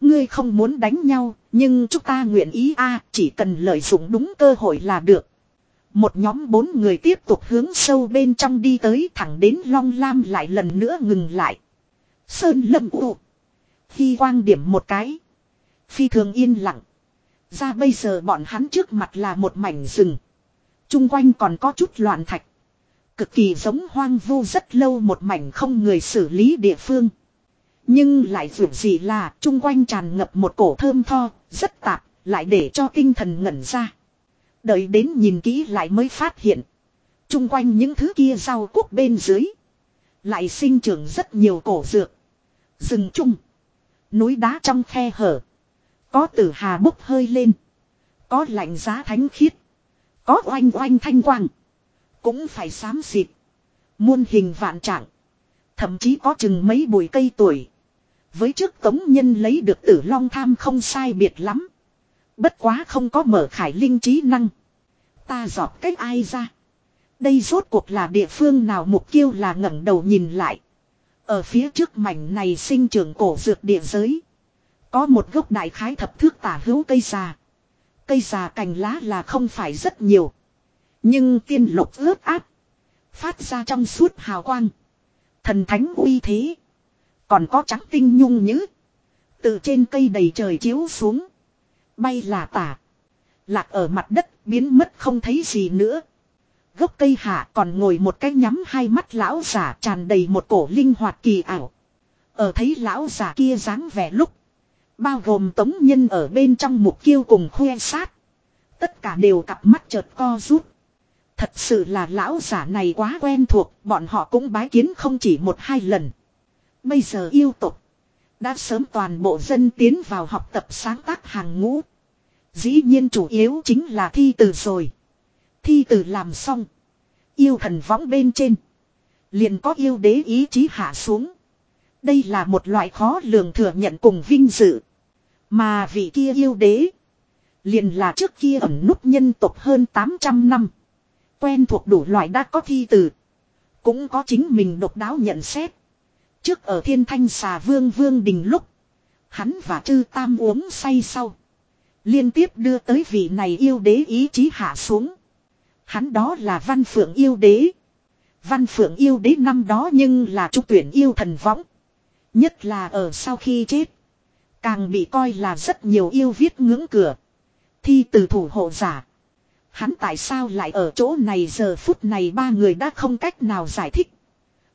Ngươi không muốn đánh nhau, nhưng chúng ta nguyện ý a chỉ cần lợi dụng đúng cơ hội là được. Một nhóm bốn người tiếp tục hướng sâu bên trong đi tới thẳng đến Long Lam lại lần nữa ngừng lại. Sơn lâm ụt. Khi quang điểm một cái. Phi thường yên lặng. Ra bây giờ bọn hắn trước mặt là một mảnh rừng. Trung quanh còn có chút loạn thạch. Cực kỳ giống hoang vu rất lâu một mảnh không người xử lý địa phương. Nhưng lại dù gì là trung quanh tràn ngập một cổ thơm tho, rất tạp, lại để cho tinh thần ngẩn ra. Đợi đến nhìn kỹ lại mới phát hiện. Trung quanh những thứ kia rau cúc bên dưới. Lại sinh trưởng rất nhiều cổ dược. Rừng trung. Núi đá trong khe hở. Có tử hà bốc hơi lên. Có lạnh giá thánh khiết. Có oanh oanh thanh quang. Cũng phải xám xịt. Muôn hình vạn trạng. Thậm chí có chừng mấy bụi cây tuổi. Với trước tống nhân lấy được tử long tham không sai biệt lắm. Bất quá không có mở khải linh trí năng. Ta dọt cách ai ra. Đây rốt cuộc là địa phương nào mục tiêu là ngẩng đầu nhìn lại. Ở phía trước mảnh này sinh trưởng cổ dược địa giới. Có một gốc đại khái thập thước tả hữu cây già. Cây già cành lá là không phải rất nhiều. Nhưng tiên lục ướt áp Phát ra trong suốt hào quang. Thần thánh uy thế. Còn có trắng tinh nhung nhứ. Từ trên cây đầy trời chiếu xuống. Bay là tả. Lạc ở mặt đất biến mất không thấy gì nữa. Gốc cây hạ còn ngồi một cái nhắm hai mắt lão giả tràn đầy một cổ linh hoạt kỳ ảo. Ở thấy lão giả kia dáng vẻ lúc. Bao gồm tống nhân ở bên trong mục kiêu cùng khoe sát. Tất cả đều cặp mắt chợt co rút. Thật sự là lão giả này quá quen thuộc, bọn họ cũng bái kiến không chỉ một hai lần. Bây giờ yêu tục. Đã sớm toàn bộ dân tiến vào học tập sáng tác hàng ngũ. Dĩ nhiên chủ yếu chính là thi từ rồi. Thi từ làm xong. Yêu thần võng bên trên. Liền có yêu đế ý chí hạ xuống. Đây là một loại khó lường thừa nhận cùng vinh dự. Mà vị kia yêu đế. Liền là trước kia ẩn nút nhân tộc hơn 800 năm. Quen thuộc đủ loại đã có thi từ. Cũng có chính mình độc đáo nhận xét. Trước ở thiên thanh xà vương vương đình lúc. Hắn và chư tam uống say sau. Liên tiếp đưa tới vị này yêu đế ý chí hạ xuống. Hắn đó là văn phượng yêu đế. Văn phượng yêu đế năm đó nhưng là trung tuyển yêu thần võng. Nhất là ở sau khi chết. Càng bị coi là rất nhiều yêu viết ngưỡng cửa. Thi từ thủ hộ giả. Hắn tại sao lại ở chỗ này giờ phút này ba người đã không cách nào giải thích.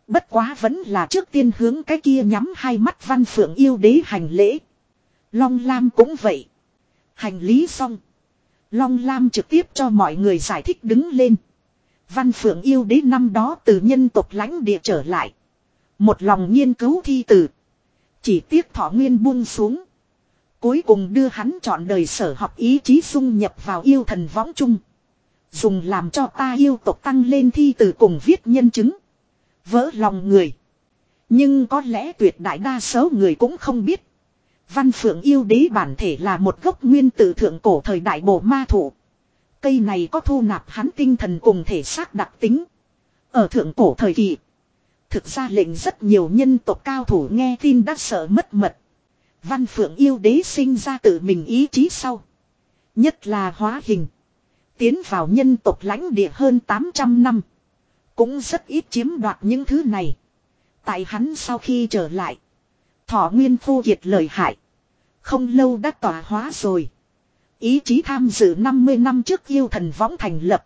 Bất quá vẫn là trước tiên hướng cái kia nhắm hai mắt văn phượng yêu đế hành lễ. Long Lam cũng vậy. Hành lý xong. Long Lam trực tiếp cho mọi người giải thích đứng lên. Văn Phượng yêu đế năm đó từ nhân tộc lãnh địa trở lại. Một lòng nghiên cứu thi tử. Chỉ tiếc thọ nguyên buông xuống. Cuối cùng đưa hắn chọn đời sở học ý chí dung nhập vào yêu thần võng chung. Dùng làm cho ta yêu tộc tăng lên thi tử cùng viết nhân chứng. Vỡ lòng người. Nhưng có lẽ tuyệt đại đa số người cũng không biết. Văn phượng yêu đế bản thể là một gốc nguyên tử thượng cổ thời đại bộ ma thủ. Cây này có thu nạp hắn tinh thần cùng thể xác đặc tính. Ở thượng cổ thời kỳ. Thực ra lệnh rất nhiều nhân tộc cao thủ nghe tin đã sợ mất mật. Văn phượng yêu đế sinh ra tự mình ý chí sau. Nhất là hóa hình. Tiến vào nhân tộc lãnh địa hơn 800 năm. Cũng rất ít chiếm đoạt những thứ này. Tại hắn sau khi trở lại. Thọ nguyên phu kiệt lời hại. Không lâu đã tỏa hóa rồi. Ý chí tham dự 50 năm trước yêu thần võng thành lập.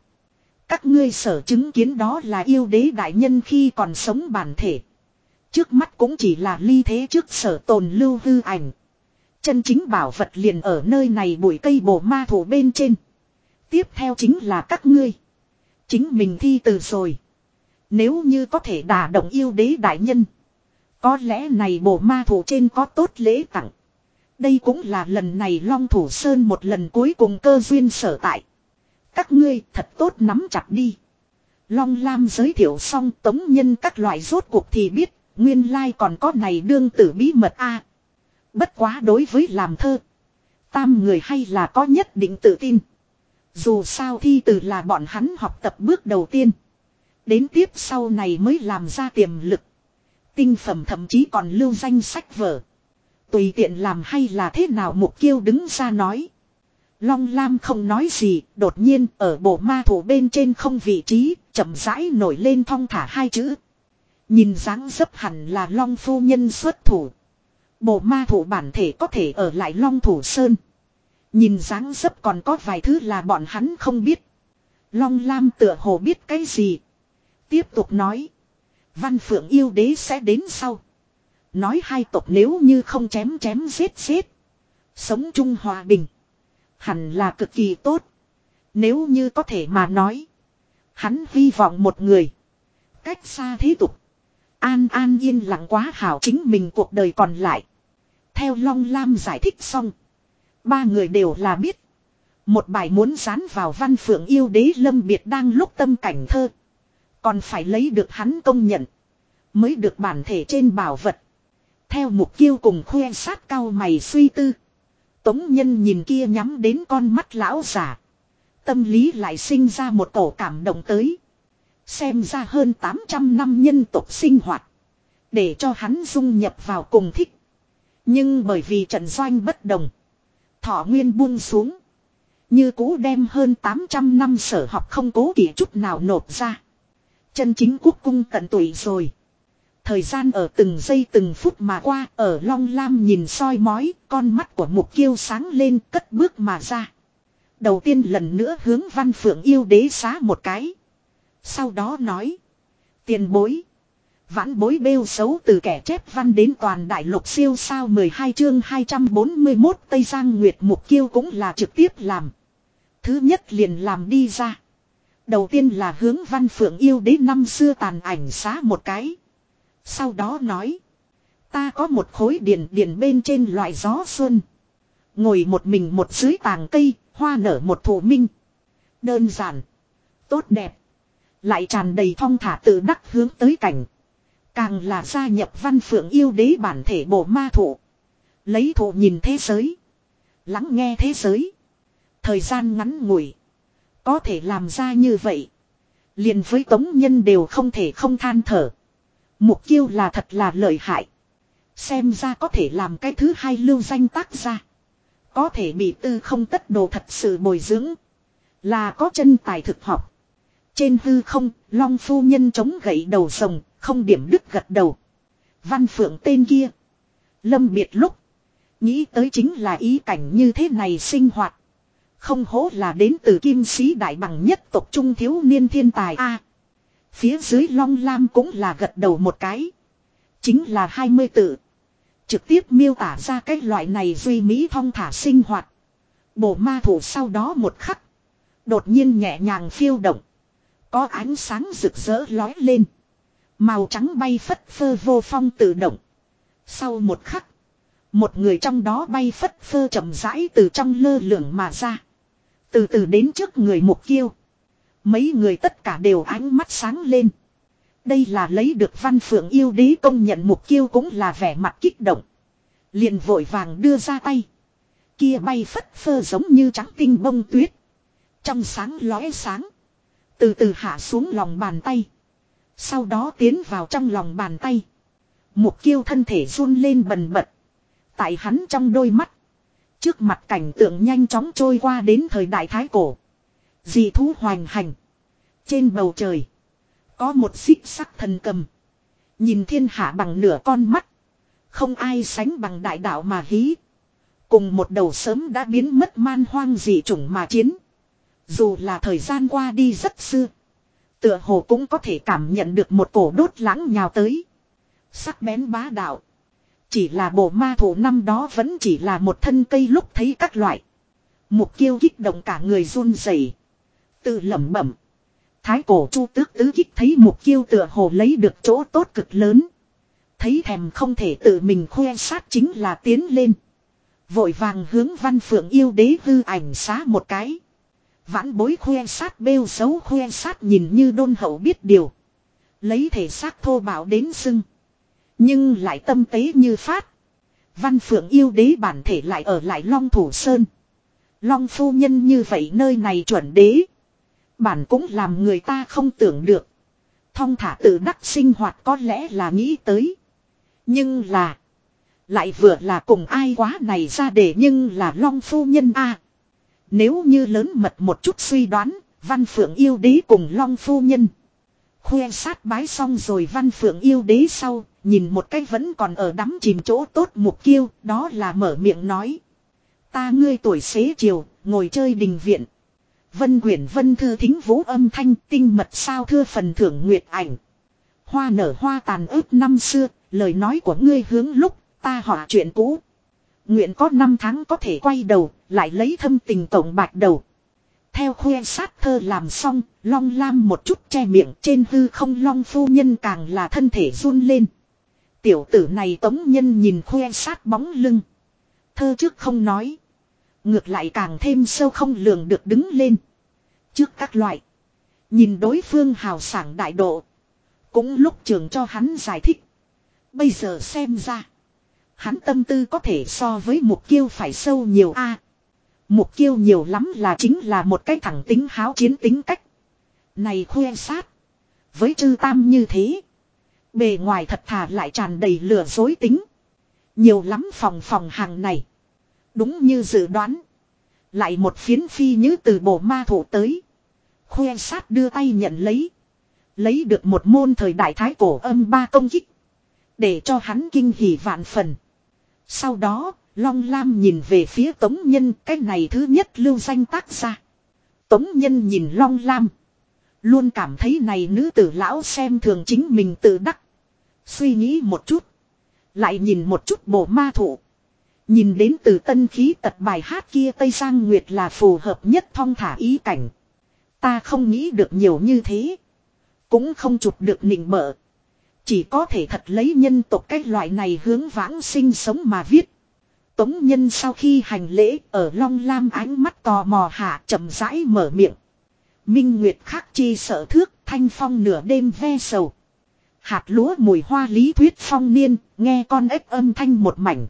Các ngươi sở chứng kiến đó là yêu đế đại nhân khi còn sống bản thể. Trước mắt cũng chỉ là ly thế trước sở tồn lưu hư ảnh. Chân chính bảo vật liền ở nơi này bụi cây bổ ma thủ bên trên. Tiếp theo chính là các ngươi. Chính mình thi từ rồi. Nếu như có thể đả động yêu đế đại nhân. Có lẽ này bộ ma thủ trên có tốt lễ tặng. Đây cũng là lần này Long Thủ Sơn một lần cuối cùng cơ duyên sở tại. Các ngươi thật tốt nắm chặt đi. Long Lam giới thiệu xong tống nhân các loại rốt cuộc thì biết, nguyên lai còn có này đương tử bí mật a. bất quá đối với làm thơ. Tam người hay là có nhất định tự tin. Dù sao thi từ là bọn hắn học tập bước đầu tiên. Đến tiếp sau này mới làm ra tiềm lực. Tinh phẩm thậm chí còn lưu danh sách vở. Tùy tiện làm hay là thế nào mục kiêu đứng ra nói. Long Lam không nói gì, đột nhiên ở bộ ma thủ bên trên không vị trí, chậm rãi nổi lên thong thả hai chữ. Nhìn dáng dấp hẳn là Long phu nhân xuất thủ. Bộ ma thủ bản thể có thể ở lại Long thủ sơn. Nhìn dáng dấp còn có vài thứ là bọn hắn không biết. Long Lam tựa hồ biết cái gì. Tiếp tục nói. Văn Phượng yêu đế sẽ đến sau. Nói hai tộc nếu như không chém chém giết giết. Sống chung hòa bình. Hẳn là cực kỳ tốt. Nếu như có thể mà nói. Hắn hy vọng một người. Cách xa thế tục. An an yên lặng quá hảo chính mình cuộc đời còn lại. Theo Long Lam giải thích xong. Ba người đều là biết. Một bài muốn dán vào văn phượng yêu đế lâm biệt đang lúc tâm cảnh thơ. Còn phải lấy được hắn công nhận. Mới được bản thể trên bảo vật. Theo mục kiêu cùng khoe sát cao mày suy tư. Tống nhân nhìn kia nhắm đến con mắt lão giả. Tâm lý lại sinh ra một tổ cảm động tới. Xem ra hơn 800 năm nhân tộc sinh hoạt. Để cho hắn dung nhập vào cùng thích. Nhưng bởi vì trận doanh bất đồng. Thọ nguyên buông xuống. Như cũ đem hơn 800 năm sở học không cố kỳ chút nào nộp ra. Chân chính quốc cung tận tuổi rồi. Thời gian ở từng giây từng phút mà qua ở long lam nhìn soi mói, con mắt của mục kiêu sáng lên cất bước mà ra. Đầu tiên lần nữa hướng văn phượng yêu đế xá một cái. Sau đó nói. Tiền bối. Vãn bối bêu xấu từ kẻ chép văn đến toàn đại lục siêu sao 12 chương 241 Tây Giang Nguyệt Mục Kiêu cũng là trực tiếp làm. Thứ nhất liền làm đi ra. Đầu tiên là hướng văn phượng yêu đến năm xưa tàn ảnh xá một cái. Sau đó nói. Ta có một khối điền điền bên trên loại gió xuân. Ngồi một mình một dưới tàng cây, hoa nở một thủ minh. Đơn giản. Tốt đẹp. Lại tràn đầy thong thả tự đắc hướng tới cảnh. Càng là gia nhập văn phượng yêu đế bản thể bộ ma thụ Lấy thụ nhìn thế giới. Lắng nghe thế giới. Thời gian ngắn ngủi. Có thể làm ra như vậy. Liền với tống nhân đều không thể không than thở. Mục kiêu là thật là lợi hại. Xem ra có thể làm cái thứ hai lưu danh tác ra. Có thể bị tư không tất đồ thật sự bồi dưỡng. Là có chân tài thực học. Trên hư không, long phu nhân chống gậy đầu rồng, không điểm đứt gật đầu. Văn phượng tên kia. Lâm biệt lúc. Nghĩ tới chính là ý cảnh như thế này sinh hoạt. Không hố là đến từ kim sĩ đại bằng nhất tộc trung thiếu niên thiên tài a Phía dưới long lam cũng là gật đầu một cái. Chính là 20 tự. Trực tiếp miêu tả ra cái loại này duy mỹ thong thả sinh hoạt. Bộ ma thủ sau đó một khắc. Đột nhiên nhẹ nhàng phiêu động. Có ánh sáng rực rỡ lói lên. Màu trắng bay phất phơ vô phong tự động. Sau một khắc. Một người trong đó bay phất phơ chậm rãi từ trong lơ lửng mà ra. Từ từ đến trước người mục kiêu. Mấy người tất cả đều ánh mắt sáng lên. Đây là lấy được văn phượng yêu đế công nhận mục kiêu cũng là vẻ mặt kích động. liền vội vàng đưa ra tay. Kia bay phất phơ giống như trắng tinh bông tuyết. Trong sáng lóe sáng. Từ từ hạ xuống lòng bàn tay. Sau đó tiến vào trong lòng bàn tay. Mục kiêu thân thể run lên bần bật. Tại hắn trong đôi mắt. Trước mặt cảnh tượng nhanh chóng trôi qua đến thời đại thái cổ. Dị thú hoành hành. Trên bầu trời. Có một xích sắc thần cầm. Nhìn thiên hạ bằng nửa con mắt. Không ai sánh bằng đại đạo mà hí. Cùng một đầu sớm đã biến mất man hoang dị chủng mà chiến. Dù là thời gian qua đi rất xưa. Tựa hồ cũng có thể cảm nhận được một cổ đốt lãng nhào tới. Sắc bén bá đạo. Chỉ là bộ ma thủ năm đó vẫn chỉ là một thân cây lúc thấy các loại. Mục kiêu kích động cả người run rẩy, Tự lẩm bẩm. Thái cổ chu tước tứ kích thấy mục kiêu tựa hồ lấy được chỗ tốt cực lớn. Thấy thèm không thể tự mình khoe sát chính là tiến lên. Vội vàng hướng văn phượng yêu đế hư ảnh xá một cái. Vãn bối khoe sát bêu xấu khoe sát nhìn như đôn hậu biết điều. Lấy thể xác thô bạo đến sưng. Nhưng lại tâm tế như phát. Văn phượng yêu đế bản thể lại ở lại Long Thủ Sơn. Long phu nhân như vậy nơi này chuẩn đế. Bản cũng làm người ta không tưởng được. Thong thả tự đắc sinh hoạt có lẽ là nghĩ tới. Nhưng là. Lại vừa là cùng ai quá này ra để nhưng là long phu nhân a Nếu như lớn mật một chút suy đoán. Văn phượng yêu đế cùng long phu nhân. Khoe sát bái xong rồi văn phượng yêu đế sau. Nhìn một cách vẫn còn ở đắm chìm chỗ tốt mục kiêu. Đó là mở miệng nói. Ta ngươi tuổi xế chiều. Ngồi chơi đình viện. Vân quyển vân thư thính vũ âm thanh tinh mật sao thưa phần thưởng nguyệt ảnh. Hoa nở hoa tàn ướp năm xưa, lời nói của ngươi hướng lúc, ta hỏi chuyện cũ. Nguyện có năm tháng có thể quay đầu, lại lấy thâm tình tổng bạc đầu. Theo khuê sát thơ làm xong, long lam một chút che miệng trên hư không long phu nhân càng là thân thể run lên. Tiểu tử này tống nhân nhìn khuê sát bóng lưng. Thơ trước không nói. Ngược lại càng thêm sâu không lường được đứng lên. Trước các loại. Nhìn đối phương hào sảng đại độ. Cũng lúc trường cho hắn giải thích. Bây giờ xem ra. Hắn tâm tư có thể so với mục kiêu phải sâu nhiều a Mục kiêu nhiều lắm là chính là một cái thẳng tính háo chiến tính cách. Này khuê sát. Với chư tam như thế. Bề ngoài thật thà lại tràn đầy lửa dối tính. Nhiều lắm phòng phòng hàng này. Đúng như dự đoán. Lại một phiến phi như từ bộ ma thủ tới. khuê sát đưa tay nhận lấy. Lấy được một môn thời đại thái cổ âm ba công kích. Để cho hắn kinh hỉ vạn phần. Sau đó, Long Lam nhìn về phía Tống Nhân, cái này thứ nhất lưu danh tác ra. Tống Nhân nhìn Long Lam. Luôn cảm thấy này nữ tử lão xem thường chính mình tự đắc. Suy nghĩ một chút. Lại nhìn một chút bộ ma thụ. Nhìn đến từ tân khí tật bài hát kia Tây Giang Nguyệt là phù hợp nhất thong thả ý cảnh. Ta không nghĩ được nhiều như thế. Cũng không chụp được nịnh bợ. Chỉ có thể thật lấy nhân tộc cái loại này hướng vãng sinh sống mà viết. Tống nhân sau khi hành lễ ở long lam ánh mắt tò mò hạ chậm rãi mở miệng. Minh Nguyệt khắc chi sợ thước thanh phong nửa đêm ve sầu. Hạt lúa mùi hoa lý thuyết phong niên, nghe con ếch âm thanh một mảnh.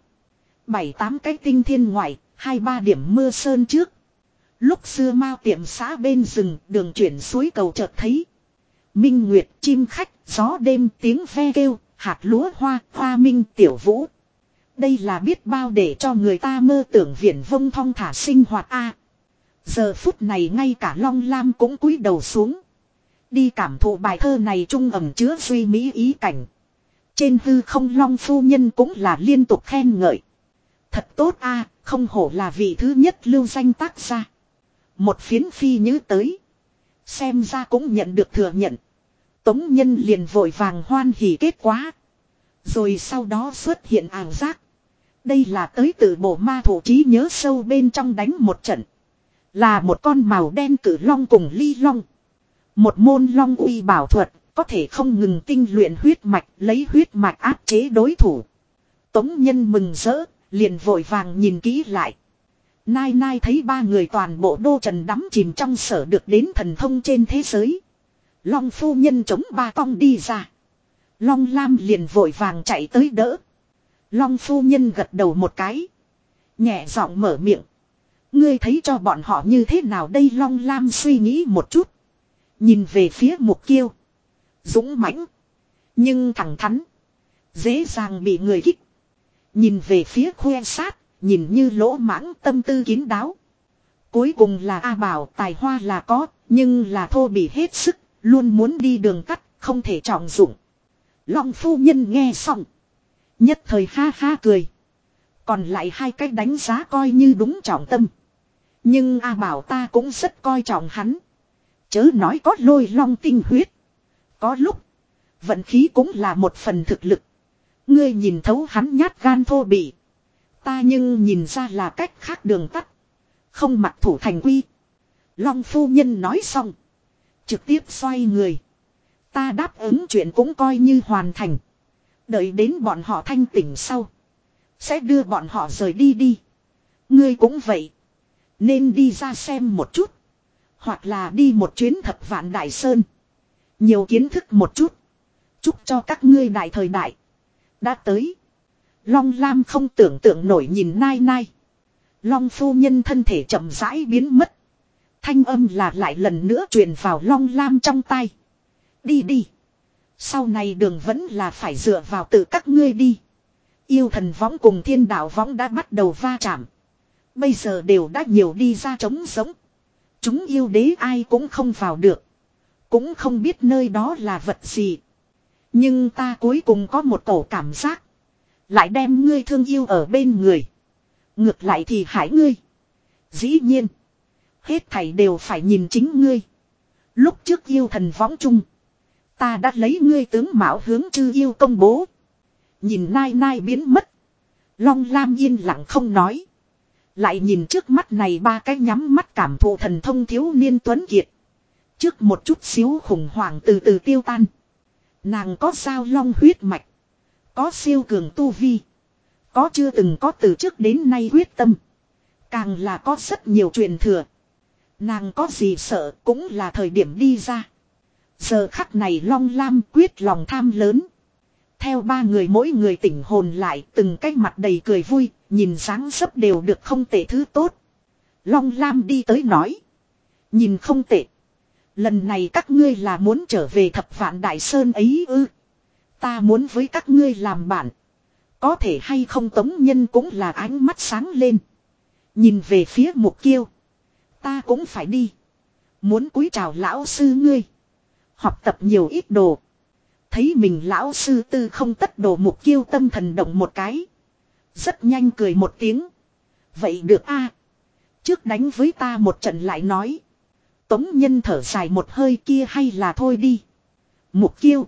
Bảy tám cái tinh thiên ngoại, hai ba điểm mưa sơn trước. Lúc xưa mau tiệm xã bên rừng, đường chuyển suối cầu chợt thấy. Minh Nguyệt chim khách, gió đêm tiếng ve kêu, hạt lúa hoa, hoa minh tiểu vũ. Đây là biết bao để cho người ta mơ tưởng viển vông thong thả sinh hoạt a. Giờ phút này ngay cả Long Lam cũng cúi đầu xuống. Đi cảm thụ bài thơ này trung ẩm chứa suy mỹ ý cảnh. Trên hư không Long Phu Nhân cũng là liên tục khen ngợi. Thật tốt a, không hổ là vị thứ nhất lưu danh tác gia. Một phiến phi như tới. Xem ra cũng nhận được thừa nhận. Tống nhân liền vội vàng hoan hỉ kết quả. Rồi sau đó xuất hiện ảo giác. Đây là tới từ bộ ma thủ trí nhớ sâu bên trong đánh một trận. Là một con màu đen cử long cùng ly long. Một môn long uy bảo thuật, có thể không ngừng tinh luyện huyết mạch, lấy huyết mạch áp chế đối thủ. Tống nhân mừng rỡ, liền vội vàng nhìn kỹ lại. Nai nai thấy ba người toàn bộ đô trần đắm chìm trong sở được đến thần thông trên thế giới. Long phu nhân chống ba cong đi ra. Long lam liền vội vàng chạy tới đỡ. Long phu nhân gật đầu một cái. Nhẹ giọng mở miệng. Ngươi thấy cho bọn họ như thế nào đây Long Lam suy nghĩ một chút. Nhìn về phía mục kiêu. Dũng mãnh Nhưng thẳng thắn. Dễ dàng bị người kích. Nhìn về phía khoe sát. Nhìn như lỗ mãng tâm tư kín đáo. Cuối cùng là A Bảo tài hoa là có. Nhưng là thô bị hết sức. Luôn muốn đi đường cắt. Không thể trọng dụng. Long phu nhân nghe xong. Nhất thời ha ha cười. Còn lại hai cách đánh giá coi như đúng trọng tâm. Nhưng A bảo ta cũng rất coi trọng hắn. Chớ nói có lôi long tinh huyết. Có lúc. Vận khí cũng là một phần thực lực. Ngươi nhìn thấu hắn nhát gan thô bị. Ta nhưng nhìn ra là cách khác đường tắt. Không mặc thủ thành quy. Long phu nhân nói xong. Trực tiếp xoay người. Ta đáp ứng chuyện cũng coi như hoàn thành. Đợi đến bọn họ thanh tỉnh sau. Sẽ đưa bọn họ rời đi đi. Ngươi cũng vậy. Nên đi ra xem một chút. Hoặc là đi một chuyến thập vạn đại sơn. Nhiều kiến thức một chút. Chúc cho các ngươi đại thời đại. Đã tới. Long Lam không tưởng tượng nổi nhìn nai nai. Long phu nhân thân thể chậm rãi biến mất. Thanh âm là lại lần nữa truyền vào Long Lam trong tay. Đi đi. Sau này đường vẫn là phải dựa vào tự các ngươi đi. Yêu thần võng cùng thiên đạo võng đã bắt đầu va chạm. Bây giờ đều đã nhiều đi ra trống sống. Chúng yêu đế ai cũng không vào được. Cũng không biết nơi đó là vật gì. Nhưng ta cuối cùng có một cổ cảm giác. Lại đem ngươi thương yêu ở bên người. Ngược lại thì hại ngươi. Dĩ nhiên. Hết thảy đều phải nhìn chính ngươi. Lúc trước yêu thần võng chung. Ta đã lấy ngươi tướng mạo hướng chư yêu công bố. Nhìn nai nai biến mất. Long Lam yên lặng không nói. Lại nhìn trước mắt này ba cái nhắm mắt cảm thụ thần thông thiếu niên tuấn kiệt. Trước một chút xíu khủng hoảng từ từ tiêu tan. Nàng có sao long huyết mạch. Có siêu cường tu vi. Có chưa từng có từ trước đến nay quyết tâm. Càng là có rất nhiều truyền thừa. Nàng có gì sợ cũng là thời điểm đi ra. Giờ khắc này long lam quyết lòng tham lớn. Theo ba người mỗi người tỉnh hồn lại từng cái mặt đầy cười vui, nhìn sáng sấp đều được không tệ thứ tốt. Long lam đi tới nói. Nhìn không tệ. Lần này các ngươi là muốn trở về thập vạn đại sơn ấy ư. Ta muốn với các ngươi làm bạn. Có thể hay không tống nhân cũng là ánh mắt sáng lên. Nhìn về phía mục kiêu. Ta cũng phải đi. Muốn cúi chào lão sư ngươi. Học tập nhiều ít đồ. Thấy mình lão sư tư không tất đồ mục kiêu tâm thần động một cái. Rất nhanh cười một tiếng. Vậy được a Trước đánh với ta một trận lại nói. Tống nhân thở dài một hơi kia hay là thôi đi. Mục kiêu